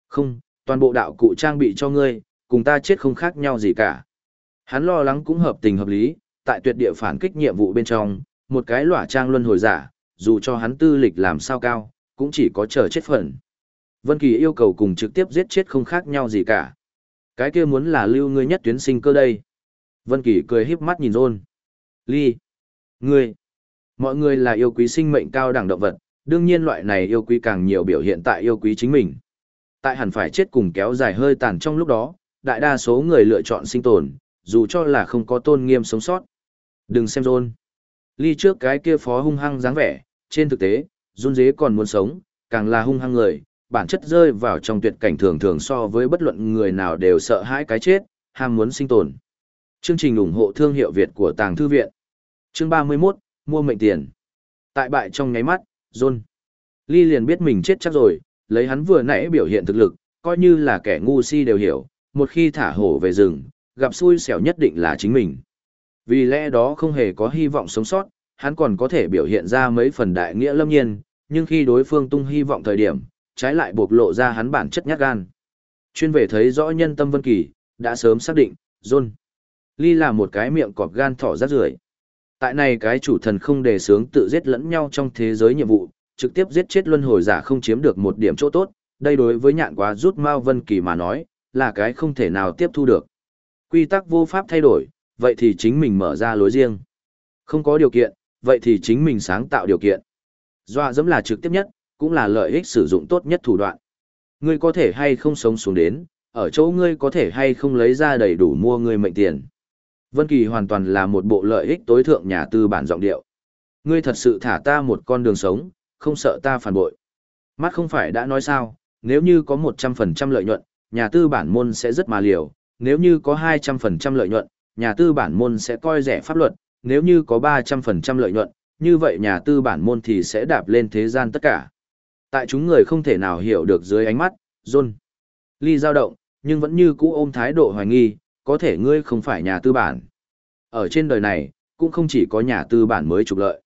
Không, toàn bộ đạo cụ trang bị cho ngươi, cùng ta chết không khác nhau gì cả. Hắn lo lắng cũng hợp tình hợp lý, tại tuyệt địa phản kích nhiệm vụ bên trong, một cái lỏa trang luân hồi giả, dù cho hắn tư lịch làm sao cao, cũng chỉ có chờ chết phần. Vân Kỳ yêu cầu cùng trực tiếp giết chết không khác nhau gì cả. Cái kia muốn là lưu ngươi nhất tuyến sinh cơ đây. Vân Kỳ cười híp mắt nhìn Ron. Ly. Ngươi. Mọi người là yêu quý sinh mệnh cao đẳng động vật, đương nhiên loại này yêu quý càng nhiều biểu hiện tại yêu quý chính mình. Tại hẳn phải chết cùng kéo dài hơi tàn trong lúc đó, đại đa số người lựa chọn sinh tồn, dù cho là không có tôn nghiêm sống sót. Đừng xem Rôn. Ly trước cái kia phó hung hăng dáng vẻ, trên thực tế, run dế còn muốn sống, càng là hung hăng người, bản chất rơi vào trong tuyệt cảnh thường thường so với bất luận người nào đều sợ hãi cái chết, ham muốn sinh tồn. Chương trình ủng hộ thương hiệu Việt của Tàng Thư Viện. Chương 31, mua mệnh tiền. Tại bại trong nháy mắt, John. Ly liền biết mình chết chắc rồi, lấy hắn vừa nãy biểu hiện thực lực, coi như là kẻ ngu si đều hiểu, một khi thả hổ về rừng, gặp xui xẻo nhất định là chính mình. Vì lẽ đó không hề có hy vọng sống sót, hắn còn có thể biểu hiện ra mấy phần đại nghĩa lâm nhiên, nhưng khi đối phương tung hy vọng thời điểm, trái lại bộc lộ ra hắn bản chất nhát gan. Chuyên về thấy rõ nhân tâm vân kỳ, đã sớm xác định, John. Ly là một cái miệng cọp gan thỏ rát rưởi. Tại này cái chủ thần không đề sướng tự giết lẫn nhau trong thế giới nhiệm vụ, trực tiếp giết chết luân hồi giả không chiếm được một điểm chỗ tốt, đây đối với nhạn quá rút Mao Vân Kỳ mà nói, là cái không thể nào tiếp thu được. Quy tắc vô pháp thay đổi, vậy thì chính mình mở ra lối riêng. Không có điều kiện, vậy thì chính mình sáng tạo điều kiện. Dọa dẫm là trực tiếp nhất, cũng là lợi ích sử dụng tốt nhất thủ đoạn. Ngươi có thể hay không sống xuống đến, ở chỗ ngươi có thể hay không lấy ra đầy đủ mua ngươi mệnh tiền. Vân Kỳ hoàn toàn là một bộ lợi ích tối thượng nhà tư bản giọng điệu. Ngươi thật sự thả ta một con đường sống, không sợ ta phản bội. Mắt không phải đã nói sao, nếu như có 100% lợi nhuận, nhà tư bản môn sẽ rất mà liều, nếu như có 200% lợi nhuận, nhà tư bản môn sẽ coi rẻ pháp luật, nếu như có 300% lợi nhuận, như vậy nhà tư bản môn thì sẽ đạp lên thế gian tất cả. Tại chúng người không thể nào hiểu được dưới ánh mắt, John. Ly dao động, nhưng vẫn như cũ ôm thái độ hoài nghi, có thể ngươi không phải nhà tư bản. Ở trên đời này, cũng không chỉ có nhà tư bản mới trục lợi.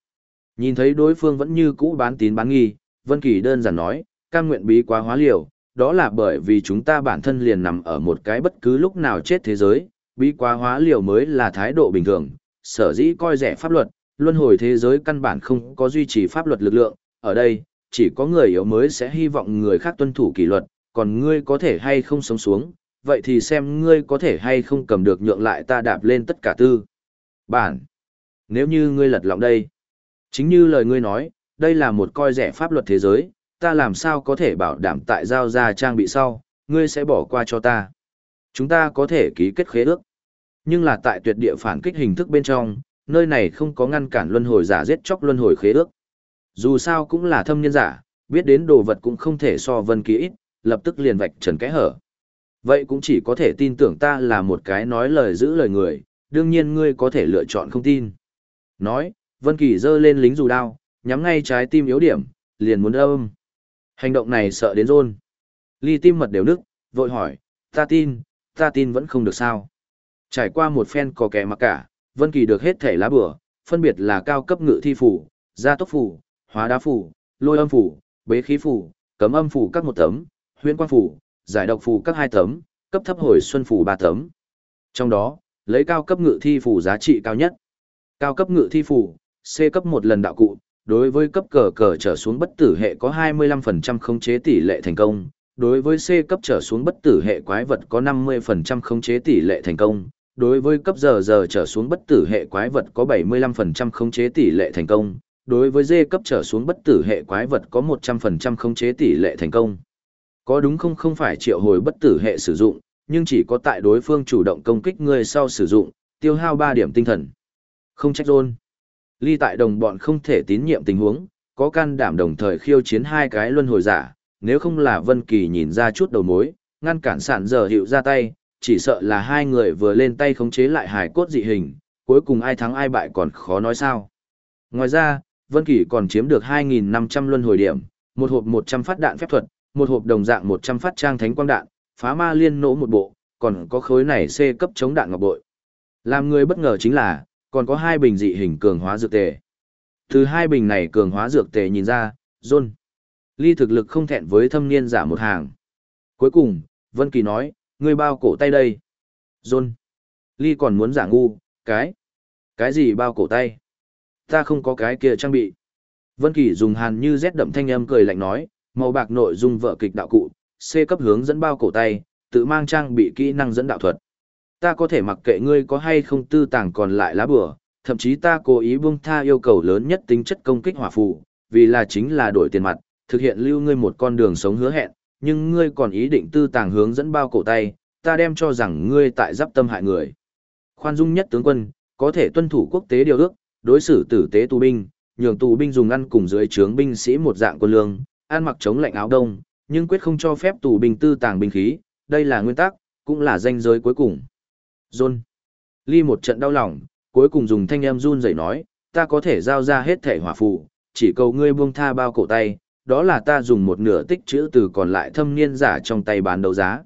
Nhìn thấy đối phương vẫn như cũ bán tín bán nghi, Vân Kỳ đơn giản nói, cam nguyện bí quá hóa liều, đó là bởi vì chúng ta bản thân liền nằm ở một cái bất cứ lúc nào chết thế giới, bí quá hóa liều mới là thái độ bình thường, sở dĩ coi rẻ pháp luật, luân hồi thế giới căn bản không có duy trì pháp luật lực lượng, ở đây, chỉ có người yếu mới sẽ hy vọng người khác tuân thủ kỷ luật, còn ngươi có thể hay không sống xuống, vậy thì xem ngươi có thể hay không cầm được nhượng lại ta đạp lên tất cả tư. Bản. Nếu như ngươi lật lọng đây. Chính như lời ngươi nói, đây là một coi rẻ pháp luật thế giới, ta làm sao có thể bảo đảm tại giao ra trang bị sau, ngươi sẽ bỏ qua cho ta. Chúng ta có thể ký kết khế ước. Nhưng là tại tuyệt địa phản kích hình thức bên trong, nơi này không có ngăn cản luân hồi giả giết chóc luân hồi khế ước. Dù sao cũng là thâm nhân giả, biết đến đồ vật cũng không thể so vân ký ít, lập tức liền vạch trần cái hở. Vậy cũng chỉ có thể tin tưởng ta là một cái nói lời giữ lời người, đương nhiên ngươi có thể lựa chọn không tin. Nói, Vân Kỳ giơ lên lính dù đao, nhắm ngay trái tim yếu điểm, liền muốn âm. Hành động này sợ đến rôn. Ly tim mật đều nức, vội hỏi, ta tin, ta tin vẫn không được sao. Trải qua một phen có kẻ mặc cả, Vân Kỳ được hết thể lá bừa, phân biệt là cao cấp ngự thi phủ, gia tốc phủ, hóa đá phủ, lôi âm phủ, bế khí phủ, cấm âm phủ các một tấm, huyễn quang phủ, giải độc phủ các hai tấm, cấp thấp hồi xuân phủ ba tấm. Trong đó, lấy cao cấp ngự thi phủ giá trị cao nhất. Cao cấp ngự thi phủ, C cấp một lần đạo cụ, đối với cấp cờ cờ trở xuống bất tử hệ có 25% khống chế tỷ lệ thành công, đối với C cấp trở xuống bất tử hệ quái vật có 50% khống chế tỷ lệ thành công, đối với cấp giờ giờ trở xuống bất tử hệ quái vật có 75% khống chế tỷ lệ thành công, đối với D cấp trở xuống bất tử hệ quái vật có 100% khống chế tỷ lệ thành công. Có đúng không không phải triệu hồi bất tử hệ sử dụng, nhưng chỉ có tại đối phương chủ động công kích người sau sử dụng, tiêu hao 3 điểm tinh thần. Không trách rôn. Ly tại đồng bọn không thể tín nhiệm tình huống, có can đảm đồng thời khiêu chiến hai cái luân hồi giả, nếu không là Vân Kỳ nhìn ra chút đầu mối, ngăn cản sản giờ hiệu ra tay, chỉ sợ là hai người vừa lên tay khống chế lại hài cốt dị hình, cuối cùng ai thắng ai bại còn khó nói sao. Ngoài ra, Vân Kỳ còn chiếm được 2.500 luân hồi điểm, một hộp 100 phát đạn phép thuật, một hộp đồng dạng 100 phát trang thánh quang đạn, phá ma liên nổ một bộ, còn có khối này C cấp chống đạn ngọc bội. Làm người bất ngờ chính là, còn có hai bình dị hình cường hóa dược tề. Từ hai bình này cường hóa dược tề nhìn ra, John. Ly thực lực không thẹn với thâm niên giả một hàng. Cuối cùng, Vân Kỳ nói, ngươi bao cổ tay đây. John. Ly còn muốn giả ngu, cái. Cái gì bao cổ tay? Ta không có cái kia trang bị. Vân Kỳ dùng hàn như rét đậm thanh âm cười lạnh nói, màu bạc nội dung vợ kịch đạo cụ, C cấp hướng dẫn bao cổ tay, tự mang trang bị kỹ năng dẫn đạo thuật. Ta có thể mặc kệ ngươi có hay không tư tàng còn lại lá bừa, thậm chí ta cố ý buông tha yêu cầu lớn nhất tính chất công kích hỏa phù, vì là chính là đổi tiền mặt, thực hiện lưu ngươi một con đường sống hứa hẹn, nhưng ngươi còn ý định tư tàng hướng dẫn bao cổ tay, ta đem cho rằng ngươi tại giáp tâm hại người. Khoan dung nhất tướng quân, có thể tuân thủ quốc tế điều ước, đối xử tử tế tù binh, nhường tù binh dùng ăn cùng dưới trướng binh sĩ một dạng quân lương, ăn mặc chống lạnh áo đông, nhưng quyết không cho phép tù binh tư tàng binh khí, đây là nguyên tắc, cũng là danh giới cuối cùng. John. Ly một trận đau lòng, cuối cùng dùng thanh em run rẩy nói, ta có thể giao ra hết thể hỏa phù, chỉ cầu ngươi buông tha bao cổ tay, đó là ta dùng một nửa tích chữ từ còn lại thâm niên giả trong tay bán đấu giá.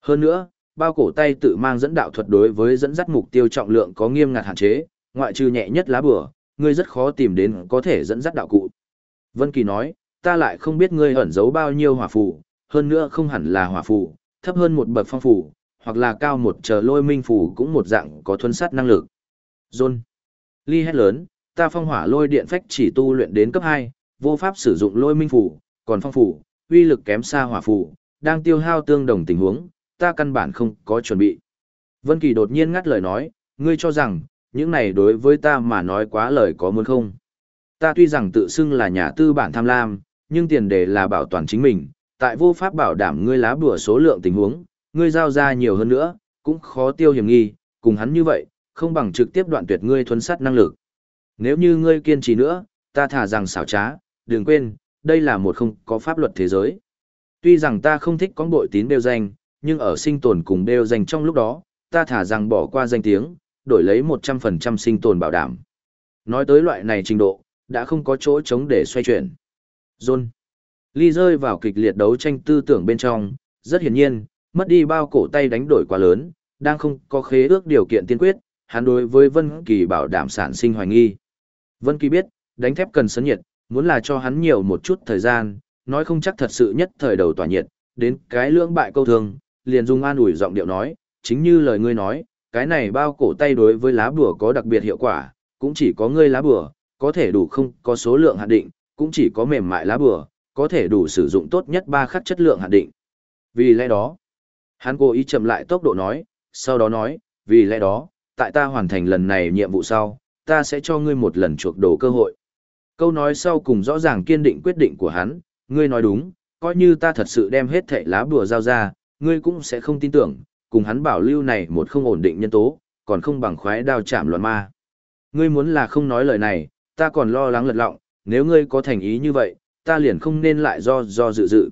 Hơn nữa, bao cổ tay tự mang dẫn đạo thuật đối với dẫn dắt mục tiêu trọng lượng có nghiêm ngặt hạn chế, ngoại trừ nhẹ nhất lá bừa, ngươi rất khó tìm đến có thể dẫn dắt đạo cụ. Vân Kỳ nói, ta lại không biết ngươi ẩn giấu bao nhiêu hỏa phù, hơn nữa không hẳn là hỏa phù, thấp hơn một bậc phong phù, hoặc là cao một chờ lôi minh phù cũng một dạng có thuần sát năng lực. John. Ly hét lớn, ta phong hỏa lôi điện phách chỉ tu luyện đến cấp 2, vô pháp sử dụng lôi minh phù, còn phong phù, uy lực kém xa hỏa phù, đang tiêu hao tương đồng tình huống, ta căn bản không có chuẩn bị. Vân Kỳ đột nhiên ngắt lời nói, ngươi cho rằng, những này đối với ta mà nói quá lời có muốn không? Ta tuy rằng tự xưng là nhà tư bản tham lam, nhưng tiền đề là bảo toàn chính mình, tại vô pháp bảo đảm ngươi lá bùa số lượng tình huống, ngươi giao ra nhiều hơn nữa, cũng khó tiêu hiểm nghi, cùng hắn như vậy, không bằng trực tiếp đoạn tuyệt ngươi thuấn sát năng lực. Nếu như ngươi kiên trì nữa, ta thả rằng xảo trá, đừng quên, đây là một không có pháp luật thế giới. Tuy rằng ta không thích con bội tín đeo danh, nhưng ở sinh tồn cùng đeo danh trong lúc đó, ta thả rằng bỏ qua danh tiếng, đổi lấy 100% sinh tồn bảo đảm. Nói tới loại này trình độ, đã không có chỗ chống để xoay chuyển. John. Ly rơi vào kịch liệt đấu tranh tư tưởng bên trong, rất hiển nhiên, mất đi bao cổ tay đánh đổi quá lớn, đang không có khế ước điều kiện tiên quyết, hắn đối với Vân Kỳ bảo đảm sản sinh hoài nghi. Vân Kỳ biết, đánh thép cần sấn nhiệt, muốn là cho hắn nhiều một chút thời gian, nói không chắc thật sự nhất thời đầu tỏa nhiệt, đến cái lưỡng bại câu thường, liền dùng an ủi giọng điệu nói, chính như lời ngươi nói, cái này bao cổ tay đối với lá bùa có đặc biệt hiệu quả, cũng chỉ có ngươi lá bùa, có thể đủ không có số lượng hạn định, cũng chỉ có mềm mại lá bùa, có thể đủ sử dụng tốt nhất ba khắc chất lượng hạn định. Vì lẽ đó, hắn cố ý chậm lại tốc độ nói, sau đó nói, vì lẽ đó, tại ta hoàn thành lần này nhiệm vụ sau, ta sẽ cho ngươi một lần chuộc đồ cơ hội. Câu nói sau cùng rõ ràng kiên định quyết định của hắn, ngươi nói đúng, coi như ta thật sự đem hết thảy lá bùa giao ra, ngươi cũng sẽ không tin tưởng, cùng hắn bảo lưu này một không ổn định nhân tố, còn không bằng khoái đao chạm loạn ma. Ngươi muốn là không nói lời này, ta còn lo lắng lật lọng, nếu ngươi có thành ý như vậy, ta liền không nên lại do do dự dự.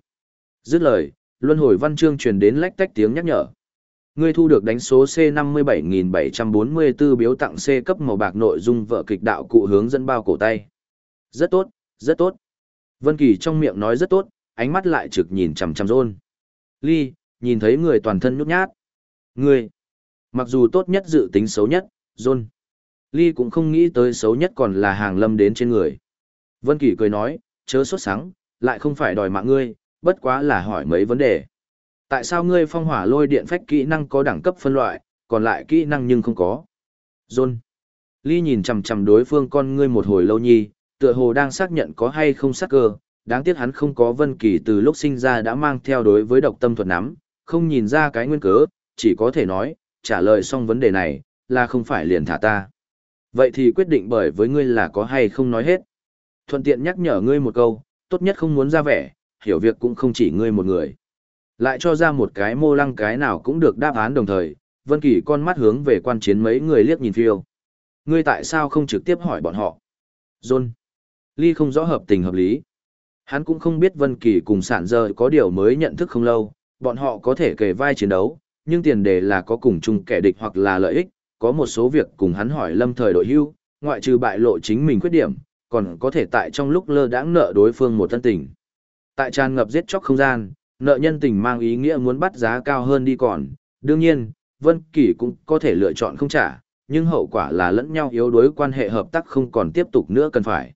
Dứt lời, luân hồi văn chương truyền đến lách tách tiếng nhắc nhở. Ngươi thu được đánh số C57744 biếu tặng C cấp màu bạc nội dung vợ kịch đạo cụ hướng dẫn bao cổ tay. Rất tốt, rất tốt. Vân Kỳ trong miệng nói rất tốt, ánh mắt lại trực nhìn chằm chằm Ron. Ly, nhìn thấy người toàn thân nhút nhát. Ngươi, mặc dù tốt nhất dự tính xấu nhất, Ron. Ly cũng không nghĩ tới xấu nhất còn là hàng lâm đến trên người. Vân Kỳ cười nói, chớ sốt sáng, lại không phải đòi mạng ngươi, bất quá là hỏi mấy vấn đề. Tại sao ngươi phong hỏa lôi điện phách kỹ năng có đẳng cấp phân loại, còn lại kỹ năng nhưng không có? John. Ly nhìn chằm chằm đối phương con ngươi một hồi lâu nhi, tựa hồ đang xác nhận có hay không sát cơ, đáng tiếc hắn không có vân kỳ từ lúc sinh ra đã mang theo đối với độc tâm thuật nắm, không nhìn ra cái nguyên cớ, chỉ có thể nói, trả lời xong vấn đề này, là không phải liền thả ta. Vậy thì quyết định bởi với ngươi là có hay không nói hết. Thuận tiện nhắc nhở ngươi một câu, tốt nhất không muốn ra vẻ, hiểu việc cũng không chỉ ngươi một người. Lại cho ra một cái mô lăng cái nào cũng được đáp án đồng thời, Vân Kỳ con mắt hướng về quan chiến mấy người liếc nhìn phiêu. Ngươi tại sao không trực tiếp hỏi bọn họ? John. Ly không rõ hợp tình hợp lý. Hắn cũng không biết Vân Kỳ cùng sản giờ có điều mới nhận thức không lâu, bọn họ có thể kề vai chiến đấu, nhưng tiền đề là có cùng chung kẻ địch hoặc là lợi ích, có một số việc cùng hắn hỏi lâm thời đội hưu, ngoại trừ bại lộ chính mình khuyết điểm, còn có thể tại trong lúc lơ đãng nợ đối phương một thân tình. Tại tràn ngập giết chóc không gian, nợ nhân tình mang ý nghĩa muốn bắt giá cao hơn đi còn, đương nhiên, Vân Kỳ cũng có thể lựa chọn không trả, nhưng hậu quả là lẫn nhau yếu đuối quan hệ hợp tác không còn tiếp tục nữa cần phải.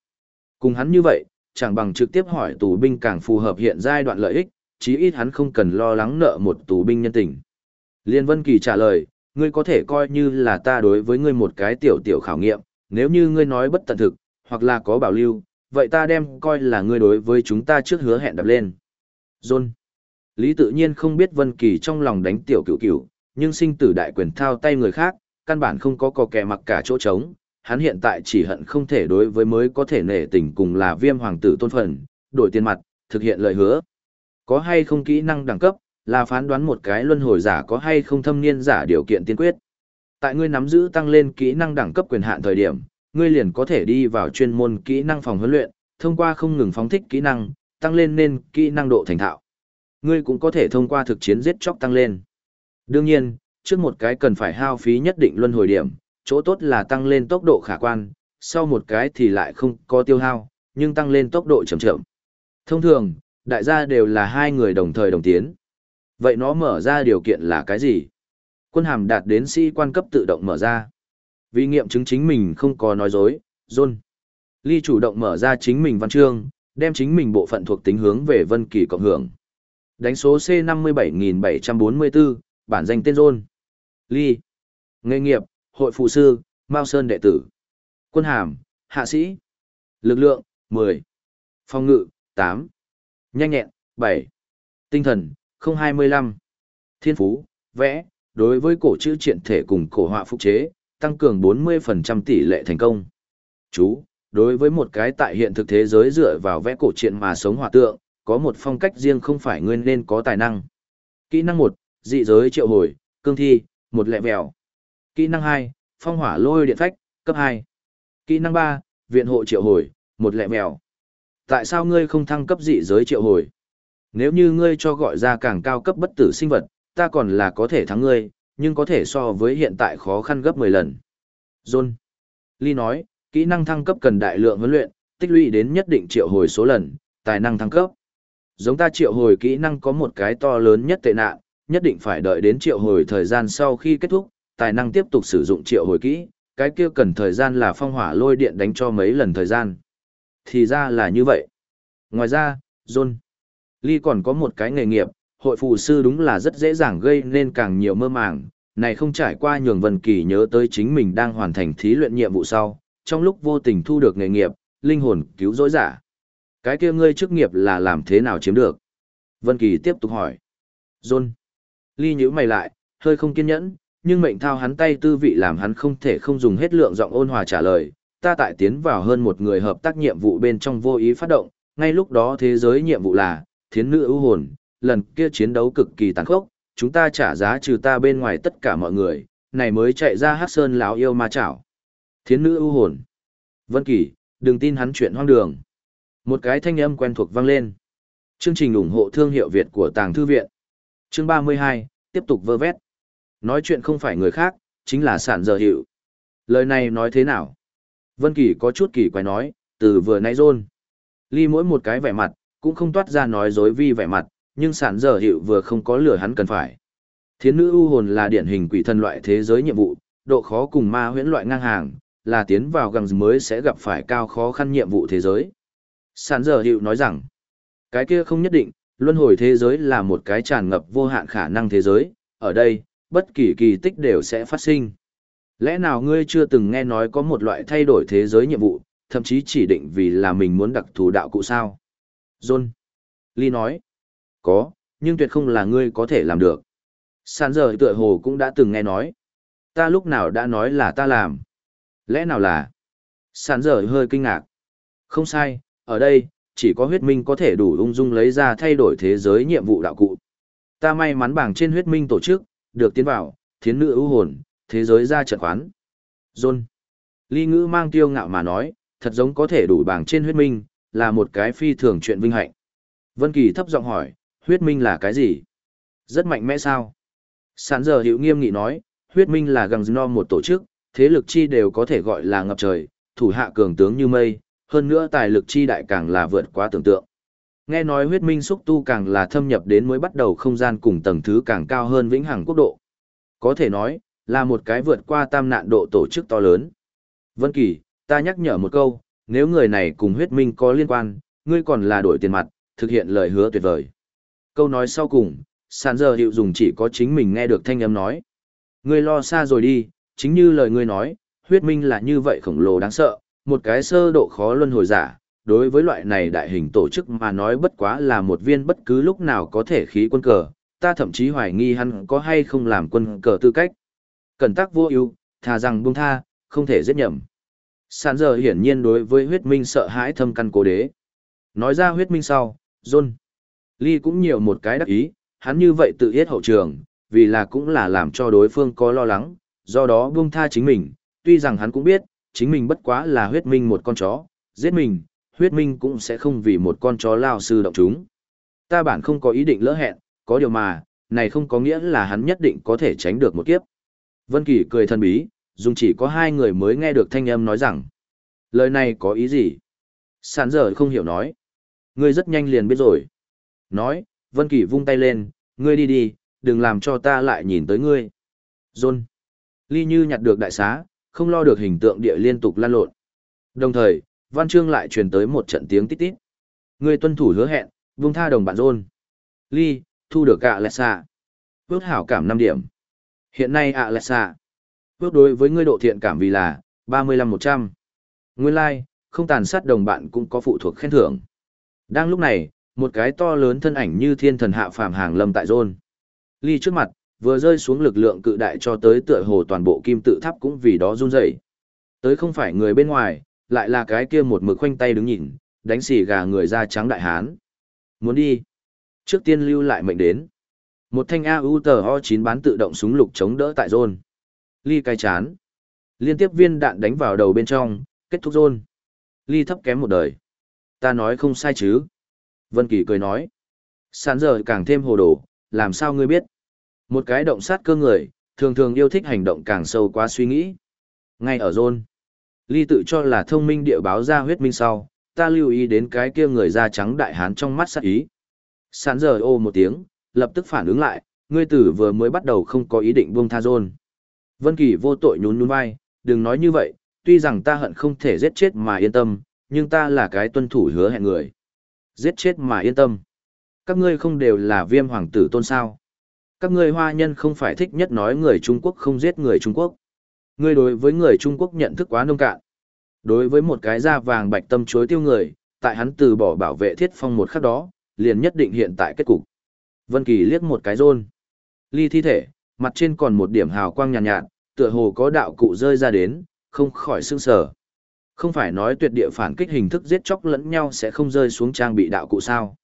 Cùng hắn như vậy, chẳng bằng trực tiếp hỏi tù binh càng phù hợp hiện giai đoạn lợi ích, chí ít hắn không cần lo lắng nợ một tù binh nhân tình. Liên Vân Kỳ trả lời, ngươi có thể coi như là ta đối với ngươi một cái tiểu tiểu khảo nghiệm, nếu như ngươi nói bất tận thực, hoặc là có bảo lưu, vậy ta đem coi là ngươi đối với chúng ta trước hứa hẹn đập lên. John. Lý tự nhiên không biết Vân Kỳ trong lòng đánh tiểu cửu cửu, nhưng sinh tử đại quyền thao tay người khác, căn bản không có cò kẻ mặc cả chỗ trống, hắn hiện tại chỉ hận không thể đối với mới có thể nể tình cùng là viêm hoàng tử tôn phận, đổi tiền mặt, thực hiện lời hứa. Có hay không kỹ năng đẳng cấp, là phán đoán một cái luân hồi giả có hay không thâm niên giả điều kiện tiên quyết. Tại ngươi nắm giữ tăng lên kỹ năng đẳng cấp quyền hạn thời điểm, ngươi liền có thể đi vào chuyên môn kỹ năng phòng huấn luyện, thông qua không ngừng phóng thích kỹ năng, tăng lên nên kỹ năng độ thành thạo. Ngươi cũng có thể thông qua thực chiến giết chóc tăng lên. Đương nhiên, trước một cái cần phải hao phí nhất định luân hồi điểm, chỗ tốt là tăng lên tốc độ khả quan, sau một cái thì lại không có tiêu hao, nhưng tăng lên tốc độ chậm chậm. Thông thường, đại gia đều là hai người đồng thời đồng tiến. Vậy nó mở ra điều kiện là cái gì? Quân hàm đạt đến sĩ quan cấp tự động mở ra. Vì nghiệm chứng chính mình không có nói dối, John. Ly chủ động mở ra chính mình văn chương, đem chính mình bộ phận thuộc tính hướng về Vân Kỳ cộng hưởng. Đánh số C57744, bản danh tên John. Ly. Nghề nghiệp, hội phụ sư, Mao Sơn đệ tử. Quân hàm, hạ sĩ. Lực lượng, 10. Phòng ngự, 8. Nhanh nhẹn, 7. Tinh thần, 025. Thiên phú, vẽ, đối với cổ chữ triện thể cùng cổ họa phục chế, tăng cường 40% tỷ lệ thành công. Chú, đối với một cái tại hiện thực thế giới dựa vào vẽ cổ truyện mà sống hòa tượng, có một phong cách riêng không phải nguyên nên có tài năng. Kỹ năng 1, dị giới triệu hồi, cương thi, một lẹ vèo. Kỹ năng 2, phong hỏa lôi điện phách, cấp 2. Kỹ năng 3, viện hộ triệu hồi, một lẹ mèo. Tại sao ngươi không thăng cấp dị giới triệu hồi? Nếu như ngươi cho gọi ra càng cao cấp bất tử sinh vật, ta còn là có thể thắng ngươi, nhưng có thể so với hiện tại khó khăn gấp 10 lần. John. Lee nói, kỹ năng thăng cấp cần đại lượng huấn luyện, tích lũy đến nhất định triệu hồi số lần, tài năng thăng cấp. Giống ta triệu hồi kỹ năng có một cái to lớn nhất tệ nạn, nhất định phải đợi đến triệu hồi thời gian sau khi kết thúc, tài năng tiếp tục sử dụng triệu hồi kỹ, cái kia cần thời gian là phong hỏa lôi điện đánh cho mấy lần thời gian. Thì ra là như vậy. Ngoài ra, John, Lee còn có một cái nghề nghiệp, hội phù sư đúng là rất dễ dàng gây nên càng nhiều mơ màng, này không trải qua nhường Vân Kỳ nhớ tới chính mình đang hoàn thành thí luyện nhiệm vụ sau, trong lúc vô tình thu được nghề nghiệp, linh hồn cứu rỗi giả. Cái kia ngươi chức nghiệp là làm thế nào chiếm được? Vân Kỳ tiếp tục hỏi. John. Ly nhíu mày lại, hơi không kiên nhẫn, nhưng mệnh thao hắn tay tư vị làm hắn không thể không dùng hết lượng giọng ôn hòa trả lời. Ta tại tiến vào hơn một người hợp tác nhiệm vụ bên trong vô ý phát động, ngay lúc đó thế giới nhiệm vụ là thiến nữ ưu hồn, lần kia chiến đấu cực kỳ tàn khốc, chúng ta trả giá trừ ta bên ngoài tất cả mọi người, này mới chạy ra Hắc Sơn lão yêu ma chảo. Thiến nữ ưu hồn. Vân Kỳ, đừng tin hắn chuyện hoang đường. Một cái thanh âm quen thuộc vang lên. Chương trình ủng hộ thương hiệu Việt của Tàng Thư Viện. Chương 32, tiếp tục vơ vét. Nói chuyện không phải người khác, chính là sản giờ hiệu. Lời này nói thế nào? Vân Kỳ có chút kỳ quái nói, từ vừa nãy rôn. Ly mỗi một cái vẻ mặt, cũng không toát ra nói dối vi vẻ mặt, nhưng sản giờ hiệu vừa không có lửa hắn cần phải. Thiến nữ ưu hồn là điển hình quỷ thần loại thế giới nhiệm vụ, độ khó cùng ma huyễn loại ngang hàng, là tiến vào gần mới sẽ gặp phải cao khó khăn nhiệm vụ thế giới. Sản giờ hiệu nói rằng, cái kia không nhất định, luân hồi thế giới là một cái tràn ngập vô hạn khả năng thế giới, ở đây, bất kỳ kỳ tích đều sẽ phát sinh. Lẽ nào ngươi chưa từng nghe nói có một loại thay đổi thế giới nhiệm vụ, thậm chí chỉ định vì là mình muốn đặc thù đạo cụ sao? John. Lee nói. Có, nhưng tuyệt không là ngươi có thể làm được. Sàn giờ tựa hồ cũng đã từng nghe nói. Ta lúc nào đã nói là ta làm. Lẽ nào là? Sàn giờ hơi kinh ngạc. Không sai, ở đây, chỉ có huyết minh có thể đủ ung dung lấy ra thay đổi thế giới nhiệm vụ đạo cụ. Ta may mắn bảng trên huyết minh tổ chức, được tiến vào, thiến nữ ưu hồn, thế giới ra trận khoán. John. Ly ngữ mang tiêu ngạo mà nói, thật giống có thể đủ bảng trên huyết minh, là một cái phi thường chuyện vinh hạnh. Vân Kỳ thấp giọng hỏi, huyết minh là cái gì? Rất mạnh mẽ sao? Sản giờ hiệu nghiêm nghị nói, huyết minh là găng no một tổ chức, thế lực chi đều có thể gọi là ngập trời, thủ hạ cường tướng như mây, hơn nữa tài lực chi đại càng là vượt quá tưởng tượng. Nghe nói huyết minh xúc tu càng là thâm nhập đến mới bắt đầu không gian cùng tầng thứ càng cao hơn vĩnh hằng quốc độ. Có thể nói, là một cái vượt qua tam nạn độ tổ chức to lớn. Vân Kỳ, ta nhắc nhở một câu, nếu người này cùng huyết minh có liên quan, ngươi còn là đổi tiền mặt, thực hiện lời hứa tuyệt vời. Câu nói sau cùng, sàn giờ hiệu dùng chỉ có chính mình nghe được thanh âm nói. Ngươi lo xa rồi đi, chính như lời ngươi nói, huyết minh là như vậy khổng lồ đáng sợ, một cái sơ độ khó luân hồi giả, đối với loại này đại hình tổ chức mà nói bất quá là một viên bất cứ lúc nào có thể khí quân cờ, ta thậm chí hoài nghi hắn có hay không làm quân cờ tư cách. Cẩn tắc vô ưu, thà rằng buông tha, không thể giết nhầm. Sàn giờ hiển nhiên đối với huyết minh sợ hãi thâm căn cố đế. Nói ra huyết minh sau, John. Ly cũng nhiều một cái đắc ý, hắn như vậy tự yết hậu trường, vì là cũng là làm cho đối phương có lo lắng, do đó buông tha chính mình, tuy rằng hắn cũng biết, chính mình bất quá là huyết minh một con chó, giết mình, huyết minh cũng sẽ không vì một con chó lao sư động chúng. Ta bản không có ý định lỡ hẹn, có điều mà, này không có nghĩa là hắn nhất định có thể tránh được một kiếp. Vân Kỳ cười thân bí, dùng chỉ có hai người mới nghe được thanh âm nói rằng. Lời này có ý gì? Sản dở không hiểu nói. Ngươi rất nhanh liền biết rồi. Nói, Vân Kỳ vung tay lên, ngươi đi đi, đừng làm cho ta lại nhìn tới ngươi. John. Ly Như nhặt được đại xá, không lo được hình tượng địa liên tục lan lộn. Đồng thời, Văn Chương lại truyền tới một trận tiếng tít tít. Ngươi tuân thủ hứa hẹn, vung tha đồng bạn John. Ly, thu được cả lẹ xạ. Bước hảo cảm 5 điểm. Hiện nay ạ lẹ xạ. Bước đối với ngươi độ thiện cảm vì là 35-100. Nguyên lai, like, không tàn sát đồng bạn cũng có phụ thuộc khen thưởng. Đang lúc này, một cái to lớn thân ảnh như thiên thần hạ phàm hàng lâm tại rôn. Ly trước mặt, vừa rơi xuống lực lượng cự đại cho tới tựa hồ toàn bộ kim tự tháp cũng vì đó run rẩy. Tới không phải người bên ngoài, lại là cái kia một mực khoanh tay đứng nhìn, đánh xì gà người da trắng đại hán. Muốn đi. Trước tiên lưu lại mệnh đến. Một thanh AU tờ O9 bán tự động súng lục chống đỡ tại rôn. Ly cay chán. Liên tiếp viên đạn đánh vào đầu bên trong, kết thúc rôn. Ly thấp kém một đời. Ta nói không sai chứ. Vân Kỳ cười nói. Sán giờ càng thêm hồ đồ, làm sao ngươi biết? Một cái động sát cơ người, thường thường yêu thích hành động càng sâu quá suy nghĩ. Ngay ở rôn. Ly tự cho là thông minh địa báo ra huyết minh sau, ta lưu ý đến cái kia người da trắng đại hán trong mắt sắc ý. Sán giờ ô một tiếng, lập tức phản ứng lại, ngươi tử vừa mới bắt đầu không có ý định buông tha rôn. Vân Kỳ vô tội nhún nhún vai, đừng nói như vậy, tuy rằng ta hận không thể giết chết mà yên tâm, nhưng ta là cái tuân thủ hứa hẹn người. Giết chết mà yên tâm. Các ngươi không đều là viêm hoàng tử tôn sao. Các ngươi hoa nhân không phải thích nhất nói người Trung Quốc không giết người Trung Quốc. Ngươi đối với người Trung Quốc nhận thức quá nông cạn. Đối với một cái da vàng bạch tâm chối tiêu người, tại hắn từ bỏ bảo vệ thiết phong một khắc đó, liền nhất định hiện tại kết cục. Vân Kỳ liếc một cái rôn. Ly thi thể, mặt trên còn một điểm hào quang nhàn nhạt, nhạt, tựa hồ có đạo cụ rơi ra đến, không khỏi sương sờ. Không phải nói tuyệt địa phản kích hình thức giết chóc lẫn nhau sẽ không rơi xuống trang bị đạo cụ sao.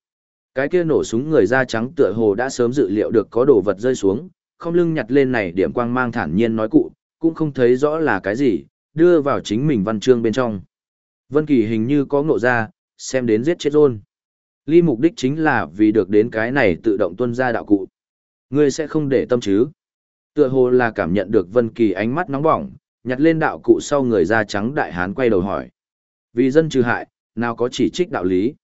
Cái kia nổ súng người da trắng tựa hồ đã sớm dự liệu được có đồ vật rơi xuống, không lưng nhặt lên này điểm quang mang thản nhiên nói cụ, cũng không thấy rõ là cái gì, đưa vào chính mình văn chương bên trong. Vân Kỳ hình như có ngộ ra, xem đến giết chết rôn. Ly mục đích chính là vì được đến cái này tự động tuân ra đạo cụ. Ngươi sẽ không để tâm chứ? Tựa hồ là cảm nhận được Vân Kỳ ánh mắt nóng bỏng, nhặt lên đạo cụ sau người da trắng đại hán quay đầu hỏi. Vì dân trừ hại, nào có chỉ trích đạo lý.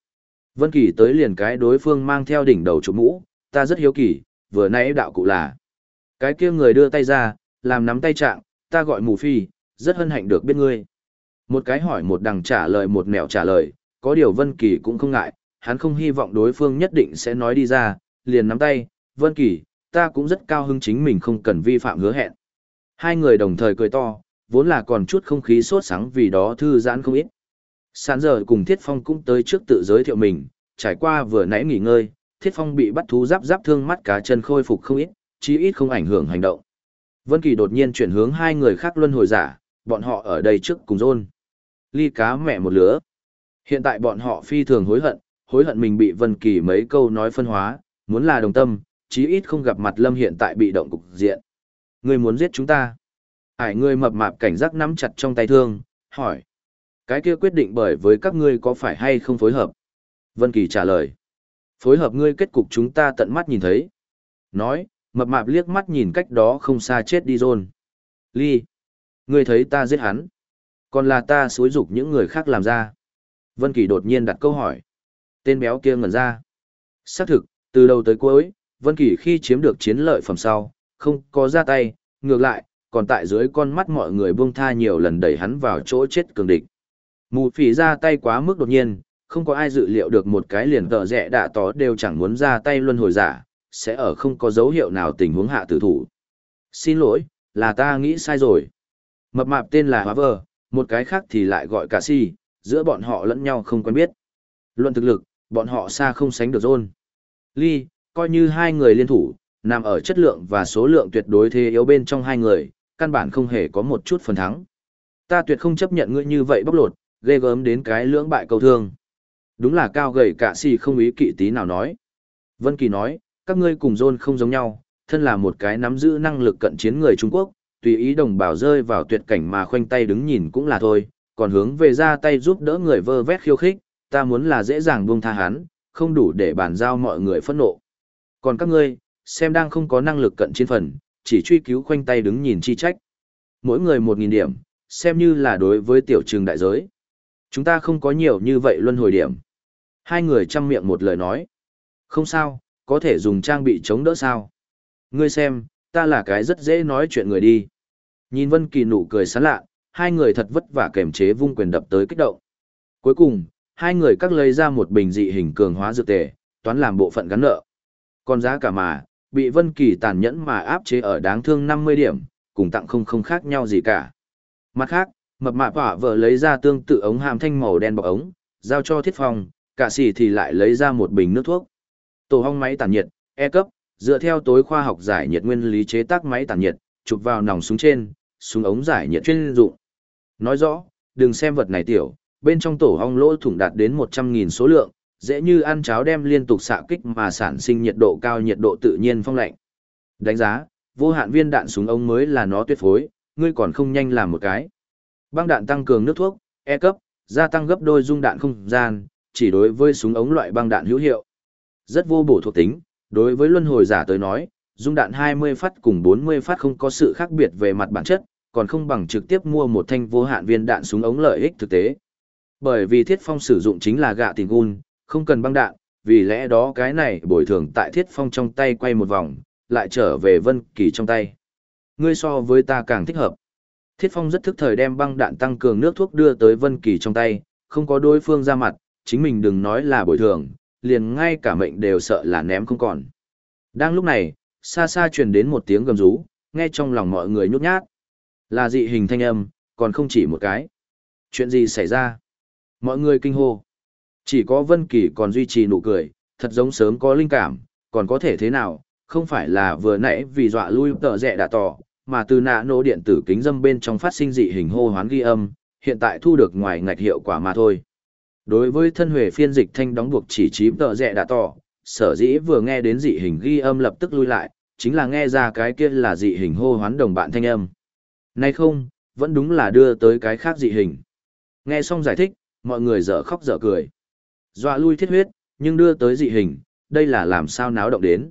Vân Kỳ tới liền cái đối phương mang theo đỉnh đầu chụp mũ, ta rất hiếu kỳ, vừa nãy đạo cụ là. Cái kia người đưa tay ra, làm nắm tay trạng, ta gọi mù phi, rất hân hạnh được biết ngươi. Một cái hỏi một đằng trả lời một nẻo trả lời, có điều Vân Kỳ cũng không ngại, hắn không hy vọng đối phương nhất định sẽ nói đi ra, liền nắm tay, Vân Kỳ, ta cũng rất cao hứng chính mình không cần vi phạm hứa hẹn. Hai người đồng thời cười to, vốn là còn chút không khí sốt sắng vì đó thư giãn không ít. Sán giờ cùng Thiết Phong cũng tới trước tự giới thiệu mình, trải qua vừa nãy nghỉ ngơi, Thiết Phong bị bắt thú giáp giáp thương mắt cá chân khôi phục không ít, chí ít không ảnh hưởng hành động. Vân Kỳ đột nhiên chuyển hướng hai người khác luân hồi giả, bọn họ ở đây trước cùng rôn. Ly cá mẹ một lứa. Hiện tại bọn họ phi thường hối hận, hối hận mình bị Vân Kỳ mấy câu nói phân hóa, muốn là đồng tâm, chí ít không gặp mặt Lâm hiện tại bị động cục diện. Ngươi muốn giết chúng ta? Ải ngươi mập mạp cảnh giác nắm chặt trong tay thương, hỏi. Cái kia quyết định bởi với các ngươi có phải hay không phối hợp? Vân Kỳ trả lời. Phối hợp ngươi kết cục chúng ta tận mắt nhìn thấy. Nói, mập mạp liếc mắt nhìn cách đó không xa chết đi rôn. Ly. Ngươi thấy ta giết hắn. Còn là ta xối dục những người khác làm ra. Vân Kỳ đột nhiên đặt câu hỏi. Tên béo kia ngẩn ra. Xác thực, từ đầu tới cuối, Vân Kỳ khi chiếm được chiến lợi phẩm sau, không có ra tay, ngược lại, còn tại dưới con mắt mọi người buông tha nhiều lần đẩy hắn vào chỗ chết cường địch. Mù phỉ ra tay quá mức đột nhiên, không có ai dự liệu được một cái liền tờ rẻ đạ tó đều chẳng muốn ra tay luân hồi giả, sẽ ở không có dấu hiệu nào tình huống hạ tử thủ. Xin lỗi, là ta nghĩ sai rồi. Mập mạp tên là Hóa Vơ, một cái khác thì lại gọi cả si, giữa bọn họ lẫn nhau không quen biết. Luận thực lực, bọn họ xa không sánh được rôn. Ly, coi như hai người liên thủ, nằm ở chất lượng và số lượng tuyệt đối thế yếu bên trong hai người, căn bản không hề có một chút phần thắng. Ta tuyệt không chấp nhận ngươi như vậy bóc lột, ghê gớm đến cái lưỡng bại câu thương. Đúng là cao gầy cả xì không ý kỵ tí nào nói. Vân Kỳ nói, các ngươi cùng John không giống nhau, thân là một cái nắm giữ năng lực cận chiến người Trung Quốc, tùy ý đồng bào rơi vào tuyệt cảnh mà khoanh tay đứng nhìn cũng là thôi, còn hướng về ra tay giúp đỡ người vơ vét khiêu khích, ta muốn là dễ dàng buông tha hắn, không đủ để bàn giao mọi người phẫn nộ. Còn các ngươi, xem đang không có năng lực cận chiến phần, chỉ truy cứu khoanh tay đứng nhìn chi trách. Mỗi người một nghìn điểm, xem như là đối với tiểu trường đại giới. Chúng ta không có nhiều như vậy luân hồi điểm. Hai người chăm miệng một lời nói. Không sao, có thể dùng trang bị chống đỡ sao. Ngươi xem, ta là cái rất dễ nói chuyện người đi. Nhìn Vân Kỳ nụ cười sán lạ, hai người thật vất vả kềm chế vung quyền đập tới kích động. Cuối cùng, hai người cắt lấy ra một bình dị hình cường hóa dược tề, toán làm bộ phận gắn nợ. Còn giá cả mà, bị Vân Kỳ tàn nhẫn mà áp chế ở đáng thương 50 điểm, cùng tặng không không khác nhau gì cả. Mặt khác, mập mạp hỏa vợ lấy ra tương tự ống hàm thanh màu đen bọc ống, giao cho thiết phòng, cả sĩ thì lại lấy ra một bình nước thuốc. Tổ hong máy tản nhiệt, E cấp, dựa theo tối khoa học giải nhiệt nguyên lý chế tác máy tản nhiệt, chụp vào nòng súng trên, súng ống giải nhiệt chuyên dụng. Nói rõ, đừng xem vật này tiểu, bên trong tổ hong lỗ thủng đạt đến 100.000 số lượng, dễ như ăn cháo đem liên tục xạ kích mà sản sinh nhiệt độ cao nhiệt độ tự nhiên phong lạnh. Đánh giá, vô hạn viên đạn súng ống mới là nó tuyệt phối, ngươi còn không nhanh làm một cái. Băng đạn tăng cường nước thuốc, E cấp, gia tăng gấp đôi dung đạn không gian, chỉ đối với súng ống loại băng đạn hữu hiệu. Rất vô bổ thuộc tính, đối với luân hồi giả tới nói, dung đạn 20 phát cùng 40 phát không có sự khác biệt về mặt bản chất, còn không bằng trực tiếp mua một thanh vô hạn viên đạn súng ống lợi ích thực tế. Bởi vì thiết phong sử dụng chính là gạ tình gun, không cần băng đạn, vì lẽ đó cái này bồi thường tại thiết phong trong tay quay một vòng, lại trở về vân kỳ trong tay. Ngươi so với ta càng thích hợp. Thiết phong rất thức thời đem băng đạn tăng cường nước thuốc đưa tới vân kỳ trong tay, không có đối phương ra mặt, chính mình đừng nói là bồi thường, liền ngay cả mệnh đều sợ là ném không còn. Đang lúc này, xa xa truyền đến một tiếng gầm rú, nghe trong lòng mọi người nhút nhát. Là dị hình thanh âm, còn không chỉ một cái. Chuyện gì xảy ra? Mọi người kinh hô. Chỉ có Vân Kỳ còn duy trì nụ cười, thật giống sớm có linh cảm, còn có thể thế nào, không phải là vừa nãy vì dọa lui tợ rẻ đã tỏ, mà từ nạ nổ điện tử kính dâm bên trong phát sinh dị hình hô hoán ghi âm, hiện tại thu được ngoài ngạch hiệu quả mà thôi. Đối với thân huệ phiên dịch thanh đóng buộc chỉ trí tợ rẻ đã tỏ, sở dĩ vừa nghe đến dị hình ghi âm lập tức lui lại, chính là nghe ra cái kia là dị hình hô hoán đồng bạn thanh âm. Nay không, vẫn đúng là đưa tới cái khác dị hình. Nghe xong giải thích, mọi người dở khóc dở cười. Dọa lui thiết huyết, nhưng đưa tới dị hình, đây là làm sao náo động đến.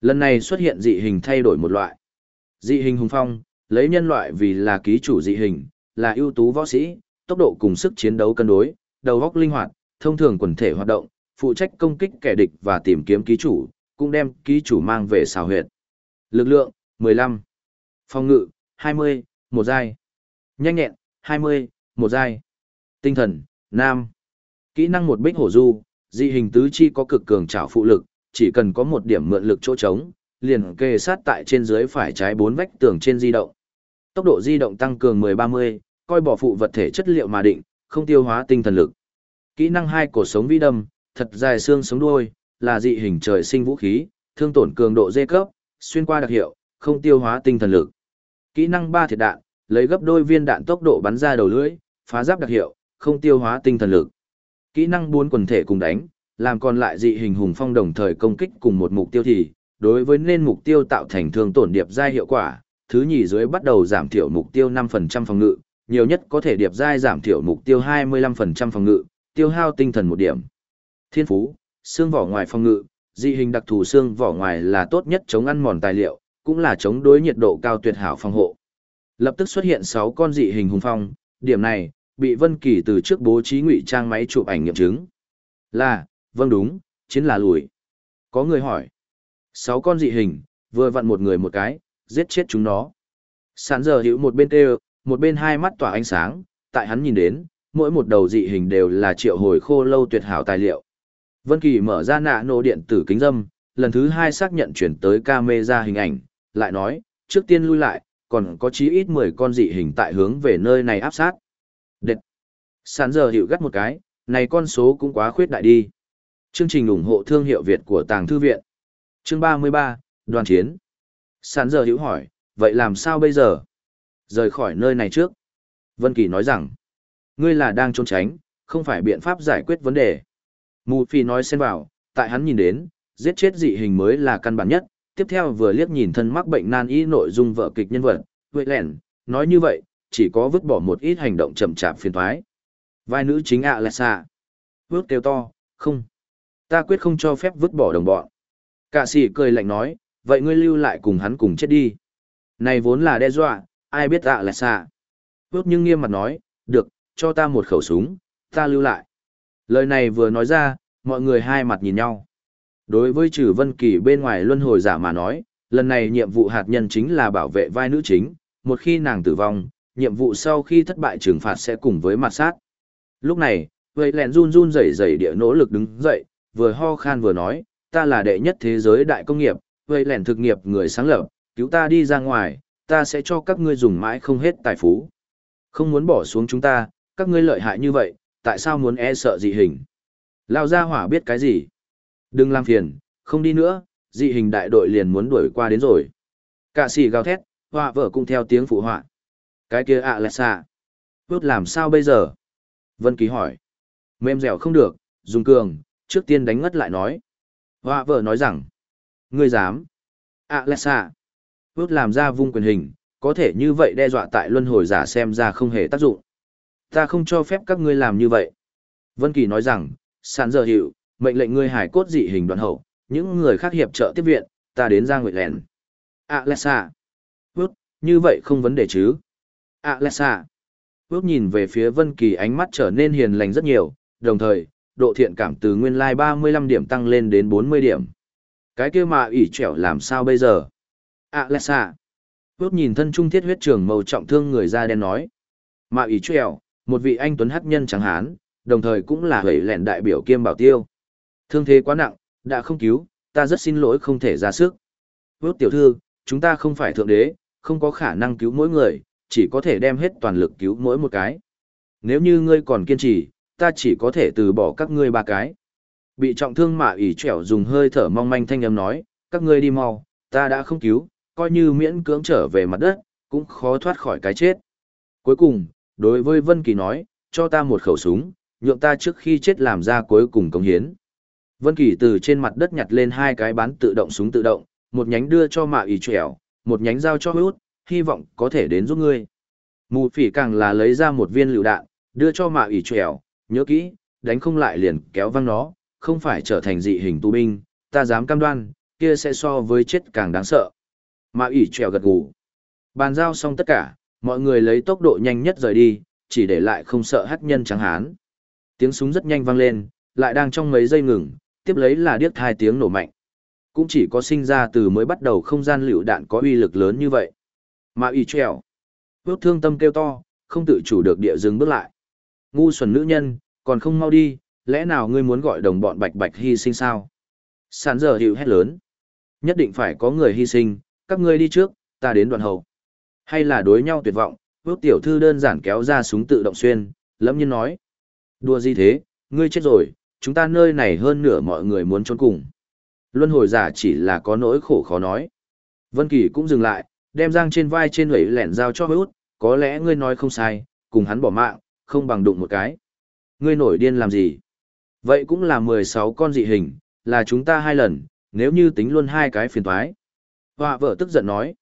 Lần này xuất hiện dị hình thay đổi một loại. Dị hình hùng phong, lấy nhân loại vì là ký chủ dị hình, là ưu tú võ sĩ, tốc độ cùng sức chiến đấu cân đối, đầu óc linh hoạt, thông thường quần thể hoạt động, phụ trách công kích kẻ địch và tìm kiếm ký chủ, cũng đem ký chủ mang về xào huyệt. Lực lượng, 15. Phòng ngự, 20, một giai. Nhanh nhẹn, 20, một giai. Tinh thần, nam. Kỹ năng một bích hổ du, dị hình tứ chi có cực cường trảo phụ lực, chỉ cần có một điểm mượn lực chỗ trống, liền kề sát tại trên dưới phải trái bốn vách tường trên di động. Tốc độ di động tăng cường 10-30, coi bỏ phụ vật thể chất liệu mà định, không tiêu hóa tinh thần lực. Kỹ năng hai cổ sống vi đâm, thật dài xương sống đuôi, là dị hình trời sinh vũ khí, thương tổn cường độ dê cấp, xuyên qua đặc hiệu, không tiêu hóa tinh thần lực. Kỹ năng ba thiệt đạn, lấy gấp đôi viên đạn tốc độ bắn ra đầu lưỡi, phá giáp đặc hiệu, không tiêu hóa tinh thần lực. Kỹ năng bốn quần thể cùng đánh, làm còn lại dị hình hùng phong đồng thời công kích cùng một mục tiêu thì, đối với nên mục tiêu tạo thành thương tổn điệp giai hiệu quả, thứ nhì dưới bắt đầu giảm thiểu mục tiêu 5% phòng ngự, nhiều nhất có thể điệp giai giảm thiểu mục tiêu 25% phòng ngự, tiêu hao tinh thần một điểm. Thiên phú, xương vỏ ngoài phòng ngự, dị hình đặc thù xương vỏ ngoài là tốt nhất chống ăn mòn tài liệu, cũng là chống đối nhiệt độ cao tuyệt hảo phòng hộ. Lập tức xuất hiện 6 con dị hình hùng phong, điểm này bị Vân Kỳ từ trước bố trí ngụy trang máy chụp ảnh nghiệm chứng. Là, vâng đúng, chính là lùi. Có người hỏi. Sáu con dị hình, vừa vặn một người một cái, giết chết chúng nó. Sản giờ hữu một bên tê một bên hai mắt tỏa ánh sáng, tại hắn nhìn đến, mỗi một đầu dị hình đều là triệu hồi khô lâu tuyệt hảo tài liệu. Vân Kỳ mở ra nạ nổ điện tử kính dâm, lần thứ hai xác nhận chuyển tới camera hình ảnh, lại nói, trước tiên lui lại, còn có chí ít 10 con dị hình tại hướng về nơi này áp sát. Sản giờ hiệu gắt một cái, này con số cũng quá khuyết đại đi. Chương trình ủng hộ thương hiệu Việt của Tàng Thư Viện. Chương 33, Đoàn Chiến. Sản giờ hiệu hỏi, vậy làm sao bây giờ? Rời khỏi nơi này trước. Vân Kỳ nói rằng, ngươi là đang trốn tránh, không phải biện pháp giải quyết vấn đề. Mù Phi nói xen vào, tại hắn nhìn đến, giết chết dị hình mới là căn bản nhất. Tiếp theo vừa liếc nhìn thân mắc bệnh nan y nội dung vợ kịch nhân vật, Huệ lẻn, nói như vậy, chỉ có vứt bỏ một ít hành động chậm chạp phiền thoái. Vai nữ chính ạ là xạ. Vước kêu to, không. Ta quyết không cho phép vứt bỏ đồng bọn. Cả sĩ cười lạnh nói, vậy ngươi lưu lại cùng hắn cùng chết đi. Này vốn là đe dọa, ai biết ạ là xạ. Vước nhưng nghiêm mặt nói, được, cho ta một khẩu súng, ta lưu lại. Lời này vừa nói ra, mọi người hai mặt nhìn nhau. Đối với trừ vân kỳ bên ngoài luân hồi giả mà nói, lần này nhiệm vụ hạt nhân chính là bảo vệ vai nữ chính, một khi nàng tử vong, nhiệm vụ sau khi thất bại trừng phạt sẽ cùng với mặt sát. Lúc này, vậy lẹn run run rẩy rẩy địa nỗ lực đứng dậy, vừa ho khan vừa nói, ta là đệ nhất thế giới đại công nghiệp, vậy lẹn thực nghiệp người sáng lập, cứu ta đi ra ngoài, ta sẽ cho các ngươi dùng mãi không hết tài phú. Không muốn bỏ xuống chúng ta, các ngươi lợi hại như vậy, tại sao muốn e sợ dị hình? Lao gia hỏa biết cái gì? Đừng làm phiền, không đi nữa, dị hình đại đội liền muốn đuổi qua đến rồi. Cả sĩ gào thét, họa vợ cũng theo tiếng phụ họa. Cái kia ạ à là xạ. Vốt làm sao bây giờ? Vân Kỳ hỏi. Mềm dẻo không được, dùng cường, trước tiên đánh ngất lại nói. Họa vợ nói rằng. Ngươi dám. à lẹ xạ. Vốt làm ra vung quyền hình, Có thể như vậy đe dọa tại luân hồi giả xem ra không hề tác dụng. Ta không cho phép các ngươi làm như vậy. Vân Kỳ nói rằng, sàn giờ hiệu, mệnh lệnh ngươi hải cốt dị hình đoạn hậu, những người khác hiệp trợ tiếp viện, ta đến ra nguyệt lẹ xạ. Bước, như vậy không vấn đề chứ. Alexa ước nhìn về phía Vân Kỳ ánh mắt trở nên hiền lành rất nhiều, đồng thời, độ thiện cảm từ nguyên lai like 35 điểm tăng lên đến 40 điểm. Cái kia mà ỷ trẻo làm sao bây giờ? Alexa. Vút nhìn thân trung thiết huyết trưởng màu trọng thương người da đen nói. Mà ỷ trẻo, một vị anh tuấn hắc nhân trắng hán, đồng thời cũng là hủy lẹn đại biểu kiêm bảo tiêu. Thương thế quá nặng, đã không cứu, ta rất xin lỗi không thể ra sức. Ước tiểu thư, chúng ta không phải thượng đế, không có khả năng cứu mỗi người, chỉ có thể đem hết toàn lực cứu mỗi một cái. Nếu như ngươi còn kiên trì, ta chỉ có thể từ bỏ các ngươi ba cái. Bị trọng thương mạ ỉ trẻo dùng hơi thở mong manh thanh âm nói, các ngươi đi mau, ta đã không cứu, coi như miễn cưỡng trở về mặt đất, cũng khó thoát khỏi cái chết. Cuối cùng, đối với Vân Kỳ nói, cho ta một khẩu súng, nhượng ta trước khi chết làm ra cuối cùng công hiến. Vân Kỳ từ trên mặt đất nhặt lên hai cái bán tự động súng tự động, một nhánh đưa cho Mạ ỉ Trẻo, một nhánh giao cho Hút, hy vọng có thể đến giúp ngươi. Mù Phỉ càng là lấy ra một viên lựu đạn, đưa cho Mạ ủy trèo. nhớ kỹ, đánh không lại liền kéo văng nó, không phải trở thành dị hình tu binh, ta dám cam đoan, kia sẽ so với chết càng đáng sợ. Mạ ủy trèo gật gù. Bàn giao xong tất cả, mọi người lấy tốc độ nhanh nhất rời đi, chỉ để lại không sợ hắc nhân trắng hán. Tiếng súng rất nhanh vang lên, lại đang trong mấy giây ngừng, tiếp lấy là điếc hai tiếng nổ mạnh. Cũng chỉ có sinh ra từ mới bắt đầu không gian lựu đạn có uy lực lớn như vậy. Mà y trèo. Vốt thương tâm kêu to, không tự chủ được địa dừng bước lại. Ngu xuẩn nữ nhân, còn không mau đi, lẽ nào ngươi muốn gọi đồng bọn bạch bạch hy sinh sao? Sàn giờ hiệu hét lớn. Nhất định phải có người hy sinh, các ngươi đi trước, ta đến đoạn hậu. Hay là đối nhau tuyệt vọng, vốt tiểu thư đơn giản kéo ra súng tự động xuyên, lẫm nhiên nói. Đùa gì thế, ngươi chết rồi, chúng ta nơi này hơn nửa mọi người muốn trốn cùng. Luân hồi giả chỉ là có nỗi khổ khó nói. Vân Kỳ cũng dừng lại, đem giang trên vai trên lưỡi lẹn dao cho hút, có lẽ ngươi nói không sai, cùng hắn bỏ mạng, không bằng đụng một cái. Ngươi nổi điên làm gì? Vậy cũng là 16 con dị hình, là chúng ta hai lần, nếu như tính luôn hai cái phiền toái. Họa vợ tức giận nói,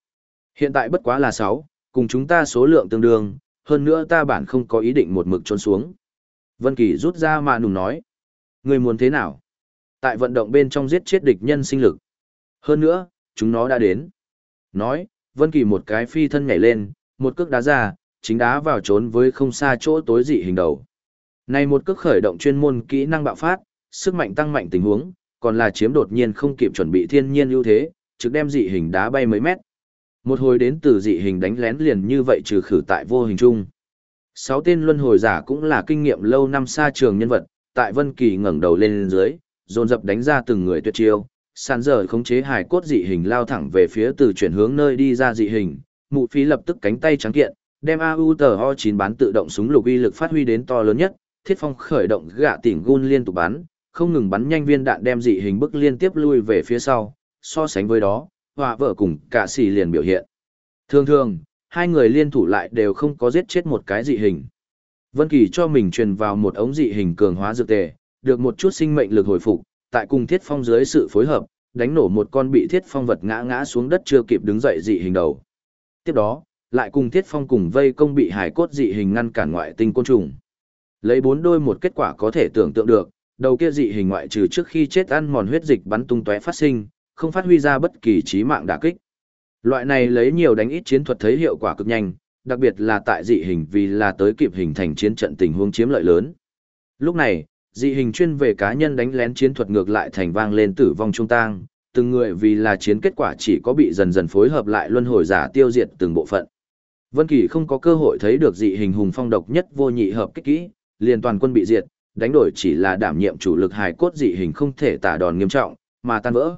hiện tại bất quá là 6, cùng chúng ta số lượng tương đương, hơn nữa ta bản không có ý định một mực trốn xuống. Vân Kỳ rút ra mà nùng nói, ngươi muốn thế nào? Tại vận động bên trong giết chết địch nhân sinh lực. Hơn nữa, chúng nó đã đến. Nói, Vân Kỳ một cái phi thân nhảy lên, một cước đá ra, chính đá vào trốn với không xa chỗ tối dị hình đầu. Này một cước khởi động chuyên môn kỹ năng bạo phát, sức mạnh tăng mạnh tình huống, còn là chiếm đột nhiên không kịp chuẩn bị thiên nhiên ưu thế, trực đem dị hình đá bay mấy mét. Một hồi đến từ dị hình đánh lén liền như vậy trừ khử tại vô hình chung. Sáu tên luân hồi giả cũng là kinh nghiệm lâu năm xa trường nhân vật, tại Vân Kỳ ngẩng đầu lên dưới, dồn dập đánh ra từng người tuyệt chiêu, sàn dở khống chế hài cốt dị hình lao thẳng về phía từ chuyển hướng nơi đi ra dị hình, mụ phí lập tức cánh tay trắng kiện, đem AU tờ ho 9 bán tự động súng lục uy lực phát huy đến to lớn nhất, thiết phong khởi động gạ tỉnh gun liên tục bắn, không ngừng bắn nhanh viên đạn đem dị hình bức liên tiếp lui về phía sau, so sánh với đó, họa vợ cùng cả xì liền biểu hiện. Thường thường, hai người liên thủ lại đều không có giết chết một cái dị hình. Vân Kỳ cho mình truyền vào một ống dị hình cường hóa dược tề, được một chút sinh mệnh lực hồi phục, tại cùng Thiết Phong dưới sự phối hợp, đánh nổ một con bị Thiết Phong vật ngã ngã xuống đất chưa kịp đứng dậy dị hình đầu. Tiếp đó, lại cùng Thiết Phong cùng vây công bị hải cốt dị hình ngăn cản ngoại tinh côn trùng. Lấy bốn đôi một kết quả có thể tưởng tượng được, đầu kia dị hình ngoại trừ trước khi chết ăn mòn huyết dịch bắn tung tóe phát sinh, không phát huy ra bất kỳ chí mạng đả kích. Loại này lấy nhiều đánh ít chiến thuật thấy hiệu quả cực nhanh, đặc biệt là tại dị hình vì là tới kịp hình thành chiến trận tình huống chiếm lợi lớn. Lúc này, dị hình chuyên về cá nhân đánh lén chiến thuật ngược lại thành vang lên tử vong trung tang, từng người vì là chiến kết quả chỉ có bị dần dần phối hợp lại luân hồi giả tiêu diệt từng bộ phận. Vân Kỳ không có cơ hội thấy được dị hình hùng phong độc nhất vô nhị hợp kích kỹ, liền toàn quân bị diệt, đánh đổi chỉ là đảm nhiệm chủ lực hài cốt dị hình không thể tả đòn nghiêm trọng, mà tan vỡ.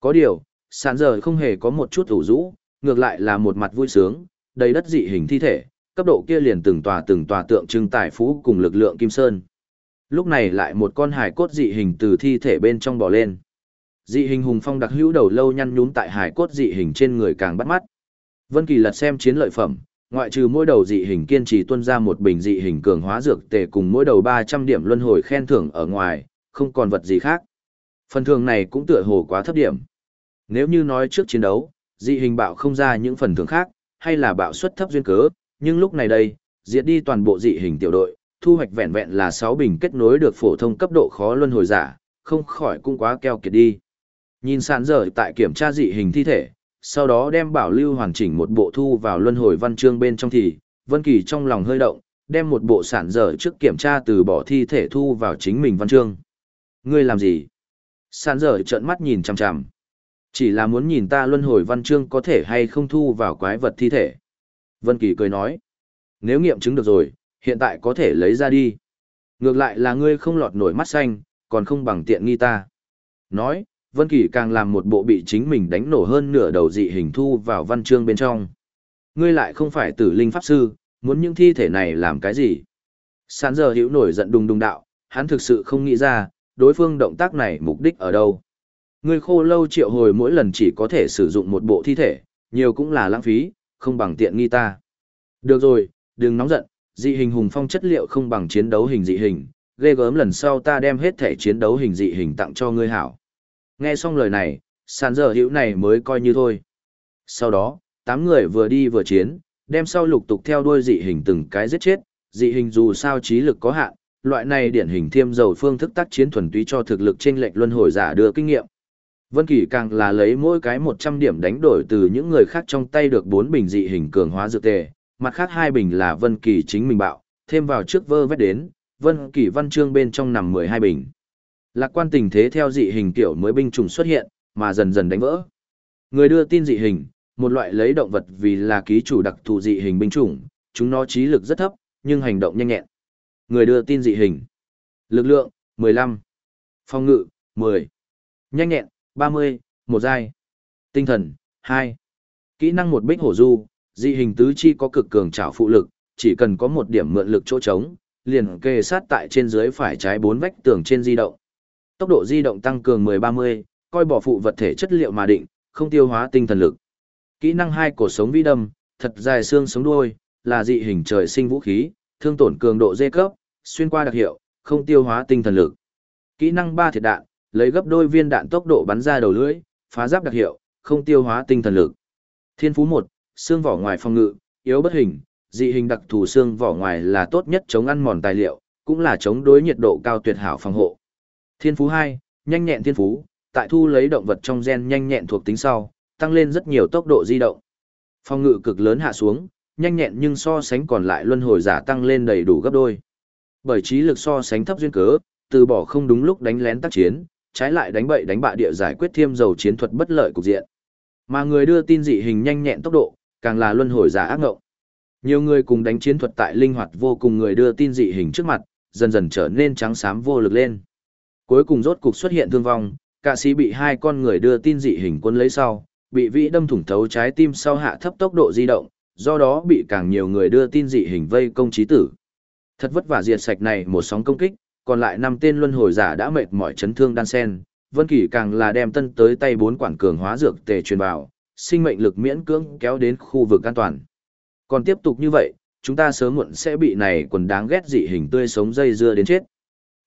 Có điều, sàn giờ không hề có một chút ủ rũ, ngược lại là một mặt vui sướng, đầy đất dị hình thi thể, cấp độ kia liền từng tòa từng tòa tượng trưng tài phú cùng lực lượng kim sơn. Lúc này lại một con hải cốt dị hình từ thi thể bên trong bò lên. Dị hình hùng phong đặc hữu đầu lâu nhăn nhúm tại hải cốt dị hình trên người càng bắt mắt. Vân Kỳ lật xem chiến lợi phẩm, ngoại trừ mỗi đầu dị hình kiên trì tuân ra một bình dị hình cường hóa dược tề cùng mỗi đầu 300 điểm luân hồi khen thưởng ở ngoài, không còn vật gì khác. Phần thưởng này cũng tựa hồ quá thấp điểm. Nếu như nói trước chiến đấu, dị hình bạo không ra những phần thưởng khác, hay là bạo suất thấp duyên cớ, nhưng lúc này đây, diệt đi toàn bộ dị hình tiểu đội, thu hoạch vẹn vẹn là 6 bình kết nối được phổ thông cấp độ khó luân hồi giả, không khỏi cũng quá keo kiệt đi. Nhìn sàn dở tại kiểm tra dị hình thi thể, sau đó đem bảo lưu hoàn chỉnh một bộ thu vào luân hồi văn chương bên trong thì, Vân Kỳ trong lòng hơi động, đem một bộ sản dở trước kiểm tra từ bỏ thi thể thu vào chính mình văn chương. Ngươi làm gì? Sản dở trợn mắt nhìn chằm chằm. Chỉ là muốn nhìn ta luân hồi văn chương có thể hay không thu vào quái vật thi thể. Vân Kỳ cười nói. Nếu nghiệm chứng được rồi, hiện tại có thể lấy ra đi. Ngược lại là ngươi không lọt nổi mắt xanh, còn không bằng tiện nghi ta. Nói, Vân Kỳ càng làm một bộ bị chính mình đánh nổ hơn nửa đầu dị hình thu vào văn chương bên trong. Ngươi lại không phải tử linh pháp sư, muốn những thi thể này làm cái gì? Sán giờ hiểu nổi giận đùng đùng đạo, hắn thực sự không nghĩ ra, đối phương động tác này mục đích ở đâu. Ngươi khô lâu triệu hồi mỗi lần chỉ có thể sử dụng một bộ thi thể, nhiều cũng là lãng phí, không bằng tiện nghi ta. Được rồi, đừng nóng giận, dị hình hùng phong chất liệu không bằng chiến đấu hình dị hình, ghê gớm lần sau ta đem hết thể chiến đấu hình dị hình tặng cho ngươi hảo. Nghe xong lời này, sàn dở hữu này mới coi như thôi. Sau đó, tám người vừa đi vừa chiến, đem sau lục tục theo đuôi dị hình từng cái giết chết, dị hình dù sao trí lực có hạn, loại này điển hình thiêm dầu phương thức tác chiến thuần túy cho thực lực trên lệch luân hồi giả đưa kinh nghiệm. Vân Kỳ càng là lấy mỗi cái 100 điểm đánh đổi từ những người khác trong tay được 4 bình dị hình cường hóa dược tề, mặt khác hai bình là Vân Kỳ chính mình bạo, thêm vào trước vơ vét đến, Vân Kỳ văn chương bên trong nằm 12 bình. Lạc quan tình thế theo dị hình tiểu mới binh chủng xuất hiện, mà dần dần đánh vỡ. Người đưa tin dị hình, một loại lấy động vật vì là ký chủ đặc thù dị hình binh chủng, chúng nó trí lực rất thấp, nhưng hành động nhanh nhẹn. Người đưa tin dị hình. Lực lượng, 15. Phòng ngự, 10. Nhanh nhẹn, 30, một giai. Tinh thần, 2. Kỹ năng một bích hổ du, dị hình tứ chi có cực cường trảo phụ lực, chỉ cần có một điểm mượn lực chỗ trống, liền kề sát tại trên dưới phải trái bốn vách tường trên di động. Tốc độ di động tăng cường 10-30, coi bỏ phụ vật thể chất liệu mà định, không tiêu hóa tinh thần lực. Kỹ năng hai cổ sống vi đâm, thật dài xương sống đuôi, là dị hình trời sinh vũ khí, thương tổn cường độ dê cấp, xuyên qua đặc hiệu, không tiêu hóa tinh thần lực. Kỹ năng ba thiệt đạn, lấy gấp đôi viên đạn tốc độ bắn ra đầu lưỡi, phá giáp đặc hiệu, không tiêu hóa tinh thần lực. Thiên phú một, xương vỏ ngoài phòng ngự, yếu bất hình, dị hình đặc thù xương vỏ ngoài là tốt nhất chống ăn mòn tài liệu, cũng là chống đối nhiệt độ cao tuyệt hảo phòng hộ. Thiên phú hai, nhanh nhẹn thiên phú, tại thu lấy động vật trong gen nhanh nhẹn thuộc tính sau, tăng lên rất nhiều tốc độ di động. Phòng ngự cực lớn hạ xuống, nhanh nhẹn nhưng so sánh còn lại luân hồi giả tăng lên đầy đủ gấp đôi. Bởi trí lực so sánh thấp duyên cớ, từ bỏ không đúng lúc đánh lén tác chiến, trái lại đánh bậy đánh bạ địa giải quyết thiêm dầu chiến thuật bất lợi cục diện. Mà người đưa tin dị hình nhanh nhẹn tốc độ, càng là luân hồi giả ác ngộng. Nhiều người cùng đánh chiến thuật tại linh hoạt vô cùng người đưa tin dị hình trước mặt, dần dần trở nên trắng xám vô lực lên. Cuối cùng rốt cục xuất hiện thương vong, cả sĩ bị hai con người đưa tin dị hình quân lấy sau, bị vĩ đâm thủng thấu trái tim sau hạ thấp tốc độ di động, do đó bị càng nhiều người đưa tin dị hình vây công trí tử. Thật vất vả diệt sạch này một sóng công kích, còn lại năm tên luân hồi giả đã mệt mỏi chấn thương đan sen, Vân Kỳ càng là đem tân tới tay bốn quản cường hóa dược tề truyền vào, sinh mệnh lực miễn cưỡng kéo đến khu vực an toàn. Còn tiếp tục như vậy, chúng ta sớm muộn sẽ bị này quần đáng ghét dị hình tươi sống dây dưa đến chết.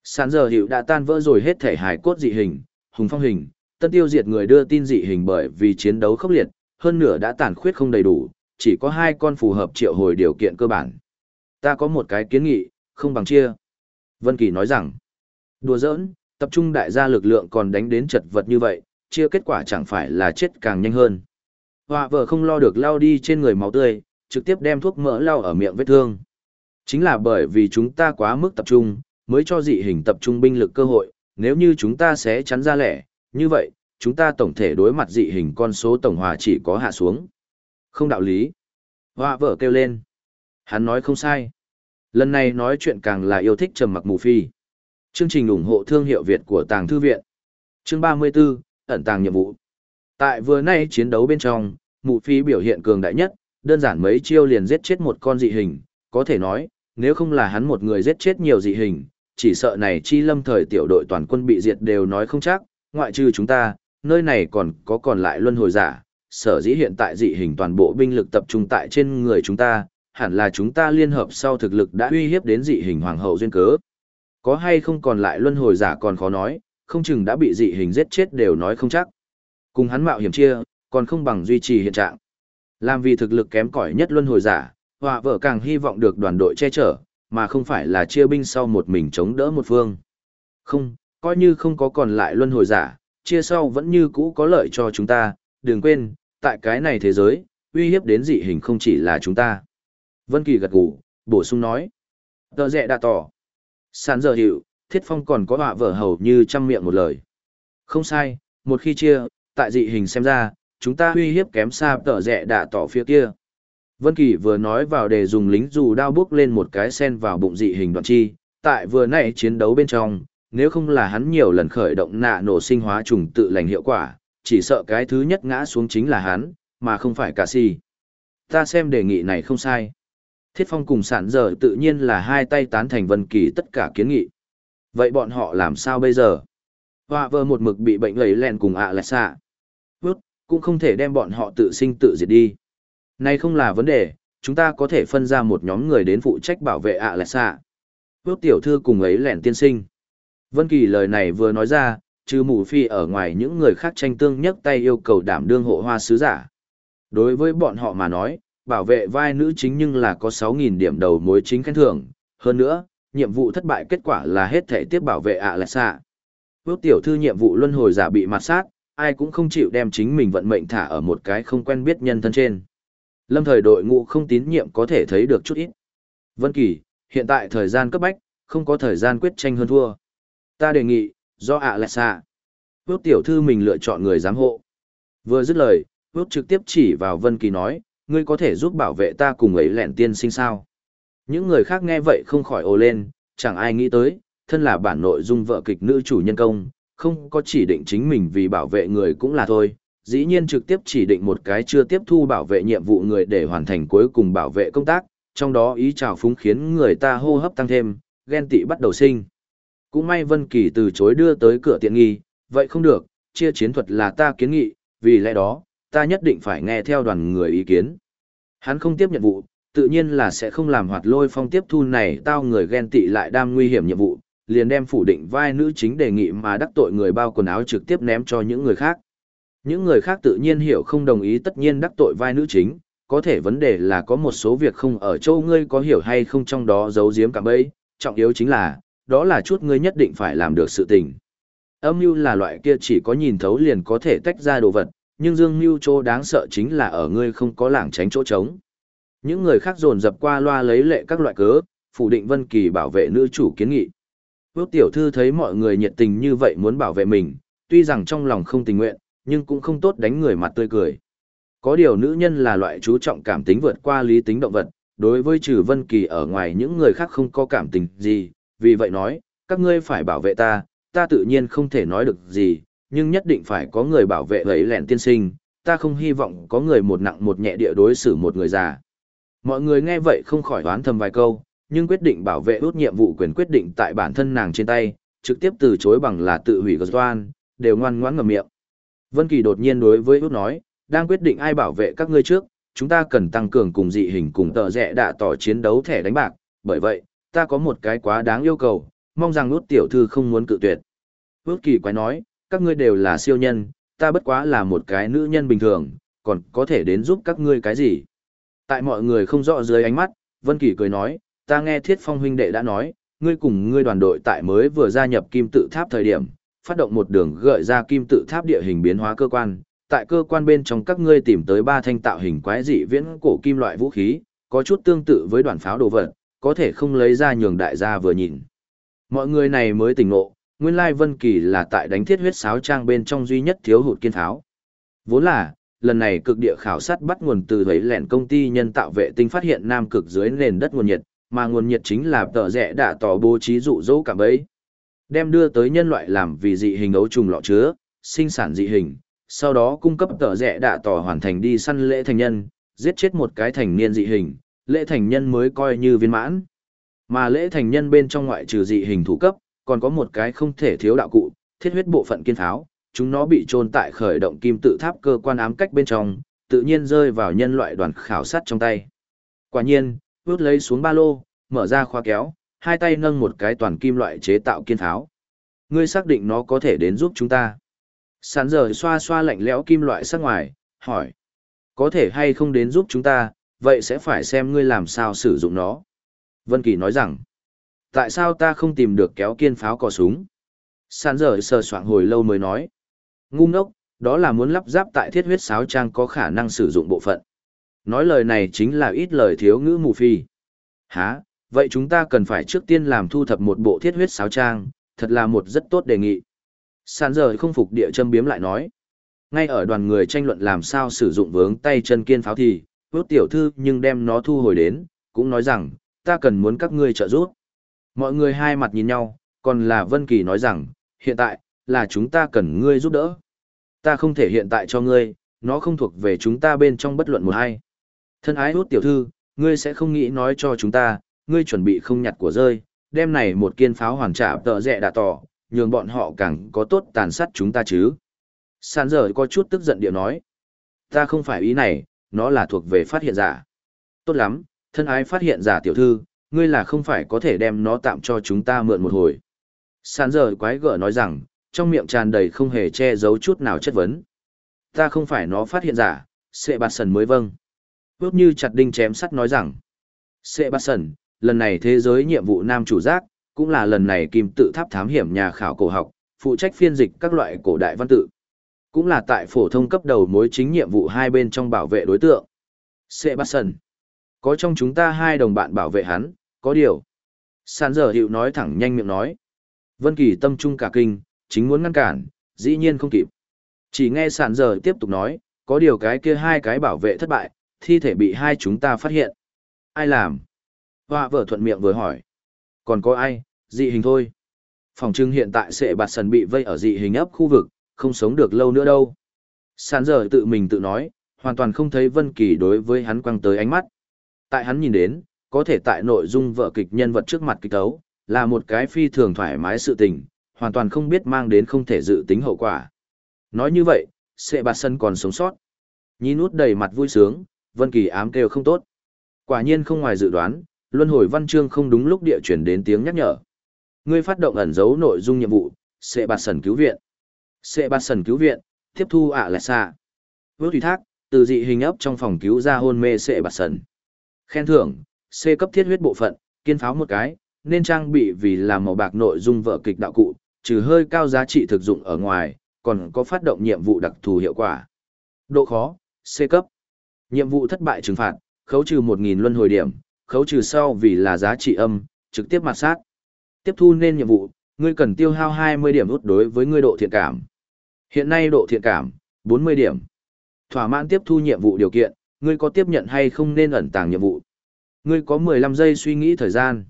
Sán giờ hiệu đã tan vỡ rồi hết thể hài cốt dị hình, hùng phong hình, tân tiêu diệt người đưa tin dị hình bởi vì chiến đấu khốc liệt, hơn nửa đã tàn khuyết không đầy đủ, chỉ có hai con phù hợp triệu hồi điều kiện cơ bản. Ta có một cái kiến nghị, không bằng chia. Vân Kỳ nói rằng, đùa giỡn, tập trung đại gia lực lượng còn đánh đến chật vật như vậy, chia kết quả chẳng phải là chết càng nhanh hơn. Họa vợ không lo được lao đi trên người máu tươi, trực tiếp đem thuốc mỡ lao ở miệng vết thương. Chính là bởi vì chúng ta quá mức tập trung, mới cho dị hình tập trung binh lực cơ hội, nếu như chúng ta sẽ chắn ra lẻ, như vậy, chúng ta tổng thể đối mặt dị hình con số tổng hòa chỉ có hạ xuống. Không đạo lý. Họa vợ kêu lên. Hắn nói không sai. Lần này nói chuyện càng là yêu thích trầm mặc mù phi. Chương trình ủng hộ thương hiệu Việt của Tàng Thư Viện. Chương 34, ẩn tàng nhiệm vụ. Tại vừa nay chiến đấu bên trong, Mụ phi biểu hiện cường đại nhất, đơn giản mấy chiêu liền giết chết một con dị hình, có thể nói, nếu không là hắn một người giết chết nhiều dị hình, chỉ sợ này chi lâm thời tiểu đội toàn quân bị diệt đều nói không chắc, ngoại trừ chúng ta, nơi này còn có còn lại luân hồi giả, sở dĩ hiện tại dị hình toàn bộ binh lực tập trung tại trên người chúng ta, hẳn là chúng ta liên hợp sau thực lực đã uy hiếp đến dị hình hoàng hậu duyên cớ. Có hay không còn lại luân hồi giả còn khó nói, không chừng đã bị dị hình giết chết đều nói không chắc. Cùng hắn mạo hiểm chia, còn không bằng duy trì hiện trạng. Làm vì thực lực kém cỏi nhất luân hồi giả, họa vợ càng hy vọng được đoàn đội che chở, mà không phải là chia binh sau một mình chống đỡ một phương. Không, coi như không có còn lại luân hồi giả, chia sau vẫn như cũ có lợi cho chúng ta, đừng quên, tại cái này thế giới, uy hiếp đến dị hình không chỉ là chúng ta. Vân Kỳ gật gù, bổ sung nói. Tờ rẹ đã tỏ. Sán giờ hiệu, thiết phong còn có họa vở hầu như trăm miệng một lời. Không sai, một khi chia, tại dị hình xem ra, chúng ta uy hiếp kém xa tở rẹ đã tỏ phía kia. Vân Kỳ vừa nói vào để dùng lính dù đao bước lên một cái sen vào bụng dị hình đoạn chi, tại vừa nãy chiến đấu bên trong, nếu không là hắn nhiều lần khởi động nạ nổ sinh hóa trùng tự lành hiệu quả, chỉ sợ cái thứ nhất ngã xuống chính là hắn, mà không phải cả si. Ta xem đề nghị này không sai. Thiết Phong cùng sản giờ tự nhiên là hai tay tán thành Vân Kỳ tất cả kiến nghị. Vậy bọn họ làm sao bây giờ? Họa vơ một mực bị bệnh lầy lẹn cùng ạ à xạ. Cũng không thể đem bọn họ tự sinh tự diệt đi. Này không là vấn đề, chúng ta có thể phân ra một nhóm người đến phụ trách bảo vệ ạ à xạ. Bước tiểu thư cùng ấy lẻn tiên sinh. Vân Kỳ lời này vừa nói ra, trừ mù phi ở ngoài những người khác tranh tương nhấc tay yêu cầu đảm đương hộ hoa sứ giả. Đối với bọn họ mà nói, bảo vệ vai nữ chính nhưng là có 6.000 điểm đầu mối chính khen thưởng. Hơn nữa, nhiệm vụ thất bại kết quả là hết thể tiếp bảo vệ ạ à xạ. Bước tiểu thư nhiệm vụ luân hồi giả bị mặt sát, ai cũng không chịu đem chính mình vận mệnh thả ở một cái không quen biết nhân thân trên. Lâm thời đội ngũ không tín nhiệm có thể thấy được chút ít. Vân Kỳ, hiện tại thời gian cấp bách, không có thời gian quyết tranh hơn thua. Ta đề nghị, do ạ lẹ xạ. Bước tiểu thư mình lựa chọn người giám hộ. Vừa dứt lời, bước trực tiếp chỉ vào Vân Kỳ nói, ngươi có thể giúp bảo vệ ta cùng ấy lẹn tiên sinh sao. Những người khác nghe vậy không khỏi ồ lên, chẳng ai nghĩ tới, thân là bản nội dung vợ kịch nữ chủ nhân công, không có chỉ định chính mình vì bảo vệ người cũng là thôi, dĩ nhiên trực tiếp chỉ định một cái chưa tiếp thu bảo vệ nhiệm vụ người để hoàn thành cuối cùng bảo vệ công tác, trong đó ý chào phúng khiến người ta hô hấp tăng thêm, ghen tị bắt đầu sinh. Cũng may Vân Kỳ từ chối đưa tới cửa tiện nghi, vậy không được, chia chiến thuật là ta kiến nghị, vì lẽ đó, ta nhất định phải nghe theo đoàn người ý kiến. Hắn không tiếp nhận vụ, tự nhiên là sẽ không làm hoạt lôi phong tiếp thu này tao người ghen tị lại đam nguy hiểm nhiệm vụ, liền đem phủ định vai nữ chính đề nghị mà đắc tội người bao quần áo trực tiếp ném cho những người khác. Những người khác tự nhiên hiểu không đồng ý tất nhiên đắc tội vai nữ chính, có thể vấn đề là có một số việc không ở châu ngươi có hiểu hay không trong đó giấu giếm cả bấy, trọng yếu chính là, đó là chút ngươi nhất định phải làm được sự tình. Âm mưu là loại kia chỉ có nhìn thấu liền có thể tách ra đồ vật, nhưng dương mưu chỗ đáng sợ chính là ở ngươi không có lảng tránh chỗ trống. Những người khác dồn dập qua loa lấy lệ các loại cớ, phủ định Vân Kỳ bảo vệ nữ chủ kiến nghị. Bước tiểu thư thấy mọi người nhiệt tình như vậy muốn bảo vệ mình, tuy rằng trong lòng không tình nguyện, nhưng cũng không tốt đánh người mặt tươi cười. Có điều nữ nhân là loại chú trọng cảm tính vượt qua lý tính động vật, đối với trừ Vân Kỳ ở ngoài những người khác không có cảm tình gì, vì vậy nói, các ngươi phải bảo vệ ta, ta tự nhiên không thể nói được gì, nhưng nhất định phải có người bảo vệ ấy lẹn tiên sinh, ta không hy vọng có người một nặng một nhẹ địa đối xử một người già. Mọi người nghe vậy không khỏi đoán thầm vài câu, nhưng quyết định bảo vệ út nhiệm vụ quyền quyết định tại bản thân nàng trên tay, trực tiếp từ chối bằng là tự hủy Gazwan, đều ngoan ngoãn ngậm miệng. Vân Kỳ đột nhiên đối với út nói, đang quyết định ai bảo vệ các ngươi trước, chúng ta cần tăng cường cùng dị hình cùng tờ rẽ đạ tỏ chiến đấu thẻ đánh bạc, bởi vậy, ta có một cái quá đáng yêu cầu, mong rằng út tiểu thư không muốn cự tuyệt. Út kỳ quái nói, các ngươi đều là siêu nhân, ta bất quá là một cái nữ nhân bình thường, còn có thể đến giúp các ngươi cái gì. Tại mọi người không rõ dưới ánh mắt, Vân Kỳ cười nói, ta nghe Thiết Phong huynh đệ đã nói, ngươi cùng ngươi đoàn đội tại mới vừa gia nhập kim tự tháp thời điểm, phát động một đường gợi ra kim tự tháp địa hình biến hóa cơ quan, tại cơ quan bên trong các ngươi tìm tới ba thanh tạo hình quái dị viễn cổ kim loại vũ khí, có chút tương tự với đoàn pháo đồ vật, có thể không lấy ra nhường đại gia vừa nhìn. Mọi người này mới tỉnh ngộ, nguyên lai Vân Kỳ là tại đánh thiết huyết sáo trang bên trong duy nhất thiếu hụt kiên tháo. Vốn là, lần này cực địa khảo sát bắt nguồn từ thấy lẻn công ty nhân tạo vệ tinh phát hiện nam cực dưới nền đất nguồn nhiệt, mà nguồn nhiệt chính là tờ rẽ đã tỏ bố trí dụ dỗ cả bấy. Đem đưa tới nhân loại làm vì dị hình ấu trùng lọ chứa, sinh sản dị hình, sau đó cung cấp tờ rẽ đã tỏ hoàn thành đi săn lễ thành nhân, giết chết một cái thành niên dị hình, lễ thành nhân mới coi như viên mãn. Mà lễ thành nhân bên trong ngoại trừ dị hình thủ cấp, còn có một cái không thể thiếu đạo cụ, thiết huyết bộ phận kiên tháo, chúng nó bị trôn tại khởi động kim tự tháp cơ quan ám cách bên trong, tự nhiên rơi vào nhân loại đoàn khảo sát trong tay. Quả nhiên, vớt lấy xuống ba lô, mở ra khóa kéo, hai tay nâng một cái toàn kim loại chế tạo kiên tháo. Ngươi xác định nó có thể đến giúp chúng ta. Sán giờ xoa xoa lạnh lẽo kim loại sắc ngoài, hỏi. Có thể hay không đến giúp chúng ta, vậy sẽ phải xem ngươi làm sao sử dụng nó. Vân Kỳ nói rằng, tại sao ta không tìm được kéo kiên pháo cò súng? Sán giờ sờ soạn hồi lâu mới nói. Ngu ngốc, đó là muốn lắp ráp tại thiết huyết sáo trang có khả năng sử dụng bộ phận. Nói lời này chính là ít lời thiếu ngữ mù phi. Hả, vậy chúng ta cần phải trước tiên làm thu thập một bộ thiết huyết sáo trang, thật là một rất tốt đề nghị. Sàn giờ không phục địa châm biếm lại nói. Ngay ở đoàn người tranh luận làm sao sử dụng vướng tay chân kiên pháo thì, vốt tiểu thư nhưng đem nó thu hồi đến, cũng nói rằng, ta cần muốn các ngươi trợ giúp. Mọi người hai mặt nhìn nhau, còn là Vân Kỳ nói rằng, hiện tại, là chúng ta cần ngươi giúp đỡ. Ta không thể hiện tại cho ngươi, nó không thuộc về chúng ta bên trong bất luận một hay. Thân ái hút tiểu thư, ngươi sẽ không nghĩ nói cho chúng ta, ngươi chuẩn bị không nhặt của rơi, đem này một kiên pháo hoàn trả tợ rẻ đã tỏ, nhường bọn họ càng có tốt tàn sát chúng ta chứ. Sàn giờ có chút tức giận điệu nói. Ta không phải ý này, nó là thuộc về phát hiện giả. Tốt lắm, thân ái phát hiện giả tiểu thư, ngươi là không phải có thể đem nó tạm cho chúng ta mượn một hồi. Sàn giờ quái gở nói rằng, trong miệng tràn đầy không hề che giấu chút nào chất vấn. Ta không phải nó phát hiện giả, sẽ bạt sần mới vâng. Bước như chặt đinh chém sắt nói rằng, sẽ bạt Sẩn, lần này thế giới nhiệm vụ nam chủ giác, cũng là lần này kim tự tháp thám hiểm nhà khảo cổ học, phụ trách phiên dịch các loại cổ đại văn tự. Cũng là tại phổ thông cấp đầu mối chính nhiệm vụ hai bên trong bảo vệ đối tượng. Sebastian. Có trong chúng ta hai đồng bạn bảo vệ hắn, có điều. Sàn giờ hiệu nói thẳng nhanh miệng nói. Vân Kỳ tâm trung cả kinh, chính muốn ngăn cản, dĩ nhiên không kịp. Chỉ nghe sàn giờ tiếp tục nói, có điều cái kia hai cái bảo vệ thất bại, thi thể bị hai chúng ta phát hiện. Ai làm? Họa vợ thuận miệng vừa hỏi. Còn có ai, dị hình thôi. Phòng trưng hiện tại sẽ bạt sần bị vây ở dị hình ấp khu vực, không sống được lâu nữa đâu. Sàn giờ tự mình tự nói, hoàn toàn không thấy Vân Kỳ đối với hắn quăng tới ánh mắt. Tại hắn nhìn đến, có thể tại nội dung vợ kịch nhân vật trước mặt kịch tấu, là một cái phi thường thoải mái sự tình, hoàn toàn không biết mang đến không thể dự tính hậu quả. Nói như vậy, sẽ bạt sân còn sống sót. Nhìn út đầy mặt vui sướng, Vân Kỳ ám kêu không tốt. Quả nhiên không ngoài dự đoán, luân hồi văn chương không đúng lúc địa chuyển đến tiếng nhắc nhở. Ngươi phát động ẩn dấu nội dung nhiệm vụ, sẽ bạt sần cứu viện. Sẽ bạt sần cứu viện, tiếp thu ạ à xa. Vước thủy thác, từ dị hình ấp trong phòng cứu ra hôn mê sẽ bạt sần. Khen thưởng, C cấp thiết huyết bộ phận, kiên pháo một cái, nên trang bị vì làm màu bạc nội dung vở kịch đạo cụ, trừ hơi cao giá trị thực dụng ở ngoài, còn có phát động nhiệm vụ đặc thù hiệu quả. Độ khó, C cấp. Nhiệm vụ thất bại trừng phạt, khấu trừ 1.000 luân hồi điểm, khấu trừ sau vì là giá trị âm, trực tiếp mặt sát. Tiếp thu nên nhiệm vụ, ngươi cần tiêu hao 20 điểm út đối với ngươi độ thiện cảm. Hiện nay độ thiện cảm, 40 điểm. Thỏa mãn tiếp thu nhiệm vụ điều kiện, ngươi có tiếp nhận hay không nên ẩn tàng nhiệm vụ. Ngươi có 15 giây suy nghĩ thời gian.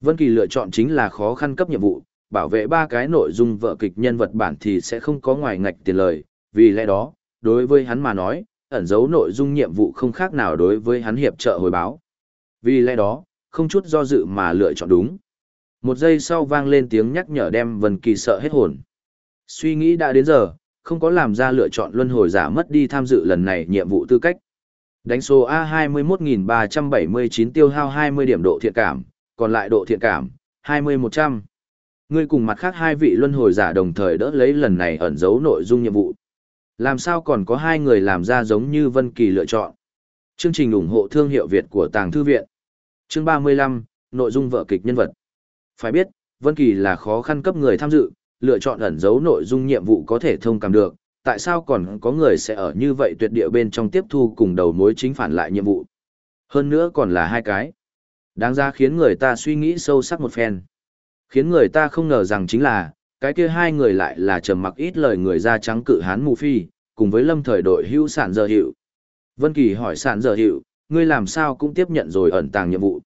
Vân Kỳ lựa chọn chính là khó khăn cấp nhiệm vụ, bảo vệ ba cái nội dung vợ kịch nhân vật bản thì sẽ không có ngoài ngạch tiền lời, vì lẽ đó, đối với hắn mà nói, ẩn giấu nội dung nhiệm vụ không khác nào đối với hắn hiệp trợ hồi báo. Vì lẽ đó, không chút do dự mà lựa chọn đúng. Một giây sau vang lên tiếng nhắc nhở đem Vân Kỳ sợ hết hồn. Suy nghĩ đã đến giờ, không có làm ra lựa chọn luân hồi giả mất đi tham dự lần này nhiệm vụ tư cách. Đánh số A21379 tiêu hao 20 điểm độ thiện cảm, còn lại độ thiện cảm, 20-100. Ngươi cùng mặt khác hai vị luân hồi giả đồng thời đỡ lấy lần này ẩn giấu nội dung nhiệm vụ. Làm sao còn có hai người làm ra giống như Vân Kỳ lựa chọn. Chương trình ủng hộ thương hiệu Việt của Tàng Thư Viện. Chương 35, nội dung vợ kịch nhân vật. Phải biết, Vân Kỳ là khó khăn cấp người tham dự, lựa chọn ẩn giấu nội dung nhiệm vụ có thể thông cảm được, tại sao còn có người sẽ ở như vậy tuyệt địa bên trong tiếp thu cùng đầu mối chính phản lại nhiệm vụ. Hơn nữa còn là hai cái. Đáng ra khiến người ta suy nghĩ sâu sắc một phen. Khiến người ta không ngờ rằng chính là, cái kia hai người lại là trầm mặc ít lời người da trắng cự hán mù phi, cùng với lâm thời đội hữu sản giờ hiệu. Vân Kỳ hỏi sản giờ hiệu, ngươi làm sao cũng tiếp nhận rồi ẩn tàng nhiệm vụ.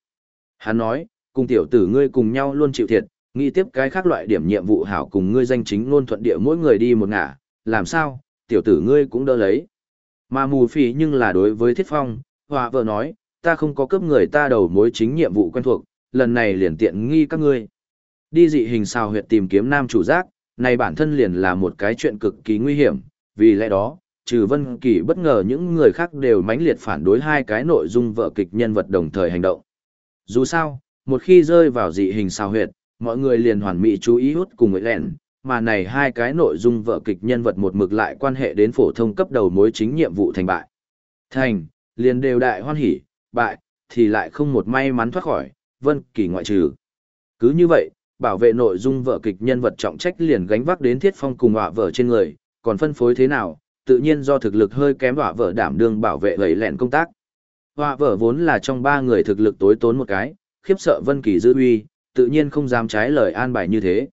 Hắn nói, cùng tiểu tử ngươi cùng nhau luôn chịu thiệt, nghĩ tiếp cái khác loại điểm nhiệm vụ hảo cùng ngươi danh chính ngôn thuận địa mỗi người đi một ngả, làm sao, tiểu tử ngươi cũng đỡ lấy. Mà mù phỉ nhưng là đối với thiết phong, hòa vợ nói, ta không có cướp người ta đầu mối chính nhiệm vụ quen thuộc, lần này liền tiện nghi các ngươi. Đi dị hình sao huyệt tìm kiếm nam chủ giác, này bản thân liền là một cái chuyện cực kỳ nguy hiểm, vì lẽ đó, trừ Vân Kỳ bất ngờ những người khác đều mãnh liệt phản đối hai cái nội dung vợ kịch nhân vật đồng thời hành động. Dù sao, một khi rơi vào dị hình sao huyệt, mọi người liền hoàn mỹ chú ý hút cùng người lẹn, mà này hai cái nội dung vợ kịch nhân vật một mực lại quan hệ đến phổ thông cấp đầu mối chính nhiệm vụ thành bại. Thành, liền đều đại hoan hỉ, bại, thì lại không một may mắn thoát khỏi, Vân Kỳ ngoại trừ. Cứ như vậy, bảo vệ nội dung vở kịch nhân vật trọng trách liền gánh vác đến Thiết Phong cùng họa vợ trên người, còn phân phối thế nào, tự nhiên do thực lực hơi kém họa vợ đảm đương bảo vệ gầy lẹn công tác. Họa vợ vốn là trong ba người thực lực tối tốn một cái, khiếp sợ Vân Kỳ dư uy, tự nhiên không dám trái lời an bài như thế.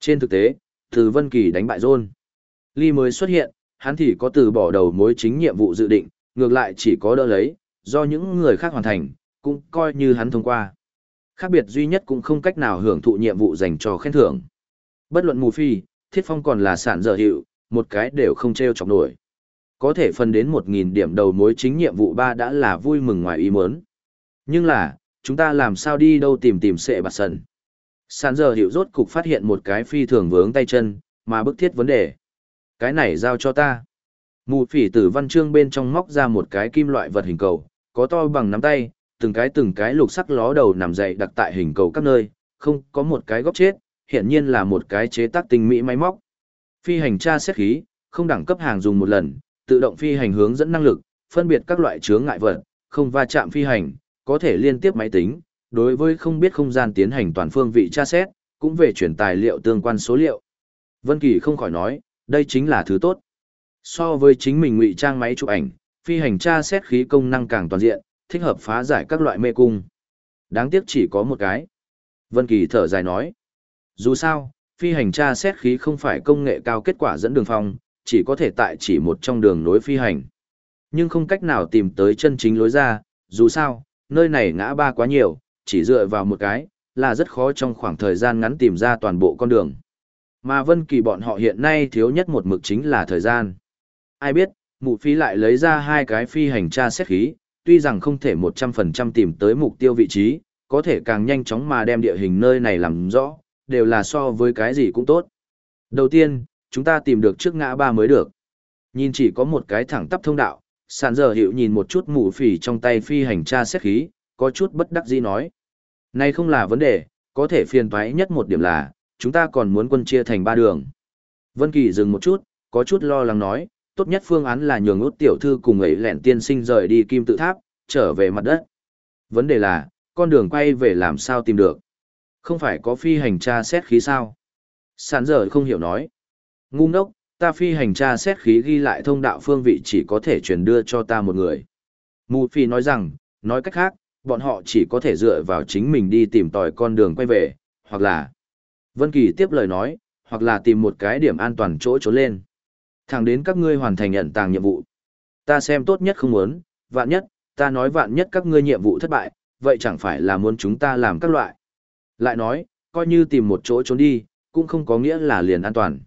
Trên thực tế, từ Vân Kỳ đánh bại John. Ly mới xuất hiện, hắn thì có từ bỏ đầu mối chính nhiệm vụ dự định, ngược lại chỉ có đỡ lấy, do những người khác hoàn thành, cũng coi như hắn thông qua. Khác biệt duy nhất cũng không cách nào hưởng thụ nhiệm vụ dành cho khen thưởng. Bất luận mù phi, thiết phong còn là sản dở hiệu, một cái đều không treo chọc nổi. Có thể phân đến 1.000 điểm đầu mối chính nhiệm vụ 3 đã là vui mừng ngoài ý muốn. Nhưng là, chúng ta làm sao đi đâu tìm tìm sệ bạt sần. Sản dở hiệu rốt cục phát hiện một cái phi thường vướng tay chân, mà bức thiết vấn đề. Cái này giao cho ta. Mù phỉ tử văn chương bên trong móc ra một cái kim loại vật hình cầu, có to bằng nắm tay, từng cái từng cái lục sắc ló đầu nằm dậy đặt tại hình cầu các nơi, không có một cái góc chết, hiển nhiên là một cái chế tác tinh mỹ máy móc. Phi hành tra xét khí, không đẳng cấp hàng dùng một lần, tự động phi hành hướng dẫn năng lực, phân biệt các loại chướng ngại vật, không va chạm phi hành, có thể liên tiếp máy tính, đối với không biết không gian tiến hành toàn phương vị tra xét, cũng về chuyển tài liệu tương quan số liệu. Vân Kỳ không khỏi nói, đây chính là thứ tốt. So với chính mình ngụy trang máy chụp ảnh, phi hành tra xét khí công năng càng toàn diện, thích hợp phá giải các loại mê cung. Đáng tiếc chỉ có một cái. Vân Kỳ thở dài nói, dù sao, phi hành tra xét khí không phải công nghệ cao kết quả dẫn đường phong, chỉ có thể tại chỉ một trong đường nối phi hành. Nhưng không cách nào tìm tới chân chính lối ra, dù sao, nơi này ngã ba quá nhiều, chỉ dựa vào một cái, là rất khó trong khoảng thời gian ngắn tìm ra toàn bộ con đường. Mà Vân Kỳ bọn họ hiện nay thiếu nhất một mực chính là thời gian. Ai biết, mụ phi lại lấy ra hai cái phi hành tra xét khí, tuy rằng không thể 100% tìm tới mục tiêu vị trí, có thể càng nhanh chóng mà đem địa hình nơi này làm rõ, đều là so với cái gì cũng tốt. Đầu tiên, chúng ta tìm được trước ngã ba mới được. Nhìn chỉ có một cái thẳng tắp thông đạo, sàn giờ hiệu nhìn một chút mũ phỉ trong tay phi hành tra xét khí, có chút bất đắc dĩ nói. Này không là vấn đề, có thể phiền thoái nhất một điểm là, chúng ta còn muốn quân chia thành ba đường. Vân Kỳ dừng một chút, có chút lo lắng nói, tốt nhất phương án là nhường út tiểu thư cùng ấy lẹn tiên sinh rời đi kim tự tháp, trở về mặt đất. Vấn đề là, con đường quay về làm sao tìm được. Không phải có phi hành tra xét khí sao? Sản giờ không hiểu nói. Ngu ngốc, ta phi hành tra xét khí ghi lại thông đạo phương vị chỉ có thể truyền đưa cho ta một người. Mù phi nói rằng, nói cách khác, bọn họ chỉ có thể dựa vào chính mình đi tìm tòi con đường quay về, hoặc là... Vân Kỳ tiếp lời nói, hoặc là tìm một cái điểm an toàn chỗ trốn lên. Thẳng đến các ngươi hoàn thành nhận tàng nhiệm vụ. Ta xem tốt nhất không muốn, vạn nhất, ta nói vạn nhất các ngươi nhiệm vụ thất bại, vậy chẳng phải là muốn chúng ta làm các loại. Lại nói, coi như tìm một chỗ trốn đi, cũng không có nghĩa là liền an toàn.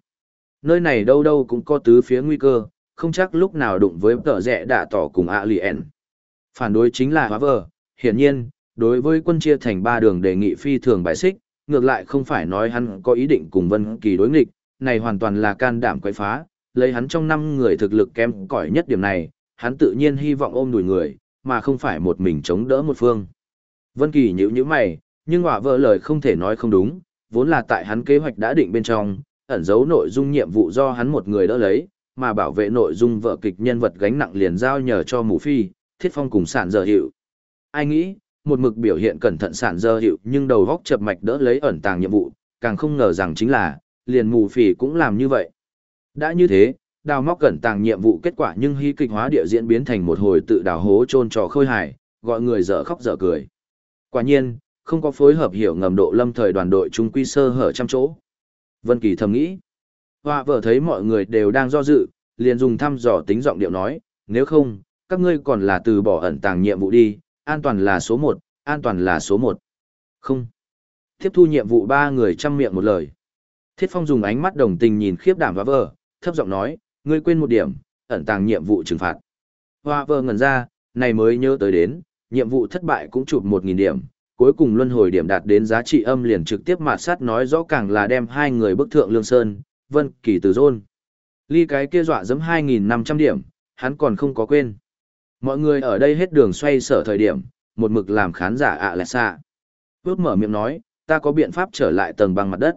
Nơi này đâu đâu cũng có tứ phía nguy cơ, không chắc lúc nào đụng với tờ rẻ đã tỏ cùng ạ. Phản đối chính là hóa vờ, hiển nhiên, đối với quân chia thành ba đường đề nghị phi thường bại xích, ngược lại không phải nói hắn có ý định cùng Vân Kỳ đối nghịch, này hoàn toàn là can đảm quấy phá, lấy hắn trong năm người thực lực kém cỏi nhất điểm này, hắn tự nhiên hy vọng ôm đùi người, mà không phải một mình chống đỡ một phương. Vân Kỳ nhíu nhíu mày, nhưng hỏa vợ lời không thể nói không đúng, vốn là tại hắn kế hoạch đã định bên trong, ẩn giấu nội dung nhiệm vụ do hắn một người đỡ lấy, mà bảo vệ nội dung vợ kịch nhân vật gánh nặng liền giao nhờ cho Mù Phi, Thiết Phong cùng sản giờ hiệu. Ai nghĩ, một mực biểu hiện cẩn thận sản dơ hiệu nhưng đầu góc chập mạch đỡ lấy ẩn tàng nhiệm vụ, càng không ngờ rằng chính là, liền mù phỉ cũng làm như vậy. Đã như thế, đào móc cẩn tàng nhiệm vụ kết quả nhưng hy kịch hóa địa diễn biến thành một hồi tự đào hố trôn trò khôi hài, gọi người dở khóc dở cười. Quả nhiên, không có phối hợp hiểu ngầm độ lâm thời đoàn đội trung quy sơ hở trăm chỗ. Vân Kỳ thầm nghĩ. Hoa vợ thấy mọi người đều đang do dự, liền dùng thăm dò tính giọng điệu nói, nếu không, các ngươi còn là từ bỏ ẩn tàng nhiệm vụ đi, an toàn là số một, an toàn là số một. Không. Tiếp thu nhiệm vụ ba người chăm miệng một lời. Thiết Phong dùng ánh mắt đồng tình nhìn khiếp đảm và vợ, thấp giọng nói, ngươi quên một điểm, ẩn tàng nhiệm vụ trừng phạt. Hoa vơ ngẩn ra, này mới nhớ tới đến, nhiệm vụ thất bại cũng chụp một nghìn điểm, cuối cùng luân hồi điểm đạt đến giá trị âm liền trực tiếp mạt sát nói rõ càng là đem hai người bức thượng lương sơn, vân kỳ từ rôn. Ly cái kia dọa dẫm 2.500 điểm, hắn còn không có quên. Mọi người ở đây hết đường xoay sở thời điểm, một mực làm khán giả ạ lẹ xa. Bước mở miệng nói, ta có biện pháp trở lại tầng băng mặt đất.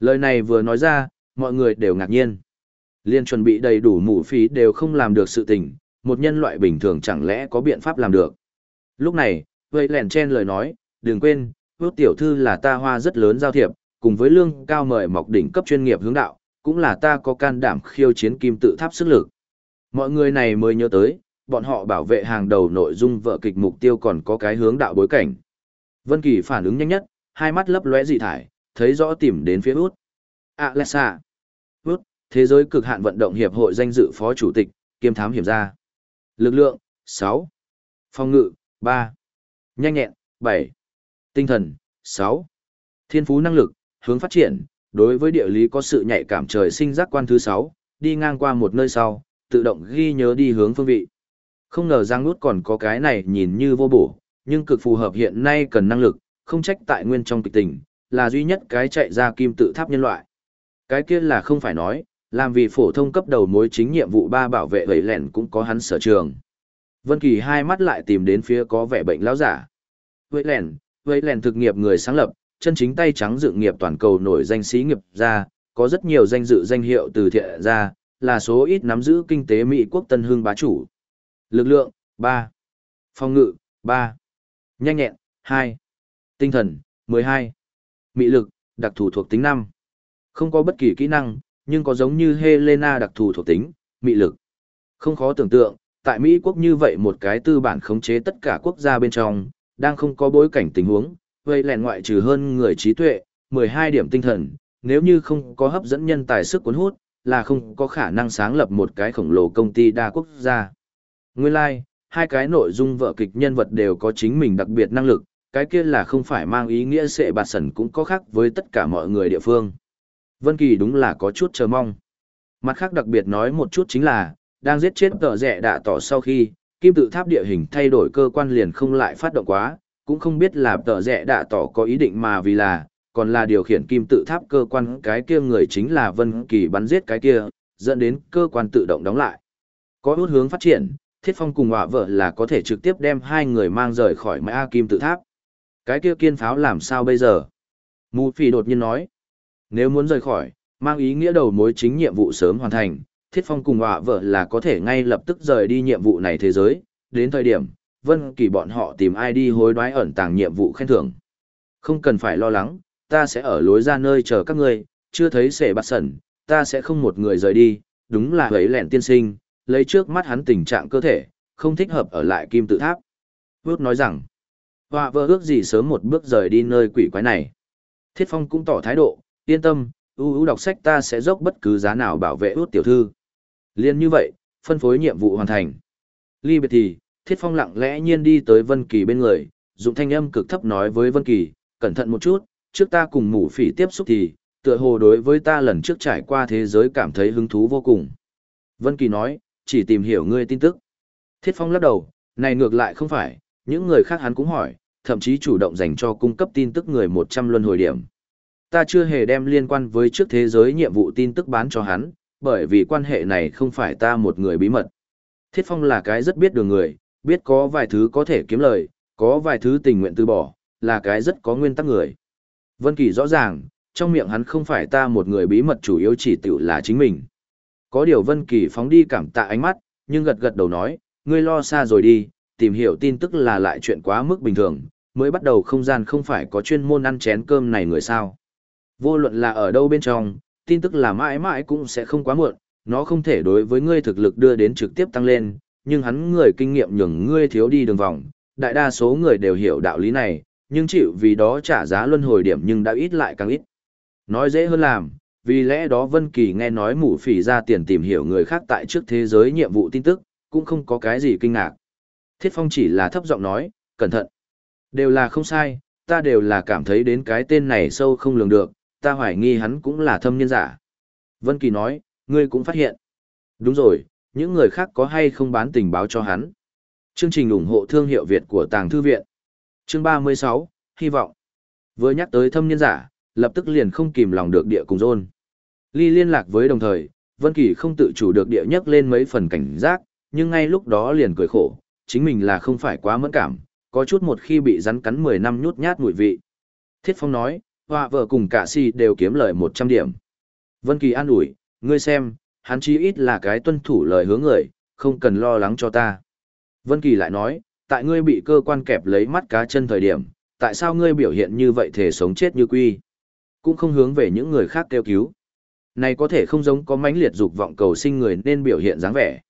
Lời này vừa nói ra, mọi người đều ngạc nhiên. Liên chuẩn bị đầy đủ mũ phí đều không làm được sự tình, một nhân loại bình thường chẳng lẽ có biện pháp làm được. Lúc này, vậy lèn chen lời nói, đừng quên, ước tiểu thư là ta hoa rất lớn giao thiệp, cùng với lương cao mời mọc đỉnh cấp chuyên nghiệp hướng đạo, cũng là ta có can đảm khiêu chiến kim tự tháp sức lực. Mọi người này mới nhớ tới, bọn họ bảo vệ hàng đầu nội dung vợ kịch mục tiêu còn có cái hướng đạo bối cảnh. Vân Kỳ phản ứng nhanh nhất, hai mắt lấp lóe dị thải, thấy rõ tìm đến phía út. Alexa. xạ thế giới cực hạn vận động hiệp hội danh dự phó chủ tịch, kiêm thám hiểm gia. Lực lượng, 6. Phòng ngự, 3. Nhanh nhẹn, 7. Tinh thần, 6. Thiên phú năng lực, hướng phát triển, đối với địa lý có sự nhạy cảm trời sinh giác quan thứ 6, đi ngang qua một nơi sau, tự động ghi nhớ đi hướng phương vị. Không ngờ Giang Nút còn có cái này nhìn như vô bổ, nhưng cực phù hợp hiện nay cần năng lực, không trách tại nguyên trong kịch tình, là duy nhất cái chạy ra kim tự tháp nhân loại. Cái kia là không phải nói, làm vì phổ thông cấp đầu mối chính nhiệm vụ ba bảo vệ gầy lẻn cũng có hắn sở trường. Vân Kỳ hai mắt lại tìm đến phía có vẻ bệnh lão giả. Vẩy lẻn, vẩy lẻn thực nghiệp người sáng lập, chân chính tay trắng dự nghiệp toàn cầu nổi danh sĩ nghiệp ra, có rất nhiều danh dự danh hiệu từ thiện ra, là số ít nắm giữ kinh tế Mỹ quốc tân hương bá chủ. Lực lượng, 3. Phòng ngự, 3. Nhanh nhẹn, 2. Tinh thần, 12. Mị lực, đặc thù thuộc tính 5. Không có bất kỳ kỹ năng, nhưng có giống như Helena đặc thù thuộc tính, mị lực. Không khó tưởng tượng, tại Mỹ quốc như vậy một cái tư bản khống chế tất cả quốc gia bên trong, đang không có bối cảnh tình huống, vậy lẹn ngoại trừ hơn người trí tuệ, 12 điểm tinh thần, nếu như không có hấp dẫn nhân tài sức cuốn hút, là không có khả năng sáng lập một cái khổng lồ công ty đa quốc gia. Nguyên lai, like, hai cái nội dung vợ kịch nhân vật đều có chính mình đặc biệt năng lực, cái kia là không phải mang ý nghĩa sẽ bạt sẩn cũng có khác với tất cả mọi người địa phương. Vân Kỳ đúng là có chút chờ mong. Mặt khác đặc biệt nói một chút chính là, đang giết chết tờ rẻ đạ tỏ sau khi, kim tự tháp địa hình thay đổi cơ quan liền không lại phát động quá, cũng không biết là tờ rẻ đạ tỏ có ý định mà vì là, còn là điều khiển kim tự tháp cơ quan cái kia người chính là Vân Kỳ bắn giết cái kia, dẫn đến cơ quan tự động đóng lại. Có út hướng phát triển, Thiết Phong cùng họa vợ là có thể trực tiếp đem hai người mang rời khỏi mã kim tự tháp. Cái kia kiên pháo làm sao bây giờ? Mù phì đột nhiên nói. Nếu muốn rời khỏi, mang ý nghĩa đầu mối chính nhiệm vụ sớm hoàn thành, Thiết Phong cùng họa vợ là có thể ngay lập tức rời đi nhiệm vụ này thế giới, đến thời điểm, Vân Kỳ bọn họ tìm ai đi hối đoái ẩn tàng nhiệm vụ khen thưởng. Không cần phải lo lắng, ta sẽ ở lối ra nơi chờ các ngươi, chưa thấy sẽ bắt sẩn, ta sẽ không một người rời đi, đúng là hấy lẹn tiên sinh, lấy trước mắt hắn tình trạng cơ thể, không thích hợp ở lại kim tự tháp. Vước nói rằng, họa vợ ước gì sớm một bước rời đi nơi quỷ quái này. Thiết Phong cũng tỏ thái độ, yên tâm, ưu ưu đọc sách ta sẽ dốc bất cứ giá nào bảo vệ út tiểu thư. Liên như vậy, phân phối nhiệm vụ hoàn thành. Ly biệt thì, Thiết Phong lặng lẽ nhiên đi tới Vân Kỳ bên người, dùng thanh âm cực thấp nói với Vân Kỳ, cẩn thận một chút, trước ta cùng mù phỉ tiếp xúc thì, tựa hồ đối với ta lần trước trải qua thế giới cảm thấy hứng thú vô cùng. Vân Kỳ nói, chỉ tìm hiểu ngươi tin tức. Thiết Phong lắc đầu, này ngược lại không phải, những người khác hắn cũng hỏi, thậm chí chủ động dành cho cung cấp tin tức người 100 luân hồi điểm. Ta chưa hề đem liên quan với trước thế giới nhiệm vụ tin tức bán cho hắn, bởi vì quan hệ này không phải ta một người bí mật. Thiết Phong là cái rất biết đường người, biết có vài thứ có thể kiếm lời, có vài thứ tình nguyện từ bỏ, là cái rất có nguyên tắc người. Vân Kỳ rõ ràng, trong miệng hắn không phải ta một người bí mật chủ yếu chỉ tiểu là chính mình. Có điều Vân Kỳ phóng đi cảm tạ ánh mắt, nhưng gật gật đầu nói, ngươi lo xa rồi đi, tìm hiểu tin tức là lại chuyện quá mức bình thường, mới bắt đầu không gian không phải có chuyên môn ăn chén cơm này người sao. Vô luận là ở đâu bên trong, tin tức là mãi mãi cũng sẽ không quá muộn, nó không thể đối với ngươi thực lực đưa đến trực tiếp tăng lên, nhưng hắn người kinh nghiệm nhường ngươi thiếu đi đường vòng, đại đa số người đều hiểu đạo lý này, nhưng chịu vì đó trả giá luân hồi điểm nhưng đã ít lại càng ít. Nói dễ hơn làm, vì lẽ đó Vân Kỳ nghe nói mụ phỉ ra tiền tìm hiểu người khác tại trước thế giới nhiệm vụ tin tức, cũng không có cái gì kinh ngạc. Thiết Phong chỉ là thấp giọng nói, cẩn thận. Đều là không sai, ta đều là cảm thấy đến cái tên này sâu không lường được, ta hoài nghi hắn cũng là thâm nhân giả. Vân Kỳ nói, ngươi cũng phát hiện. Đúng rồi, những người khác có hay không bán tình báo cho hắn. Chương trình ủng hộ thương hiệu Việt của Tàng Thư Viện. Chương 36, hy vọng. Vừa nhắc tới thâm nhân giả, lập tức liền không kìm lòng được địa cùng rôn. Ly liên lạc với đồng thời, Vân Kỳ không tự chủ được địa nhắc lên mấy phần cảnh giác, nhưng ngay lúc đó liền cười khổ, chính mình là không phải quá mẫn cảm, có chút một khi bị rắn cắn 10 năm nhút nhát mùi vị. Thiết Phong nói, họa vợ cùng cả si đều kiếm lời 100 điểm. Vân Kỳ an ủi, ngươi xem, hắn chí ít là cái tuân thủ lời hứa người, không cần lo lắng cho ta. Vân Kỳ lại nói, tại ngươi bị cơ quan kẹp lấy mắt cá chân thời điểm, tại sao ngươi biểu hiện như vậy thể sống chết như quy? Cũng không hướng về những người khác kêu cứu. Này có thể không giống có mãnh liệt dục vọng cầu sinh người nên biểu hiện dáng vẻ.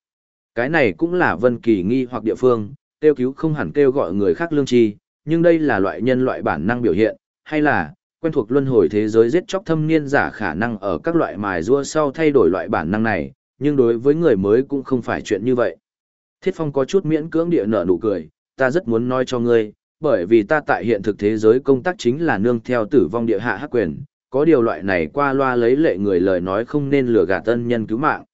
Cái này cũng là Vân Kỳ nghi hoặc địa phương, kêu cứu không hẳn kêu gọi người khác lương tri, nhưng đây là loại nhân loại bản năng biểu hiện, hay là quen thuộc luân hồi thế giới giết chóc thâm niên giả khả năng ở các loại mài rua sau thay đổi loại bản năng này, nhưng đối với người mới cũng không phải chuyện như vậy. Thiết Phong có chút miễn cưỡng địa nở nụ cười, ta rất muốn nói cho ngươi, bởi vì ta tại hiện thực thế giới công tác chính là nương theo tử vong địa hạ hắc quyền, có điều loại này qua loa lấy lệ người lời nói không nên lừa gạt tân nhân cứu mạng.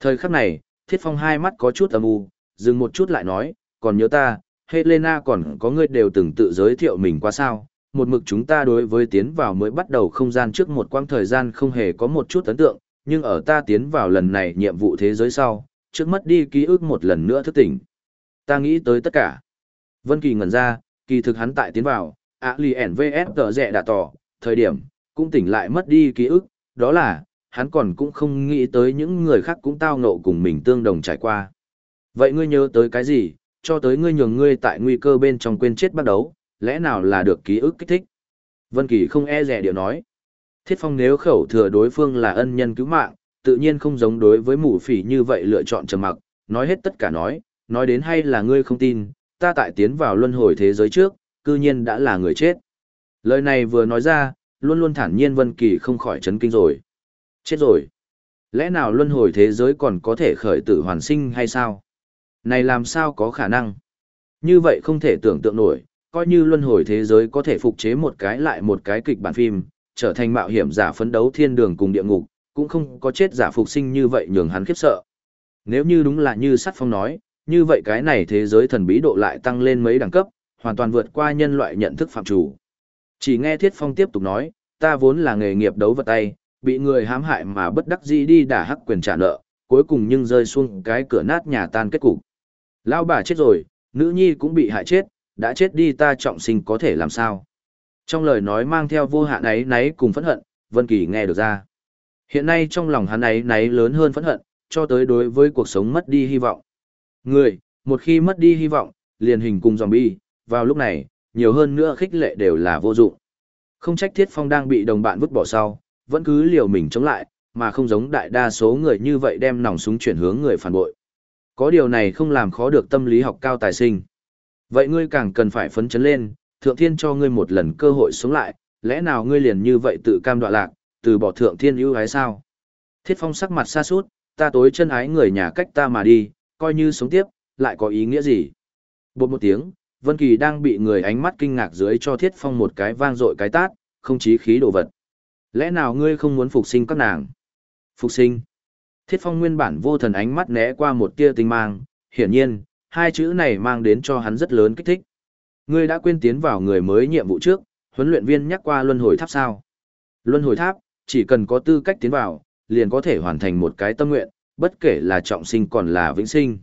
Thời khắc này, Thiết Phong hai mắt có chút âm u, dừng một chút lại nói, còn nhớ ta, Helena còn có ngươi đều từng tự giới thiệu mình qua sao, một mực chúng ta đối với tiến vào mới bắt đầu không gian trước một quãng thời gian không hề có một chút ấn tượng, nhưng ở ta tiến vào lần này nhiệm vụ thế giới sau, trước mất đi ký ức một lần nữa thức tỉnh. Ta nghĩ tới tất cả. Vân Kỳ ngẩn ra, kỳ thực hắn tại tiến vào, ạ lì ẻn vs tờ rẻ đã tỏ, thời điểm, cũng tỉnh lại mất đi ký ức, đó là, hắn còn cũng không nghĩ tới những người khác cũng tao ngộ cùng mình tương đồng trải qua. Vậy ngươi nhớ tới cái gì, cho tới ngươi nhường ngươi tại nguy cơ bên trong quên chết bắt đầu, lẽ nào là được ký ức kích thích? Vân Kỳ không e dè điều nói. Thiết Phong nếu khẩu thừa đối phương là ân nhân cứu mạng, tự nhiên không giống đối với mù phỉ như vậy lựa chọn trầm mặc, nói hết tất cả nói, nói đến hay là ngươi không tin, ta tại tiến vào luân hồi thế giới trước, cư nhiên đã là người chết. Lời này vừa nói ra, luôn luôn thản nhiên Vân Kỳ không khỏi chấn kinh rồi. Chết rồi. Lẽ nào luân hồi thế giới còn có thể khởi tử hoàn sinh hay sao? Này làm sao có khả năng? Như vậy không thể tưởng tượng nổi, coi như luân hồi thế giới có thể phục chế một cái lại một cái kịch bản phim, trở thành mạo hiểm giả phấn đấu thiên đường cùng địa ngục, cũng không có chết giả phục sinh như vậy nhường hắn khiếp sợ. Nếu như đúng là như sắt phong nói, như vậy cái này thế giới thần bí độ lại tăng lên mấy đẳng cấp, hoàn toàn vượt qua nhân loại nhận thức phạm chủ. Chỉ nghe Thiết Phong tiếp tục nói, ta vốn là nghề nghiệp đấu vật tay, bị người hãm hại mà bất đắc dĩ đi đả hắc quyền trả nợ, cuối cùng nhưng rơi xuống cái cửa nát nhà tan kết cục. Lão bà chết rồi, nữ nhi cũng bị hại chết, đã chết đi ta trọng sinh có thể làm sao? Trong lời nói mang theo vô hạn ấy náy cùng phẫn hận, Vân Kỳ nghe được ra. Hiện nay trong lòng hắn ấy náy lớn hơn phẫn hận, cho tới đối với cuộc sống mất đi hy vọng. Người, một khi mất đi hy vọng, liền hình cùng zombie, vào lúc này, nhiều hơn nữa khích lệ đều là vô dụng. Không trách Thiết Phong đang bị đồng bạn vứt bỏ sau, vẫn cứ liều mình chống lại, mà không giống đại đa số người như vậy đem nòng súng chuyển hướng người phản bội. Có điều này không làm khó được tâm lý học cao tài sinh. Vậy ngươi càng cần phải phấn chấn lên, thượng thiên cho ngươi một lần cơ hội sống lại, lẽ nào ngươi liền như vậy tự cam đoạ lạc, từ bỏ thượng thiên ưu ái sao? Thiết phong sắc mặt xa suốt, ta tối chân ái người nhà cách ta mà đi, coi như sống tiếp, lại có ý nghĩa gì? Bột một tiếng, Vân Kỳ đang bị người ánh mắt kinh ngạc dưới cho Thiết Phong một cái vang dội cái tát, không chí khí đồ vật. Lẽ nào ngươi không muốn phục sinh các nàng? Phục sinh? Thiết Phong nguyên bản vô thần ánh mắt né qua một tia tinh mang, hiển nhiên, hai chữ này mang đến cho hắn rất lớn kích thích. Ngươi đã quên tiến vào người mới nhiệm vụ trước, huấn luyện viên nhắc qua luân hồi tháp sao? Luân hồi tháp, chỉ cần có tư cách tiến vào, liền có thể hoàn thành một cái tâm nguyện, bất kể là trọng sinh còn là vĩnh sinh.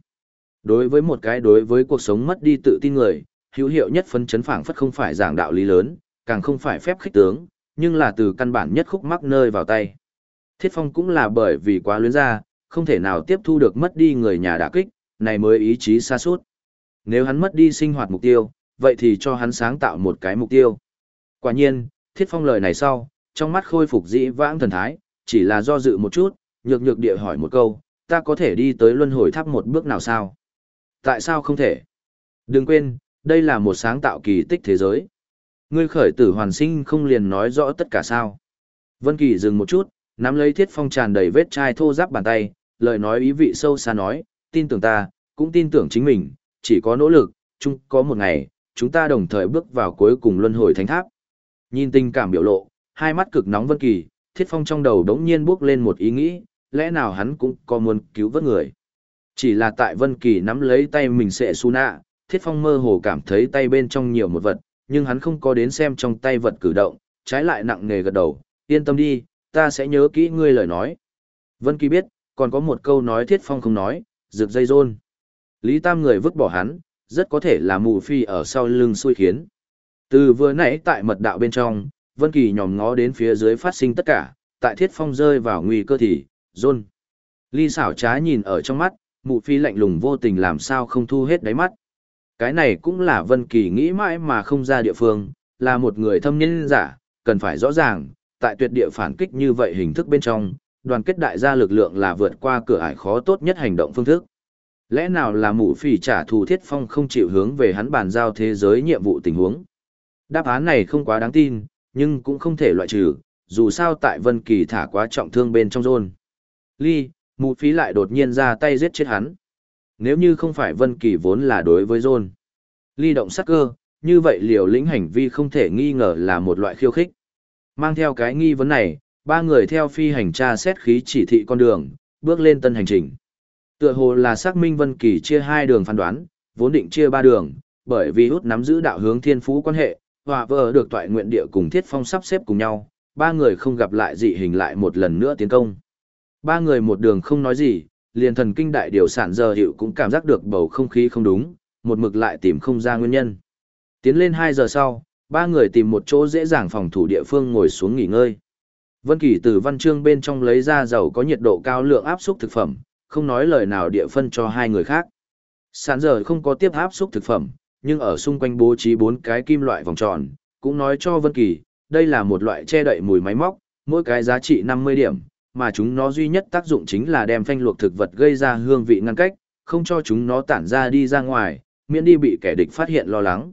Đối với một cái đối với cuộc sống mất đi tự tin người, hữu hiệu nhất phân chấn phảng phất không phải giảng đạo lý lớn, càng không phải phép khích tướng, nhưng là từ căn bản nhất khúc mắc nơi vào tay. Thiết Phong cũng là bởi vì quá luyến ra, không thể nào tiếp thu được mất đi người nhà đả kích, này mới ý chí xa suốt. Nếu hắn mất đi sinh hoạt mục tiêu, vậy thì cho hắn sáng tạo một cái mục tiêu. Quả nhiên, Thiết Phong lời này sau, trong mắt khôi phục dĩ vãng thần thái, chỉ là do dự một chút, nhược nhược địa hỏi một câu, ta có thể đi tới luân hồi tháp một bước nào sao? Tại sao không thể? Đừng quên, đây là một sáng tạo kỳ tích thế giới. Ngươi khởi tử hoàn sinh không liền nói rõ tất cả sao. Vân Kỳ dừng một chút, nắm lấy thiết phong tràn đầy vết chai thô ráp bàn tay, lời nói ý vị sâu xa nói, tin tưởng ta, cũng tin tưởng chính mình, chỉ có nỗ lực, chung có một ngày, chúng ta đồng thời bước vào cuối cùng luân hồi thánh tháp. Nhìn tình cảm biểu lộ, hai mắt cực nóng Vân Kỳ, thiết phong trong đầu đống nhiên bước lên một ý nghĩ, lẽ nào hắn cũng có muốn cứu vớt người. Chỉ là tại Vân Kỳ nắm lấy tay mình sẽ su nạ, thiết phong mơ hồ cảm thấy tay bên trong nhiều một vật, nhưng hắn không có đến xem trong tay vật cử động, trái lại nặng nề gật đầu, yên tâm đi, ta sẽ nhớ kỹ ngươi lời nói. Vân Kỳ biết, còn có một câu nói thiết phong không nói, rực dây rôn. Lý Tam người vứt bỏ hắn, rất có thể là mù phi ở sau lưng xui khiến. Từ vừa nãy tại mật đạo bên trong, Vân Kỳ nhòm ngó đến phía dưới phát sinh tất cả, tại thiết phong rơi vào nguy cơ thì, rôn. Ly xảo trá nhìn ở trong mắt, mụ phi lạnh lùng vô tình làm sao không thu hết đáy mắt. Cái này cũng là Vân Kỳ nghĩ mãi mà không ra địa phương, là một người thâm nhân giả, cần phải rõ ràng, tại tuyệt địa phản kích như vậy hình thức bên trong, đoàn kết đại gia lực lượng là vượt qua cửa ải khó tốt nhất hành động phương thức. Lẽ nào là mụ phỉ trả thù thiết phong không chịu hướng về hắn bàn giao thế giới nhiệm vụ tình huống? Đáp án này không quá đáng tin, nhưng cũng không thể loại trừ, dù sao tại Vân Kỳ thả quá trọng thương bên trong rôn. Ly, mụ phí lại đột nhiên ra tay giết chết hắn. Nếu như không phải Vân Kỳ vốn là đối với rôn. Ly động sắc cơ, như vậy liều lĩnh hành vi không thể nghi ngờ là một loại khiêu khích. Mang theo cái nghi vấn này, ba người theo phi hành tra xét khí chỉ thị con đường, bước lên tân hành trình. Tựa hồ là xác minh Vân Kỳ chia hai đường phán đoán, vốn định chia ba đường, bởi vì út nắm giữ đạo hướng thiên phú quan hệ, hòa vợ được toại nguyện địa cùng thiết phong sắp xếp cùng nhau, ba người không gặp lại dị hình lại một lần nữa tiến công. Ba người một đường không nói gì, liền thần kinh đại điều sản giờ hiệu cũng cảm giác được bầu không khí không đúng, một mực lại tìm không ra nguyên nhân. Tiến lên 2 giờ sau, ba người tìm một chỗ dễ dàng phòng thủ địa phương ngồi xuống nghỉ ngơi. Vân Kỳ từ văn chương bên trong lấy ra dầu có nhiệt độ cao lượng áp xúc thực phẩm, không nói lời nào địa phân cho hai người khác. Sản giờ không có tiếp áp xúc thực phẩm, nhưng ở xung quanh bố trí bốn cái kim loại vòng tròn, cũng nói cho Vân Kỳ, đây là một loại che đậy mùi máy móc, mỗi cái giá trị 50 điểm, mà chúng nó duy nhất tác dụng chính là đem phanh luộc thực vật gây ra hương vị ngăn cách, không cho chúng nó tản ra đi ra ngoài, miễn đi bị kẻ địch phát hiện lo lắng.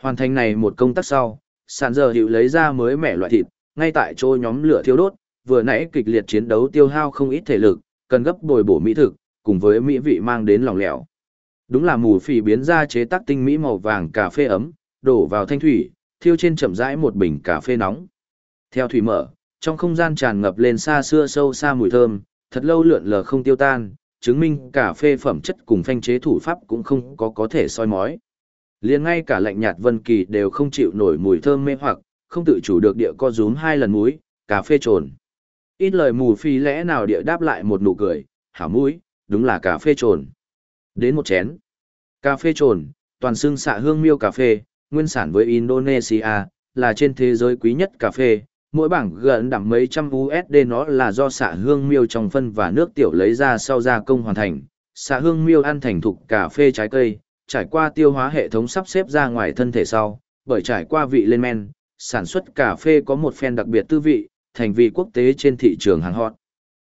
Hoàn thành này một công tác sau, sản giờ hiệu lấy ra mới mẻ loại thịt, ngay tại chỗ nhóm lửa thiêu đốt, vừa nãy kịch liệt chiến đấu tiêu hao không ít thể lực, cần gấp bồi bổ mỹ thực, cùng với mỹ vị mang đến lòng lẻo. Đúng là mù phỉ biến ra chế tác tinh mỹ màu vàng cà phê ấm, đổ vào thanh thủy, thiêu trên chậm rãi một bình cà phê nóng. Theo thủy mở, trong không gian tràn ngập lên xa xưa sâu xa mùi thơm, thật lâu lượn lờ không tiêu tan, chứng minh cà phê phẩm chất cùng phanh chế thủ pháp cũng không có có thể soi mói. Liền ngay cả lạnh nhạt Vân Kỳ đều không chịu nổi mùi thơm mê hoặc, không tự chủ được địa co rúm hai lần mũi, cà phê trồn. Ít lời mù phi lẽ nào địa đáp lại một nụ cười, hảo mũi, đúng là cà phê trồn. Đến một chén. Cà phê trồn, toàn xương xạ hương miêu cà phê, nguyên sản với Indonesia, là trên thế giới quý nhất cà phê. Mỗi bảng gần đẳng mấy trăm USD nó là do xạ hương miêu trong phân và nước tiểu lấy ra sau gia công hoàn thành. Xạ hương miêu ăn thành thục cà phê trái cây, trải qua tiêu hóa hệ thống sắp xếp ra ngoài thân thể sau, bởi trải qua vị lên men, sản xuất cà phê có một phen đặc biệt tư vị, thành vị quốc tế trên thị trường hàng hot.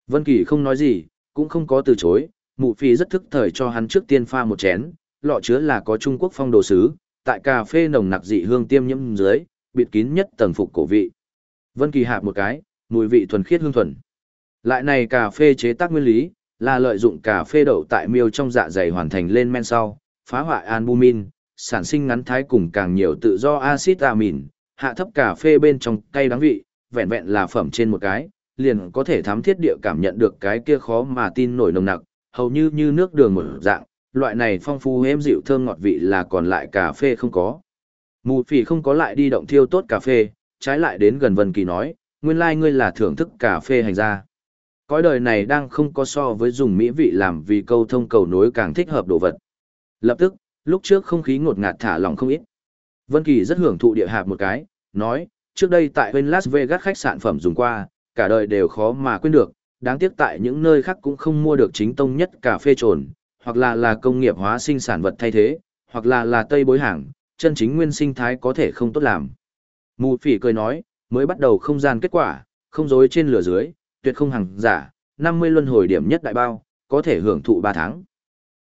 Vân Kỳ không nói gì, cũng không có từ chối, mụ phi rất thức thời cho hắn trước tiên pha một chén, lọ chứa là có Trung Quốc phong đồ sứ, tại cà phê nồng nặc dị hương tiêm nhiễm dưới, bịt kín nhất tầng phục cổ vị. Vân Kỳ hạ một cái, mùi vị thuần khiết hương thuần. Lại này cà phê chế tác nguyên lý, là lợi dụng cà phê đậu tại miêu trong dạ dày hoàn thành lên men sau, phá hoại albumin, sản sinh ngắn thái cùng càng nhiều tự do axit amin, hạ thấp cà phê bên trong cay đắng vị, vẹn vẹn là phẩm trên một cái, liền có thể thám thiết địa cảm nhận được cái kia khó mà tin nổi nồng nặc, hầu như như nước đường một dạng, loại này phong phú êm dịu thơm ngọt vị là còn lại cà phê không có. Mù phỉ không có lại đi động thiêu tốt cà phê, trái lại đến gần Vân Kỳ nói, nguyên lai like ngươi là thưởng thức cà phê hành gia. Cõi đời này đang không có so với dùng mỹ vị làm vì câu thông cầu nối càng thích hợp đồ vật. Lập tức, lúc trước không khí ngột ngạt thả lỏng không ít. Vân Kỳ rất hưởng thụ địa hạp một cái, nói, trước đây tại bên Las Vegas khách sạn phẩm dùng qua, cả đời đều khó mà quên được, đáng tiếc tại những nơi khác cũng không mua được chính tông nhất cà phê trồn, hoặc là là công nghiệp hóa sinh sản vật thay thế, hoặc là là tây bối hàng, chân chính nguyên sinh thái có thể không tốt làm. Mù phỉ cười nói, mới bắt đầu không gian kết quả, không dối trên lửa dưới, tuyệt không hàng giả, 50 luân hồi điểm nhất đại bao, có thể hưởng thụ 3 tháng.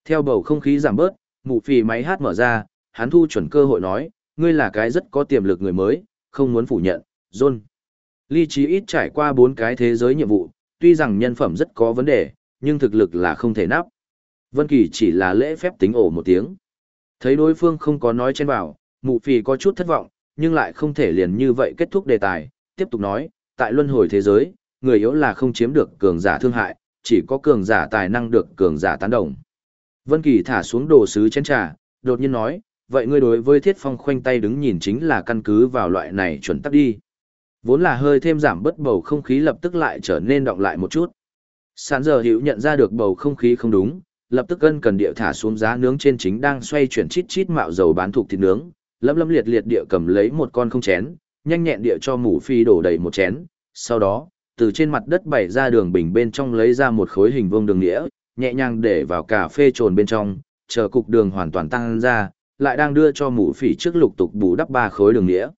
Theo bầu không khí giảm bớt, mù phỉ máy hát mở ra, hắn thu chuẩn cơ hội nói, ngươi là cái rất có tiềm lực người mới, không muốn phủ nhận, John. Ly Chí ít trải qua bốn cái thế giới nhiệm vụ, tuy rằng nhân phẩm rất có vấn đề, nhưng thực lực là không thể nắp. Vân Kỳ chỉ là lễ phép tính ổ một tiếng. Thấy đối phương không có nói trên bảo, mụ phì có chút thất vọng, nhưng lại không thể liền như vậy kết thúc đề tài, tiếp tục nói, tại luân hồi thế giới, người yếu là không chiếm được cường giả thương hại, chỉ có cường giả tài năng được cường giả tán đồng. Vân Kỳ thả xuống đồ sứ chén trà, đột nhiên nói, vậy ngươi đối với Thiết Phong khoanh tay đứng nhìn chính là căn cứ vào loại này chuẩn tắc đi. Vốn là hơi thêm giảm bớt bầu không khí lập tức lại trở nên động lại một chút. sán giờ hiểu nhận ra được bầu không khí không đúng, lập tức cân cần địa thả xuống giá nướng trên chính đang xoay chuyển chít chít mạo dầu bán thuộc thịt nướng, lâm lâm liệt liệt địa cầm lấy một con không chén, nhanh nhẹn địa cho mủ phi đổ đầy một chén, sau đó, từ trên mặt đất bày ra đường bình bên trong lấy ra một khối hình vuông đường nghĩa, nhẹ nhàng để vào cà phê trồn bên trong, chờ cục đường hoàn toàn tăng ra, lại đang đưa cho mù phỉ trước lục tục bù đắp ba khối đường nghĩa.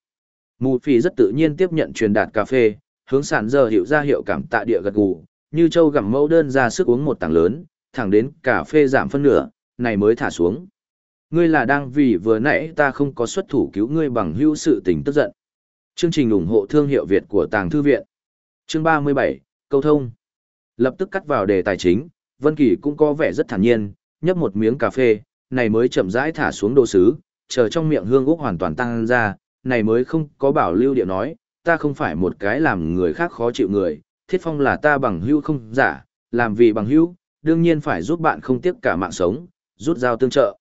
Mù phỉ rất tự nhiên tiếp nhận truyền đạt cà phê, hướng sản giờ hiệu ra hiệu cảm tạ địa gật gù, như châu gặm mẫu đơn ra sức uống một tảng lớn, thẳng đến cà phê giảm phân nửa, này mới thả xuống. Ngươi là đang vì vừa nãy ta không có xuất thủ cứu ngươi bằng hữu sự tình tức giận. Chương trình ủng hộ thương hiệu Việt của Tàng Thư Viện. Chương 37, Câu thông. Lập tức cắt vào đề tài chính, Vân Kỳ cũng có vẻ rất thản nhiên, nhấp một miếng cà phê, này mới chậm rãi thả xuống đồ sứ, chờ trong miệng hương úc hoàn toàn tăng ra, này mới không có bảo lưu điệu nói, ta không phải một cái làm người khác khó chịu người, thiết phong là ta bằng hữu không giả, làm vì bằng hữu, đương nhiên phải giúp bạn không tiếc cả mạng sống, rút dao tương trợ.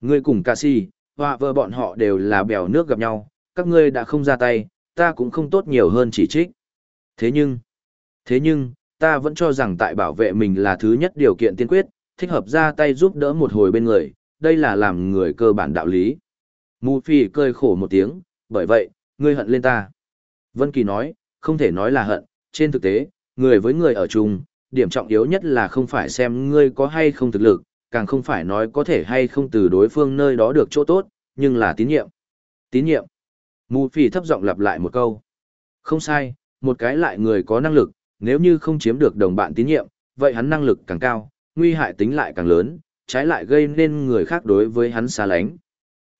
Ngươi cùng ca si, họa vợ bọn họ đều là bèo nước gặp nhau, các ngươi đã không ra tay, ta cũng không tốt nhiều hơn chỉ trích. Thế nhưng, thế nhưng, ta vẫn cho rằng tại bảo vệ mình là thứ nhất điều kiện tiên quyết, thích hợp ra tay giúp đỡ một hồi bên người, đây là làm người cơ bản đạo lý. Mù phi cười khổ một tiếng, bởi vậy, ngươi hận lên ta. Vân Kỳ nói, không thể nói là hận, trên thực tế, người với người ở chung, điểm trọng yếu nhất là không phải xem ngươi có hay không thực lực, càng không phải nói có thể hay không từ đối phương nơi đó được chỗ tốt, nhưng là tín nhiệm. Tín nhiệm. Mù Phi thấp giọng lặp lại một câu. Không sai, một cái lại người có năng lực, nếu như không chiếm được đồng bạn tín nhiệm, vậy hắn năng lực càng cao, nguy hại tính lại càng lớn, trái lại gây nên người khác đối với hắn xa lánh.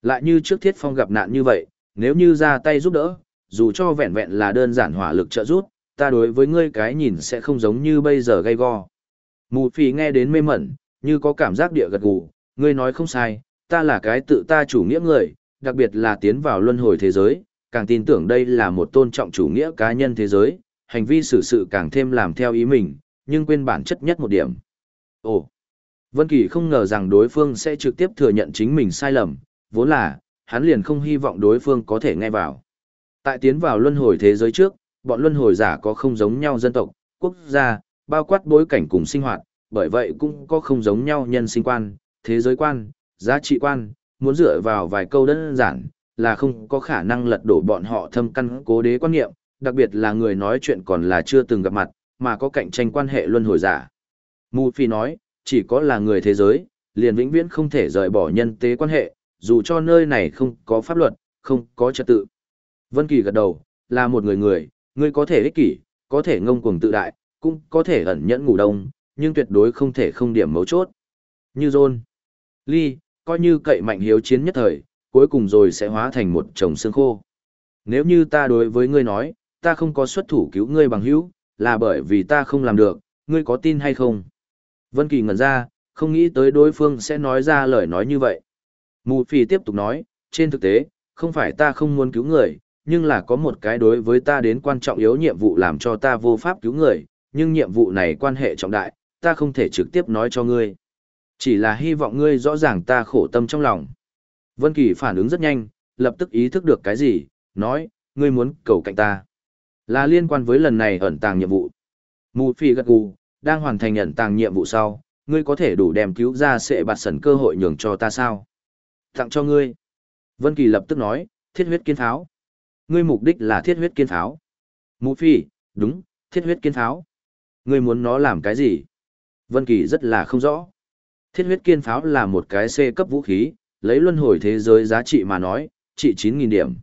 Lại như trước thiết phong gặp nạn như vậy, nếu như ra tay giúp đỡ, dù cho vẹn vẹn là đơn giản hỏa lực trợ giúp, ta đối với ngươi cái nhìn sẽ không giống như bây giờ gây go. Mù phì nghe đến mê mẩn, như có cảm giác địa gật gù, ngươi nói không sai, ta là cái tự ta chủ nghĩa người, đặc biệt là tiến vào luân hồi thế giới, càng tin tưởng đây là một tôn trọng chủ nghĩa cá nhân thế giới, hành vi xử sự càng thêm làm theo ý mình, nhưng quên bản chất nhất một điểm. Ồ, Vân Kỳ không ngờ rằng đối phương sẽ trực tiếp thừa nhận chính mình sai lầm, vốn là, hắn liền không hy vọng đối phương có thể nghe vào. Tại tiến vào luân hồi thế giới trước, bọn luân hồi giả có không giống nhau dân tộc, quốc gia, bao quát bối cảnh cùng sinh hoạt, bởi vậy cũng có không giống nhau nhân sinh quan, thế giới quan, giá trị quan, muốn dựa vào vài câu đơn giản, là không có khả năng lật đổ bọn họ thâm căn cố đế quan niệm, đặc biệt là người nói chuyện còn là chưa từng gặp mặt, mà có cạnh tranh quan hệ luân hồi giả. Mù Phi nói, chỉ có là người thế giới, liền vĩnh viễn không thể rời bỏ nhân tế quan hệ, dù cho nơi này không có pháp luật, không có trật tự. Vân Kỳ gật đầu, là một người người, ngươi có thể ích kỷ, có thể ngông cuồng tự đại, cũng có thể ẩn nhẫn ngủ đông, nhưng tuyệt đối không thể không điểm mấu chốt. Như John, Lee, coi như cậy mạnh hiếu chiến nhất thời, cuối cùng rồi sẽ hóa thành một chồng xương khô. Nếu như ta đối với ngươi nói, ta không có xuất thủ cứu ngươi bằng hữu, là bởi vì ta không làm được, ngươi có tin hay không? Vân Kỳ ngẩn ra, không nghĩ tới đối phương sẽ nói ra lời nói như vậy. Mù Phi tiếp tục nói, trên thực tế, không phải ta không muốn cứu người, nhưng là có một cái đối với ta đến quan trọng yếu nhiệm vụ làm cho ta vô pháp cứu người, nhưng nhiệm vụ này quan hệ trọng đại, ta không thể trực tiếp nói cho ngươi. Chỉ là hy vọng ngươi rõ ràng ta khổ tâm trong lòng. Vân Kỳ phản ứng rất nhanh, lập tức ý thức được cái gì, nói, ngươi muốn cầu cạnh ta. Là liên quan với lần này ẩn tàng nhiệm vụ. Mù Phi gật gù, đang hoàn thành nhận tàng nhiệm vụ sau, ngươi có thể đủ đem cứu ra sẽ bạt sẩn cơ hội nhường cho ta sao? Tặng cho ngươi. Vân Kỳ lập tức nói, thiết huyết kiên pháo. Ngươi mục đích là thiết huyết kiên pháo. Mù Phi, đúng, thiết huyết kiên pháo. Ngươi muốn nó làm cái gì? Vân Kỳ rất là không rõ. Thiết huyết kiên pháo là một cái C cấp vũ khí, lấy luân hồi thế giới giá trị mà nói, trị 9.000 điểm.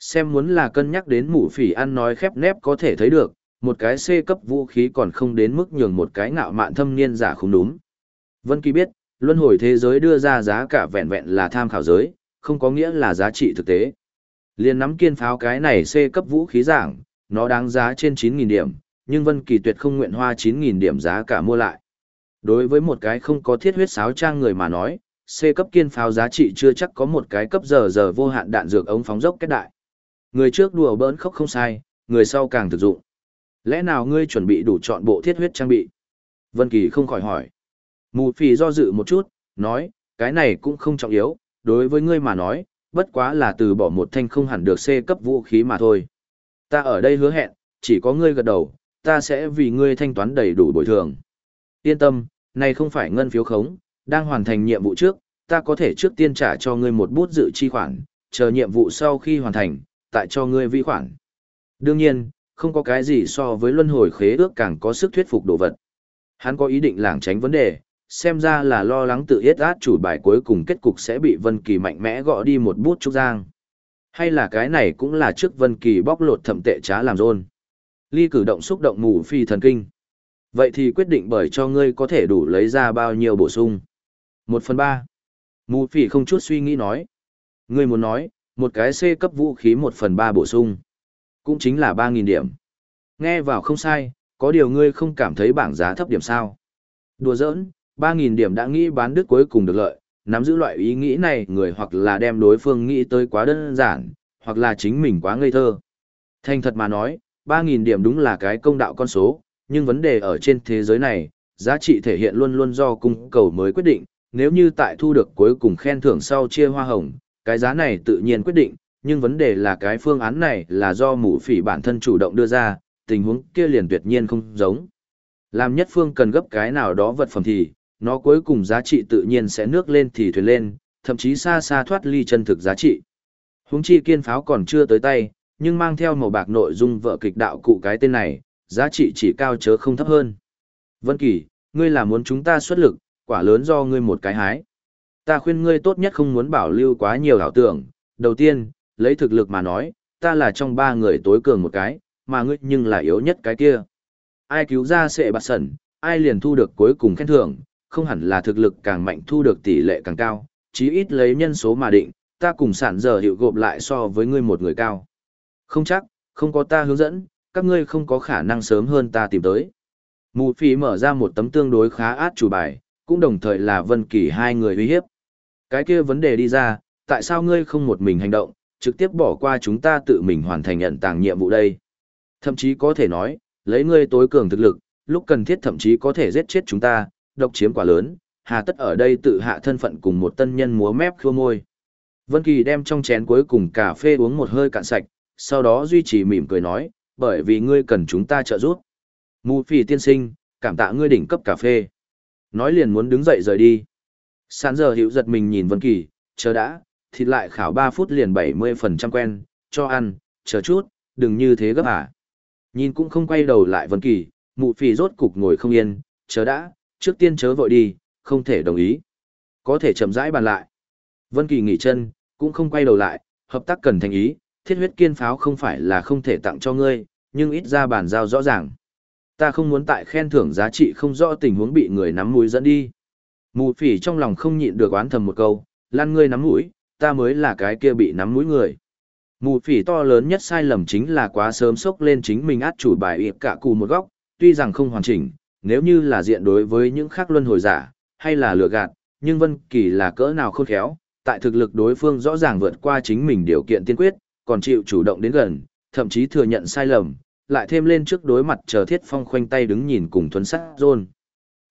Xem muốn là cân nhắc đến mũ phỉ ăn nói khép nép có thể thấy được, một cái C cấp vũ khí còn không đến mức nhường một cái ngạo mạn thâm niên giả không đúng. Vân Kỳ biết, luân hồi thế giới đưa ra giá cả vẹn vẹn là tham khảo giới, không có nghĩa là giá trị thực tế. Liên nắm kiên pháo cái này C cấp vũ khí giảng, nó đáng giá trên 9.000 điểm, nhưng Vân Kỳ tuyệt không nguyện hoa 9.000 điểm giá cả mua lại. Đối với một cái không có thiết huyết sáo trang người mà nói, C cấp kiên pháo giá trị chưa chắc có một cái cấp giờ giờ vô hạn đạn dược ống phóng dốc kết đại. Người trước đùa bỡn khóc không sai, người sau càng thực dụng. Lẽ nào ngươi chuẩn bị đủ chọn bộ thiết huyết trang bị? Vân Kỳ không khỏi hỏi. Mù phì do dự một chút, nói, cái này cũng không trọng yếu, đối với ngươi mà nói, bất quá là từ bỏ một thanh không hẳn được C cấp vũ khí mà thôi. Ta ở đây hứa hẹn, chỉ có ngươi gật đầu, ta sẽ vì ngươi thanh toán đầy đủ bồi thường. Yên tâm, này không phải ngân phiếu khống, đang hoàn thành nhiệm vụ trước, ta có thể trước tiên trả cho ngươi một bút dự chi khoản, chờ nhiệm vụ sau khi hoàn thành, tại cho ngươi vi khoản. Đương nhiên, không có cái gì so với luân hồi khế ước càng có sức thuyết phục đồ vật. Hắn có ý định lảng tránh vấn đề, xem ra là lo lắng tự yết át chủ bài cuối cùng kết cục sẽ bị Vân Kỳ mạnh mẽ gõ đi một bút trúc giang. Hay là cái này cũng là trước Vân Kỳ bóc lột thẩm tệ trá làm rôn. Ly cử động xúc động mù phi thần kinh. Vậy thì quyết định bởi cho ngươi có thể đủ lấy ra bao nhiêu bổ sung. Một phần ba. Mù phi không chút suy nghĩ nói. Ngươi muốn nói, một cái C cấp vũ khí một phần ba bổ sung. Cũng chính là ba nghìn điểm. Nghe vào không sai, có điều ngươi không cảm thấy bảng giá thấp điểm sao. Đùa giỡn, ba nghìn điểm đã nghĩ bán đứt cuối cùng được lợi, nắm giữ loại ý nghĩ này người hoặc là đem đối phương nghĩ tới quá đơn giản, hoặc là chính mình quá ngây thơ. Thành thật mà nói, 3.000 điểm đúng là cái công đạo con số, nhưng vấn đề ở trên thế giới này, giá trị thể hiện luôn luôn do cung cầu mới quyết định, nếu như tại thu được cuối cùng khen thưởng sau chia hoa hồng, cái giá này tự nhiên quyết định, nhưng vấn đề là cái phương án này là do mũ phỉ bản thân chủ động đưa ra, tình huống kia liền tuyệt nhiên không giống. Làm nhất phương cần gấp cái nào đó vật phẩm thì, nó cuối cùng giá trị tự nhiên sẽ nước lên thì thuyền lên, thậm chí xa xa thoát ly chân thực giá trị. Huống chi kiên pháo còn chưa tới tay, nhưng mang theo màu bạc nội dung vợ kịch đạo cụ cái tên này, giá trị chỉ cao chớ không thấp hơn. Vân Kỳ, ngươi là muốn chúng ta xuất lực, quả lớn do ngươi một cái hái. Ta khuyên ngươi tốt nhất không muốn bảo lưu quá nhiều ảo tưởng, đầu tiên, lấy thực lực mà nói, ta là trong ba người tối cường một cái, mà ngươi nhưng là yếu nhất cái kia. Ai cứu ra sẽ bạt sẩn, ai liền thu được cuối cùng khen thưởng, không hẳn là thực lực càng mạnh thu được tỷ lệ càng cao, chí ít lấy nhân số mà định, ta cùng sản giờ hiệu gộp lại so với ngươi một người cao. Không chắc, không có ta hướng dẫn, các ngươi không có khả năng sớm hơn ta tìm tới. Mù phí mở ra một tấm tương đối khá át chủ bài, cũng đồng thời là Vân Kỳ hai người uy hiếp. Cái kia vấn đề đi ra, tại sao ngươi không một mình hành động, trực tiếp bỏ qua chúng ta tự mình hoàn thành nhận tàng nhiệm vụ đây? Thậm chí có thể nói, lấy ngươi tối cường thực lực, lúc cần thiết thậm chí có thể giết chết chúng ta, độc chiếm quả lớn, hà tất ở đây tự hạ thân phận cùng một tân nhân múa mép khua môi. Vân Kỳ đem trong chén cuối cùng cà phê uống một hơi cạn sạch, sau đó duy trì mỉm cười nói, bởi vì ngươi cần chúng ta trợ giúp. Mù phỉ tiên sinh, cảm tạ ngươi đỉnh cấp cà phê. Nói liền muốn đứng dậy rời đi. Sán giờ hiểu giật mình nhìn Vân Kỳ, chờ đã, thịt lại khảo 3 phút liền 70% quen, cho ăn, chờ chút, đừng như thế gấp à. Nhìn cũng không quay đầu lại Vân Kỳ, mụ phì rốt cục ngồi không yên, chờ đã, trước tiên chớ vội đi, không thể đồng ý. Có thể chậm rãi bàn lại. Vân Kỳ nghỉ chân, cũng không quay đầu lại, hợp tác cần thành ý, thiết huyết kiên pháo không phải là không thể tặng cho ngươi, nhưng ít ra bàn giao rõ ràng. Ta không muốn tại khen thưởng giá trị không rõ tình huống bị người nắm mũi dẫn đi. Mù phỉ trong lòng không nhịn được oán thầm một câu, lan ngươi nắm mũi, ta mới là cái kia bị nắm mũi người. Mù phỉ to lớn nhất sai lầm chính là quá sớm sốc lên chính mình át chủ bài ịp cả cù một góc, tuy rằng không hoàn chỉnh, nếu như là diện đối với những khác luân hồi giả, hay là lừa gạt, nhưng Vân Kỳ là cỡ nào khôn khéo, tại thực lực đối phương rõ ràng vượt qua chính mình điều kiện tiên quyết, còn chịu chủ động đến gần, thậm chí thừa nhận sai lầm, lại thêm lên trước đối mặt chờ Thiết Phong khoanh tay đứng nhìn cùng thuần sát John.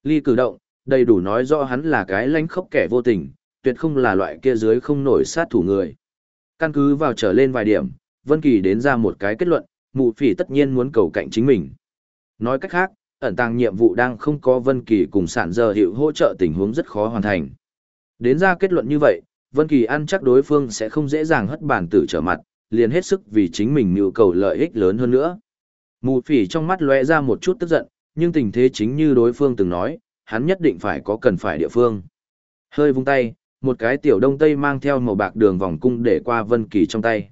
Ly cử động, đầy đủ nói rõ hắn là cái lánh khốc kẻ vô tình, tuyệt không là loại kia dưới không nổi sát thủ người. Căn cứ vào trở lên vài điểm, Vân Kỳ đến ra một cái kết luận, mụ phỉ tất nhiên muốn cầu cạnh chính mình. Nói cách khác, ẩn tàng nhiệm vụ đang không có Vân Kỳ cùng sản giờ hiệu hỗ trợ tình huống rất khó hoàn thành. Đến ra kết luận như vậy, Vân Kỳ ăn chắc đối phương sẽ không dễ dàng hất bản tử trở mặt, liền hết sức vì chính mình nhu cầu lợi ích lớn hơn nữa. Mù phỉ trong mắt lóe ra một chút tức giận, nhưng tình thế chính như đối phương từng nói, hắn nhất định phải có cần phải địa phương. Hơi vung tay, một cái tiểu đông tây mang theo màu bạc đường vòng cung để qua Vân Kỳ trong tay.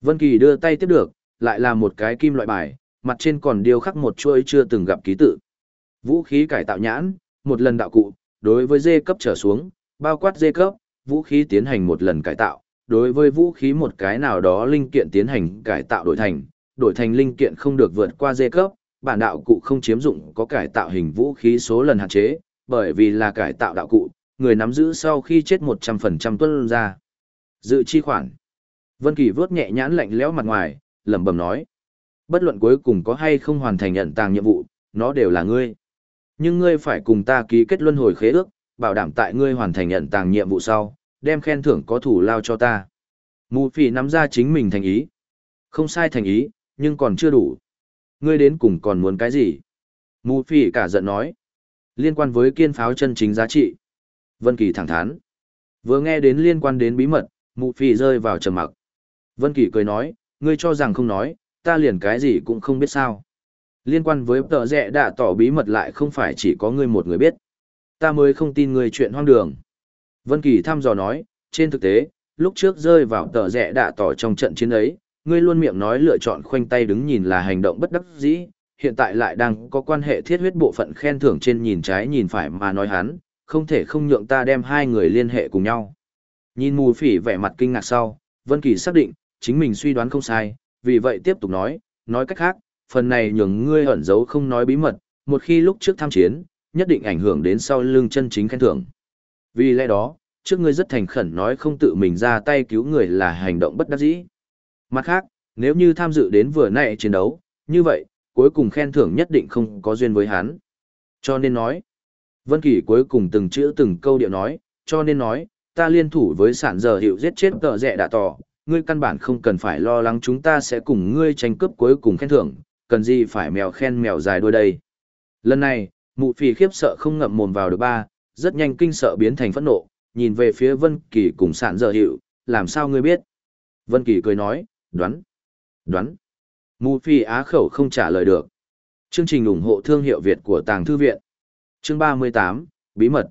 Vân Kỳ đưa tay tiếp được, lại là một cái kim loại bài, mặt trên còn điêu khắc một chuỗi chưa từng gặp ký tự. Vũ khí cải tạo nhãn, một lần đạo cụ, đối với dê cấp trở xuống, bao quát dê cấp, vũ khí tiến hành một lần cải tạo, đối với vũ khí một cái nào đó linh kiện tiến hành cải tạo đổi thành, đổi thành linh kiện không được vượt qua dê cấp, bản đạo cụ không chiếm dụng có cải tạo hình vũ khí số lần hạn chế, bởi vì là cải tạo đạo cụ, người nắm giữ sau khi chết 100% tuân ra. Dự chi khoản. Vân Kỳ vớt nhẹ nhãn lạnh lẽo mặt ngoài, lẩm bẩm nói: Bất luận cuối cùng có hay không hoàn thành nhận tàng nhiệm vụ, nó đều là ngươi. Nhưng ngươi phải cùng ta ký kết luân hồi khế ước, bảo đảm tại ngươi hoàn thành nhận tàng nhiệm vụ sau, đem khen thưởng có thủ lao cho ta. Mù phỉ nắm ra chính mình thành ý. Không sai thành ý, nhưng còn chưa đủ. Ngươi đến cùng còn muốn cái gì? Mù phỉ cả giận nói. Liên quan với kiên pháo chân chính giá trị. Vân Kỳ thẳng thắn. Vừa nghe đến liên quan đến bí mật, Mụ phỉ rơi vào trầm mặc. Vân Kỳ cười nói, ngươi cho rằng không nói, ta liền cái gì cũng không biết sao. Liên quan với tợ rẽ đã tỏ bí mật lại không phải chỉ có ngươi một người biết. Ta mới không tin ngươi chuyện hoang đường. Vân Kỳ thăm dò nói, trên thực tế, lúc trước rơi vào tợ rẽ đã tỏ trong trận chiến ấy, ngươi luôn miệng nói lựa chọn khoanh tay đứng nhìn là hành động bất đắc dĩ, hiện tại lại đang có quan hệ thiết huyết bộ phận khen thưởng trên nhìn trái nhìn phải mà nói hắn, không thể không nhượng ta đem hai người liên hệ cùng nhau. Nhìn mù phỉ vẻ mặt kinh ngạc sau, Vân Kỳ xác định, chính mình suy đoán không sai, vì vậy tiếp tục nói, nói cách khác, phần này nhường ngươi ẩn giấu không nói bí mật, một khi lúc trước tham chiến, nhất định ảnh hưởng đến sau lưng chân chính khen thưởng. Vì lẽ đó, trước ngươi rất thành khẩn nói không tự mình ra tay cứu người là hành động bất đắc dĩ. Mặt khác, nếu như tham dự đến vừa nãy chiến đấu, như vậy, cuối cùng khen thưởng nhất định không có duyên với hắn. Cho nên nói, Vân Kỳ cuối cùng từng chữ từng câu điệu nói, cho nên nói, ta liên thủ với sản giờ hiệu giết chết tợ rẻ đã tỏ, ngươi căn bản không cần phải lo lắng chúng ta sẽ cùng ngươi tranh cướp cuối cùng khen thưởng, cần gì phải mèo khen mèo dài đuôi đây. Lần này, mụ phì khiếp sợ không ngậm mồm vào được ba, rất nhanh kinh sợ biến thành phẫn nộ, nhìn về phía Vân Kỳ cùng sản giờ hiệu, làm sao ngươi biết? Vân Kỳ cười nói, đoán, đoán. Mụ phi á khẩu không trả lời được. Chương trình ủng hộ thương hiệu Việt của Tàng Thư Viện. Chương 38, Bí mật.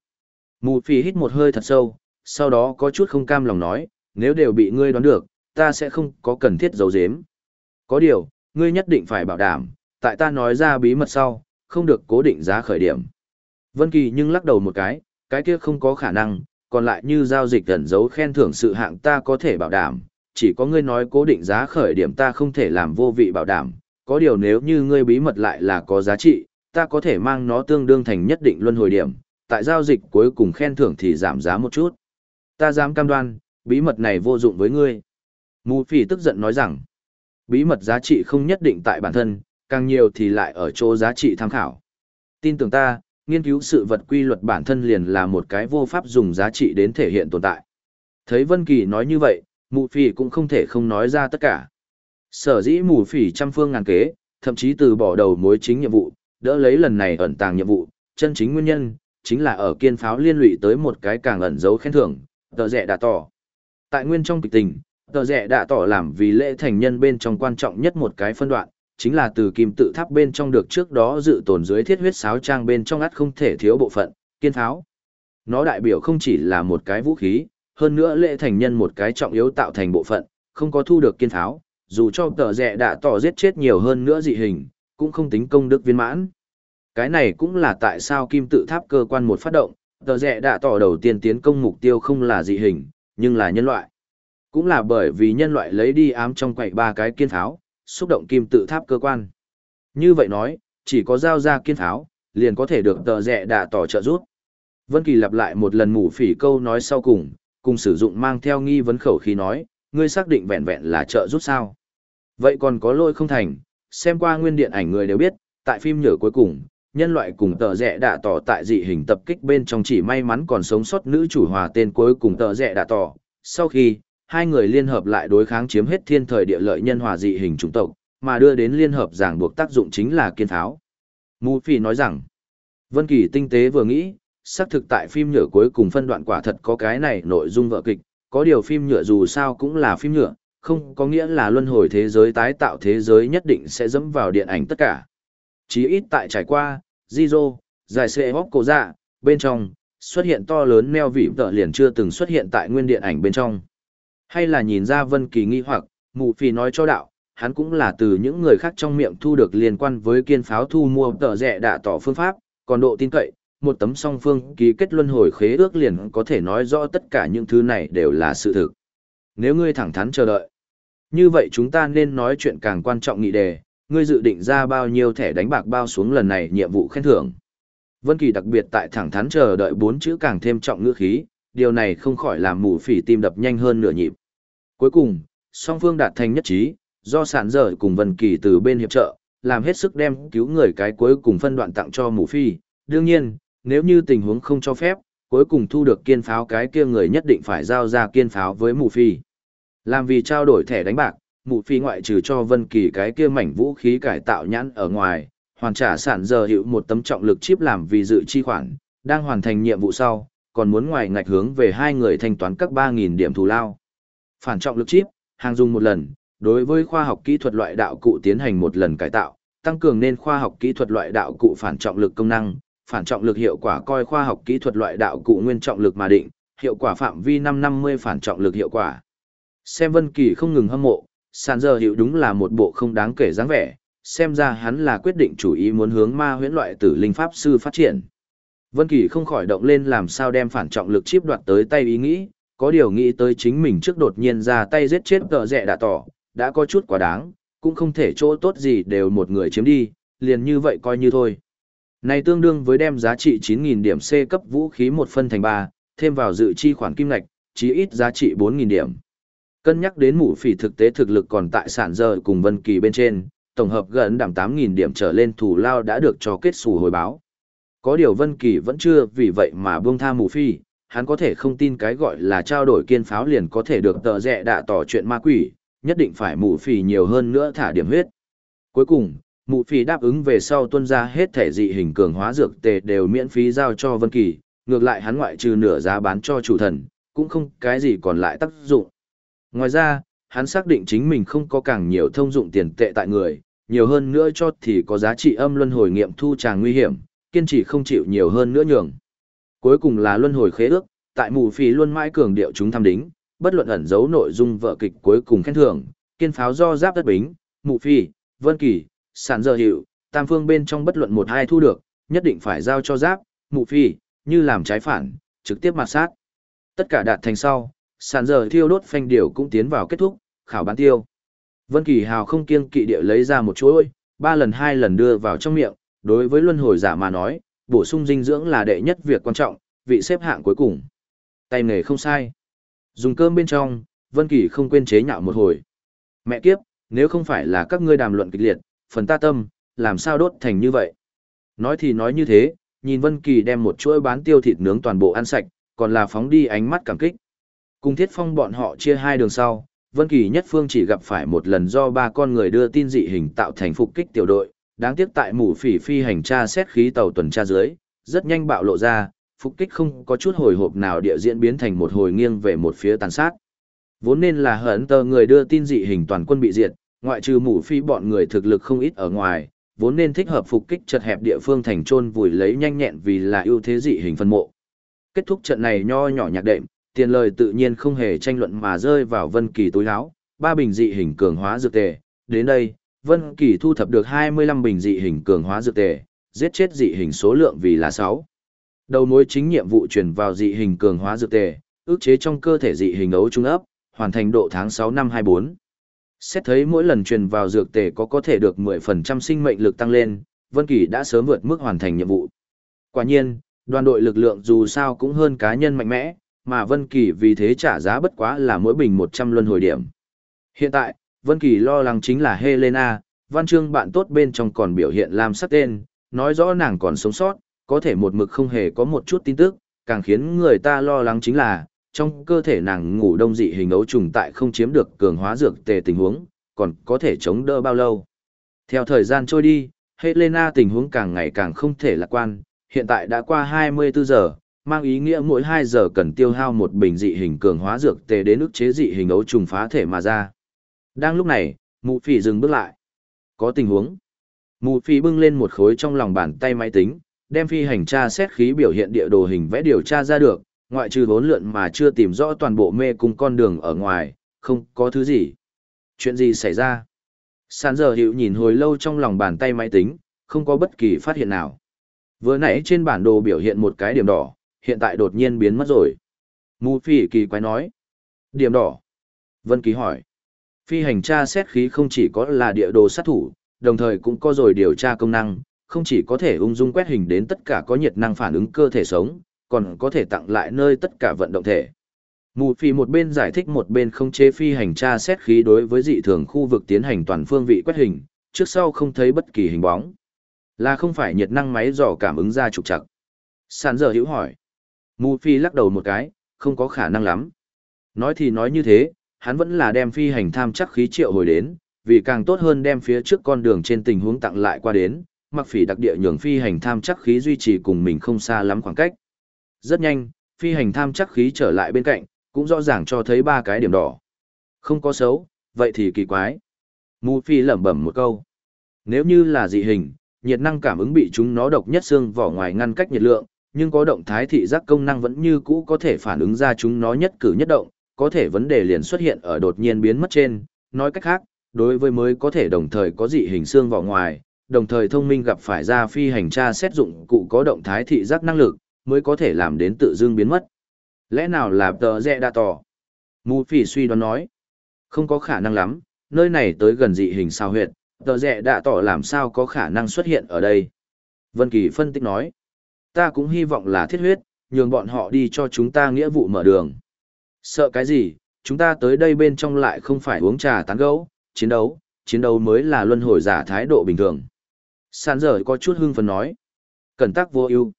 Mù phi hít một hơi thật sâu, sau đó có chút không cam lòng nói, nếu đều bị ngươi đoán được, ta sẽ không có cần thiết giấu giếm. Có điều, ngươi nhất định phải bảo đảm, tại ta nói ra bí mật sau, không được cố định giá khởi điểm. Vân Kỳ nhưng lắc đầu một cái, cái kia không có khả năng, còn lại như giao dịch gần giấu khen thưởng sự hạng ta có thể bảo đảm, chỉ có ngươi nói cố định giá khởi điểm ta không thể làm vô vị bảo đảm, có điều nếu như ngươi bí mật lại là có giá trị, ta có thể mang nó tương đương thành nhất định luân hồi điểm, tại giao dịch cuối cùng khen thưởng thì giảm giá một chút. Ta dám cam đoan, bí mật này vô dụng với ngươi. Mù phỉ tức giận nói rằng, bí mật giá trị không nhất định tại bản thân, càng nhiều thì lại ở chỗ giá trị tham khảo. Tin tưởng ta, nghiên cứu sự vật quy luật bản thân liền là một cái vô pháp dùng giá trị đến thể hiện tồn tại. Thấy Vân Kỳ nói như vậy, mù phỉ cũng không thể không nói ra tất cả. Sở dĩ mù phỉ trăm phương ngàn kế, thậm chí từ bỏ đầu mối chính nhiệm vụ, đỡ lấy lần này ẩn tàng nhiệm vụ, chân chính nguyên nhân, chính là ở kiên pháo liên lụy tới một cái càng ẩn giấu khen thưởng, tờ rẻ đã tỏ. Tại nguyên trong kịch tình, tờ rẻ đã tỏ làm vì lễ thành nhân bên trong quan trọng nhất một cái phân đoạn, chính là từ kim tự tháp bên trong được trước đó dự tồn dưới thiết huyết sáo trang bên trong ắt không thể thiếu bộ phận, kiên pháo. Nó đại biểu không chỉ là một cái vũ khí, hơn nữa lễ thành nhân một cái trọng yếu tạo thành bộ phận, không có thu được kiên pháo, dù cho tờ rẻ đã tỏ giết chết nhiều hơn nữa dị hình, cũng không tính công đức viên mãn. Cái này cũng là tại sao kim tự tháp cơ quan một phát động, tờ rẽ đã tỏ đầu tiên tiến công mục tiêu không là dị hình, nhưng là nhân loại. Cũng là bởi vì nhân loại lấy đi ám trong quậy ba cái kiên tháo, xúc động kim tự tháp cơ quan. Như vậy nói, chỉ có giao ra kiên tháo, liền có thể được tờ rẽ đã tỏ trợ giúp. Vân Kỳ lặp lại một lần mù phỉ câu nói sau cùng, cùng sử dụng mang theo nghi vấn khẩu khí nói, ngươi xác định vẹn vẹn là trợ giúp sao? Vậy còn có lỗi không thành, xem qua nguyên điện ảnh người đều biết, tại phim nhở cuối cùng, nhân loại cùng tờ rẽ đạ tỏ tại dị hình tập kích bên trong chỉ may mắn còn sống sót nữ chủ hòa tên cuối cùng tờ rẽ đạ tỏ. Sau khi, hai người liên hợp lại đối kháng chiếm hết thiên thời địa lợi nhân hòa dị hình chủng tộc, mà đưa đến liên hợp giảng buộc tác dụng chính là kiên tháo. Mù Phi nói rằng, Vân Kỳ tinh tế vừa nghĩ, xác thực tại phim nhựa cuối cùng phân đoạn quả thật có cái này nội dung vợ kịch, có điều phim nhựa dù sao cũng là phim nhựa, không có nghĩa là luân hồi thế giới tái tạo thế giới nhất định sẽ dẫm vào điện ảnh tất cả chí ít tại trải qua, Zizo, giải xệ hóc cổ dạ, bên trong, xuất hiện to lớn neo vị tợ liền chưa từng xuất hiện tại nguyên điện ảnh bên trong. Hay là nhìn ra Vân Kỳ nghi hoặc, mụ phì nói cho đạo, hắn cũng là từ những người khác trong miệng thu được liên quan với kiên pháo thu mua tờ rẻ đạ tỏ phương pháp, còn độ tin cậy, một tấm song phương ký kết luân hồi khế ước liền có thể nói rõ tất cả những thứ này đều là sự thực. Nếu ngươi thẳng thắn chờ đợi, như vậy chúng ta nên nói chuyện càng quan trọng nghị đề, ngươi dự định ra bao nhiêu thẻ đánh bạc bao xuống lần này nhiệm vụ khen thưởng. Vân Kỳ đặc biệt tại thẳng thắn chờ đợi bốn chữ càng thêm trọng ngữ khí, điều này không khỏi làm mù phỉ tim đập nhanh hơn nửa nhịp. Cuối cùng, song phương đạt thành nhất trí, do sản dở cùng Vân Kỳ từ bên hiệp trợ, làm hết sức đem cứu người cái cuối cùng phân đoạn tặng cho mù phi. Đương nhiên, nếu như tình huống không cho phép, cuối cùng thu được kiên pháo cái kia người nhất định phải giao ra kiên pháo với mù phi. Làm vì trao đổi thẻ đánh bạc, mụ phi ngoại trừ cho Vân Kỳ cái kia mảnh vũ khí cải tạo nhãn ở ngoài, hoàn trả sản giờ hiệu một tấm trọng lực chip làm vì dự chi khoản, đang hoàn thành nhiệm vụ sau, còn muốn ngoài ngạch hướng về hai người thanh toán các 3.000 điểm thù lao. Phản trọng lực chip, hàng dùng một lần, đối với khoa học kỹ thuật loại đạo cụ tiến hành một lần cải tạo, tăng cường nên khoa học kỹ thuật loại đạo cụ phản trọng lực công năng, phản trọng lực hiệu quả coi khoa học kỹ thuật loại đạo cụ nguyên trọng lực mà định, hiệu quả phạm vi 550 phản trọng lực hiệu quả. Xem Vân Kỳ không ngừng hâm mộ, sàn giờ hiệu đúng là một bộ không đáng kể dáng vẻ, xem ra hắn là quyết định chủ ý muốn hướng ma huyễn loại tử linh pháp sư phát triển. Vân Kỳ không khỏi động lên làm sao đem phản trọng lực chip đoạt tới tay ý nghĩ, có điều nghĩ tới chính mình trước đột nhiên ra tay giết chết tợ rẻ đã tỏ, đã có chút quá đáng, cũng không thể chỗ tốt gì đều một người chiếm đi, liền như vậy coi như thôi. Này tương đương với đem giá trị 9.000 điểm C cấp vũ khí một phân thành 3, thêm vào dự chi khoản kim ngạch, chí ít giá trị 4.000 điểm. Cân nhắc đến mũ phỉ thực tế thực lực còn tại sản giờ cùng Vân Kỳ bên trên, tổng hợp gần đảm 8.000 điểm trở lên thủ lao đã được cho kết xù hồi báo. Có điều Vân Kỳ vẫn chưa vì vậy mà buông tha mũ phỉ, hắn có thể không tin cái gọi là trao đổi kiên pháo liền có thể được tờ rẻ đạ tỏ chuyện ma quỷ, nhất định phải mũ phỉ nhiều hơn nữa thả điểm huyết. Cuối cùng, mũ phỉ đáp ứng về sau tuân ra hết thể dị hình cường hóa dược tề đều miễn phí giao cho Vân Kỳ, ngược lại hắn ngoại trừ nửa giá bán cho chủ thần, cũng không cái gì còn lại tác dụng. Ngoài ra, hắn xác định chính mình không có càng nhiều thông dụng tiền tệ tại người, nhiều hơn nữa cho thì có giá trị âm luân hồi nghiệm thu tràng nguy hiểm, kiên trì không chịu nhiều hơn nữa nhường. Cuối cùng là luân hồi khế ước, tại mù phì luôn mãi cường điệu chúng tham đính, bất luận ẩn giấu nội dung vợ kịch cuối cùng khen thưởng, kiên pháo do giáp đất bính, mù phi, vân kỳ, sản giờ hiệu, tam phương bên trong bất luận một hai thu được, nhất định phải giao cho giáp, mù phi, như làm trái phản, trực tiếp mặt sát. Tất cả đạt thành sau, Sàn giờ thiêu đốt phanh điều cũng tiến vào kết thúc, khảo bán tiêu. Vân Kỳ Hào không kiêng kỵ địa lấy ra một chuỗi, ba lần hai lần đưa vào trong miệng, đối với luân hồi giả mà nói, bổ sung dinh dưỡng là đệ nhất việc quan trọng, vị xếp hạng cuối cùng. Tay nghề không sai. Dùng cơm bên trong, Vân Kỳ không quên chế nhạo một hồi. Mẹ kiếp, nếu không phải là các ngươi đàm luận kịch liệt, phần ta tâm, làm sao đốt thành như vậy? Nói thì nói như thế, nhìn Vân Kỳ đem một chuỗi bán tiêu thịt nướng toàn bộ ăn sạch, còn là phóng đi ánh mắt cảm kích. Cùng Thiết Phong bọn họ chia hai đường sau, Vân Kỳ nhất phương chỉ gặp phải một lần do ba con người đưa tin dị hình tạo thành phục kích tiểu đội, đáng tiếc tại mù phỉ phi hành tra xét khí tàu tuần tra dưới, rất nhanh bạo lộ ra, phục kích không có chút hồi hộp nào địa diễn biến thành một hồi nghiêng về một phía tàn sát. Vốn nên là hận tờ người đưa tin dị hình toàn quân bị diệt, ngoại trừ mù phi bọn người thực lực không ít ở ngoài, vốn nên thích hợp phục kích chật hẹp địa phương thành trôn vùi lấy nhanh nhẹn vì là ưu thế dị hình phân mộ. Kết thúc trận này nho nhỏ nhạc đệm, tiền lời tự nhiên không hề tranh luận mà rơi vào Vân Kỳ túi áo, ba bình dị hình cường hóa dược tề. Đến đây, Vân Kỳ thu thập được 25 bình dị hình cường hóa dược tề, giết chết dị hình số lượng vì là 6. Đầu mối chính nhiệm vụ truyền vào dị hình cường hóa dược tề, ức chế trong cơ thể dị hình ấu trung ấp, hoàn thành độ tháng 6 năm 24. Xét thấy mỗi lần truyền vào dược tề có có thể được 10% sinh mệnh lực tăng lên, Vân Kỳ đã sớm vượt mức hoàn thành nhiệm vụ. Quả nhiên, đoàn đội lực lượng dù sao cũng hơn cá nhân mạnh mẽ, mà Vân Kỳ vì thế trả giá bất quá là mỗi bình 100 luân hồi điểm. Hiện tại, Vân Kỳ lo lắng chính là Helena, văn chương bạn tốt bên trong còn biểu hiện làm sắc tên, nói rõ nàng còn sống sót, có thể một mực không hề có một chút tin tức, càng khiến người ta lo lắng chính là, trong cơ thể nàng ngủ đông dị hình ấu trùng tại không chiếm được cường hóa dược tề tình huống, còn có thể chống đỡ bao lâu. Theo thời gian trôi đi, Helena tình huống càng ngày càng không thể lạc quan, hiện tại đã qua 24 giờ, mang ý nghĩa mỗi 2 giờ cần tiêu hao một bình dị hình cường hóa dược tề đến ức chế dị hình ấu trùng phá thể mà ra. Đang lúc này, mụ phỉ dừng bước lại. Có tình huống. Mụ phỉ bưng lên một khối trong lòng bàn tay máy tính, đem phi hành tra xét khí biểu hiện địa đồ hình vẽ điều tra ra được, ngoại trừ bốn lượn mà chưa tìm rõ toàn bộ mê cung con đường ở ngoài, không có thứ gì. Chuyện gì xảy ra? Sàn giờ hiệu nhìn hồi lâu trong lòng bàn tay máy tính, không có bất kỳ phát hiện nào. Vừa nãy trên bản đồ biểu hiện một cái điểm đỏ, hiện tại đột nhiên biến mất rồi. Mù phi kỳ quái nói. Điểm đỏ. Vân kỳ hỏi. Phi hành tra xét khí không chỉ có là địa đồ sát thủ, đồng thời cũng có rồi điều tra công năng, không chỉ có thể ung dung quét hình đến tất cả có nhiệt năng phản ứng cơ thể sống, còn có thể tặng lại nơi tất cả vận động thể. Mù phi một bên giải thích một bên không chế phi hành tra xét khí đối với dị thường khu vực tiến hành toàn phương vị quét hình, trước sau không thấy bất kỳ hình bóng. Là không phải nhiệt năng máy dò cảm ứng ra trục trặc. Sàn giờ hữu hỏi. Mù phi lắc đầu một cái, không có khả năng lắm. Nói thì nói như thế, hắn vẫn là đem phi hành tham chắc khí triệu hồi đến, vì càng tốt hơn đem phía trước con đường trên tình huống tặng lại qua đến, mặc phỉ đặc địa nhường phi hành tham chắc khí duy trì cùng mình không xa lắm khoảng cách. Rất nhanh, phi hành tham chắc khí trở lại bên cạnh, cũng rõ ràng cho thấy ba cái điểm đỏ. Không có xấu, vậy thì kỳ quái. Mù phi lẩm bẩm một câu. Nếu như là dị hình, nhiệt năng cảm ứng bị chúng nó độc nhất xương vỏ ngoài ngăn cách nhiệt lượng, nhưng có động thái thị giác công năng vẫn như cũ có thể phản ứng ra chúng nó nhất cử nhất động, có thể vấn đề liền xuất hiện ở đột nhiên biến mất trên, nói cách khác, đối với mới có thể đồng thời có dị hình xương vào ngoài, đồng thời thông minh gặp phải ra phi hành tra xét dụng cụ có động thái thị giác năng lực, mới có thể làm đến tự dưng biến mất. Lẽ nào là tờ rẽ đa tỏ? Mù phỉ suy đoán nói. Không có khả năng lắm, nơi này tới gần dị hình sao huyệt, tờ rẽ đa tỏ làm sao có khả năng xuất hiện ở đây. Vân Kỳ phân tích nói. Ta cũng hy vọng là thiết huyết, nhường bọn họ đi cho chúng ta nghĩa vụ mở đường. Sợ cái gì, chúng ta tới đây bên trong lại không phải uống trà tán gẫu, chiến đấu, chiến đấu mới là luân hồi giả thái độ bình thường. Sàn dở có chút hưng phấn nói. Cẩn tắc vô ưu.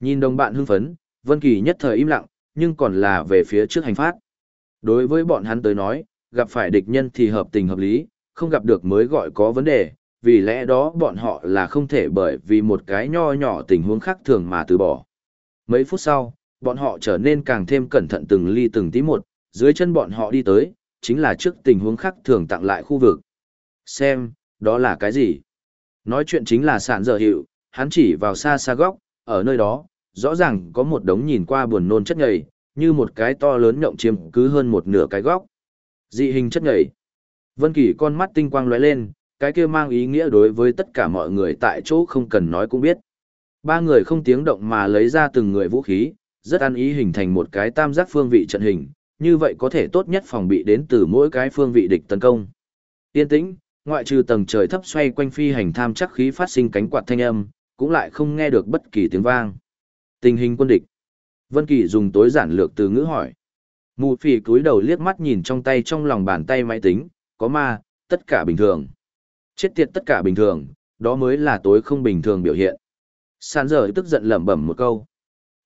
Nhìn đồng bạn hưng phấn, Vân Kỳ nhất thời im lặng, nhưng còn là về phía trước hành phát. Đối với bọn hắn tới nói, gặp phải địch nhân thì hợp tình hợp lý, không gặp được mới gọi có vấn đề, vì lẽ đó bọn họ là không thể bởi vì một cái nho nhỏ tình huống khác thường mà từ bỏ. Mấy phút sau, bọn họ trở nên càng thêm cẩn thận từng ly từng tí một, dưới chân bọn họ đi tới, chính là trước tình huống khác thường tặng lại khu vực. Xem, đó là cái gì? Nói chuyện chính là sản dở hiệu, hắn chỉ vào xa xa góc, ở nơi đó, rõ ràng có một đống nhìn qua buồn nôn chất nhầy, như một cái to lớn nhộng chiếm cứ hơn một nửa cái góc. Dị hình chất nhầy. Vân Kỳ con mắt tinh quang lóe lên, cái kia mang ý nghĩa đối với tất cả mọi người tại chỗ không cần nói cũng biết. Ba người không tiếng động mà lấy ra từng người vũ khí, rất ăn ý hình thành một cái tam giác phương vị trận hình, như vậy có thể tốt nhất phòng bị đến từ mỗi cái phương vị địch tấn công. Yên tĩnh, ngoại trừ tầng trời thấp xoay quanh phi hành tham chắc khí phát sinh cánh quạt thanh âm, cũng lại không nghe được bất kỳ tiếng vang. Tình hình quân địch. Vân Kỳ dùng tối giản lược từ ngữ hỏi. Mù phỉ cúi đầu liếc mắt nhìn trong tay trong lòng bàn tay máy tính, có ma, tất cả bình thường. Chết tiệt tất cả bình thường, đó mới là tối không bình thường biểu hiện. Sàn dở tức giận lẩm bẩm một câu.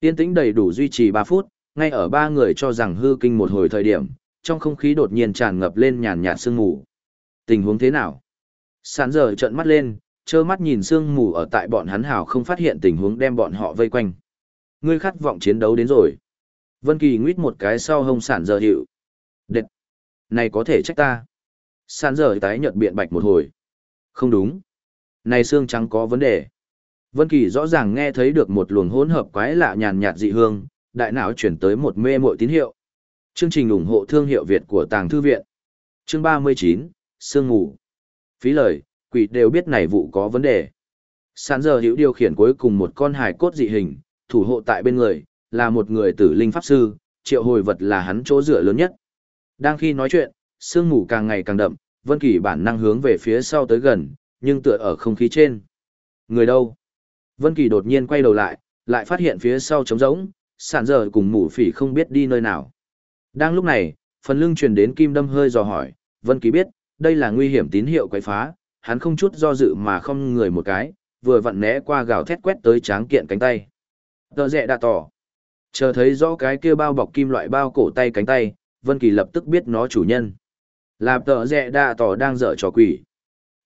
Tiên tĩnh đầy đủ duy trì 3 phút, ngay ở ba người cho rằng hư kinh một hồi thời điểm, trong không khí đột nhiên tràn ngập lên nhàn nhạt sương mù. Tình huống thế nào? Sàn dở trợn mắt lên, trơ mắt nhìn sương mù ở tại bọn hắn hào không phát hiện tình huống đem bọn họ vây quanh. Ngươi khát vọng chiến đấu đến rồi. Vân Kỳ nguyết một cái sau hông sản dở hiệu. Đệt! Này có thể trách ta. Sản dở tái nhợt biện bạch một hồi. Không đúng. Này xương trắng có vấn đề. Vân Kỳ rõ ràng nghe thấy được một luồng hỗn hợp quái lạ nhàn nhạt dị hương, đại não chuyển tới một mê muội tín hiệu. Chương trình ủng hộ thương hiệu Việt của Tàng Thư Viện. Chương 39, Sương ngủ. Phí lời, quỷ đều biết này vụ có vấn đề. Sản giờ hữu điều khiển cuối cùng một con hài cốt dị hình, thủ hộ tại bên người, là một người tử linh pháp sư, triệu hồi vật là hắn chỗ dựa lớn nhất. Đang khi nói chuyện, sương mù càng ngày càng đậm, Vân Kỳ bản năng hướng về phía sau tới gần, nhưng tựa ở không khí trên. Người đâu? Vân Kỳ đột nhiên quay đầu lại, lại phát hiện phía sau trống rỗng, sản giờ cùng mụ phỉ không biết đi nơi nào. Đang lúc này, phần lưng truyền đến kim đâm hơi dò hỏi, Vân Kỳ biết, đây là nguy hiểm tín hiệu quấy phá, hắn không chút do dự mà không người một cái, vừa vặn né qua gào thét quét tới tráng kiện cánh tay. Tờ rẹ đã tỏ. Chờ thấy rõ cái kia bao bọc kim loại bao cổ tay cánh tay, Vân Kỳ lập tức biết nó chủ nhân. Là tợ rẽ đạ tỏ đang dở trò quỷ.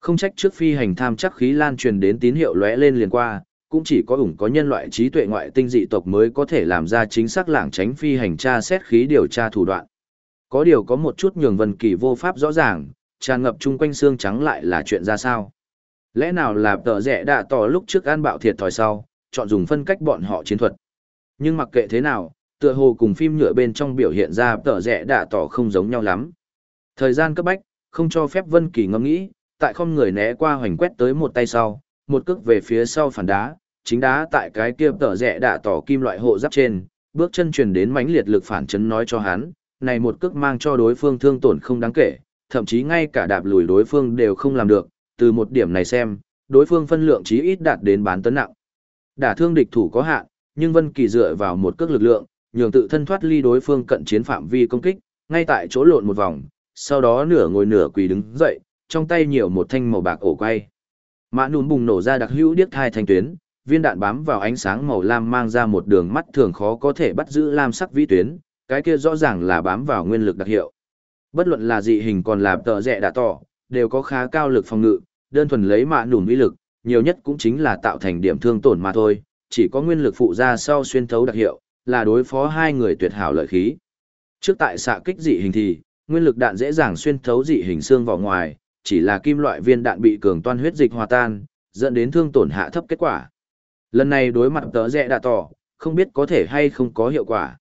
Không trách trước phi hành tham chắc khí lan truyền đến tín hiệu lóe lên liền qua, cũng chỉ có ủng có nhân loại trí tuệ ngoại tinh dị tộc mới có thể làm ra chính xác lảng tránh phi hành tra xét khí điều tra thủ đoạn. Có điều có một chút nhường Vân Kỳ vô pháp rõ ràng, tràn ngập chung quanh xương trắng lại là chuyện ra sao? Lẽ nào là tờ rẻ đạ tỏ lúc trước an bạo thiệt thòi sau, chọn dùng phân cách bọn họ chiến thuật. Nhưng mặc kệ thế nào, tựa hồ cùng phim nhựa bên trong biểu hiện ra tờ rẻ đạ tỏ không giống nhau lắm. Thời gian cấp bách, không cho phép Vân Kỳ ngẫm nghĩ, tại không người né qua hoành quét tới một tay sau, một cước về phía sau phản đá, chính đá tại cái kia tở rẽ đã tỏ kim loại hộ giáp trên, bước chân truyền đến mãnh liệt lực phản chấn nói cho hắn, này một cước mang cho đối phương thương tổn không đáng kể, thậm chí ngay cả đạp lùi đối phương đều không làm được, từ một điểm này xem, đối phương phân lượng chí ít đạt đến bán tấn nặng. Đả thương địch thủ có hạn, nhưng Vân Kỳ dựa vào một cước lực lượng, nhường tự thân thoát ly đối phương cận chiến phạm vi công kích, ngay tại chỗ lộn một vòng, sau đó nửa ngồi nửa quỳ đứng dậy, trong tay nhiều một thanh màu bạc ổ quay. Mã nùn bùng nổ ra đặc hữu điếc thai thanh tuyến, viên đạn bám vào ánh sáng màu lam mang ra một đường mắt thường khó có thể bắt giữ lam sắc vĩ tuyến, cái kia rõ ràng là bám vào nguyên lực đặc hiệu. Bất luận là dị hình còn là tợ rẻ đã tỏ, đều có khá cao lực phòng ngự, đơn thuần lấy mạ nùn uy lực, nhiều nhất cũng chính là tạo thành điểm thương tổn mà thôi, chỉ có nguyên lực phụ ra sau xuyên thấu đặc hiệu, là đối phó hai người tuyệt hảo lợi khí. Trước tại xạ kích dị hình thì, nguyên lực đạn dễ dàng xuyên thấu dị hình xương vào ngoài, chỉ là kim loại viên đạn bị cường toan huyết dịch hòa tan, dẫn đến thương tổn hạ thấp kết quả. Lần này đối mặt tớ rẽ đã tỏ, không biết có thể hay không có hiệu quả.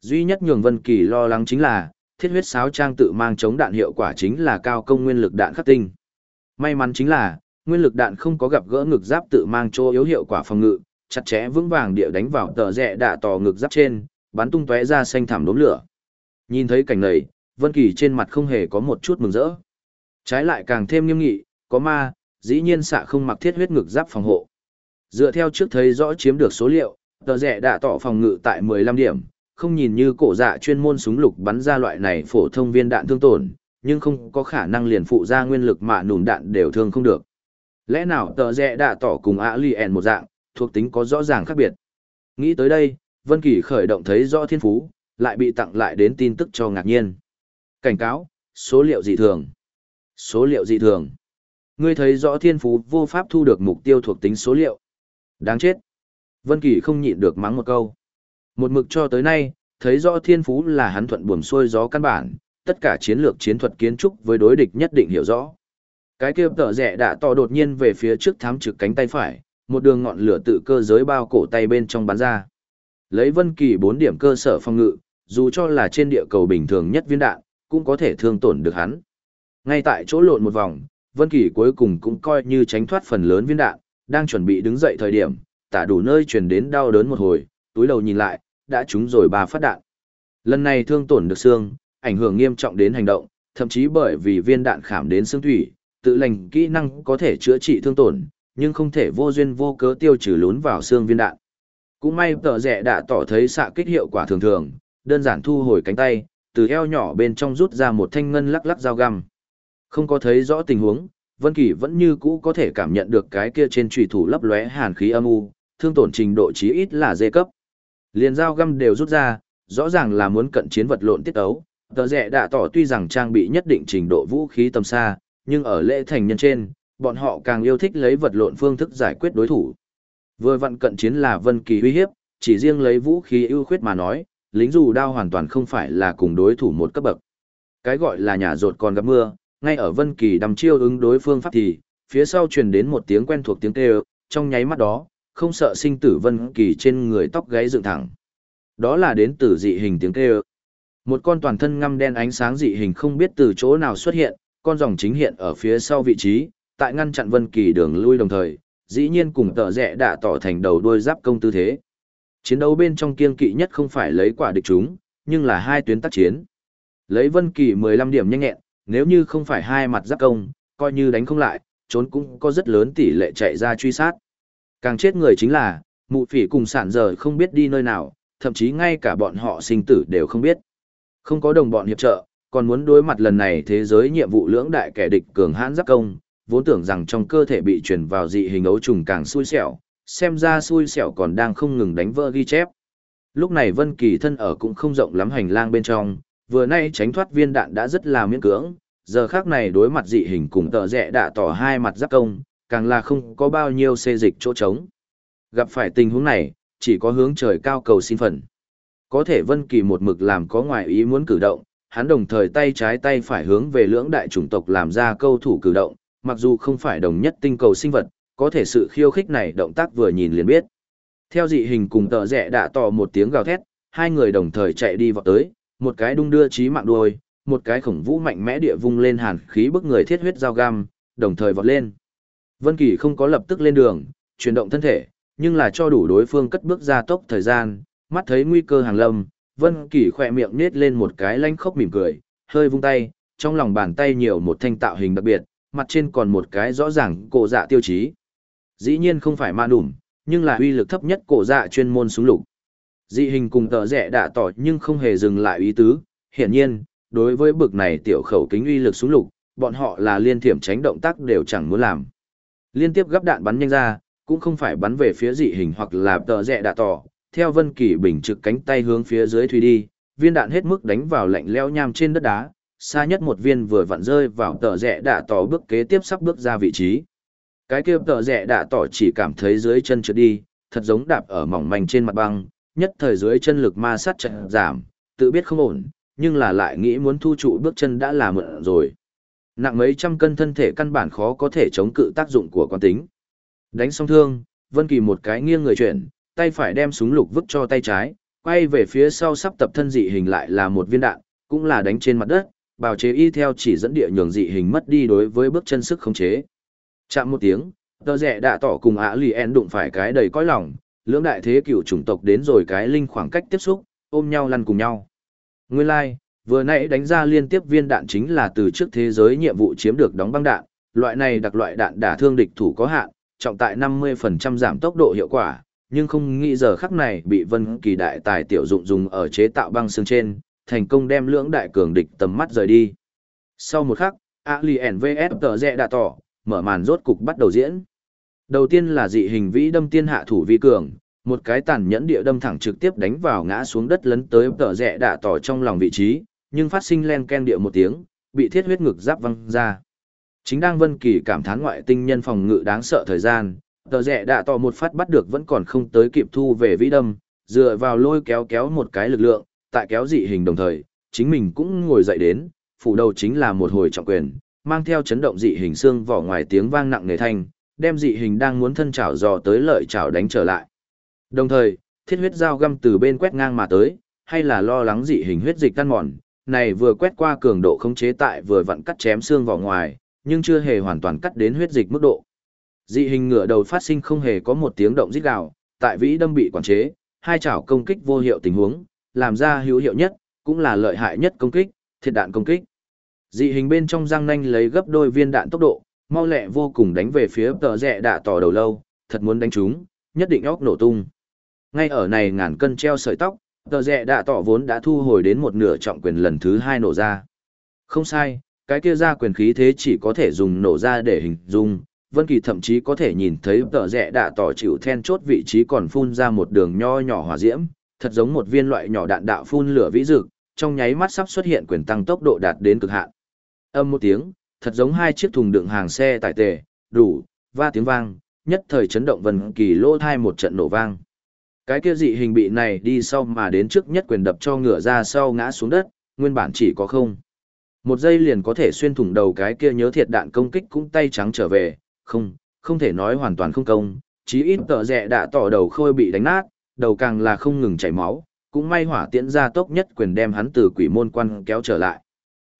Duy nhất nhường Vân Kỳ lo lắng chính là, thiết huyết sáo trang tự mang chống đạn hiệu quả chính là cao công nguyên lực đạn khắc tinh. May mắn chính là, nguyên lực đạn không có gặp gỡ ngực giáp tự mang chỗ yếu hiệu quả phòng ngự, chặt chẽ vững vàng địa đánh vào tờ rẽ đạ tỏ ngực giáp trên, bắn tung tóe ra xanh thảm đốm lửa. Nhìn thấy cảnh này, Vân Kỳ trên mặt không hề có một chút mừng rỡ. Trái lại càng thêm nghiêm nghị, có ma, dĩ nhiên xạ không mặc thiết huyết ngực giáp phòng hộ. Dựa theo trước thấy rõ chiếm được số liệu, tờ rẽ đã tỏ phòng ngự tại 15 điểm, không nhìn như cổ dạ chuyên môn súng lục bắn ra loại này phổ thông viên đạn thương tổn, nhưng không có khả năng liền phụ ra nguyên lực mà nùn đạn đều thương không được. Lẽ nào tờ rẽ đã tỏ cùng ạ lì ẻn một dạng, thuộc tính có rõ ràng khác biệt. Nghĩ tới đây, Vân Kỳ khởi động thấy rõ thiên phú, lại bị tặng lại đến tin tức cho ngạc nhiên. Cảnh cáo, số liệu dị thường. Số liệu dị thường. Ngươi thấy rõ thiên phú vô pháp thu được mục tiêu thuộc tính số liệu. Đáng chết. Vân Kỳ không nhịn được mắng một câu. Một mực cho tới nay, thấy rõ thiên phú là hắn thuận buồm xuôi gió căn bản, tất cả chiến lược chiến thuật kiến trúc với đối địch nhất định hiểu rõ. Cái kia tở rẻ đã to đột nhiên về phía trước thám trực cánh tay phải, một đường ngọn lửa tự cơ giới bao cổ tay bên trong bắn ra. Lấy Vân Kỳ 4 điểm cơ sở phòng ngự, dù cho là trên địa cầu bình thường nhất viên đạn, cũng có thể thương tổn được hắn. Ngay tại chỗ lộn một vòng, Vân Kỳ cuối cùng cũng coi như tránh thoát phần lớn viên đạn, đang chuẩn bị đứng dậy thời điểm, tả đủ nơi truyền đến đau đớn một hồi, túi đầu nhìn lại, đã trúng rồi ba phát đạn. Lần này thương tổn được xương, ảnh hưởng nghiêm trọng đến hành động, thậm chí bởi vì viên đạn khảm đến xương thủy, tự lành kỹ năng có thể chữa trị thương tổn, nhưng không thể vô duyên vô cớ tiêu trừ lún vào xương viên đạn. Cũng may tờ rẻ đã tỏ thấy xạ kích hiệu quả thường thường, đơn giản thu hồi cánh tay, từ eo nhỏ bên trong rút ra một thanh ngân lắc lắc dao găm. Không có thấy rõ tình huống, Vân Kỳ vẫn như cũ có thể cảm nhận được cái kia trên chủy thủ lấp lóe hàn khí âm u, thương tổn trình độ chí ít là dê cấp. Liền dao găm đều rút ra, rõ ràng là muốn cận chiến vật lộn tiết ấu. Tờ rẻ đã tỏ tuy rằng trang bị nhất định trình độ vũ khí tầm xa, nhưng ở lễ thành nhân trên, bọn họ càng yêu thích lấy vật lộn phương thức giải quyết đối thủ. Vừa vận cận chiến là Vân Kỳ uy hiếp, chỉ riêng lấy vũ khí ưu khuyết mà nói, lính dù đao hoàn toàn không phải là cùng đối thủ một cấp bậc. Cái gọi là nhà rột còn gặp mưa, ngay ở Vân Kỳ đăm chiêu ứng đối phương pháp thì, phía sau truyền đến một tiếng quen thuộc tiếng kêu, trong nháy mắt đó, không sợ sinh tử Vân Kỳ trên người tóc gáy dựng thẳng. Đó là đến từ dị hình tiếng kêu. Một con toàn thân ngăm đen ánh sáng dị hình không biết từ chỗ nào xuất hiện, con rồng chính hiện ở phía sau vị trí, tại ngăn chặn Vân Kỳ đường lui đồng thời, dĩ nhiên cùng tợ rẽ đã tỏ thành đầu đuôi giáp công tư thế. Chiến đấu bên trong kiên kỵ nhất không phải lấy quả địch chúng, nhưng là hai tuyến tác chiến. Lấy Vân Kỳ 15 điểm nhanh nhẹn, nếu như không phải hai mặt giáp công, coi như đánh không lại, trốn cũng có rất lớn tỷ lệ chạy ra truy sát. Càng chết người chính là, mụ phỉ cùng sản giờ không biết đi nơi nào, thậm chí ngay cả bọn họ sinh tử đều không biết. Không có đồng bọn hiệp trợ, còn muốn đối mặt lần này thế giới nhiệm vụ lưỡng đại kẻ địch cường hãn giáp công, vốn tưởng rằng trong cơ thể bị truyền vào dị hình ấu trùng càng xui xẻo, xem ra xui xẻo còn đang không ngừng đánh vỡ ghi chép. Lúc này Vân Kỳ thân ở cũng không rộng lắm hành lang bên trong, vừa nay tránh thoát viên đạn đã rất là miễn cưỡng, giờ khác này đối mặt dị hình cùng tợ rẽ đã tỏ hai mặt giáp công, càng là không có bao nhiêu xê dịch chỗ trống. Gặp phải tình huống này, chỉ có hướng trời cao cầu xin phần. Có thể Vân Kỳ một mực làm có ngoại ý muốn cử động, hắn đồng thời tay trái tay phải hướng về lưỡng đại chủng tộc làm ra câu thủ cử động, mặc dù không phải đồng nhất tinh cầu sinh vật, có thể sự khiêu khích này động tác vừa nhìn liền biết. Theo dị hình cùng tợ rẽ đã tỏ một tiếng gào thét, hai người đồng thời chạy đi vọt tới, một cái đung đưa chí mạng đuôi, một cái khổng vũ mạnh mẽ địa vung lên hàn khí bức người thiết huyết dao găm, đồng thời vọt lên. Vân Kỳ không có lập tức lên đường, chuyển động thân thể, nhưng là cho đủ đối phương cất bước ra tốc thời gian, mắt thấy nguy cơ hàng lâm, Vân Kỳ khẽ miệng nhếch lên một cái lanh khốc mỉm cười, hơi vung tay, trong lòng bàn tay nhiều một thanh tạo hình đặc biệt, mặt trên còn một cái rõ ràng cổ dạ tiêu chí. Dĩ nhiên không phải ma đủm, nhưng là uy lực thấp nhất cổ dạ chuyên môn súng lục. Dị hình cùng tờ rẻ đã tỏ nhưng không hề dừng lại ý tứ, hiển nhiên, đối với bực này tiểu khẩu kính uy lực súng lục, bọn họ là liên thiểm tránh động tác đều chẳng muốn làm. Liên tiếp gấp đạn bắn nhanh ra, cũng không phải bắn về phía dị hình hoặc là tờ rẽ đạ tỏ, theo Vân Kỳ bình trực cánh tay hướng phía dưới thủy đi, viên đạn hết mức đánh vào lạnh lẽo nham trên đất đá, xa nhất một viên vừa vặn rơi vào tờ rẽ đạ tỏ bước kế tiếp sắp bước ra vị trí. Cái kia tờ rẽ đã tỏ chỉ cảm thấy dưới chân trượt đi, thật giống đạp ở mỏng manh trên mặt băng, nhất thời dưới chân lực ma sát chậm giảm, tự biết không ổn, nhưng là lại nghĩ muốn thu trụ bước chân đã là mượn rồi. Nặng mấy trăm cân thân thể căn bản khó có thể chống cự tác dụng của quán tính. Đánh xong thương, Vân Kỳ một cái nghiêng người chuyển, tay phải đem súng lục vứt cho tay trái, quay về phía sau sắp tập thân dị hình lại là một viên đạn, cũng là đánh trên mặt đất, bào chế y theo chỉ dẫn địa nhường dị hình mất đi đối với bước chân sức khống chế. Chạm một tiếng, tờ rẻ đã tỏ cùng ả lì en đụng phải cái đầy cõi lòng, lưỡng đại thế cựu chủng tộc đến rồi cái linh khoảng cách tiếp xúc, ôm nhau lăn cùng nhau. Nguyên lai, like, vừa nãy đánh ra liên tiếp viên đạn chính là từ trước thế giới nhiệm vụ chiếm được đóng băng đạn, loại này đặc loại đạn đả thương địch thủ có hạn, trọng tại 50% giảm tốc độ hiệu quả, nhưng không nghĩ giờ khắc này bị Vân Kỳ đại tài tiểu dụng dùng ở chế tạo băng xương trên, thành công đem lưỡng đại cường địch tầm mắt rời đi. Sau một khắc, Alien vs tờ rẽ đã tỏ, mở màn rốt cục bắt đầu diễn. Đầu tiên là dị hình vĩ đâm tiên hạ thủ vi cường, một cái tàn nhẫn địa đâm thẳng trực tiếp đánh vào ngã xuống đất lấn tới tờ rẽ đạ tỏ trong lòng vị trí, nhưng phát sinh len ken địa một tiếng, bị thiết huyết ngực giáp văng ra. Chính đang Vân Kỳ cảm thán ngoại tinh nhân phòng ngự đáng sợ thời gian, tờ rẽ đạ tỏ một phát bắt được vẫn còn không tới kịp thu về vĩ đâm, dựa vào lôi kéo kéo một cái lực lượng, tại kéo dị hình đồng thời, chính mình cũng ngồi dậy đến, phủ đầu chính là một hồi trọng quyền, mang theo chấn động dị hình xương vỏ ngoài tiếng vang nặng nề thanh, đem dị hình đang muốn thân chảo dò tới lợi chảo đánh trở lại. Đồng thời, thiết huyết dao găm từ bên quét ngang mà tới, hay là lo lắng dị hình huyết dịch tan mòn, này vừa quét qua cường độ khống chế tại vừa vặn cắt chém xương vỏ ngoài, nhưng chưa hề hoàn toàn cắt đến huyết dịch mức độ. Dị hình ngựa đầu phát sinh không hề có một tiếng động rít gào, tại vĩ đâm bị quản chế, hai chảo công kích vô hiệu tình huống, làm ra hữu hiệu nhất, cũng là lợi hại nhất công kích, thiệt đạn công kích. Dị hình bên trong răng nanh lấy gấp đôi viên đạn tốc độ, mau lẹ vô cùng đánh về phía tờ rẽ đạ tỏ đầu lâu, thật muốn đánh chúng, nhất định óc nổ tung. Ngay ở này ngàn cân treo sợi tóc, tờ rẽ đạ tỏ vốn đã thu hồi đến một nửa trọng quyền lần thứ hai nổ ra. Không sai, cái kia ra quyền khí thế chỉ có thể dùng nổ ra để hình dung. Vân Kỳ thậm chí có thể nhìn thấy tờ rẽ đạ tỏ chịu then chốt vị trí còn phun ra một đường nho nhỏ hỏa diễm, thật giống một viên loại nhỏ đạn đạo phun lửa vĩ dực, trong nháy mắt sắp xuất hiện quyền tăng tốc độ đạt đến cực hạn. Âm một tiếng, thật giống hai chiếc thùng đựng hàng xe tải tề, đủ, va tiếng vang, nhất thời chấn động vần Kỳ lỗ thai một trận nổ vang. Cái kia dị hình bị này đi sau mà đến trước nhất quyền đập cho ngựa ra sau ngã xuống đất, nguyên bản chỉ có không. Một giây liền có thể xuyên thủng đầu cái kia nhớ thiệt đạn công kích cũng tay trắng trở về, không, không thể nói hoàn toàn không công, chí ít tợ rẹ đã tỏ đầu khôi bị đánh nát, đầu càng là không ngừng chảy máu, cũng may hỏa tiễn ra tốc nhất quyền đem hắn từ quỷ môn quan kéo trở lại.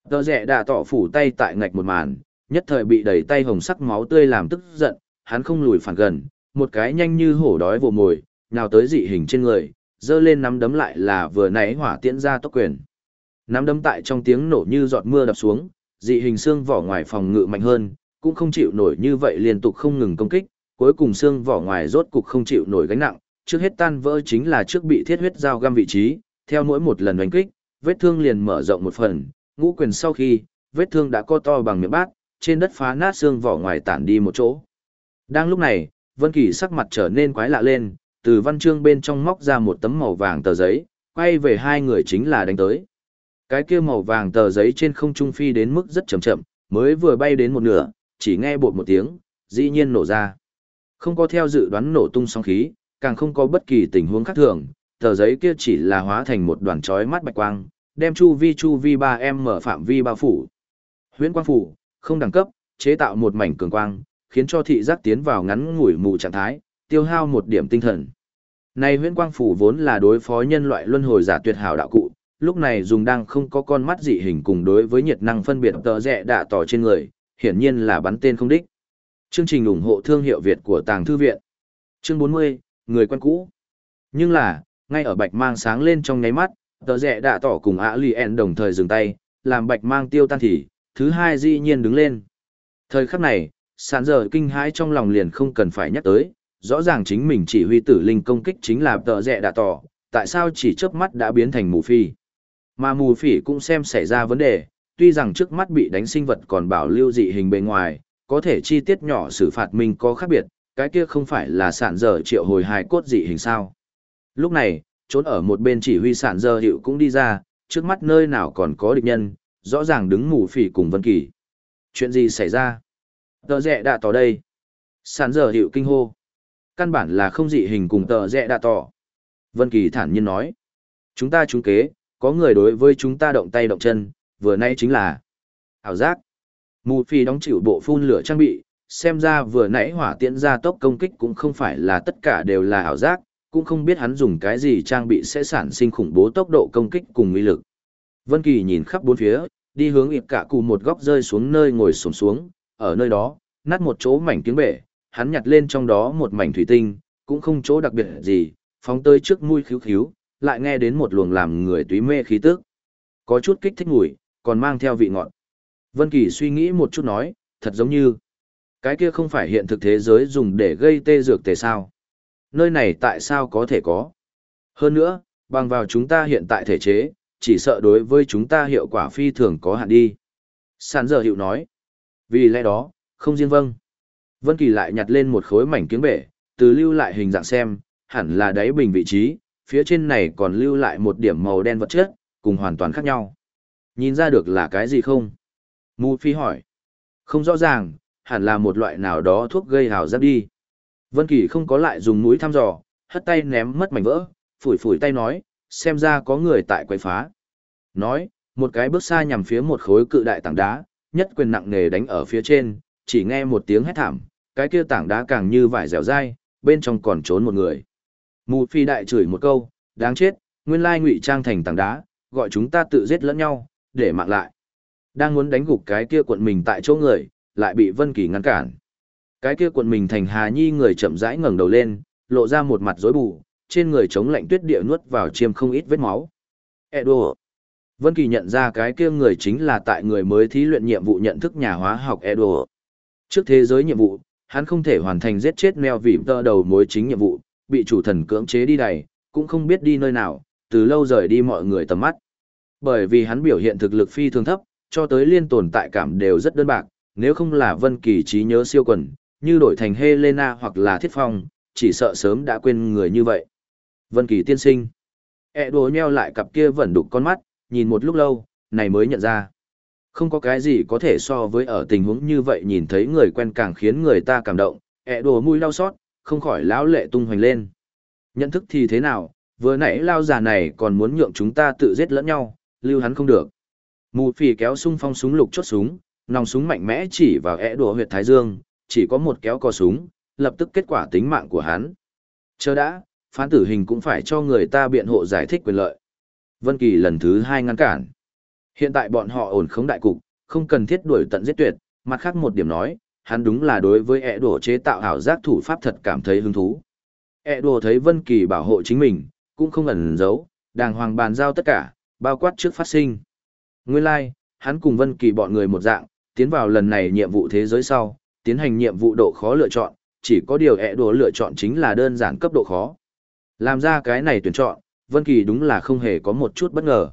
Tờ rẻ đã tỏ phủ tay tại ngạch một màn, nhất thời bị đẩy tay hồng sắc máu tươi làm tức giận, hắn không lùi phản gần, một cái nhanh như hổ đói vồ mồi, nào tới dị hình trên người, dơ lên nắm đấm lại là vừa nãy hỏa tiễn ra tốc quyền. Nắm đấm tại trong tiếng nổ như giọt mưa đập xuống, dị hình xương vỏ ngoài phòng ngự mạnh hơn, cũng không chịu nổi như vậy liên tục không ngừng công kích, cuối cùng xương vỏ ngoài rốt cục không chịu nổi gánh nặng, trước hết tan vỡ chính là trước bị thiết huyết dao găm vị trí, theo mỗi một lần đánh kích, vết thương liền mở rộng một phần, ngũ quyền sau khi, vết thương đã co to bằng miệng bát, trên đất phá nát xương vỏ ngoài tản đi một chỗ. Đang lúc này, Vân Kỳ sắc mặt trở nên quái lạ lên, từ văn chương bên trong móc ra một tấm màu vàng tờ giấy, quay về hai người chính là đánh tới. Cái kia màu vàng tờ giấy trên không trung phi đến mức rất chậm chậm, mới vừa bay đến một nửa, chỉ nghe bột một tiếng, dĩ nhiên nổ ra. Không có theo dự đoán nổ tung sóng khí, càng không có bất kỳ tình huống khác thường, tờ giấy kia chỉ là hóa thành một đoàn chói mắt bạch quang, đem chu vi chu vi 3M mở phạm vi bao phủ. Huyễn quang phủ, không đẳng cấp, chế tạo một mảnh cường quang, khiến cho thị giác tiến vào ngắn ngủi mù trạng thái, tiêu hao một điểm tinh thần. Này huyễn quang phủ vốn là đối phó nhân loại luân hồi giả tuyệt hảo đạo cụ, lúc này dùng đang không có con mắt dị hình cùng đối với nhiệt năng phân biệt tờ rẻ đạ tỏ trên người, hiển nhiên là bắn tên không đích. Chương trình ủng hộ thương hiệu Việt của Tàng Thư Viện. Chương 40, người quen cũ. Nhưng là, ngay ở bạch mang sáng lên trong nháy mắt, tờ rẽ đạ tỏ cùng ạ lì ẹn đồng thời dừng tay, làm bạch mang tiêu tan thì, thứ hai dĩ nhiên đứng lên. Thời khắc này, sàn giờ kinh hãi trong lòng liền không cần phải nhắc tới, rõ ràng chính mình chỉ huy tử linh công kích chính là tờ rẽ đạ tỏ, tại sao chỉ chớp mắt đã biến thành mù phi. Mà mù phỉ cũng xem xảy ra vấn đề, tuy rằng trước mắt bị đánh sinh vật còn bảo lưu dị hình bề ngoài, có thể chi tiết nhỏ xử phạt mình có khác biệt, cái kia không phải là sản dở triệu hồi hài cốt dị hình sao. Lúc này, trốn ở một bên chỉ huy sản giờ hiệu cũng đi ra, trước mắt nơi nào còn có địch nhân, rõ ràng đứng mù phỉ cùng Vân Kỳ. Chuyện gì xảy ra? Tờ rẽ đã tỏ đây. Sản giờ hiệu kinh hô. Căn bản là không dị hình cùng tờ rẽ đã tỏ. Vân Kỳ thản nhiên nói. Chúng ta trúng kế, có người đối với chúng ta động tay động chân, vừa nay chính là ảo giác. Mù phi đóng chịu bộ phun lửa trang bị, xem ra vừa nãy hỏa tiễn ra tốc công kích cũng không phải là tất cả đều là ảo giác, cũng không biết hắn dùng cái gì trang bị sẽ sản sinh khủng bố tốc độ công kích cùng uy lực. Vân Kỳ nhìn khắp bốn phía, đi hướng ịp cả cụ một góc rơi xuống nơi ngồi xổm xuống, ở nơi đó, nát một chỗ mảnh tiếng bể, hắn nhặt lên trong đó một mảnh thủy tinh, cũng không chỗ đặc biệt gì, phóng tới trước mũi khíu khíu, lại nghe đến một luồng làm người túy mê khí tức. Có chút kích thích mùi, còn mang theo vị ngọt. Vân Kỳ suy nghĩ một chút nói, thật giống như cái kia không phải hiện thực thế giới dùng để gây tê dược tề sao? Nơi này tại sao có thể có? Hơn nữa, bằng vào chúng ta hiện tại thể chế, chỉ sợ đối với chúng ta hiệu quả phi thường có hạn đi. Sản giờ hiệu nói. Vì lẽ đó, không riêng vâng. Vân Kỳ lại nhặt lên một khối mảnh kiếng bể, từ lưu lại hình dạng xem, hẳn là đáy bình vị trí, phía trên này còn lưu lại một điểm màu đen vật chất, cùng hoàn toàn khác nhau. Nhìn ra được là cái gì không? Mu Phi hỏi. Không rõ ràng, hẳn là một loại nào đó thuốc gây hào giác đi. Vân Kỳ không có lại dùng mũi thăm dò, hất tay ném mất mảnh vỡ, phủi phủi tay nói, xem ra có người tại quấy phá. Nói, một cái bước xa nhằm phía một khối cự đại tảng đá, nhất quyền nặng nề đánh ở phía trên, chỉ nghe một tiếng hét thảm, cái kia tảng đá càng như vải dẻo dai, bên trong còn trốn một người. Mù phi đại chửi một câu, đáng chết, nguyên lai ngụy trang thành tảng đá, gọi chúng ta tự giết lẫn nhau, để mạng lại. Đang muốn đánh gục cái kia quận mình tại chỗ người, lại bị Vân Kỳ ngăn cản. Cái kia quận mình thành Hà Nhi người chậm rãi ngẩng đầu lên, lộ ra một mặt rối bù, trên người chống lạnh tuyết địa nuốt vào chiêm không ít vết máu. Edo. Vân Kỳ nhận ra cái kia người chính là tại người mới thí luyện nhiệm vụ nhận thức nhà hóa học Edo. Trước thế giới nhiệm vụ, hắn không thể hoàn thành giết chết mèo vì tơ đầu mối chính nhiệm vụ, bị chủ thần cưỡng chế đi đày, cũng không biết đi nơi nào, từ lâu rời đi mọi người tầm mắt. Bởi vì hắn biểu hiện thực lực phi thường thấp, cho tới liên tồn tại cảm đều rất đơn bạc, nếu không là Vân Kỳ trí nhớ siêu quần, như đổi thành Helena hoặc là Thiết Phong, chỉ sợ sớm đã quên người như vậy. Vân Kỳ tiên sinh. E đồ nheo lại cặp kia vẫn đục con mắt, nhìn một lúc lâu, này mới nhận ra. Không có cái gì có thể so với ở tình huống như vậy nhìn thấy người quen càng khiến người ta cảm động, E đồ mũi đau xót, không khỏi lão lệ tung hoành lên. Nhận thức thì thế nào, vừa nãy lao già này còn muốn nhượng chúng ta tự giết lẫn nhau, lưu hắn không được. Mù phì kéo sung phong súng lục chốt súng, nòng súng mạnh mẽ chỉ vào E đồ huyệt thái dương, chỉ có một kéo co súng, lập tức kết quả tính mạng của hắn. Chờ đã, phán tử hình cũng phải cho người ta biện hộ giải thích quyền lợi. Vân Kỳ lần thứ hai ngăn cản. Hiện tại bọn họ ổn khống đại cục, không cần thiết đuổi tận giết tuyệt, mặt khác một điểm nói, hắn đúng là đối với ẻ đùa chế tạo ảo giác thủ pháp thật cảm thấy hứng thú. ẻ đùa thấy Vân Kỳ bảo hộ chính mình, cũng không ẩn giấu, đàng hoàng bàn giao tất cả, bao quát trước phát sinh. Nguyên lai, like, hắn cùng Vân Kỳ bọn người một dạng, tiến vào lần này nhiệm vụ thế giới sau, tiến hành nhiệm vụ độ khó lựa chọn, chỉ có điều ẹ đồ lựa chọn chính là đơn giản cấp độ khó. Làm ra cái này tuyển chọn, Vân Kỳ đúng là không hề có một chút bất ngờ.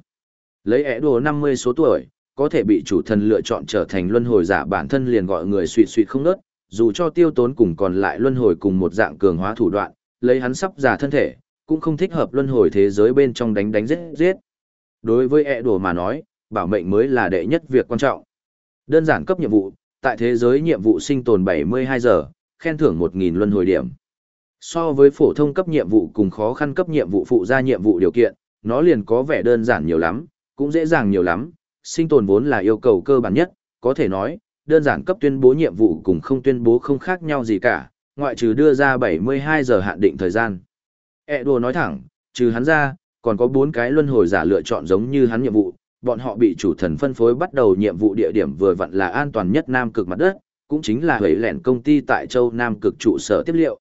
Lấy ẹ đồ 50 số tuổi, có thể bị chủ thần lựa chọn trở thành luân hồi giả bản thân liền gọi người suy suy không nớt, dù cho tiêu tốn cùng còn lại luân hồi cùng một dạng cường hóa thủ đoạn, lấy hắn sắp giả thân thể, cũng không thích hợp luân hồi thế giới bên trong đánh đánh giết giết. Đối với ẹ đồ mà nói, bảo mệnh mới là đệ nhất việc quan trọng. Đơn giản cấp nhiệm vụ, tại thế giới nhiệm vụ sinh tồn 72 giờ, khen thưởng 1.000 luân hồi điểm. So với phổ thông cấp nhiệm vụ cùng khó khăn cấp nhiệm vụ phụ ra nhiệm vụ điều kiện, nó liền có vẻ đơn giản nhiều lắm, cũng dễ dàng nhiều lắm, sinh tồn vốn là yêu cầu cơ bản nhất, có thể nói, đơn giản cấp tuyên bố nhiệm vụ cùng không tuyên bố không khác nhau gì cả, ngoại trừ đưa ra 72 giờ hạn định thời gian. E đùa nói thẳng, trừ hắn ra, còn có 4 cái luân hồi giả lựa chọn giống như hắn nhiệm vụ, bọn họ bị chủ thần phân phối bắt đầu nhiệm vụ địa điểm vừa vặn là an toàn nhất Nam cực mặt đất, cũng chính là hủy lẻn công ty tại châu Nam cực trụ sở tiếp liệu.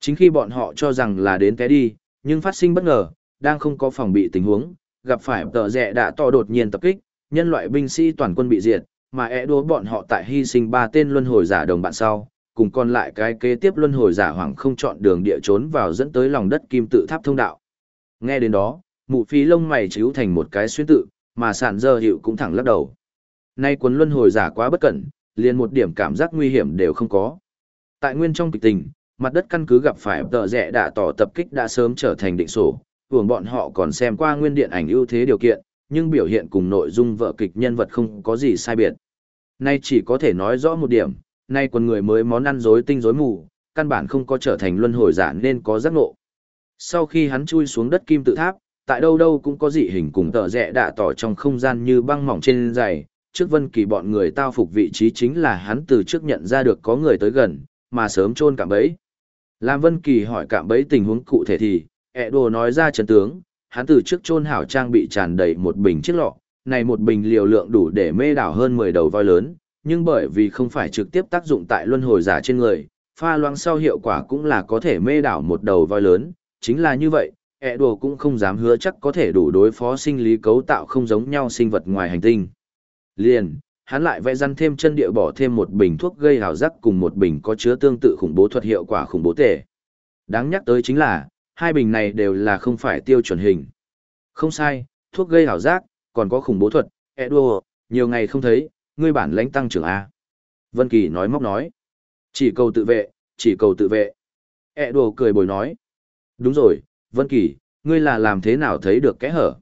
Chính khi bọn họ cho rằng là đến té đi, nhưng phát sinh bất ngờ, đang không có phòng bị tình huống, gặp phải tờ rẻ đã to đột nhiên tập kích, nhân loại binh sĩ toàn quân bị diệt, mà ẻ đố bọn họ tại hy sinh ba tên luân hồi giả đồng bạn sau, cùng còn lại cái kế tiếp luân hồi giả hoàng không chọn đường địa trốn vào dẫn tới lòng đất kim tự tháp thông đạo. Nghe đến đó, mụ phí lông mày chiếu thành một cái xuyên tự, mà sản dơ hiệu cũng thẳng lắc đầu. Nay cuốn luân hồi giả quá bất cẩn, liền một điểm cảm giác nguy hiểm đều không có. Tại nguyên trong kịch tình, mặt đất căn cứ gặp phải tờ rẽ đã tỏ tập kích đã sớm trở thành định sổ, vùng bọn họ còn xem qua nguyên điện ảnh ưu thế điều kiện, nhưng biểu hiện cùng nội dung vợ kịch nhân vật không có gì sai biệt. Nay chỉ có thể nói rõ một điểm, nay quần người mới món ăn rối tinh rối mù, căn bản không có trở thành luân hồi giả nên có giác ngộ. Sau khi hắn chui xuống đất kim tự tháp, tại đâu đâu cũng có dị hình cùng tờ rẽ đạ tỏ trong không gian như băng mỏng trên giày, trước Vân Kỳ bọn người tao phục vị trí chính là hắn từ trước nhận ra được có người tới gần, mà sớm chôn cạm bẫy. Lam Vân Kỳ hỏi cạm bẫy tình huống cụ thể thì, ẹ đồ nói ra trần tướng, hắn từ trước chôn hảo trang bị tràn đầy một bình chiếc lọ, này một bình liều lượng đủ để mê đảo hơn 10 đầu voi lớn, nhưng bởi vì không phải trực tiếp tác dụng tại luân hồi giả trên người, pha loãng sau hiệu quả cũng là có thể mê đảo một đầu voi lớn, chính là như vậy, E ẹ đồ cũng không dám hứa chắc có thể đủ đối phó sinh lý cấu tạo không giống nhau sinh vật ngoài hành tinh. Liền, hắn lại vẽ răn thêm chân địa bỏ thêm một bình thuốc gây hào giác cùng một bình có chứa tương tự khủng bố thuật hiệu quả khủng bố tể. Đáng nhắc tới chính là, hai bình này đều là không phải tiêu chuẩn hình. Không sai, thuốc gây hào giác, còn có khủng bố thuật, Edo, nhiều ngày không thấy, ngươi bản lãnh tăng trưởng A. Vân Kỳ nói móc nói. Chỉ cầu tự vệ, chỉ cầu tự vệ. Edo cười bồi nói. Đúng rồi, Vân Kỳ, ngươi là làm thế nào thấy được kẽ hở?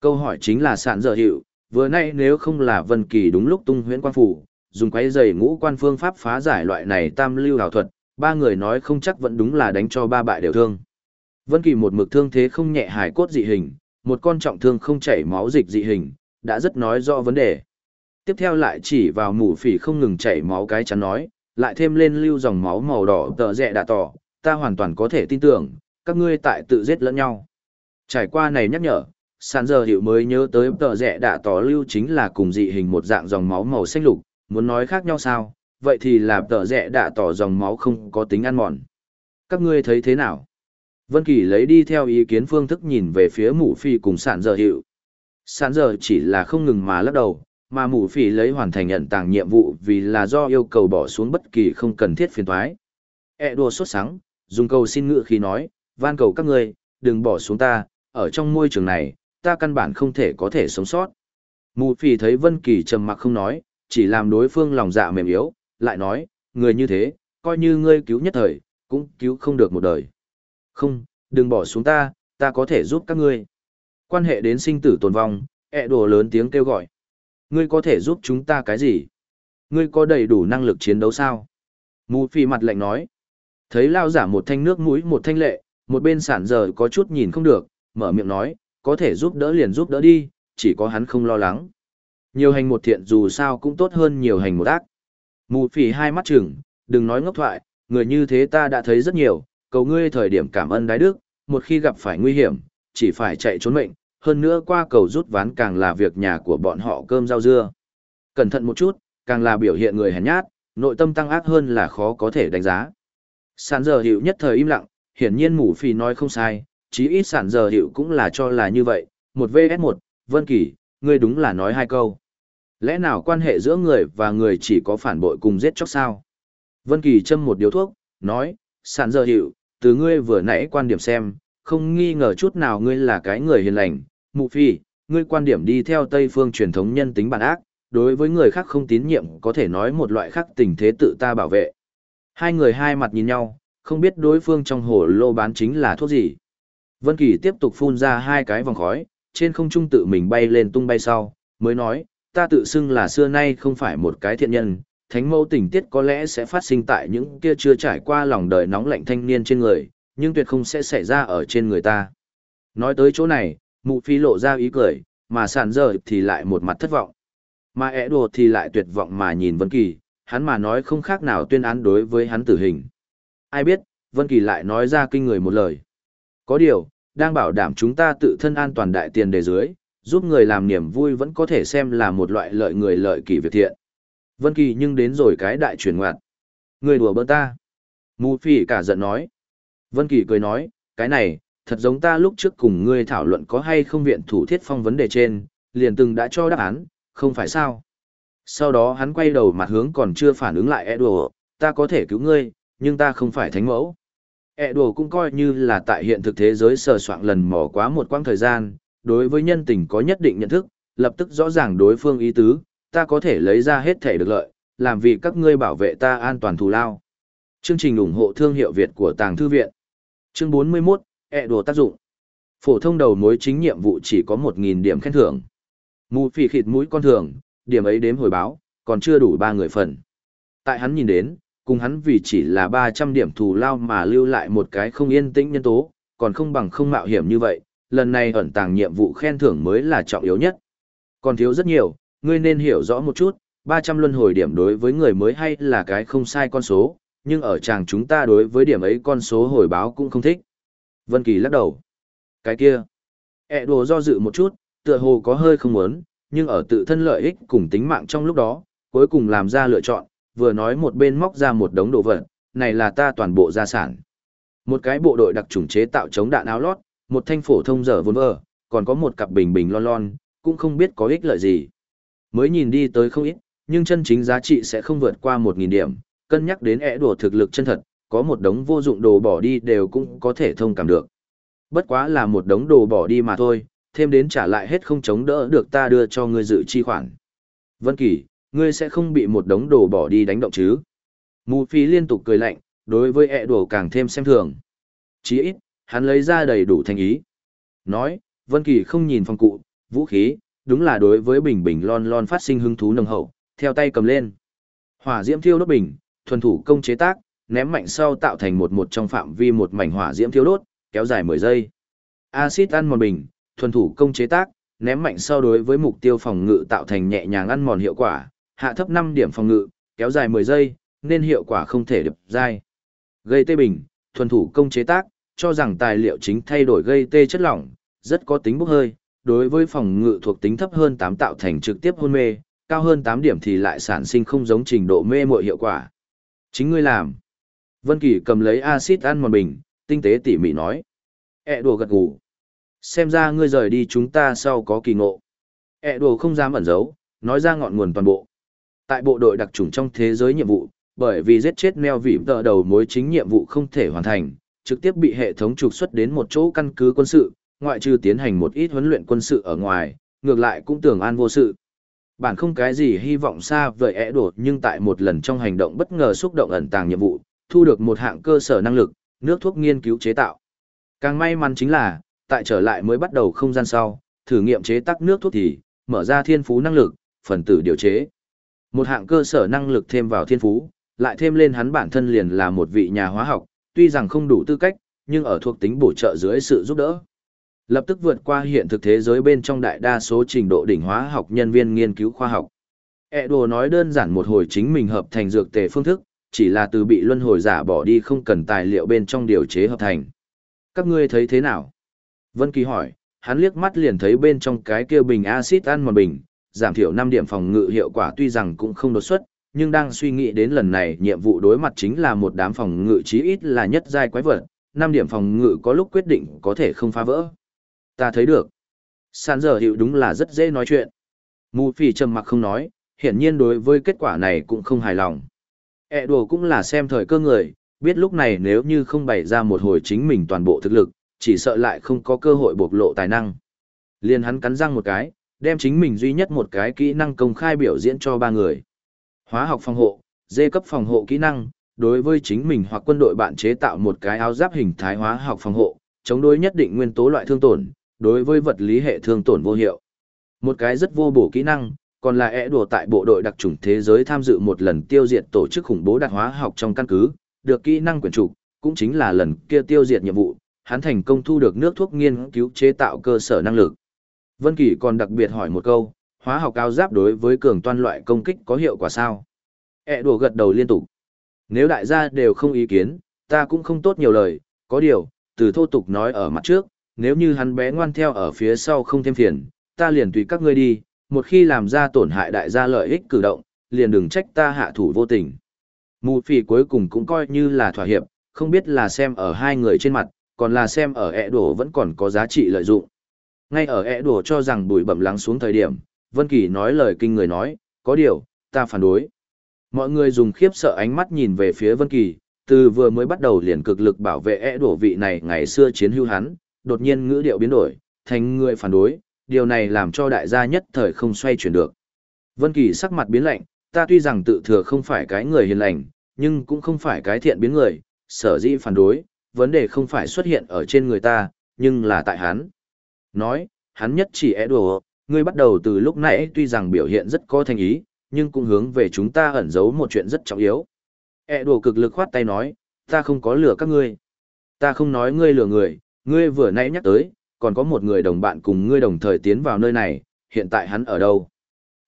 Câu hỏi chính là sạn dở hiệu, vừa nay nếu không là Vân Kỳ đúng lúc tung huyễn quan phủ, dùng quấy giày ngũ quan phương pháp phá giải loại này tam lưu hảo thuật, ba người nói không chắc vẫn đúng là đánh cho ba bại đều thương. Vân Kỳ một mực thương thế không nhẹ hài cốt dị hình, một con trọng thương không chảy máu dịch dị hình, đã rất nói rõ vấn đề. Tiếp theo lại chỉ vào mũ phỉ không ngừng chảy máu cái chắn nói, lại thêm lên lưu dòng máu màu đỏ tợ rẹ đã tỏ, ta hoàn toàn có thể tin tưởng, các ngươi tại tự giết lẫn nhau. Trải qua này nhắc nhở, sàn giờ hiểu mới nhớ tới tờ rẽ đã tỏ lưu chính là cùng dị hình một dạng dòng máu màu xanh lục, muốn nói khác nhau sao, vậy thì là tờ rẽ đã tỏ dòng máu không có tính ăn mòn. Các ngươi thấy thế nào? Vân Kỳ lấy đi theo ý kiến phương thức nhìn về phía mũ phi cùng sàn giờ hiệu. Sàn giờ chỉ là không ngừng mà lắc đầu, mà mũ phi lấy hoàn thành nhận tàng nhiệm vụ vì là do yêu cầu bỏ xuống bất kỳ không cần thiết phiền toái. E đùa sốt sáng, dùng câu xin ngựa khi nói, van cầu các ngươi, đừng bỏ xuống ta, ở trong môi trường này, ta căn bản không thể có thể sống sót. Mù phì thấy Vân Kỳ trầm mặc không nói, chỉ làm đối phương lòng dạ mềm yếu, lại nói, người như thế, coi như ngươi cứu nhất thời, cũng cứu không được một đời. Không, đừng bỏ xuống ta, ta có thể giúp các ngươi. Quan hệ đến sinh tử tồn vong, ẹ đồ lớn tiếng kêu gọi. Ngươi có thể giúp chúng ta cái gì? Ngươi có đầy đủ năng lực chiến đấu sao? Mù phì mặt lạnh nói. Thấy lao giả một thanh nước mũi một thanh lệ, một bên sản giờ có chút nhìn không được, mở miệng nói, có thể giúp đỡ liền giúp đỡ đi, chỉ có hắn không lo lắng. Nhiều hành một thiện dù sao cũng tốt hơn nhiều hành một ác. Mù phỉ hai mắt chừng, đừng nói ngốc thoại, người như thế ta đã thấy rất nhiều, cầu ngươi thời điểm cảm ơn đái đức, một khi gặp phải nguy hiểm, chỉ phải chạy trốn mệnh, hơn nữa qua cầu rút ván càng là việc nhà của bọn họ cơm rau dưa. Cẩn thận một chút, càng là biểu hiện người hèn nhát, nội tâm tăng ác hơn là khó có thể đánh giá. Sàn giờ hiệu nhất thời im lặng, hiển nhiên mù Phi nói không sai, chí ít sản giờ hiệu cũng là cho là như vậy, một vs một, Vân Kỳ, ngươi đúng là nói hai câu. Lẽ nào quan hệ giữa người và người chỉ có phản bội cùng giết chóc sao? Vân Kỳ châm một điếu thuốc, nói, sản giờ hiệu, từ ngươi vừa nãy quan điểm xem, không nghi ngờ chút nào ngươi là cái người hiền lành, mụ phi, ngươi quan điểm đi theo Tây phương truyền thống nhân tính bản ác, đối với người khác không tín nhiệm có thể nói một loại khác tình thế tự ta bảo vệ. Hai người hai mặt nhìn nhau, không biết đối phương trong hồ lô bán chính là thuốc gì. Vân Kỳ tiếp tục phun ra hai cái vòng khói, trên không trung tự mình bay lên tung bay sau, mới nói, ta tự xưng là xưa nay không phải một cái thiện nhân, thánh mẫu tình tiết có lẽ sẽ phát sinh tại những kia chưa trải qua lòng đời nóng lạnh thanh niên trên người, nhưng tuyệt không sẽ xảy ra ở trên người ta. Nói tới chỗ này, mụ phi lộ ra ý cười, mà sàn giờ thì lại một mặt thất vọng. Mà ẻ đồ thì lại tuyệt vọng mà nhìn Vân Kỳ, hắn mà nói không khác nào tuyên án đối với hắn tử hình. Ai biết, Vân Kỳ lại nói ra kinh người một lời. Có điều, đang bảo đảm chúng ta tự thân an toàn đại tiền đề dưới, giúp người làm niềm vui vẫn có thể xem là một loại lợi người lợi kỳ việc thiện. Vân Kỳ nhưng đến rồi cái đại chuyển ngoặt. Người đùa bỡn ta. Mù phỉ cả giận nói. Vân Kỳ cười nói, cái này, thật giống ta lúc trước cùng ngươi thảo luận có hay không viện thủ thiết phong vấn đề trên, liền từng đã cho đáp án, không phải sao. Sau đó hắn quay đầu mặt hướng còn chưa phản ứng lại Edward, ta có thể cứu ngươi, nhưng ta không phải thánh mẫu. E đồ cũng coi như là tại hiện thực thế giới sờ soạn lần mò quá một quãng thời gian, đối với nhân tình có nhất định nhận thức, lập tức rõ ràng đối phương ý tứ, ta có thể lấy ra hết thể được lợi, làm vì các ngươi bảo vệ ta an toàn thù lao. Chương trình ủng hộ thương hiệu Việt của Tàng Thư Viện Chương 41, E đồ tác dụng Phổ thông đầu mối chính nhiệm vụ chỉ có 1.000 điểm khen thưởng. Mù phì khịt mũi con thường, điểm ấy đếm hồi báo, còn chưa đủ ba người phần. Tại hắn nhìn đến, cùng hắn vì chỉ là 300 điểm thù lao mà lưu lại một cái không yên tĩnh nhân tố, còn không bằng không mạo hiểm như vậy, lần này ẩn tàng nhiệm vụ khen thưởng mới là trọng yếu nhất. Còn thiếu rất nhiều, ngươi nên hiểu rõ một chút, 300 luân hồi điểm đối với người mới hay là cái không sai con số, nhưng ở chàng chúng ta đối với điểm ấy con số hồi báo cũng không thích. Vân Kỳ lắc đầu. Cái kia. ẹ đồ do dự một chút, tựa hồ có hơi không muốn, nhưng ở tự thân lợi ích cùng tính mạng trong lúc đó, cuối cùng làm ra lựa chọn, vừa nói một bên móc ra một đống đồ vật, này là ta toàn bộ gia sản. Một cái bộ đội đặc trùng chế tạo chống đạn áo lót, một thanh phổ thông dở vốn vờ, còn có một cặp bình bình lon lon, cũng không biết có ích lợi gì. Mới nhìn đi tới không ít, nhưng chân chính giá trị sẽ không vượt qua 1.000 điểm, cân nhắc đến ẻ đùa thực lực chân thật, có một đống vô dụng đồ bỏ đi đều cũng có thể thông cảm được. Bất quá là một đống đồ bỏ đi mà thôi, thêm đến trả lại hết không chống đỡ được ta đưa cho người dự chi khoản. Vân Kỳ, ngươi sẽ không bị một đống đồ bỏ đi đánh động chứ? Mù Phi liên tục cười lạnh, đối với ẹ đồ càng thêm xem thường. chí ít, hắn lấy ra đầy đủ thành ý. Nói, Vân Kỳ không nhìn phong cụ, vũ khí, đúng là đối với bình bình lon lon phát sinh hứng thú nồng hậu, theo tay cầm lên. Hỏa diễm thiêu đốt bình, thuần thủ công chế tác, ném mạnh sau tạo thành một một trong phạm vi một mảnh hỏa diễm thiêu đốt, kéo dài 10 giây. Acid ăn mòn bình, thuần thủ công chế tác, ném mạnh sau đối với mục tiêu phòng ngự tạo thành nhẹ nhàng ăn mòn hiệu quả, hạ thấp 5 điểm phòng ngự, kéo dài 10 giây, nên hiệu quả không thể đập dai. Gây tê bình, thuần thủ công chế tác, cho rằng tài liệu chính thay đổi gây tê chất lỏng, rất có tính bốc hơi, đối với phòng ngự thuộc tính thấp hơn 8 tạo thành trực tiếp hôn mê, cao hơn 8 điểm thì lại sản sinh không giống trình độ mê muội hiệu quả. Chính ngươi làm. Vân Kỳ cầm lấy axit ăn mòn bình, tinh tế tỉ mỉ nói. E đùa gật gù. Xem ra ngươi rời đi chúng ta sau có kỳ ngộ. E đùa không dám ẩn giấu, nói ra ngọn nguồn toàn bộ. Tại bộ đội đặc trùng trong thế giới nhiệm vụ, bởi vì giết chết neo vị tờ đầu mối chính nhiệm vụ không thể hoàn thành, trực tiếp bị hệ thống trục xuất đến một chỗ căn cứ quân sự, ngoại trừ tiến hành một ít huấn luyện quân sự ở ngoài, ngược lại cũng tưởng an vô sự. Bản không cái gì hy vọng xa vời ẻ đột nhưng tại một lần trong hành động bất ngờ xúc động ẩn tàng nhiệm vụ, thu được một hạng cơ sở năng lực, nước thuốc nghiên cứu chế tạo. Càng may mắn chính là, tại trở lại mới bắt đầu không gian sau, thử nghiệm chế tác nước thuốc thì, mở ra thiên phú năng lực, phần tử điều chế. Một hạng cơ sở năng lực thêm vào thiên phú, lại thêm lên hắn bản thân liền là một vị nhà hóa học, tuy rằng không đủ tư cách, nhưng ở thuộc tính bổ trợ dưới sự giúp đỡ. Lập tức vượt qua hiện thực thế giới bên trong đại đa số trình độ đỉnh hóa học nhân viên nghiên cứu khoa học. E đồ nói đơn giản một hồi chính mình hợp thành dược tề phương thức, chỉ là từ bị luân hồi giả bỏ đi không cần tài liệu bên trong điều chế hợp thành. Các ngươi thấy thế nào? Vân Kỳ hỏi, hắn liếc mắt liền thấy bên trong cái kia bình axit ăn một bình, giảm thiểu 5 điểm phòng ngự hiệu quả tuy rằng cũng không đột xuất, nhưng đang suy nghĩ đến lần này nhiệm vụ đối mặt chính là một đám phòng ngự chí ít là nhất giai quái vật, 5 điểm phòng ngự có lúc quyết định có thể không phá vỡ. Ta thấy được. San giờ hiệu đúng là rất dễ nói chuyện. Mù phỉ trầm mặc không nói, hiển nhiên đối với kết quả này cũng không hài lòng. E đùa cũng là xem thời cơ người, biết lúc này nếu như không bày ra một hồi chính mình toàn bộ thực lực, chỉ sợ lại không có cơ hội bộc lộ tài năng. Liên hắn cắn răng một cái, đem chính mình duy nhất một cái kỹ năng công khai biểu diễn cho ba người. Hóa học phòng hộ, dê cấp phòng hộ kỹ năng, đối với chính mình hoặc quân đội bạn chế tạo một cái áo giáp hình thái hóa học phòng hộ, chống đối nhất định nguyên tố loại thương tổn, đối với vật lý hệ thương tổn vô hiệu. Một cái rất vô bổ kỹ năng, còn là ẻ đùa tại bộ đội đặc chủng thế giới tham dự một lần tiêu diệt tổ chức khủng bố đặc hóa học trong căn cứ, được kỹ năng quyền trục, cũng chính là lần kia tiêu diệt nhiệm vụ, hắn thành công thu được nước thuốc nghiên cứu chế tạo cơ sở năng lực. Vân Kỳ còn đặc biệt hỏi một câu, hóa học cao giáp đối với cường toan loại công kích có hiệu quả sao? E đùa gật đầu liên tục. Nếu đại gia đều không ý kiến, ta cũng không tốt nhiều lời, có điều, từ thô tục nói ở mặt trước, nếu như hắn bé ngoan theo ở phía sau không thêm phiền, ta liền tùy các ngươi đi, một khi làm ra tổn hại đại gia lợi ích cử động, liền đừng trách ta hạ thủ vô tình. Mù phỉ cuối cùng cũng coi như là thỏa hiệp, không biết là xem ở hai người trên mặt, còn là xem ở ẹ đùa vẫn còn có giá trị lợi dụng. Ngay ở ẻ đùa cho rằng bụi bẩm lắng xuống thời điểm, Vân Kỳ nói lời kinh người nói, có điều, ta phản đối. Mọi người dùng khiếp sợ ánh mắt nhìn về phía Vân Kỳ, từ vừa mới bắt đầu liền cực lực bảo vệ ẻ đổ vị này ngày xưa chiến hưu hắn, đột nhiên ngữ điệu biến đổi, thành người phản đối, điều này làm cho đại gia nhất thời không xoay chuyển được. Vân Kỳ sắc mặt biến lạnh, ta tuy rằng tự thừa không phải cái người hiền lành, nhưng cũng không phải cái thiện biến người, sở dĩ phản đối, vấn đề không phải xuất hiện ở trên người ta, nhưng là tại hắn. Nói, hắn nhất chỉ é đùa, ngươi bắt đầu từ lúc nãy tuy rằng biểu hiện rất có thành ý, nhưng cũng hướng về chúng ta ẩn giấu một chuyện rất trọng yếu. é đùa cực lực khoát tay nói, ta không có lừa các ngươi. Ta không nói ngươi lừa người, ngươi vừa nãy nhắc tới, còn có một người đồng bạn cùng ngươi đồng thời tiến vào nơi này, hiện tại hắn ở đâu?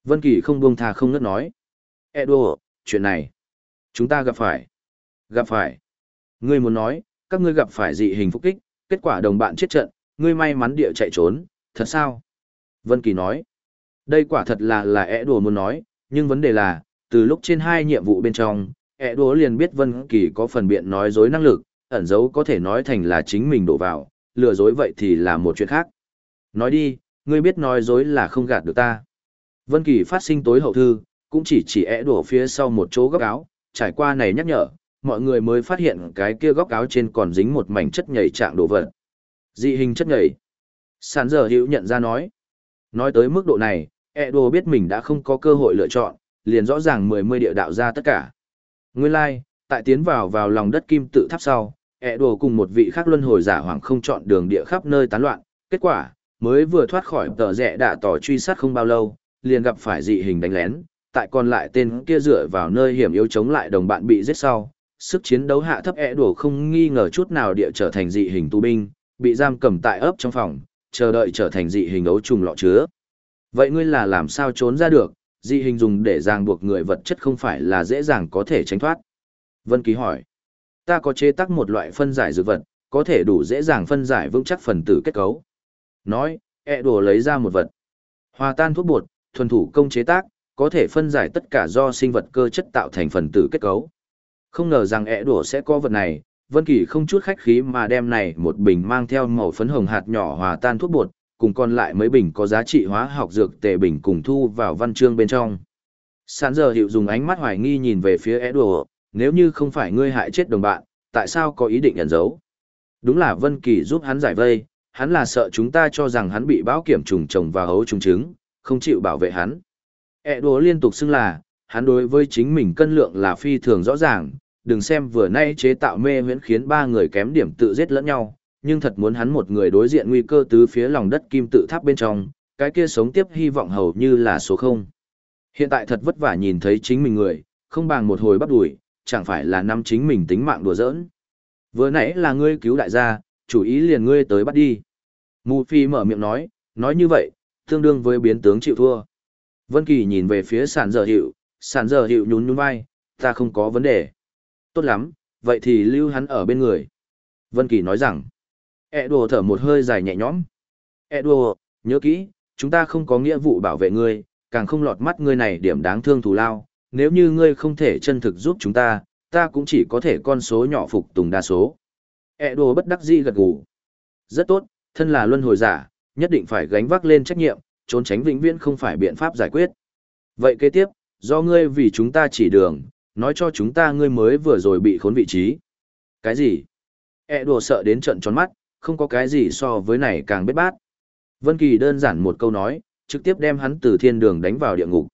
Vân Kỳ không buông tha không ngớt nói. Edo, chuyện này, chúng ta gặp phải. Gặp phải. Ngươi muốn nói, các ngươi gặp phải dị hình phúc kích, kết quả đồng bạn chết trận, ngươi may mắn địa chạy trốn, thật sao? Vân Kỳ nói. Đây quả thật là là Edo muốn nói, nhưng vấn đề là, từ lúc trên hai nhiệm vụ bên trong, Edo liền biết Vân Kỳ có phần biện nói dối năng lực, ẩn dấu có thể nói thành là chính mình đổ vào, lừa dối vậy thì là một chuyện khác. Nói đi, ngươi biết nói dối là không gạt được ta. Vân Kỳ phát sinh tối hậu thư, cũng chỉ chỉ ẻ đùa phía sau một chỗ góc áo, trải qua này nhắc nhở, mọi người mới phát hiện cái kia góc áo trên còn dính một mảnh chất nhầy trạng đồ vật. Dị hình chất nhảy Sản giờ hữu nhận ra nói. Nói tới mức độ này, ẹ đồ biết mình đã không có cơ hội lựa chọn, liền rõ ràng mười mươi địa đạo ra tất cả. Nguyên lai, like, tại tiến vào vào lòng đất kim tự tháp sau, ẹ đồ cùng một vị khác luân hồi giả hoàng không chọn đường địa khắp nơi tán loạn, kết quả, mới vừa thoát khỏi tờ rẽ đạ tỏ truy sát không bao lâu, liền gặp phải dị hình đánh lén, tại còn lại tên kia dựa vào nơi hiểm yếu chống lại đồng bạn bị giết sau, sức chiến đấu hạ thấp ẻ đổ không nghi ngờ chút nào địa trở thành dị hình tù binh, bị giam cầm tại ấp trong phòng, chờ đợi trở thành dị hình ấu trùng lọ chứa. Vậy ngươi là làm sao trốn ra được, dị hình dùng để ràng buộc người vật chất không phải là dễ dàng có thể tránh thoát. Vân Ký hỏi, ta có chế tác một loại phân giải dược vật, có thể đủ dễ dàng phân giải vững chắc phần tử kết cấu. Nói, ẹ đùa lấy ra một vật. Hòa tan thuốc bột, thuần thủ công chế tác, có thể phân giải tất cả do sinh vật cơ chất tạo thành phần tử kết cấu. Không ngờ rằng ẻ đổ sẽ có vật này, Vân Kỳ không chút khách khí mà đem này một bình mang theo màu phấn hồng hạt nhỏ hòa tan thuốc bột, cùng còn lại mấy bình có giá trị hóa học dược tệ bình cùng thu vào văn chương bên trong. Sản giờ hiệu dùng ánh mắt hoài nghi nhìn về phía Edward, nếu như không phải ngươi hại chết đồng bạn, tại sao có ý định ẩn giấu? Đúng là Vân Kỳ giúp hắn giải vây, hắn là sợ chúng ta cho rằng hắn bị báo kiểm trùng trồng và hấu trùng trứng, không chịu bảo vệ hắn. Edward liên tục xưng là, hắn đối với chính mình cân lượng là phi thường rõ ràng, đừng xem vừa nay chế tạo mê huyễn khiến ba người kém điểm tự giết lẫn nhau, nhưng thật muốn hắn một người đối diện nguy cơ tứ phía lòng đất kim tự tháp bên trong, cái kia sống tiếp hy vọng hầu như là số không. Hiện tại thật vất vả nhìn thấy chính mình người, không bằng một hồi bắt đuổi, chẳng phải là năm chính mình tính mạng đùa giỡn. Vừa nãy là ngươi cứu đại gia, chủ ý liền ngươi tới bắt đi. Mù Phi mở miệng nói, nói như vậy, tương đương với biến tướng chịu thua. Vân Kỳ nhìn về phía sản giờ hiệu, sản giờ hiệu nhún nhún vai, ta không có vấn đề. Tốt lắm, vậy thì lưu hắn ở bên người. Vân Kỳ nói rằng, E đùa thở một hơi dài nhẹ nhõm. E đùa, nhớ kỹ, chúng ta không có nghĩa vụ bảo vệ ngươi, càng không lọt mắt ngươi này điểm đáng thương thù lao. Nếu như ngươi không thể chân thực giúp chúng ta, ta cũng chỉ có thể con số nhỏ phục tùng đa số. E đùa bất đắc dĩ gật gù. Rất tốt, thân là luân hồi giả, nhất định phải gánh vác lên trách nhiệm, trốn tránh vĩnh viễn không phải biện pháp giải quyết. Vậy kế tiếp, do ngươi vì chúng ta chỉ đường, nói cho chúng ta ngươi mới vừa rồi bị khốn vị trí. Cái gì? E đùa sợ đến trận tròn mắt, không có cái gì so với này càng bết bát. Vân Kỳ đơn giản một câu nói, trực tiếp đem hắn từ thiên đường đánh vào địa ngục.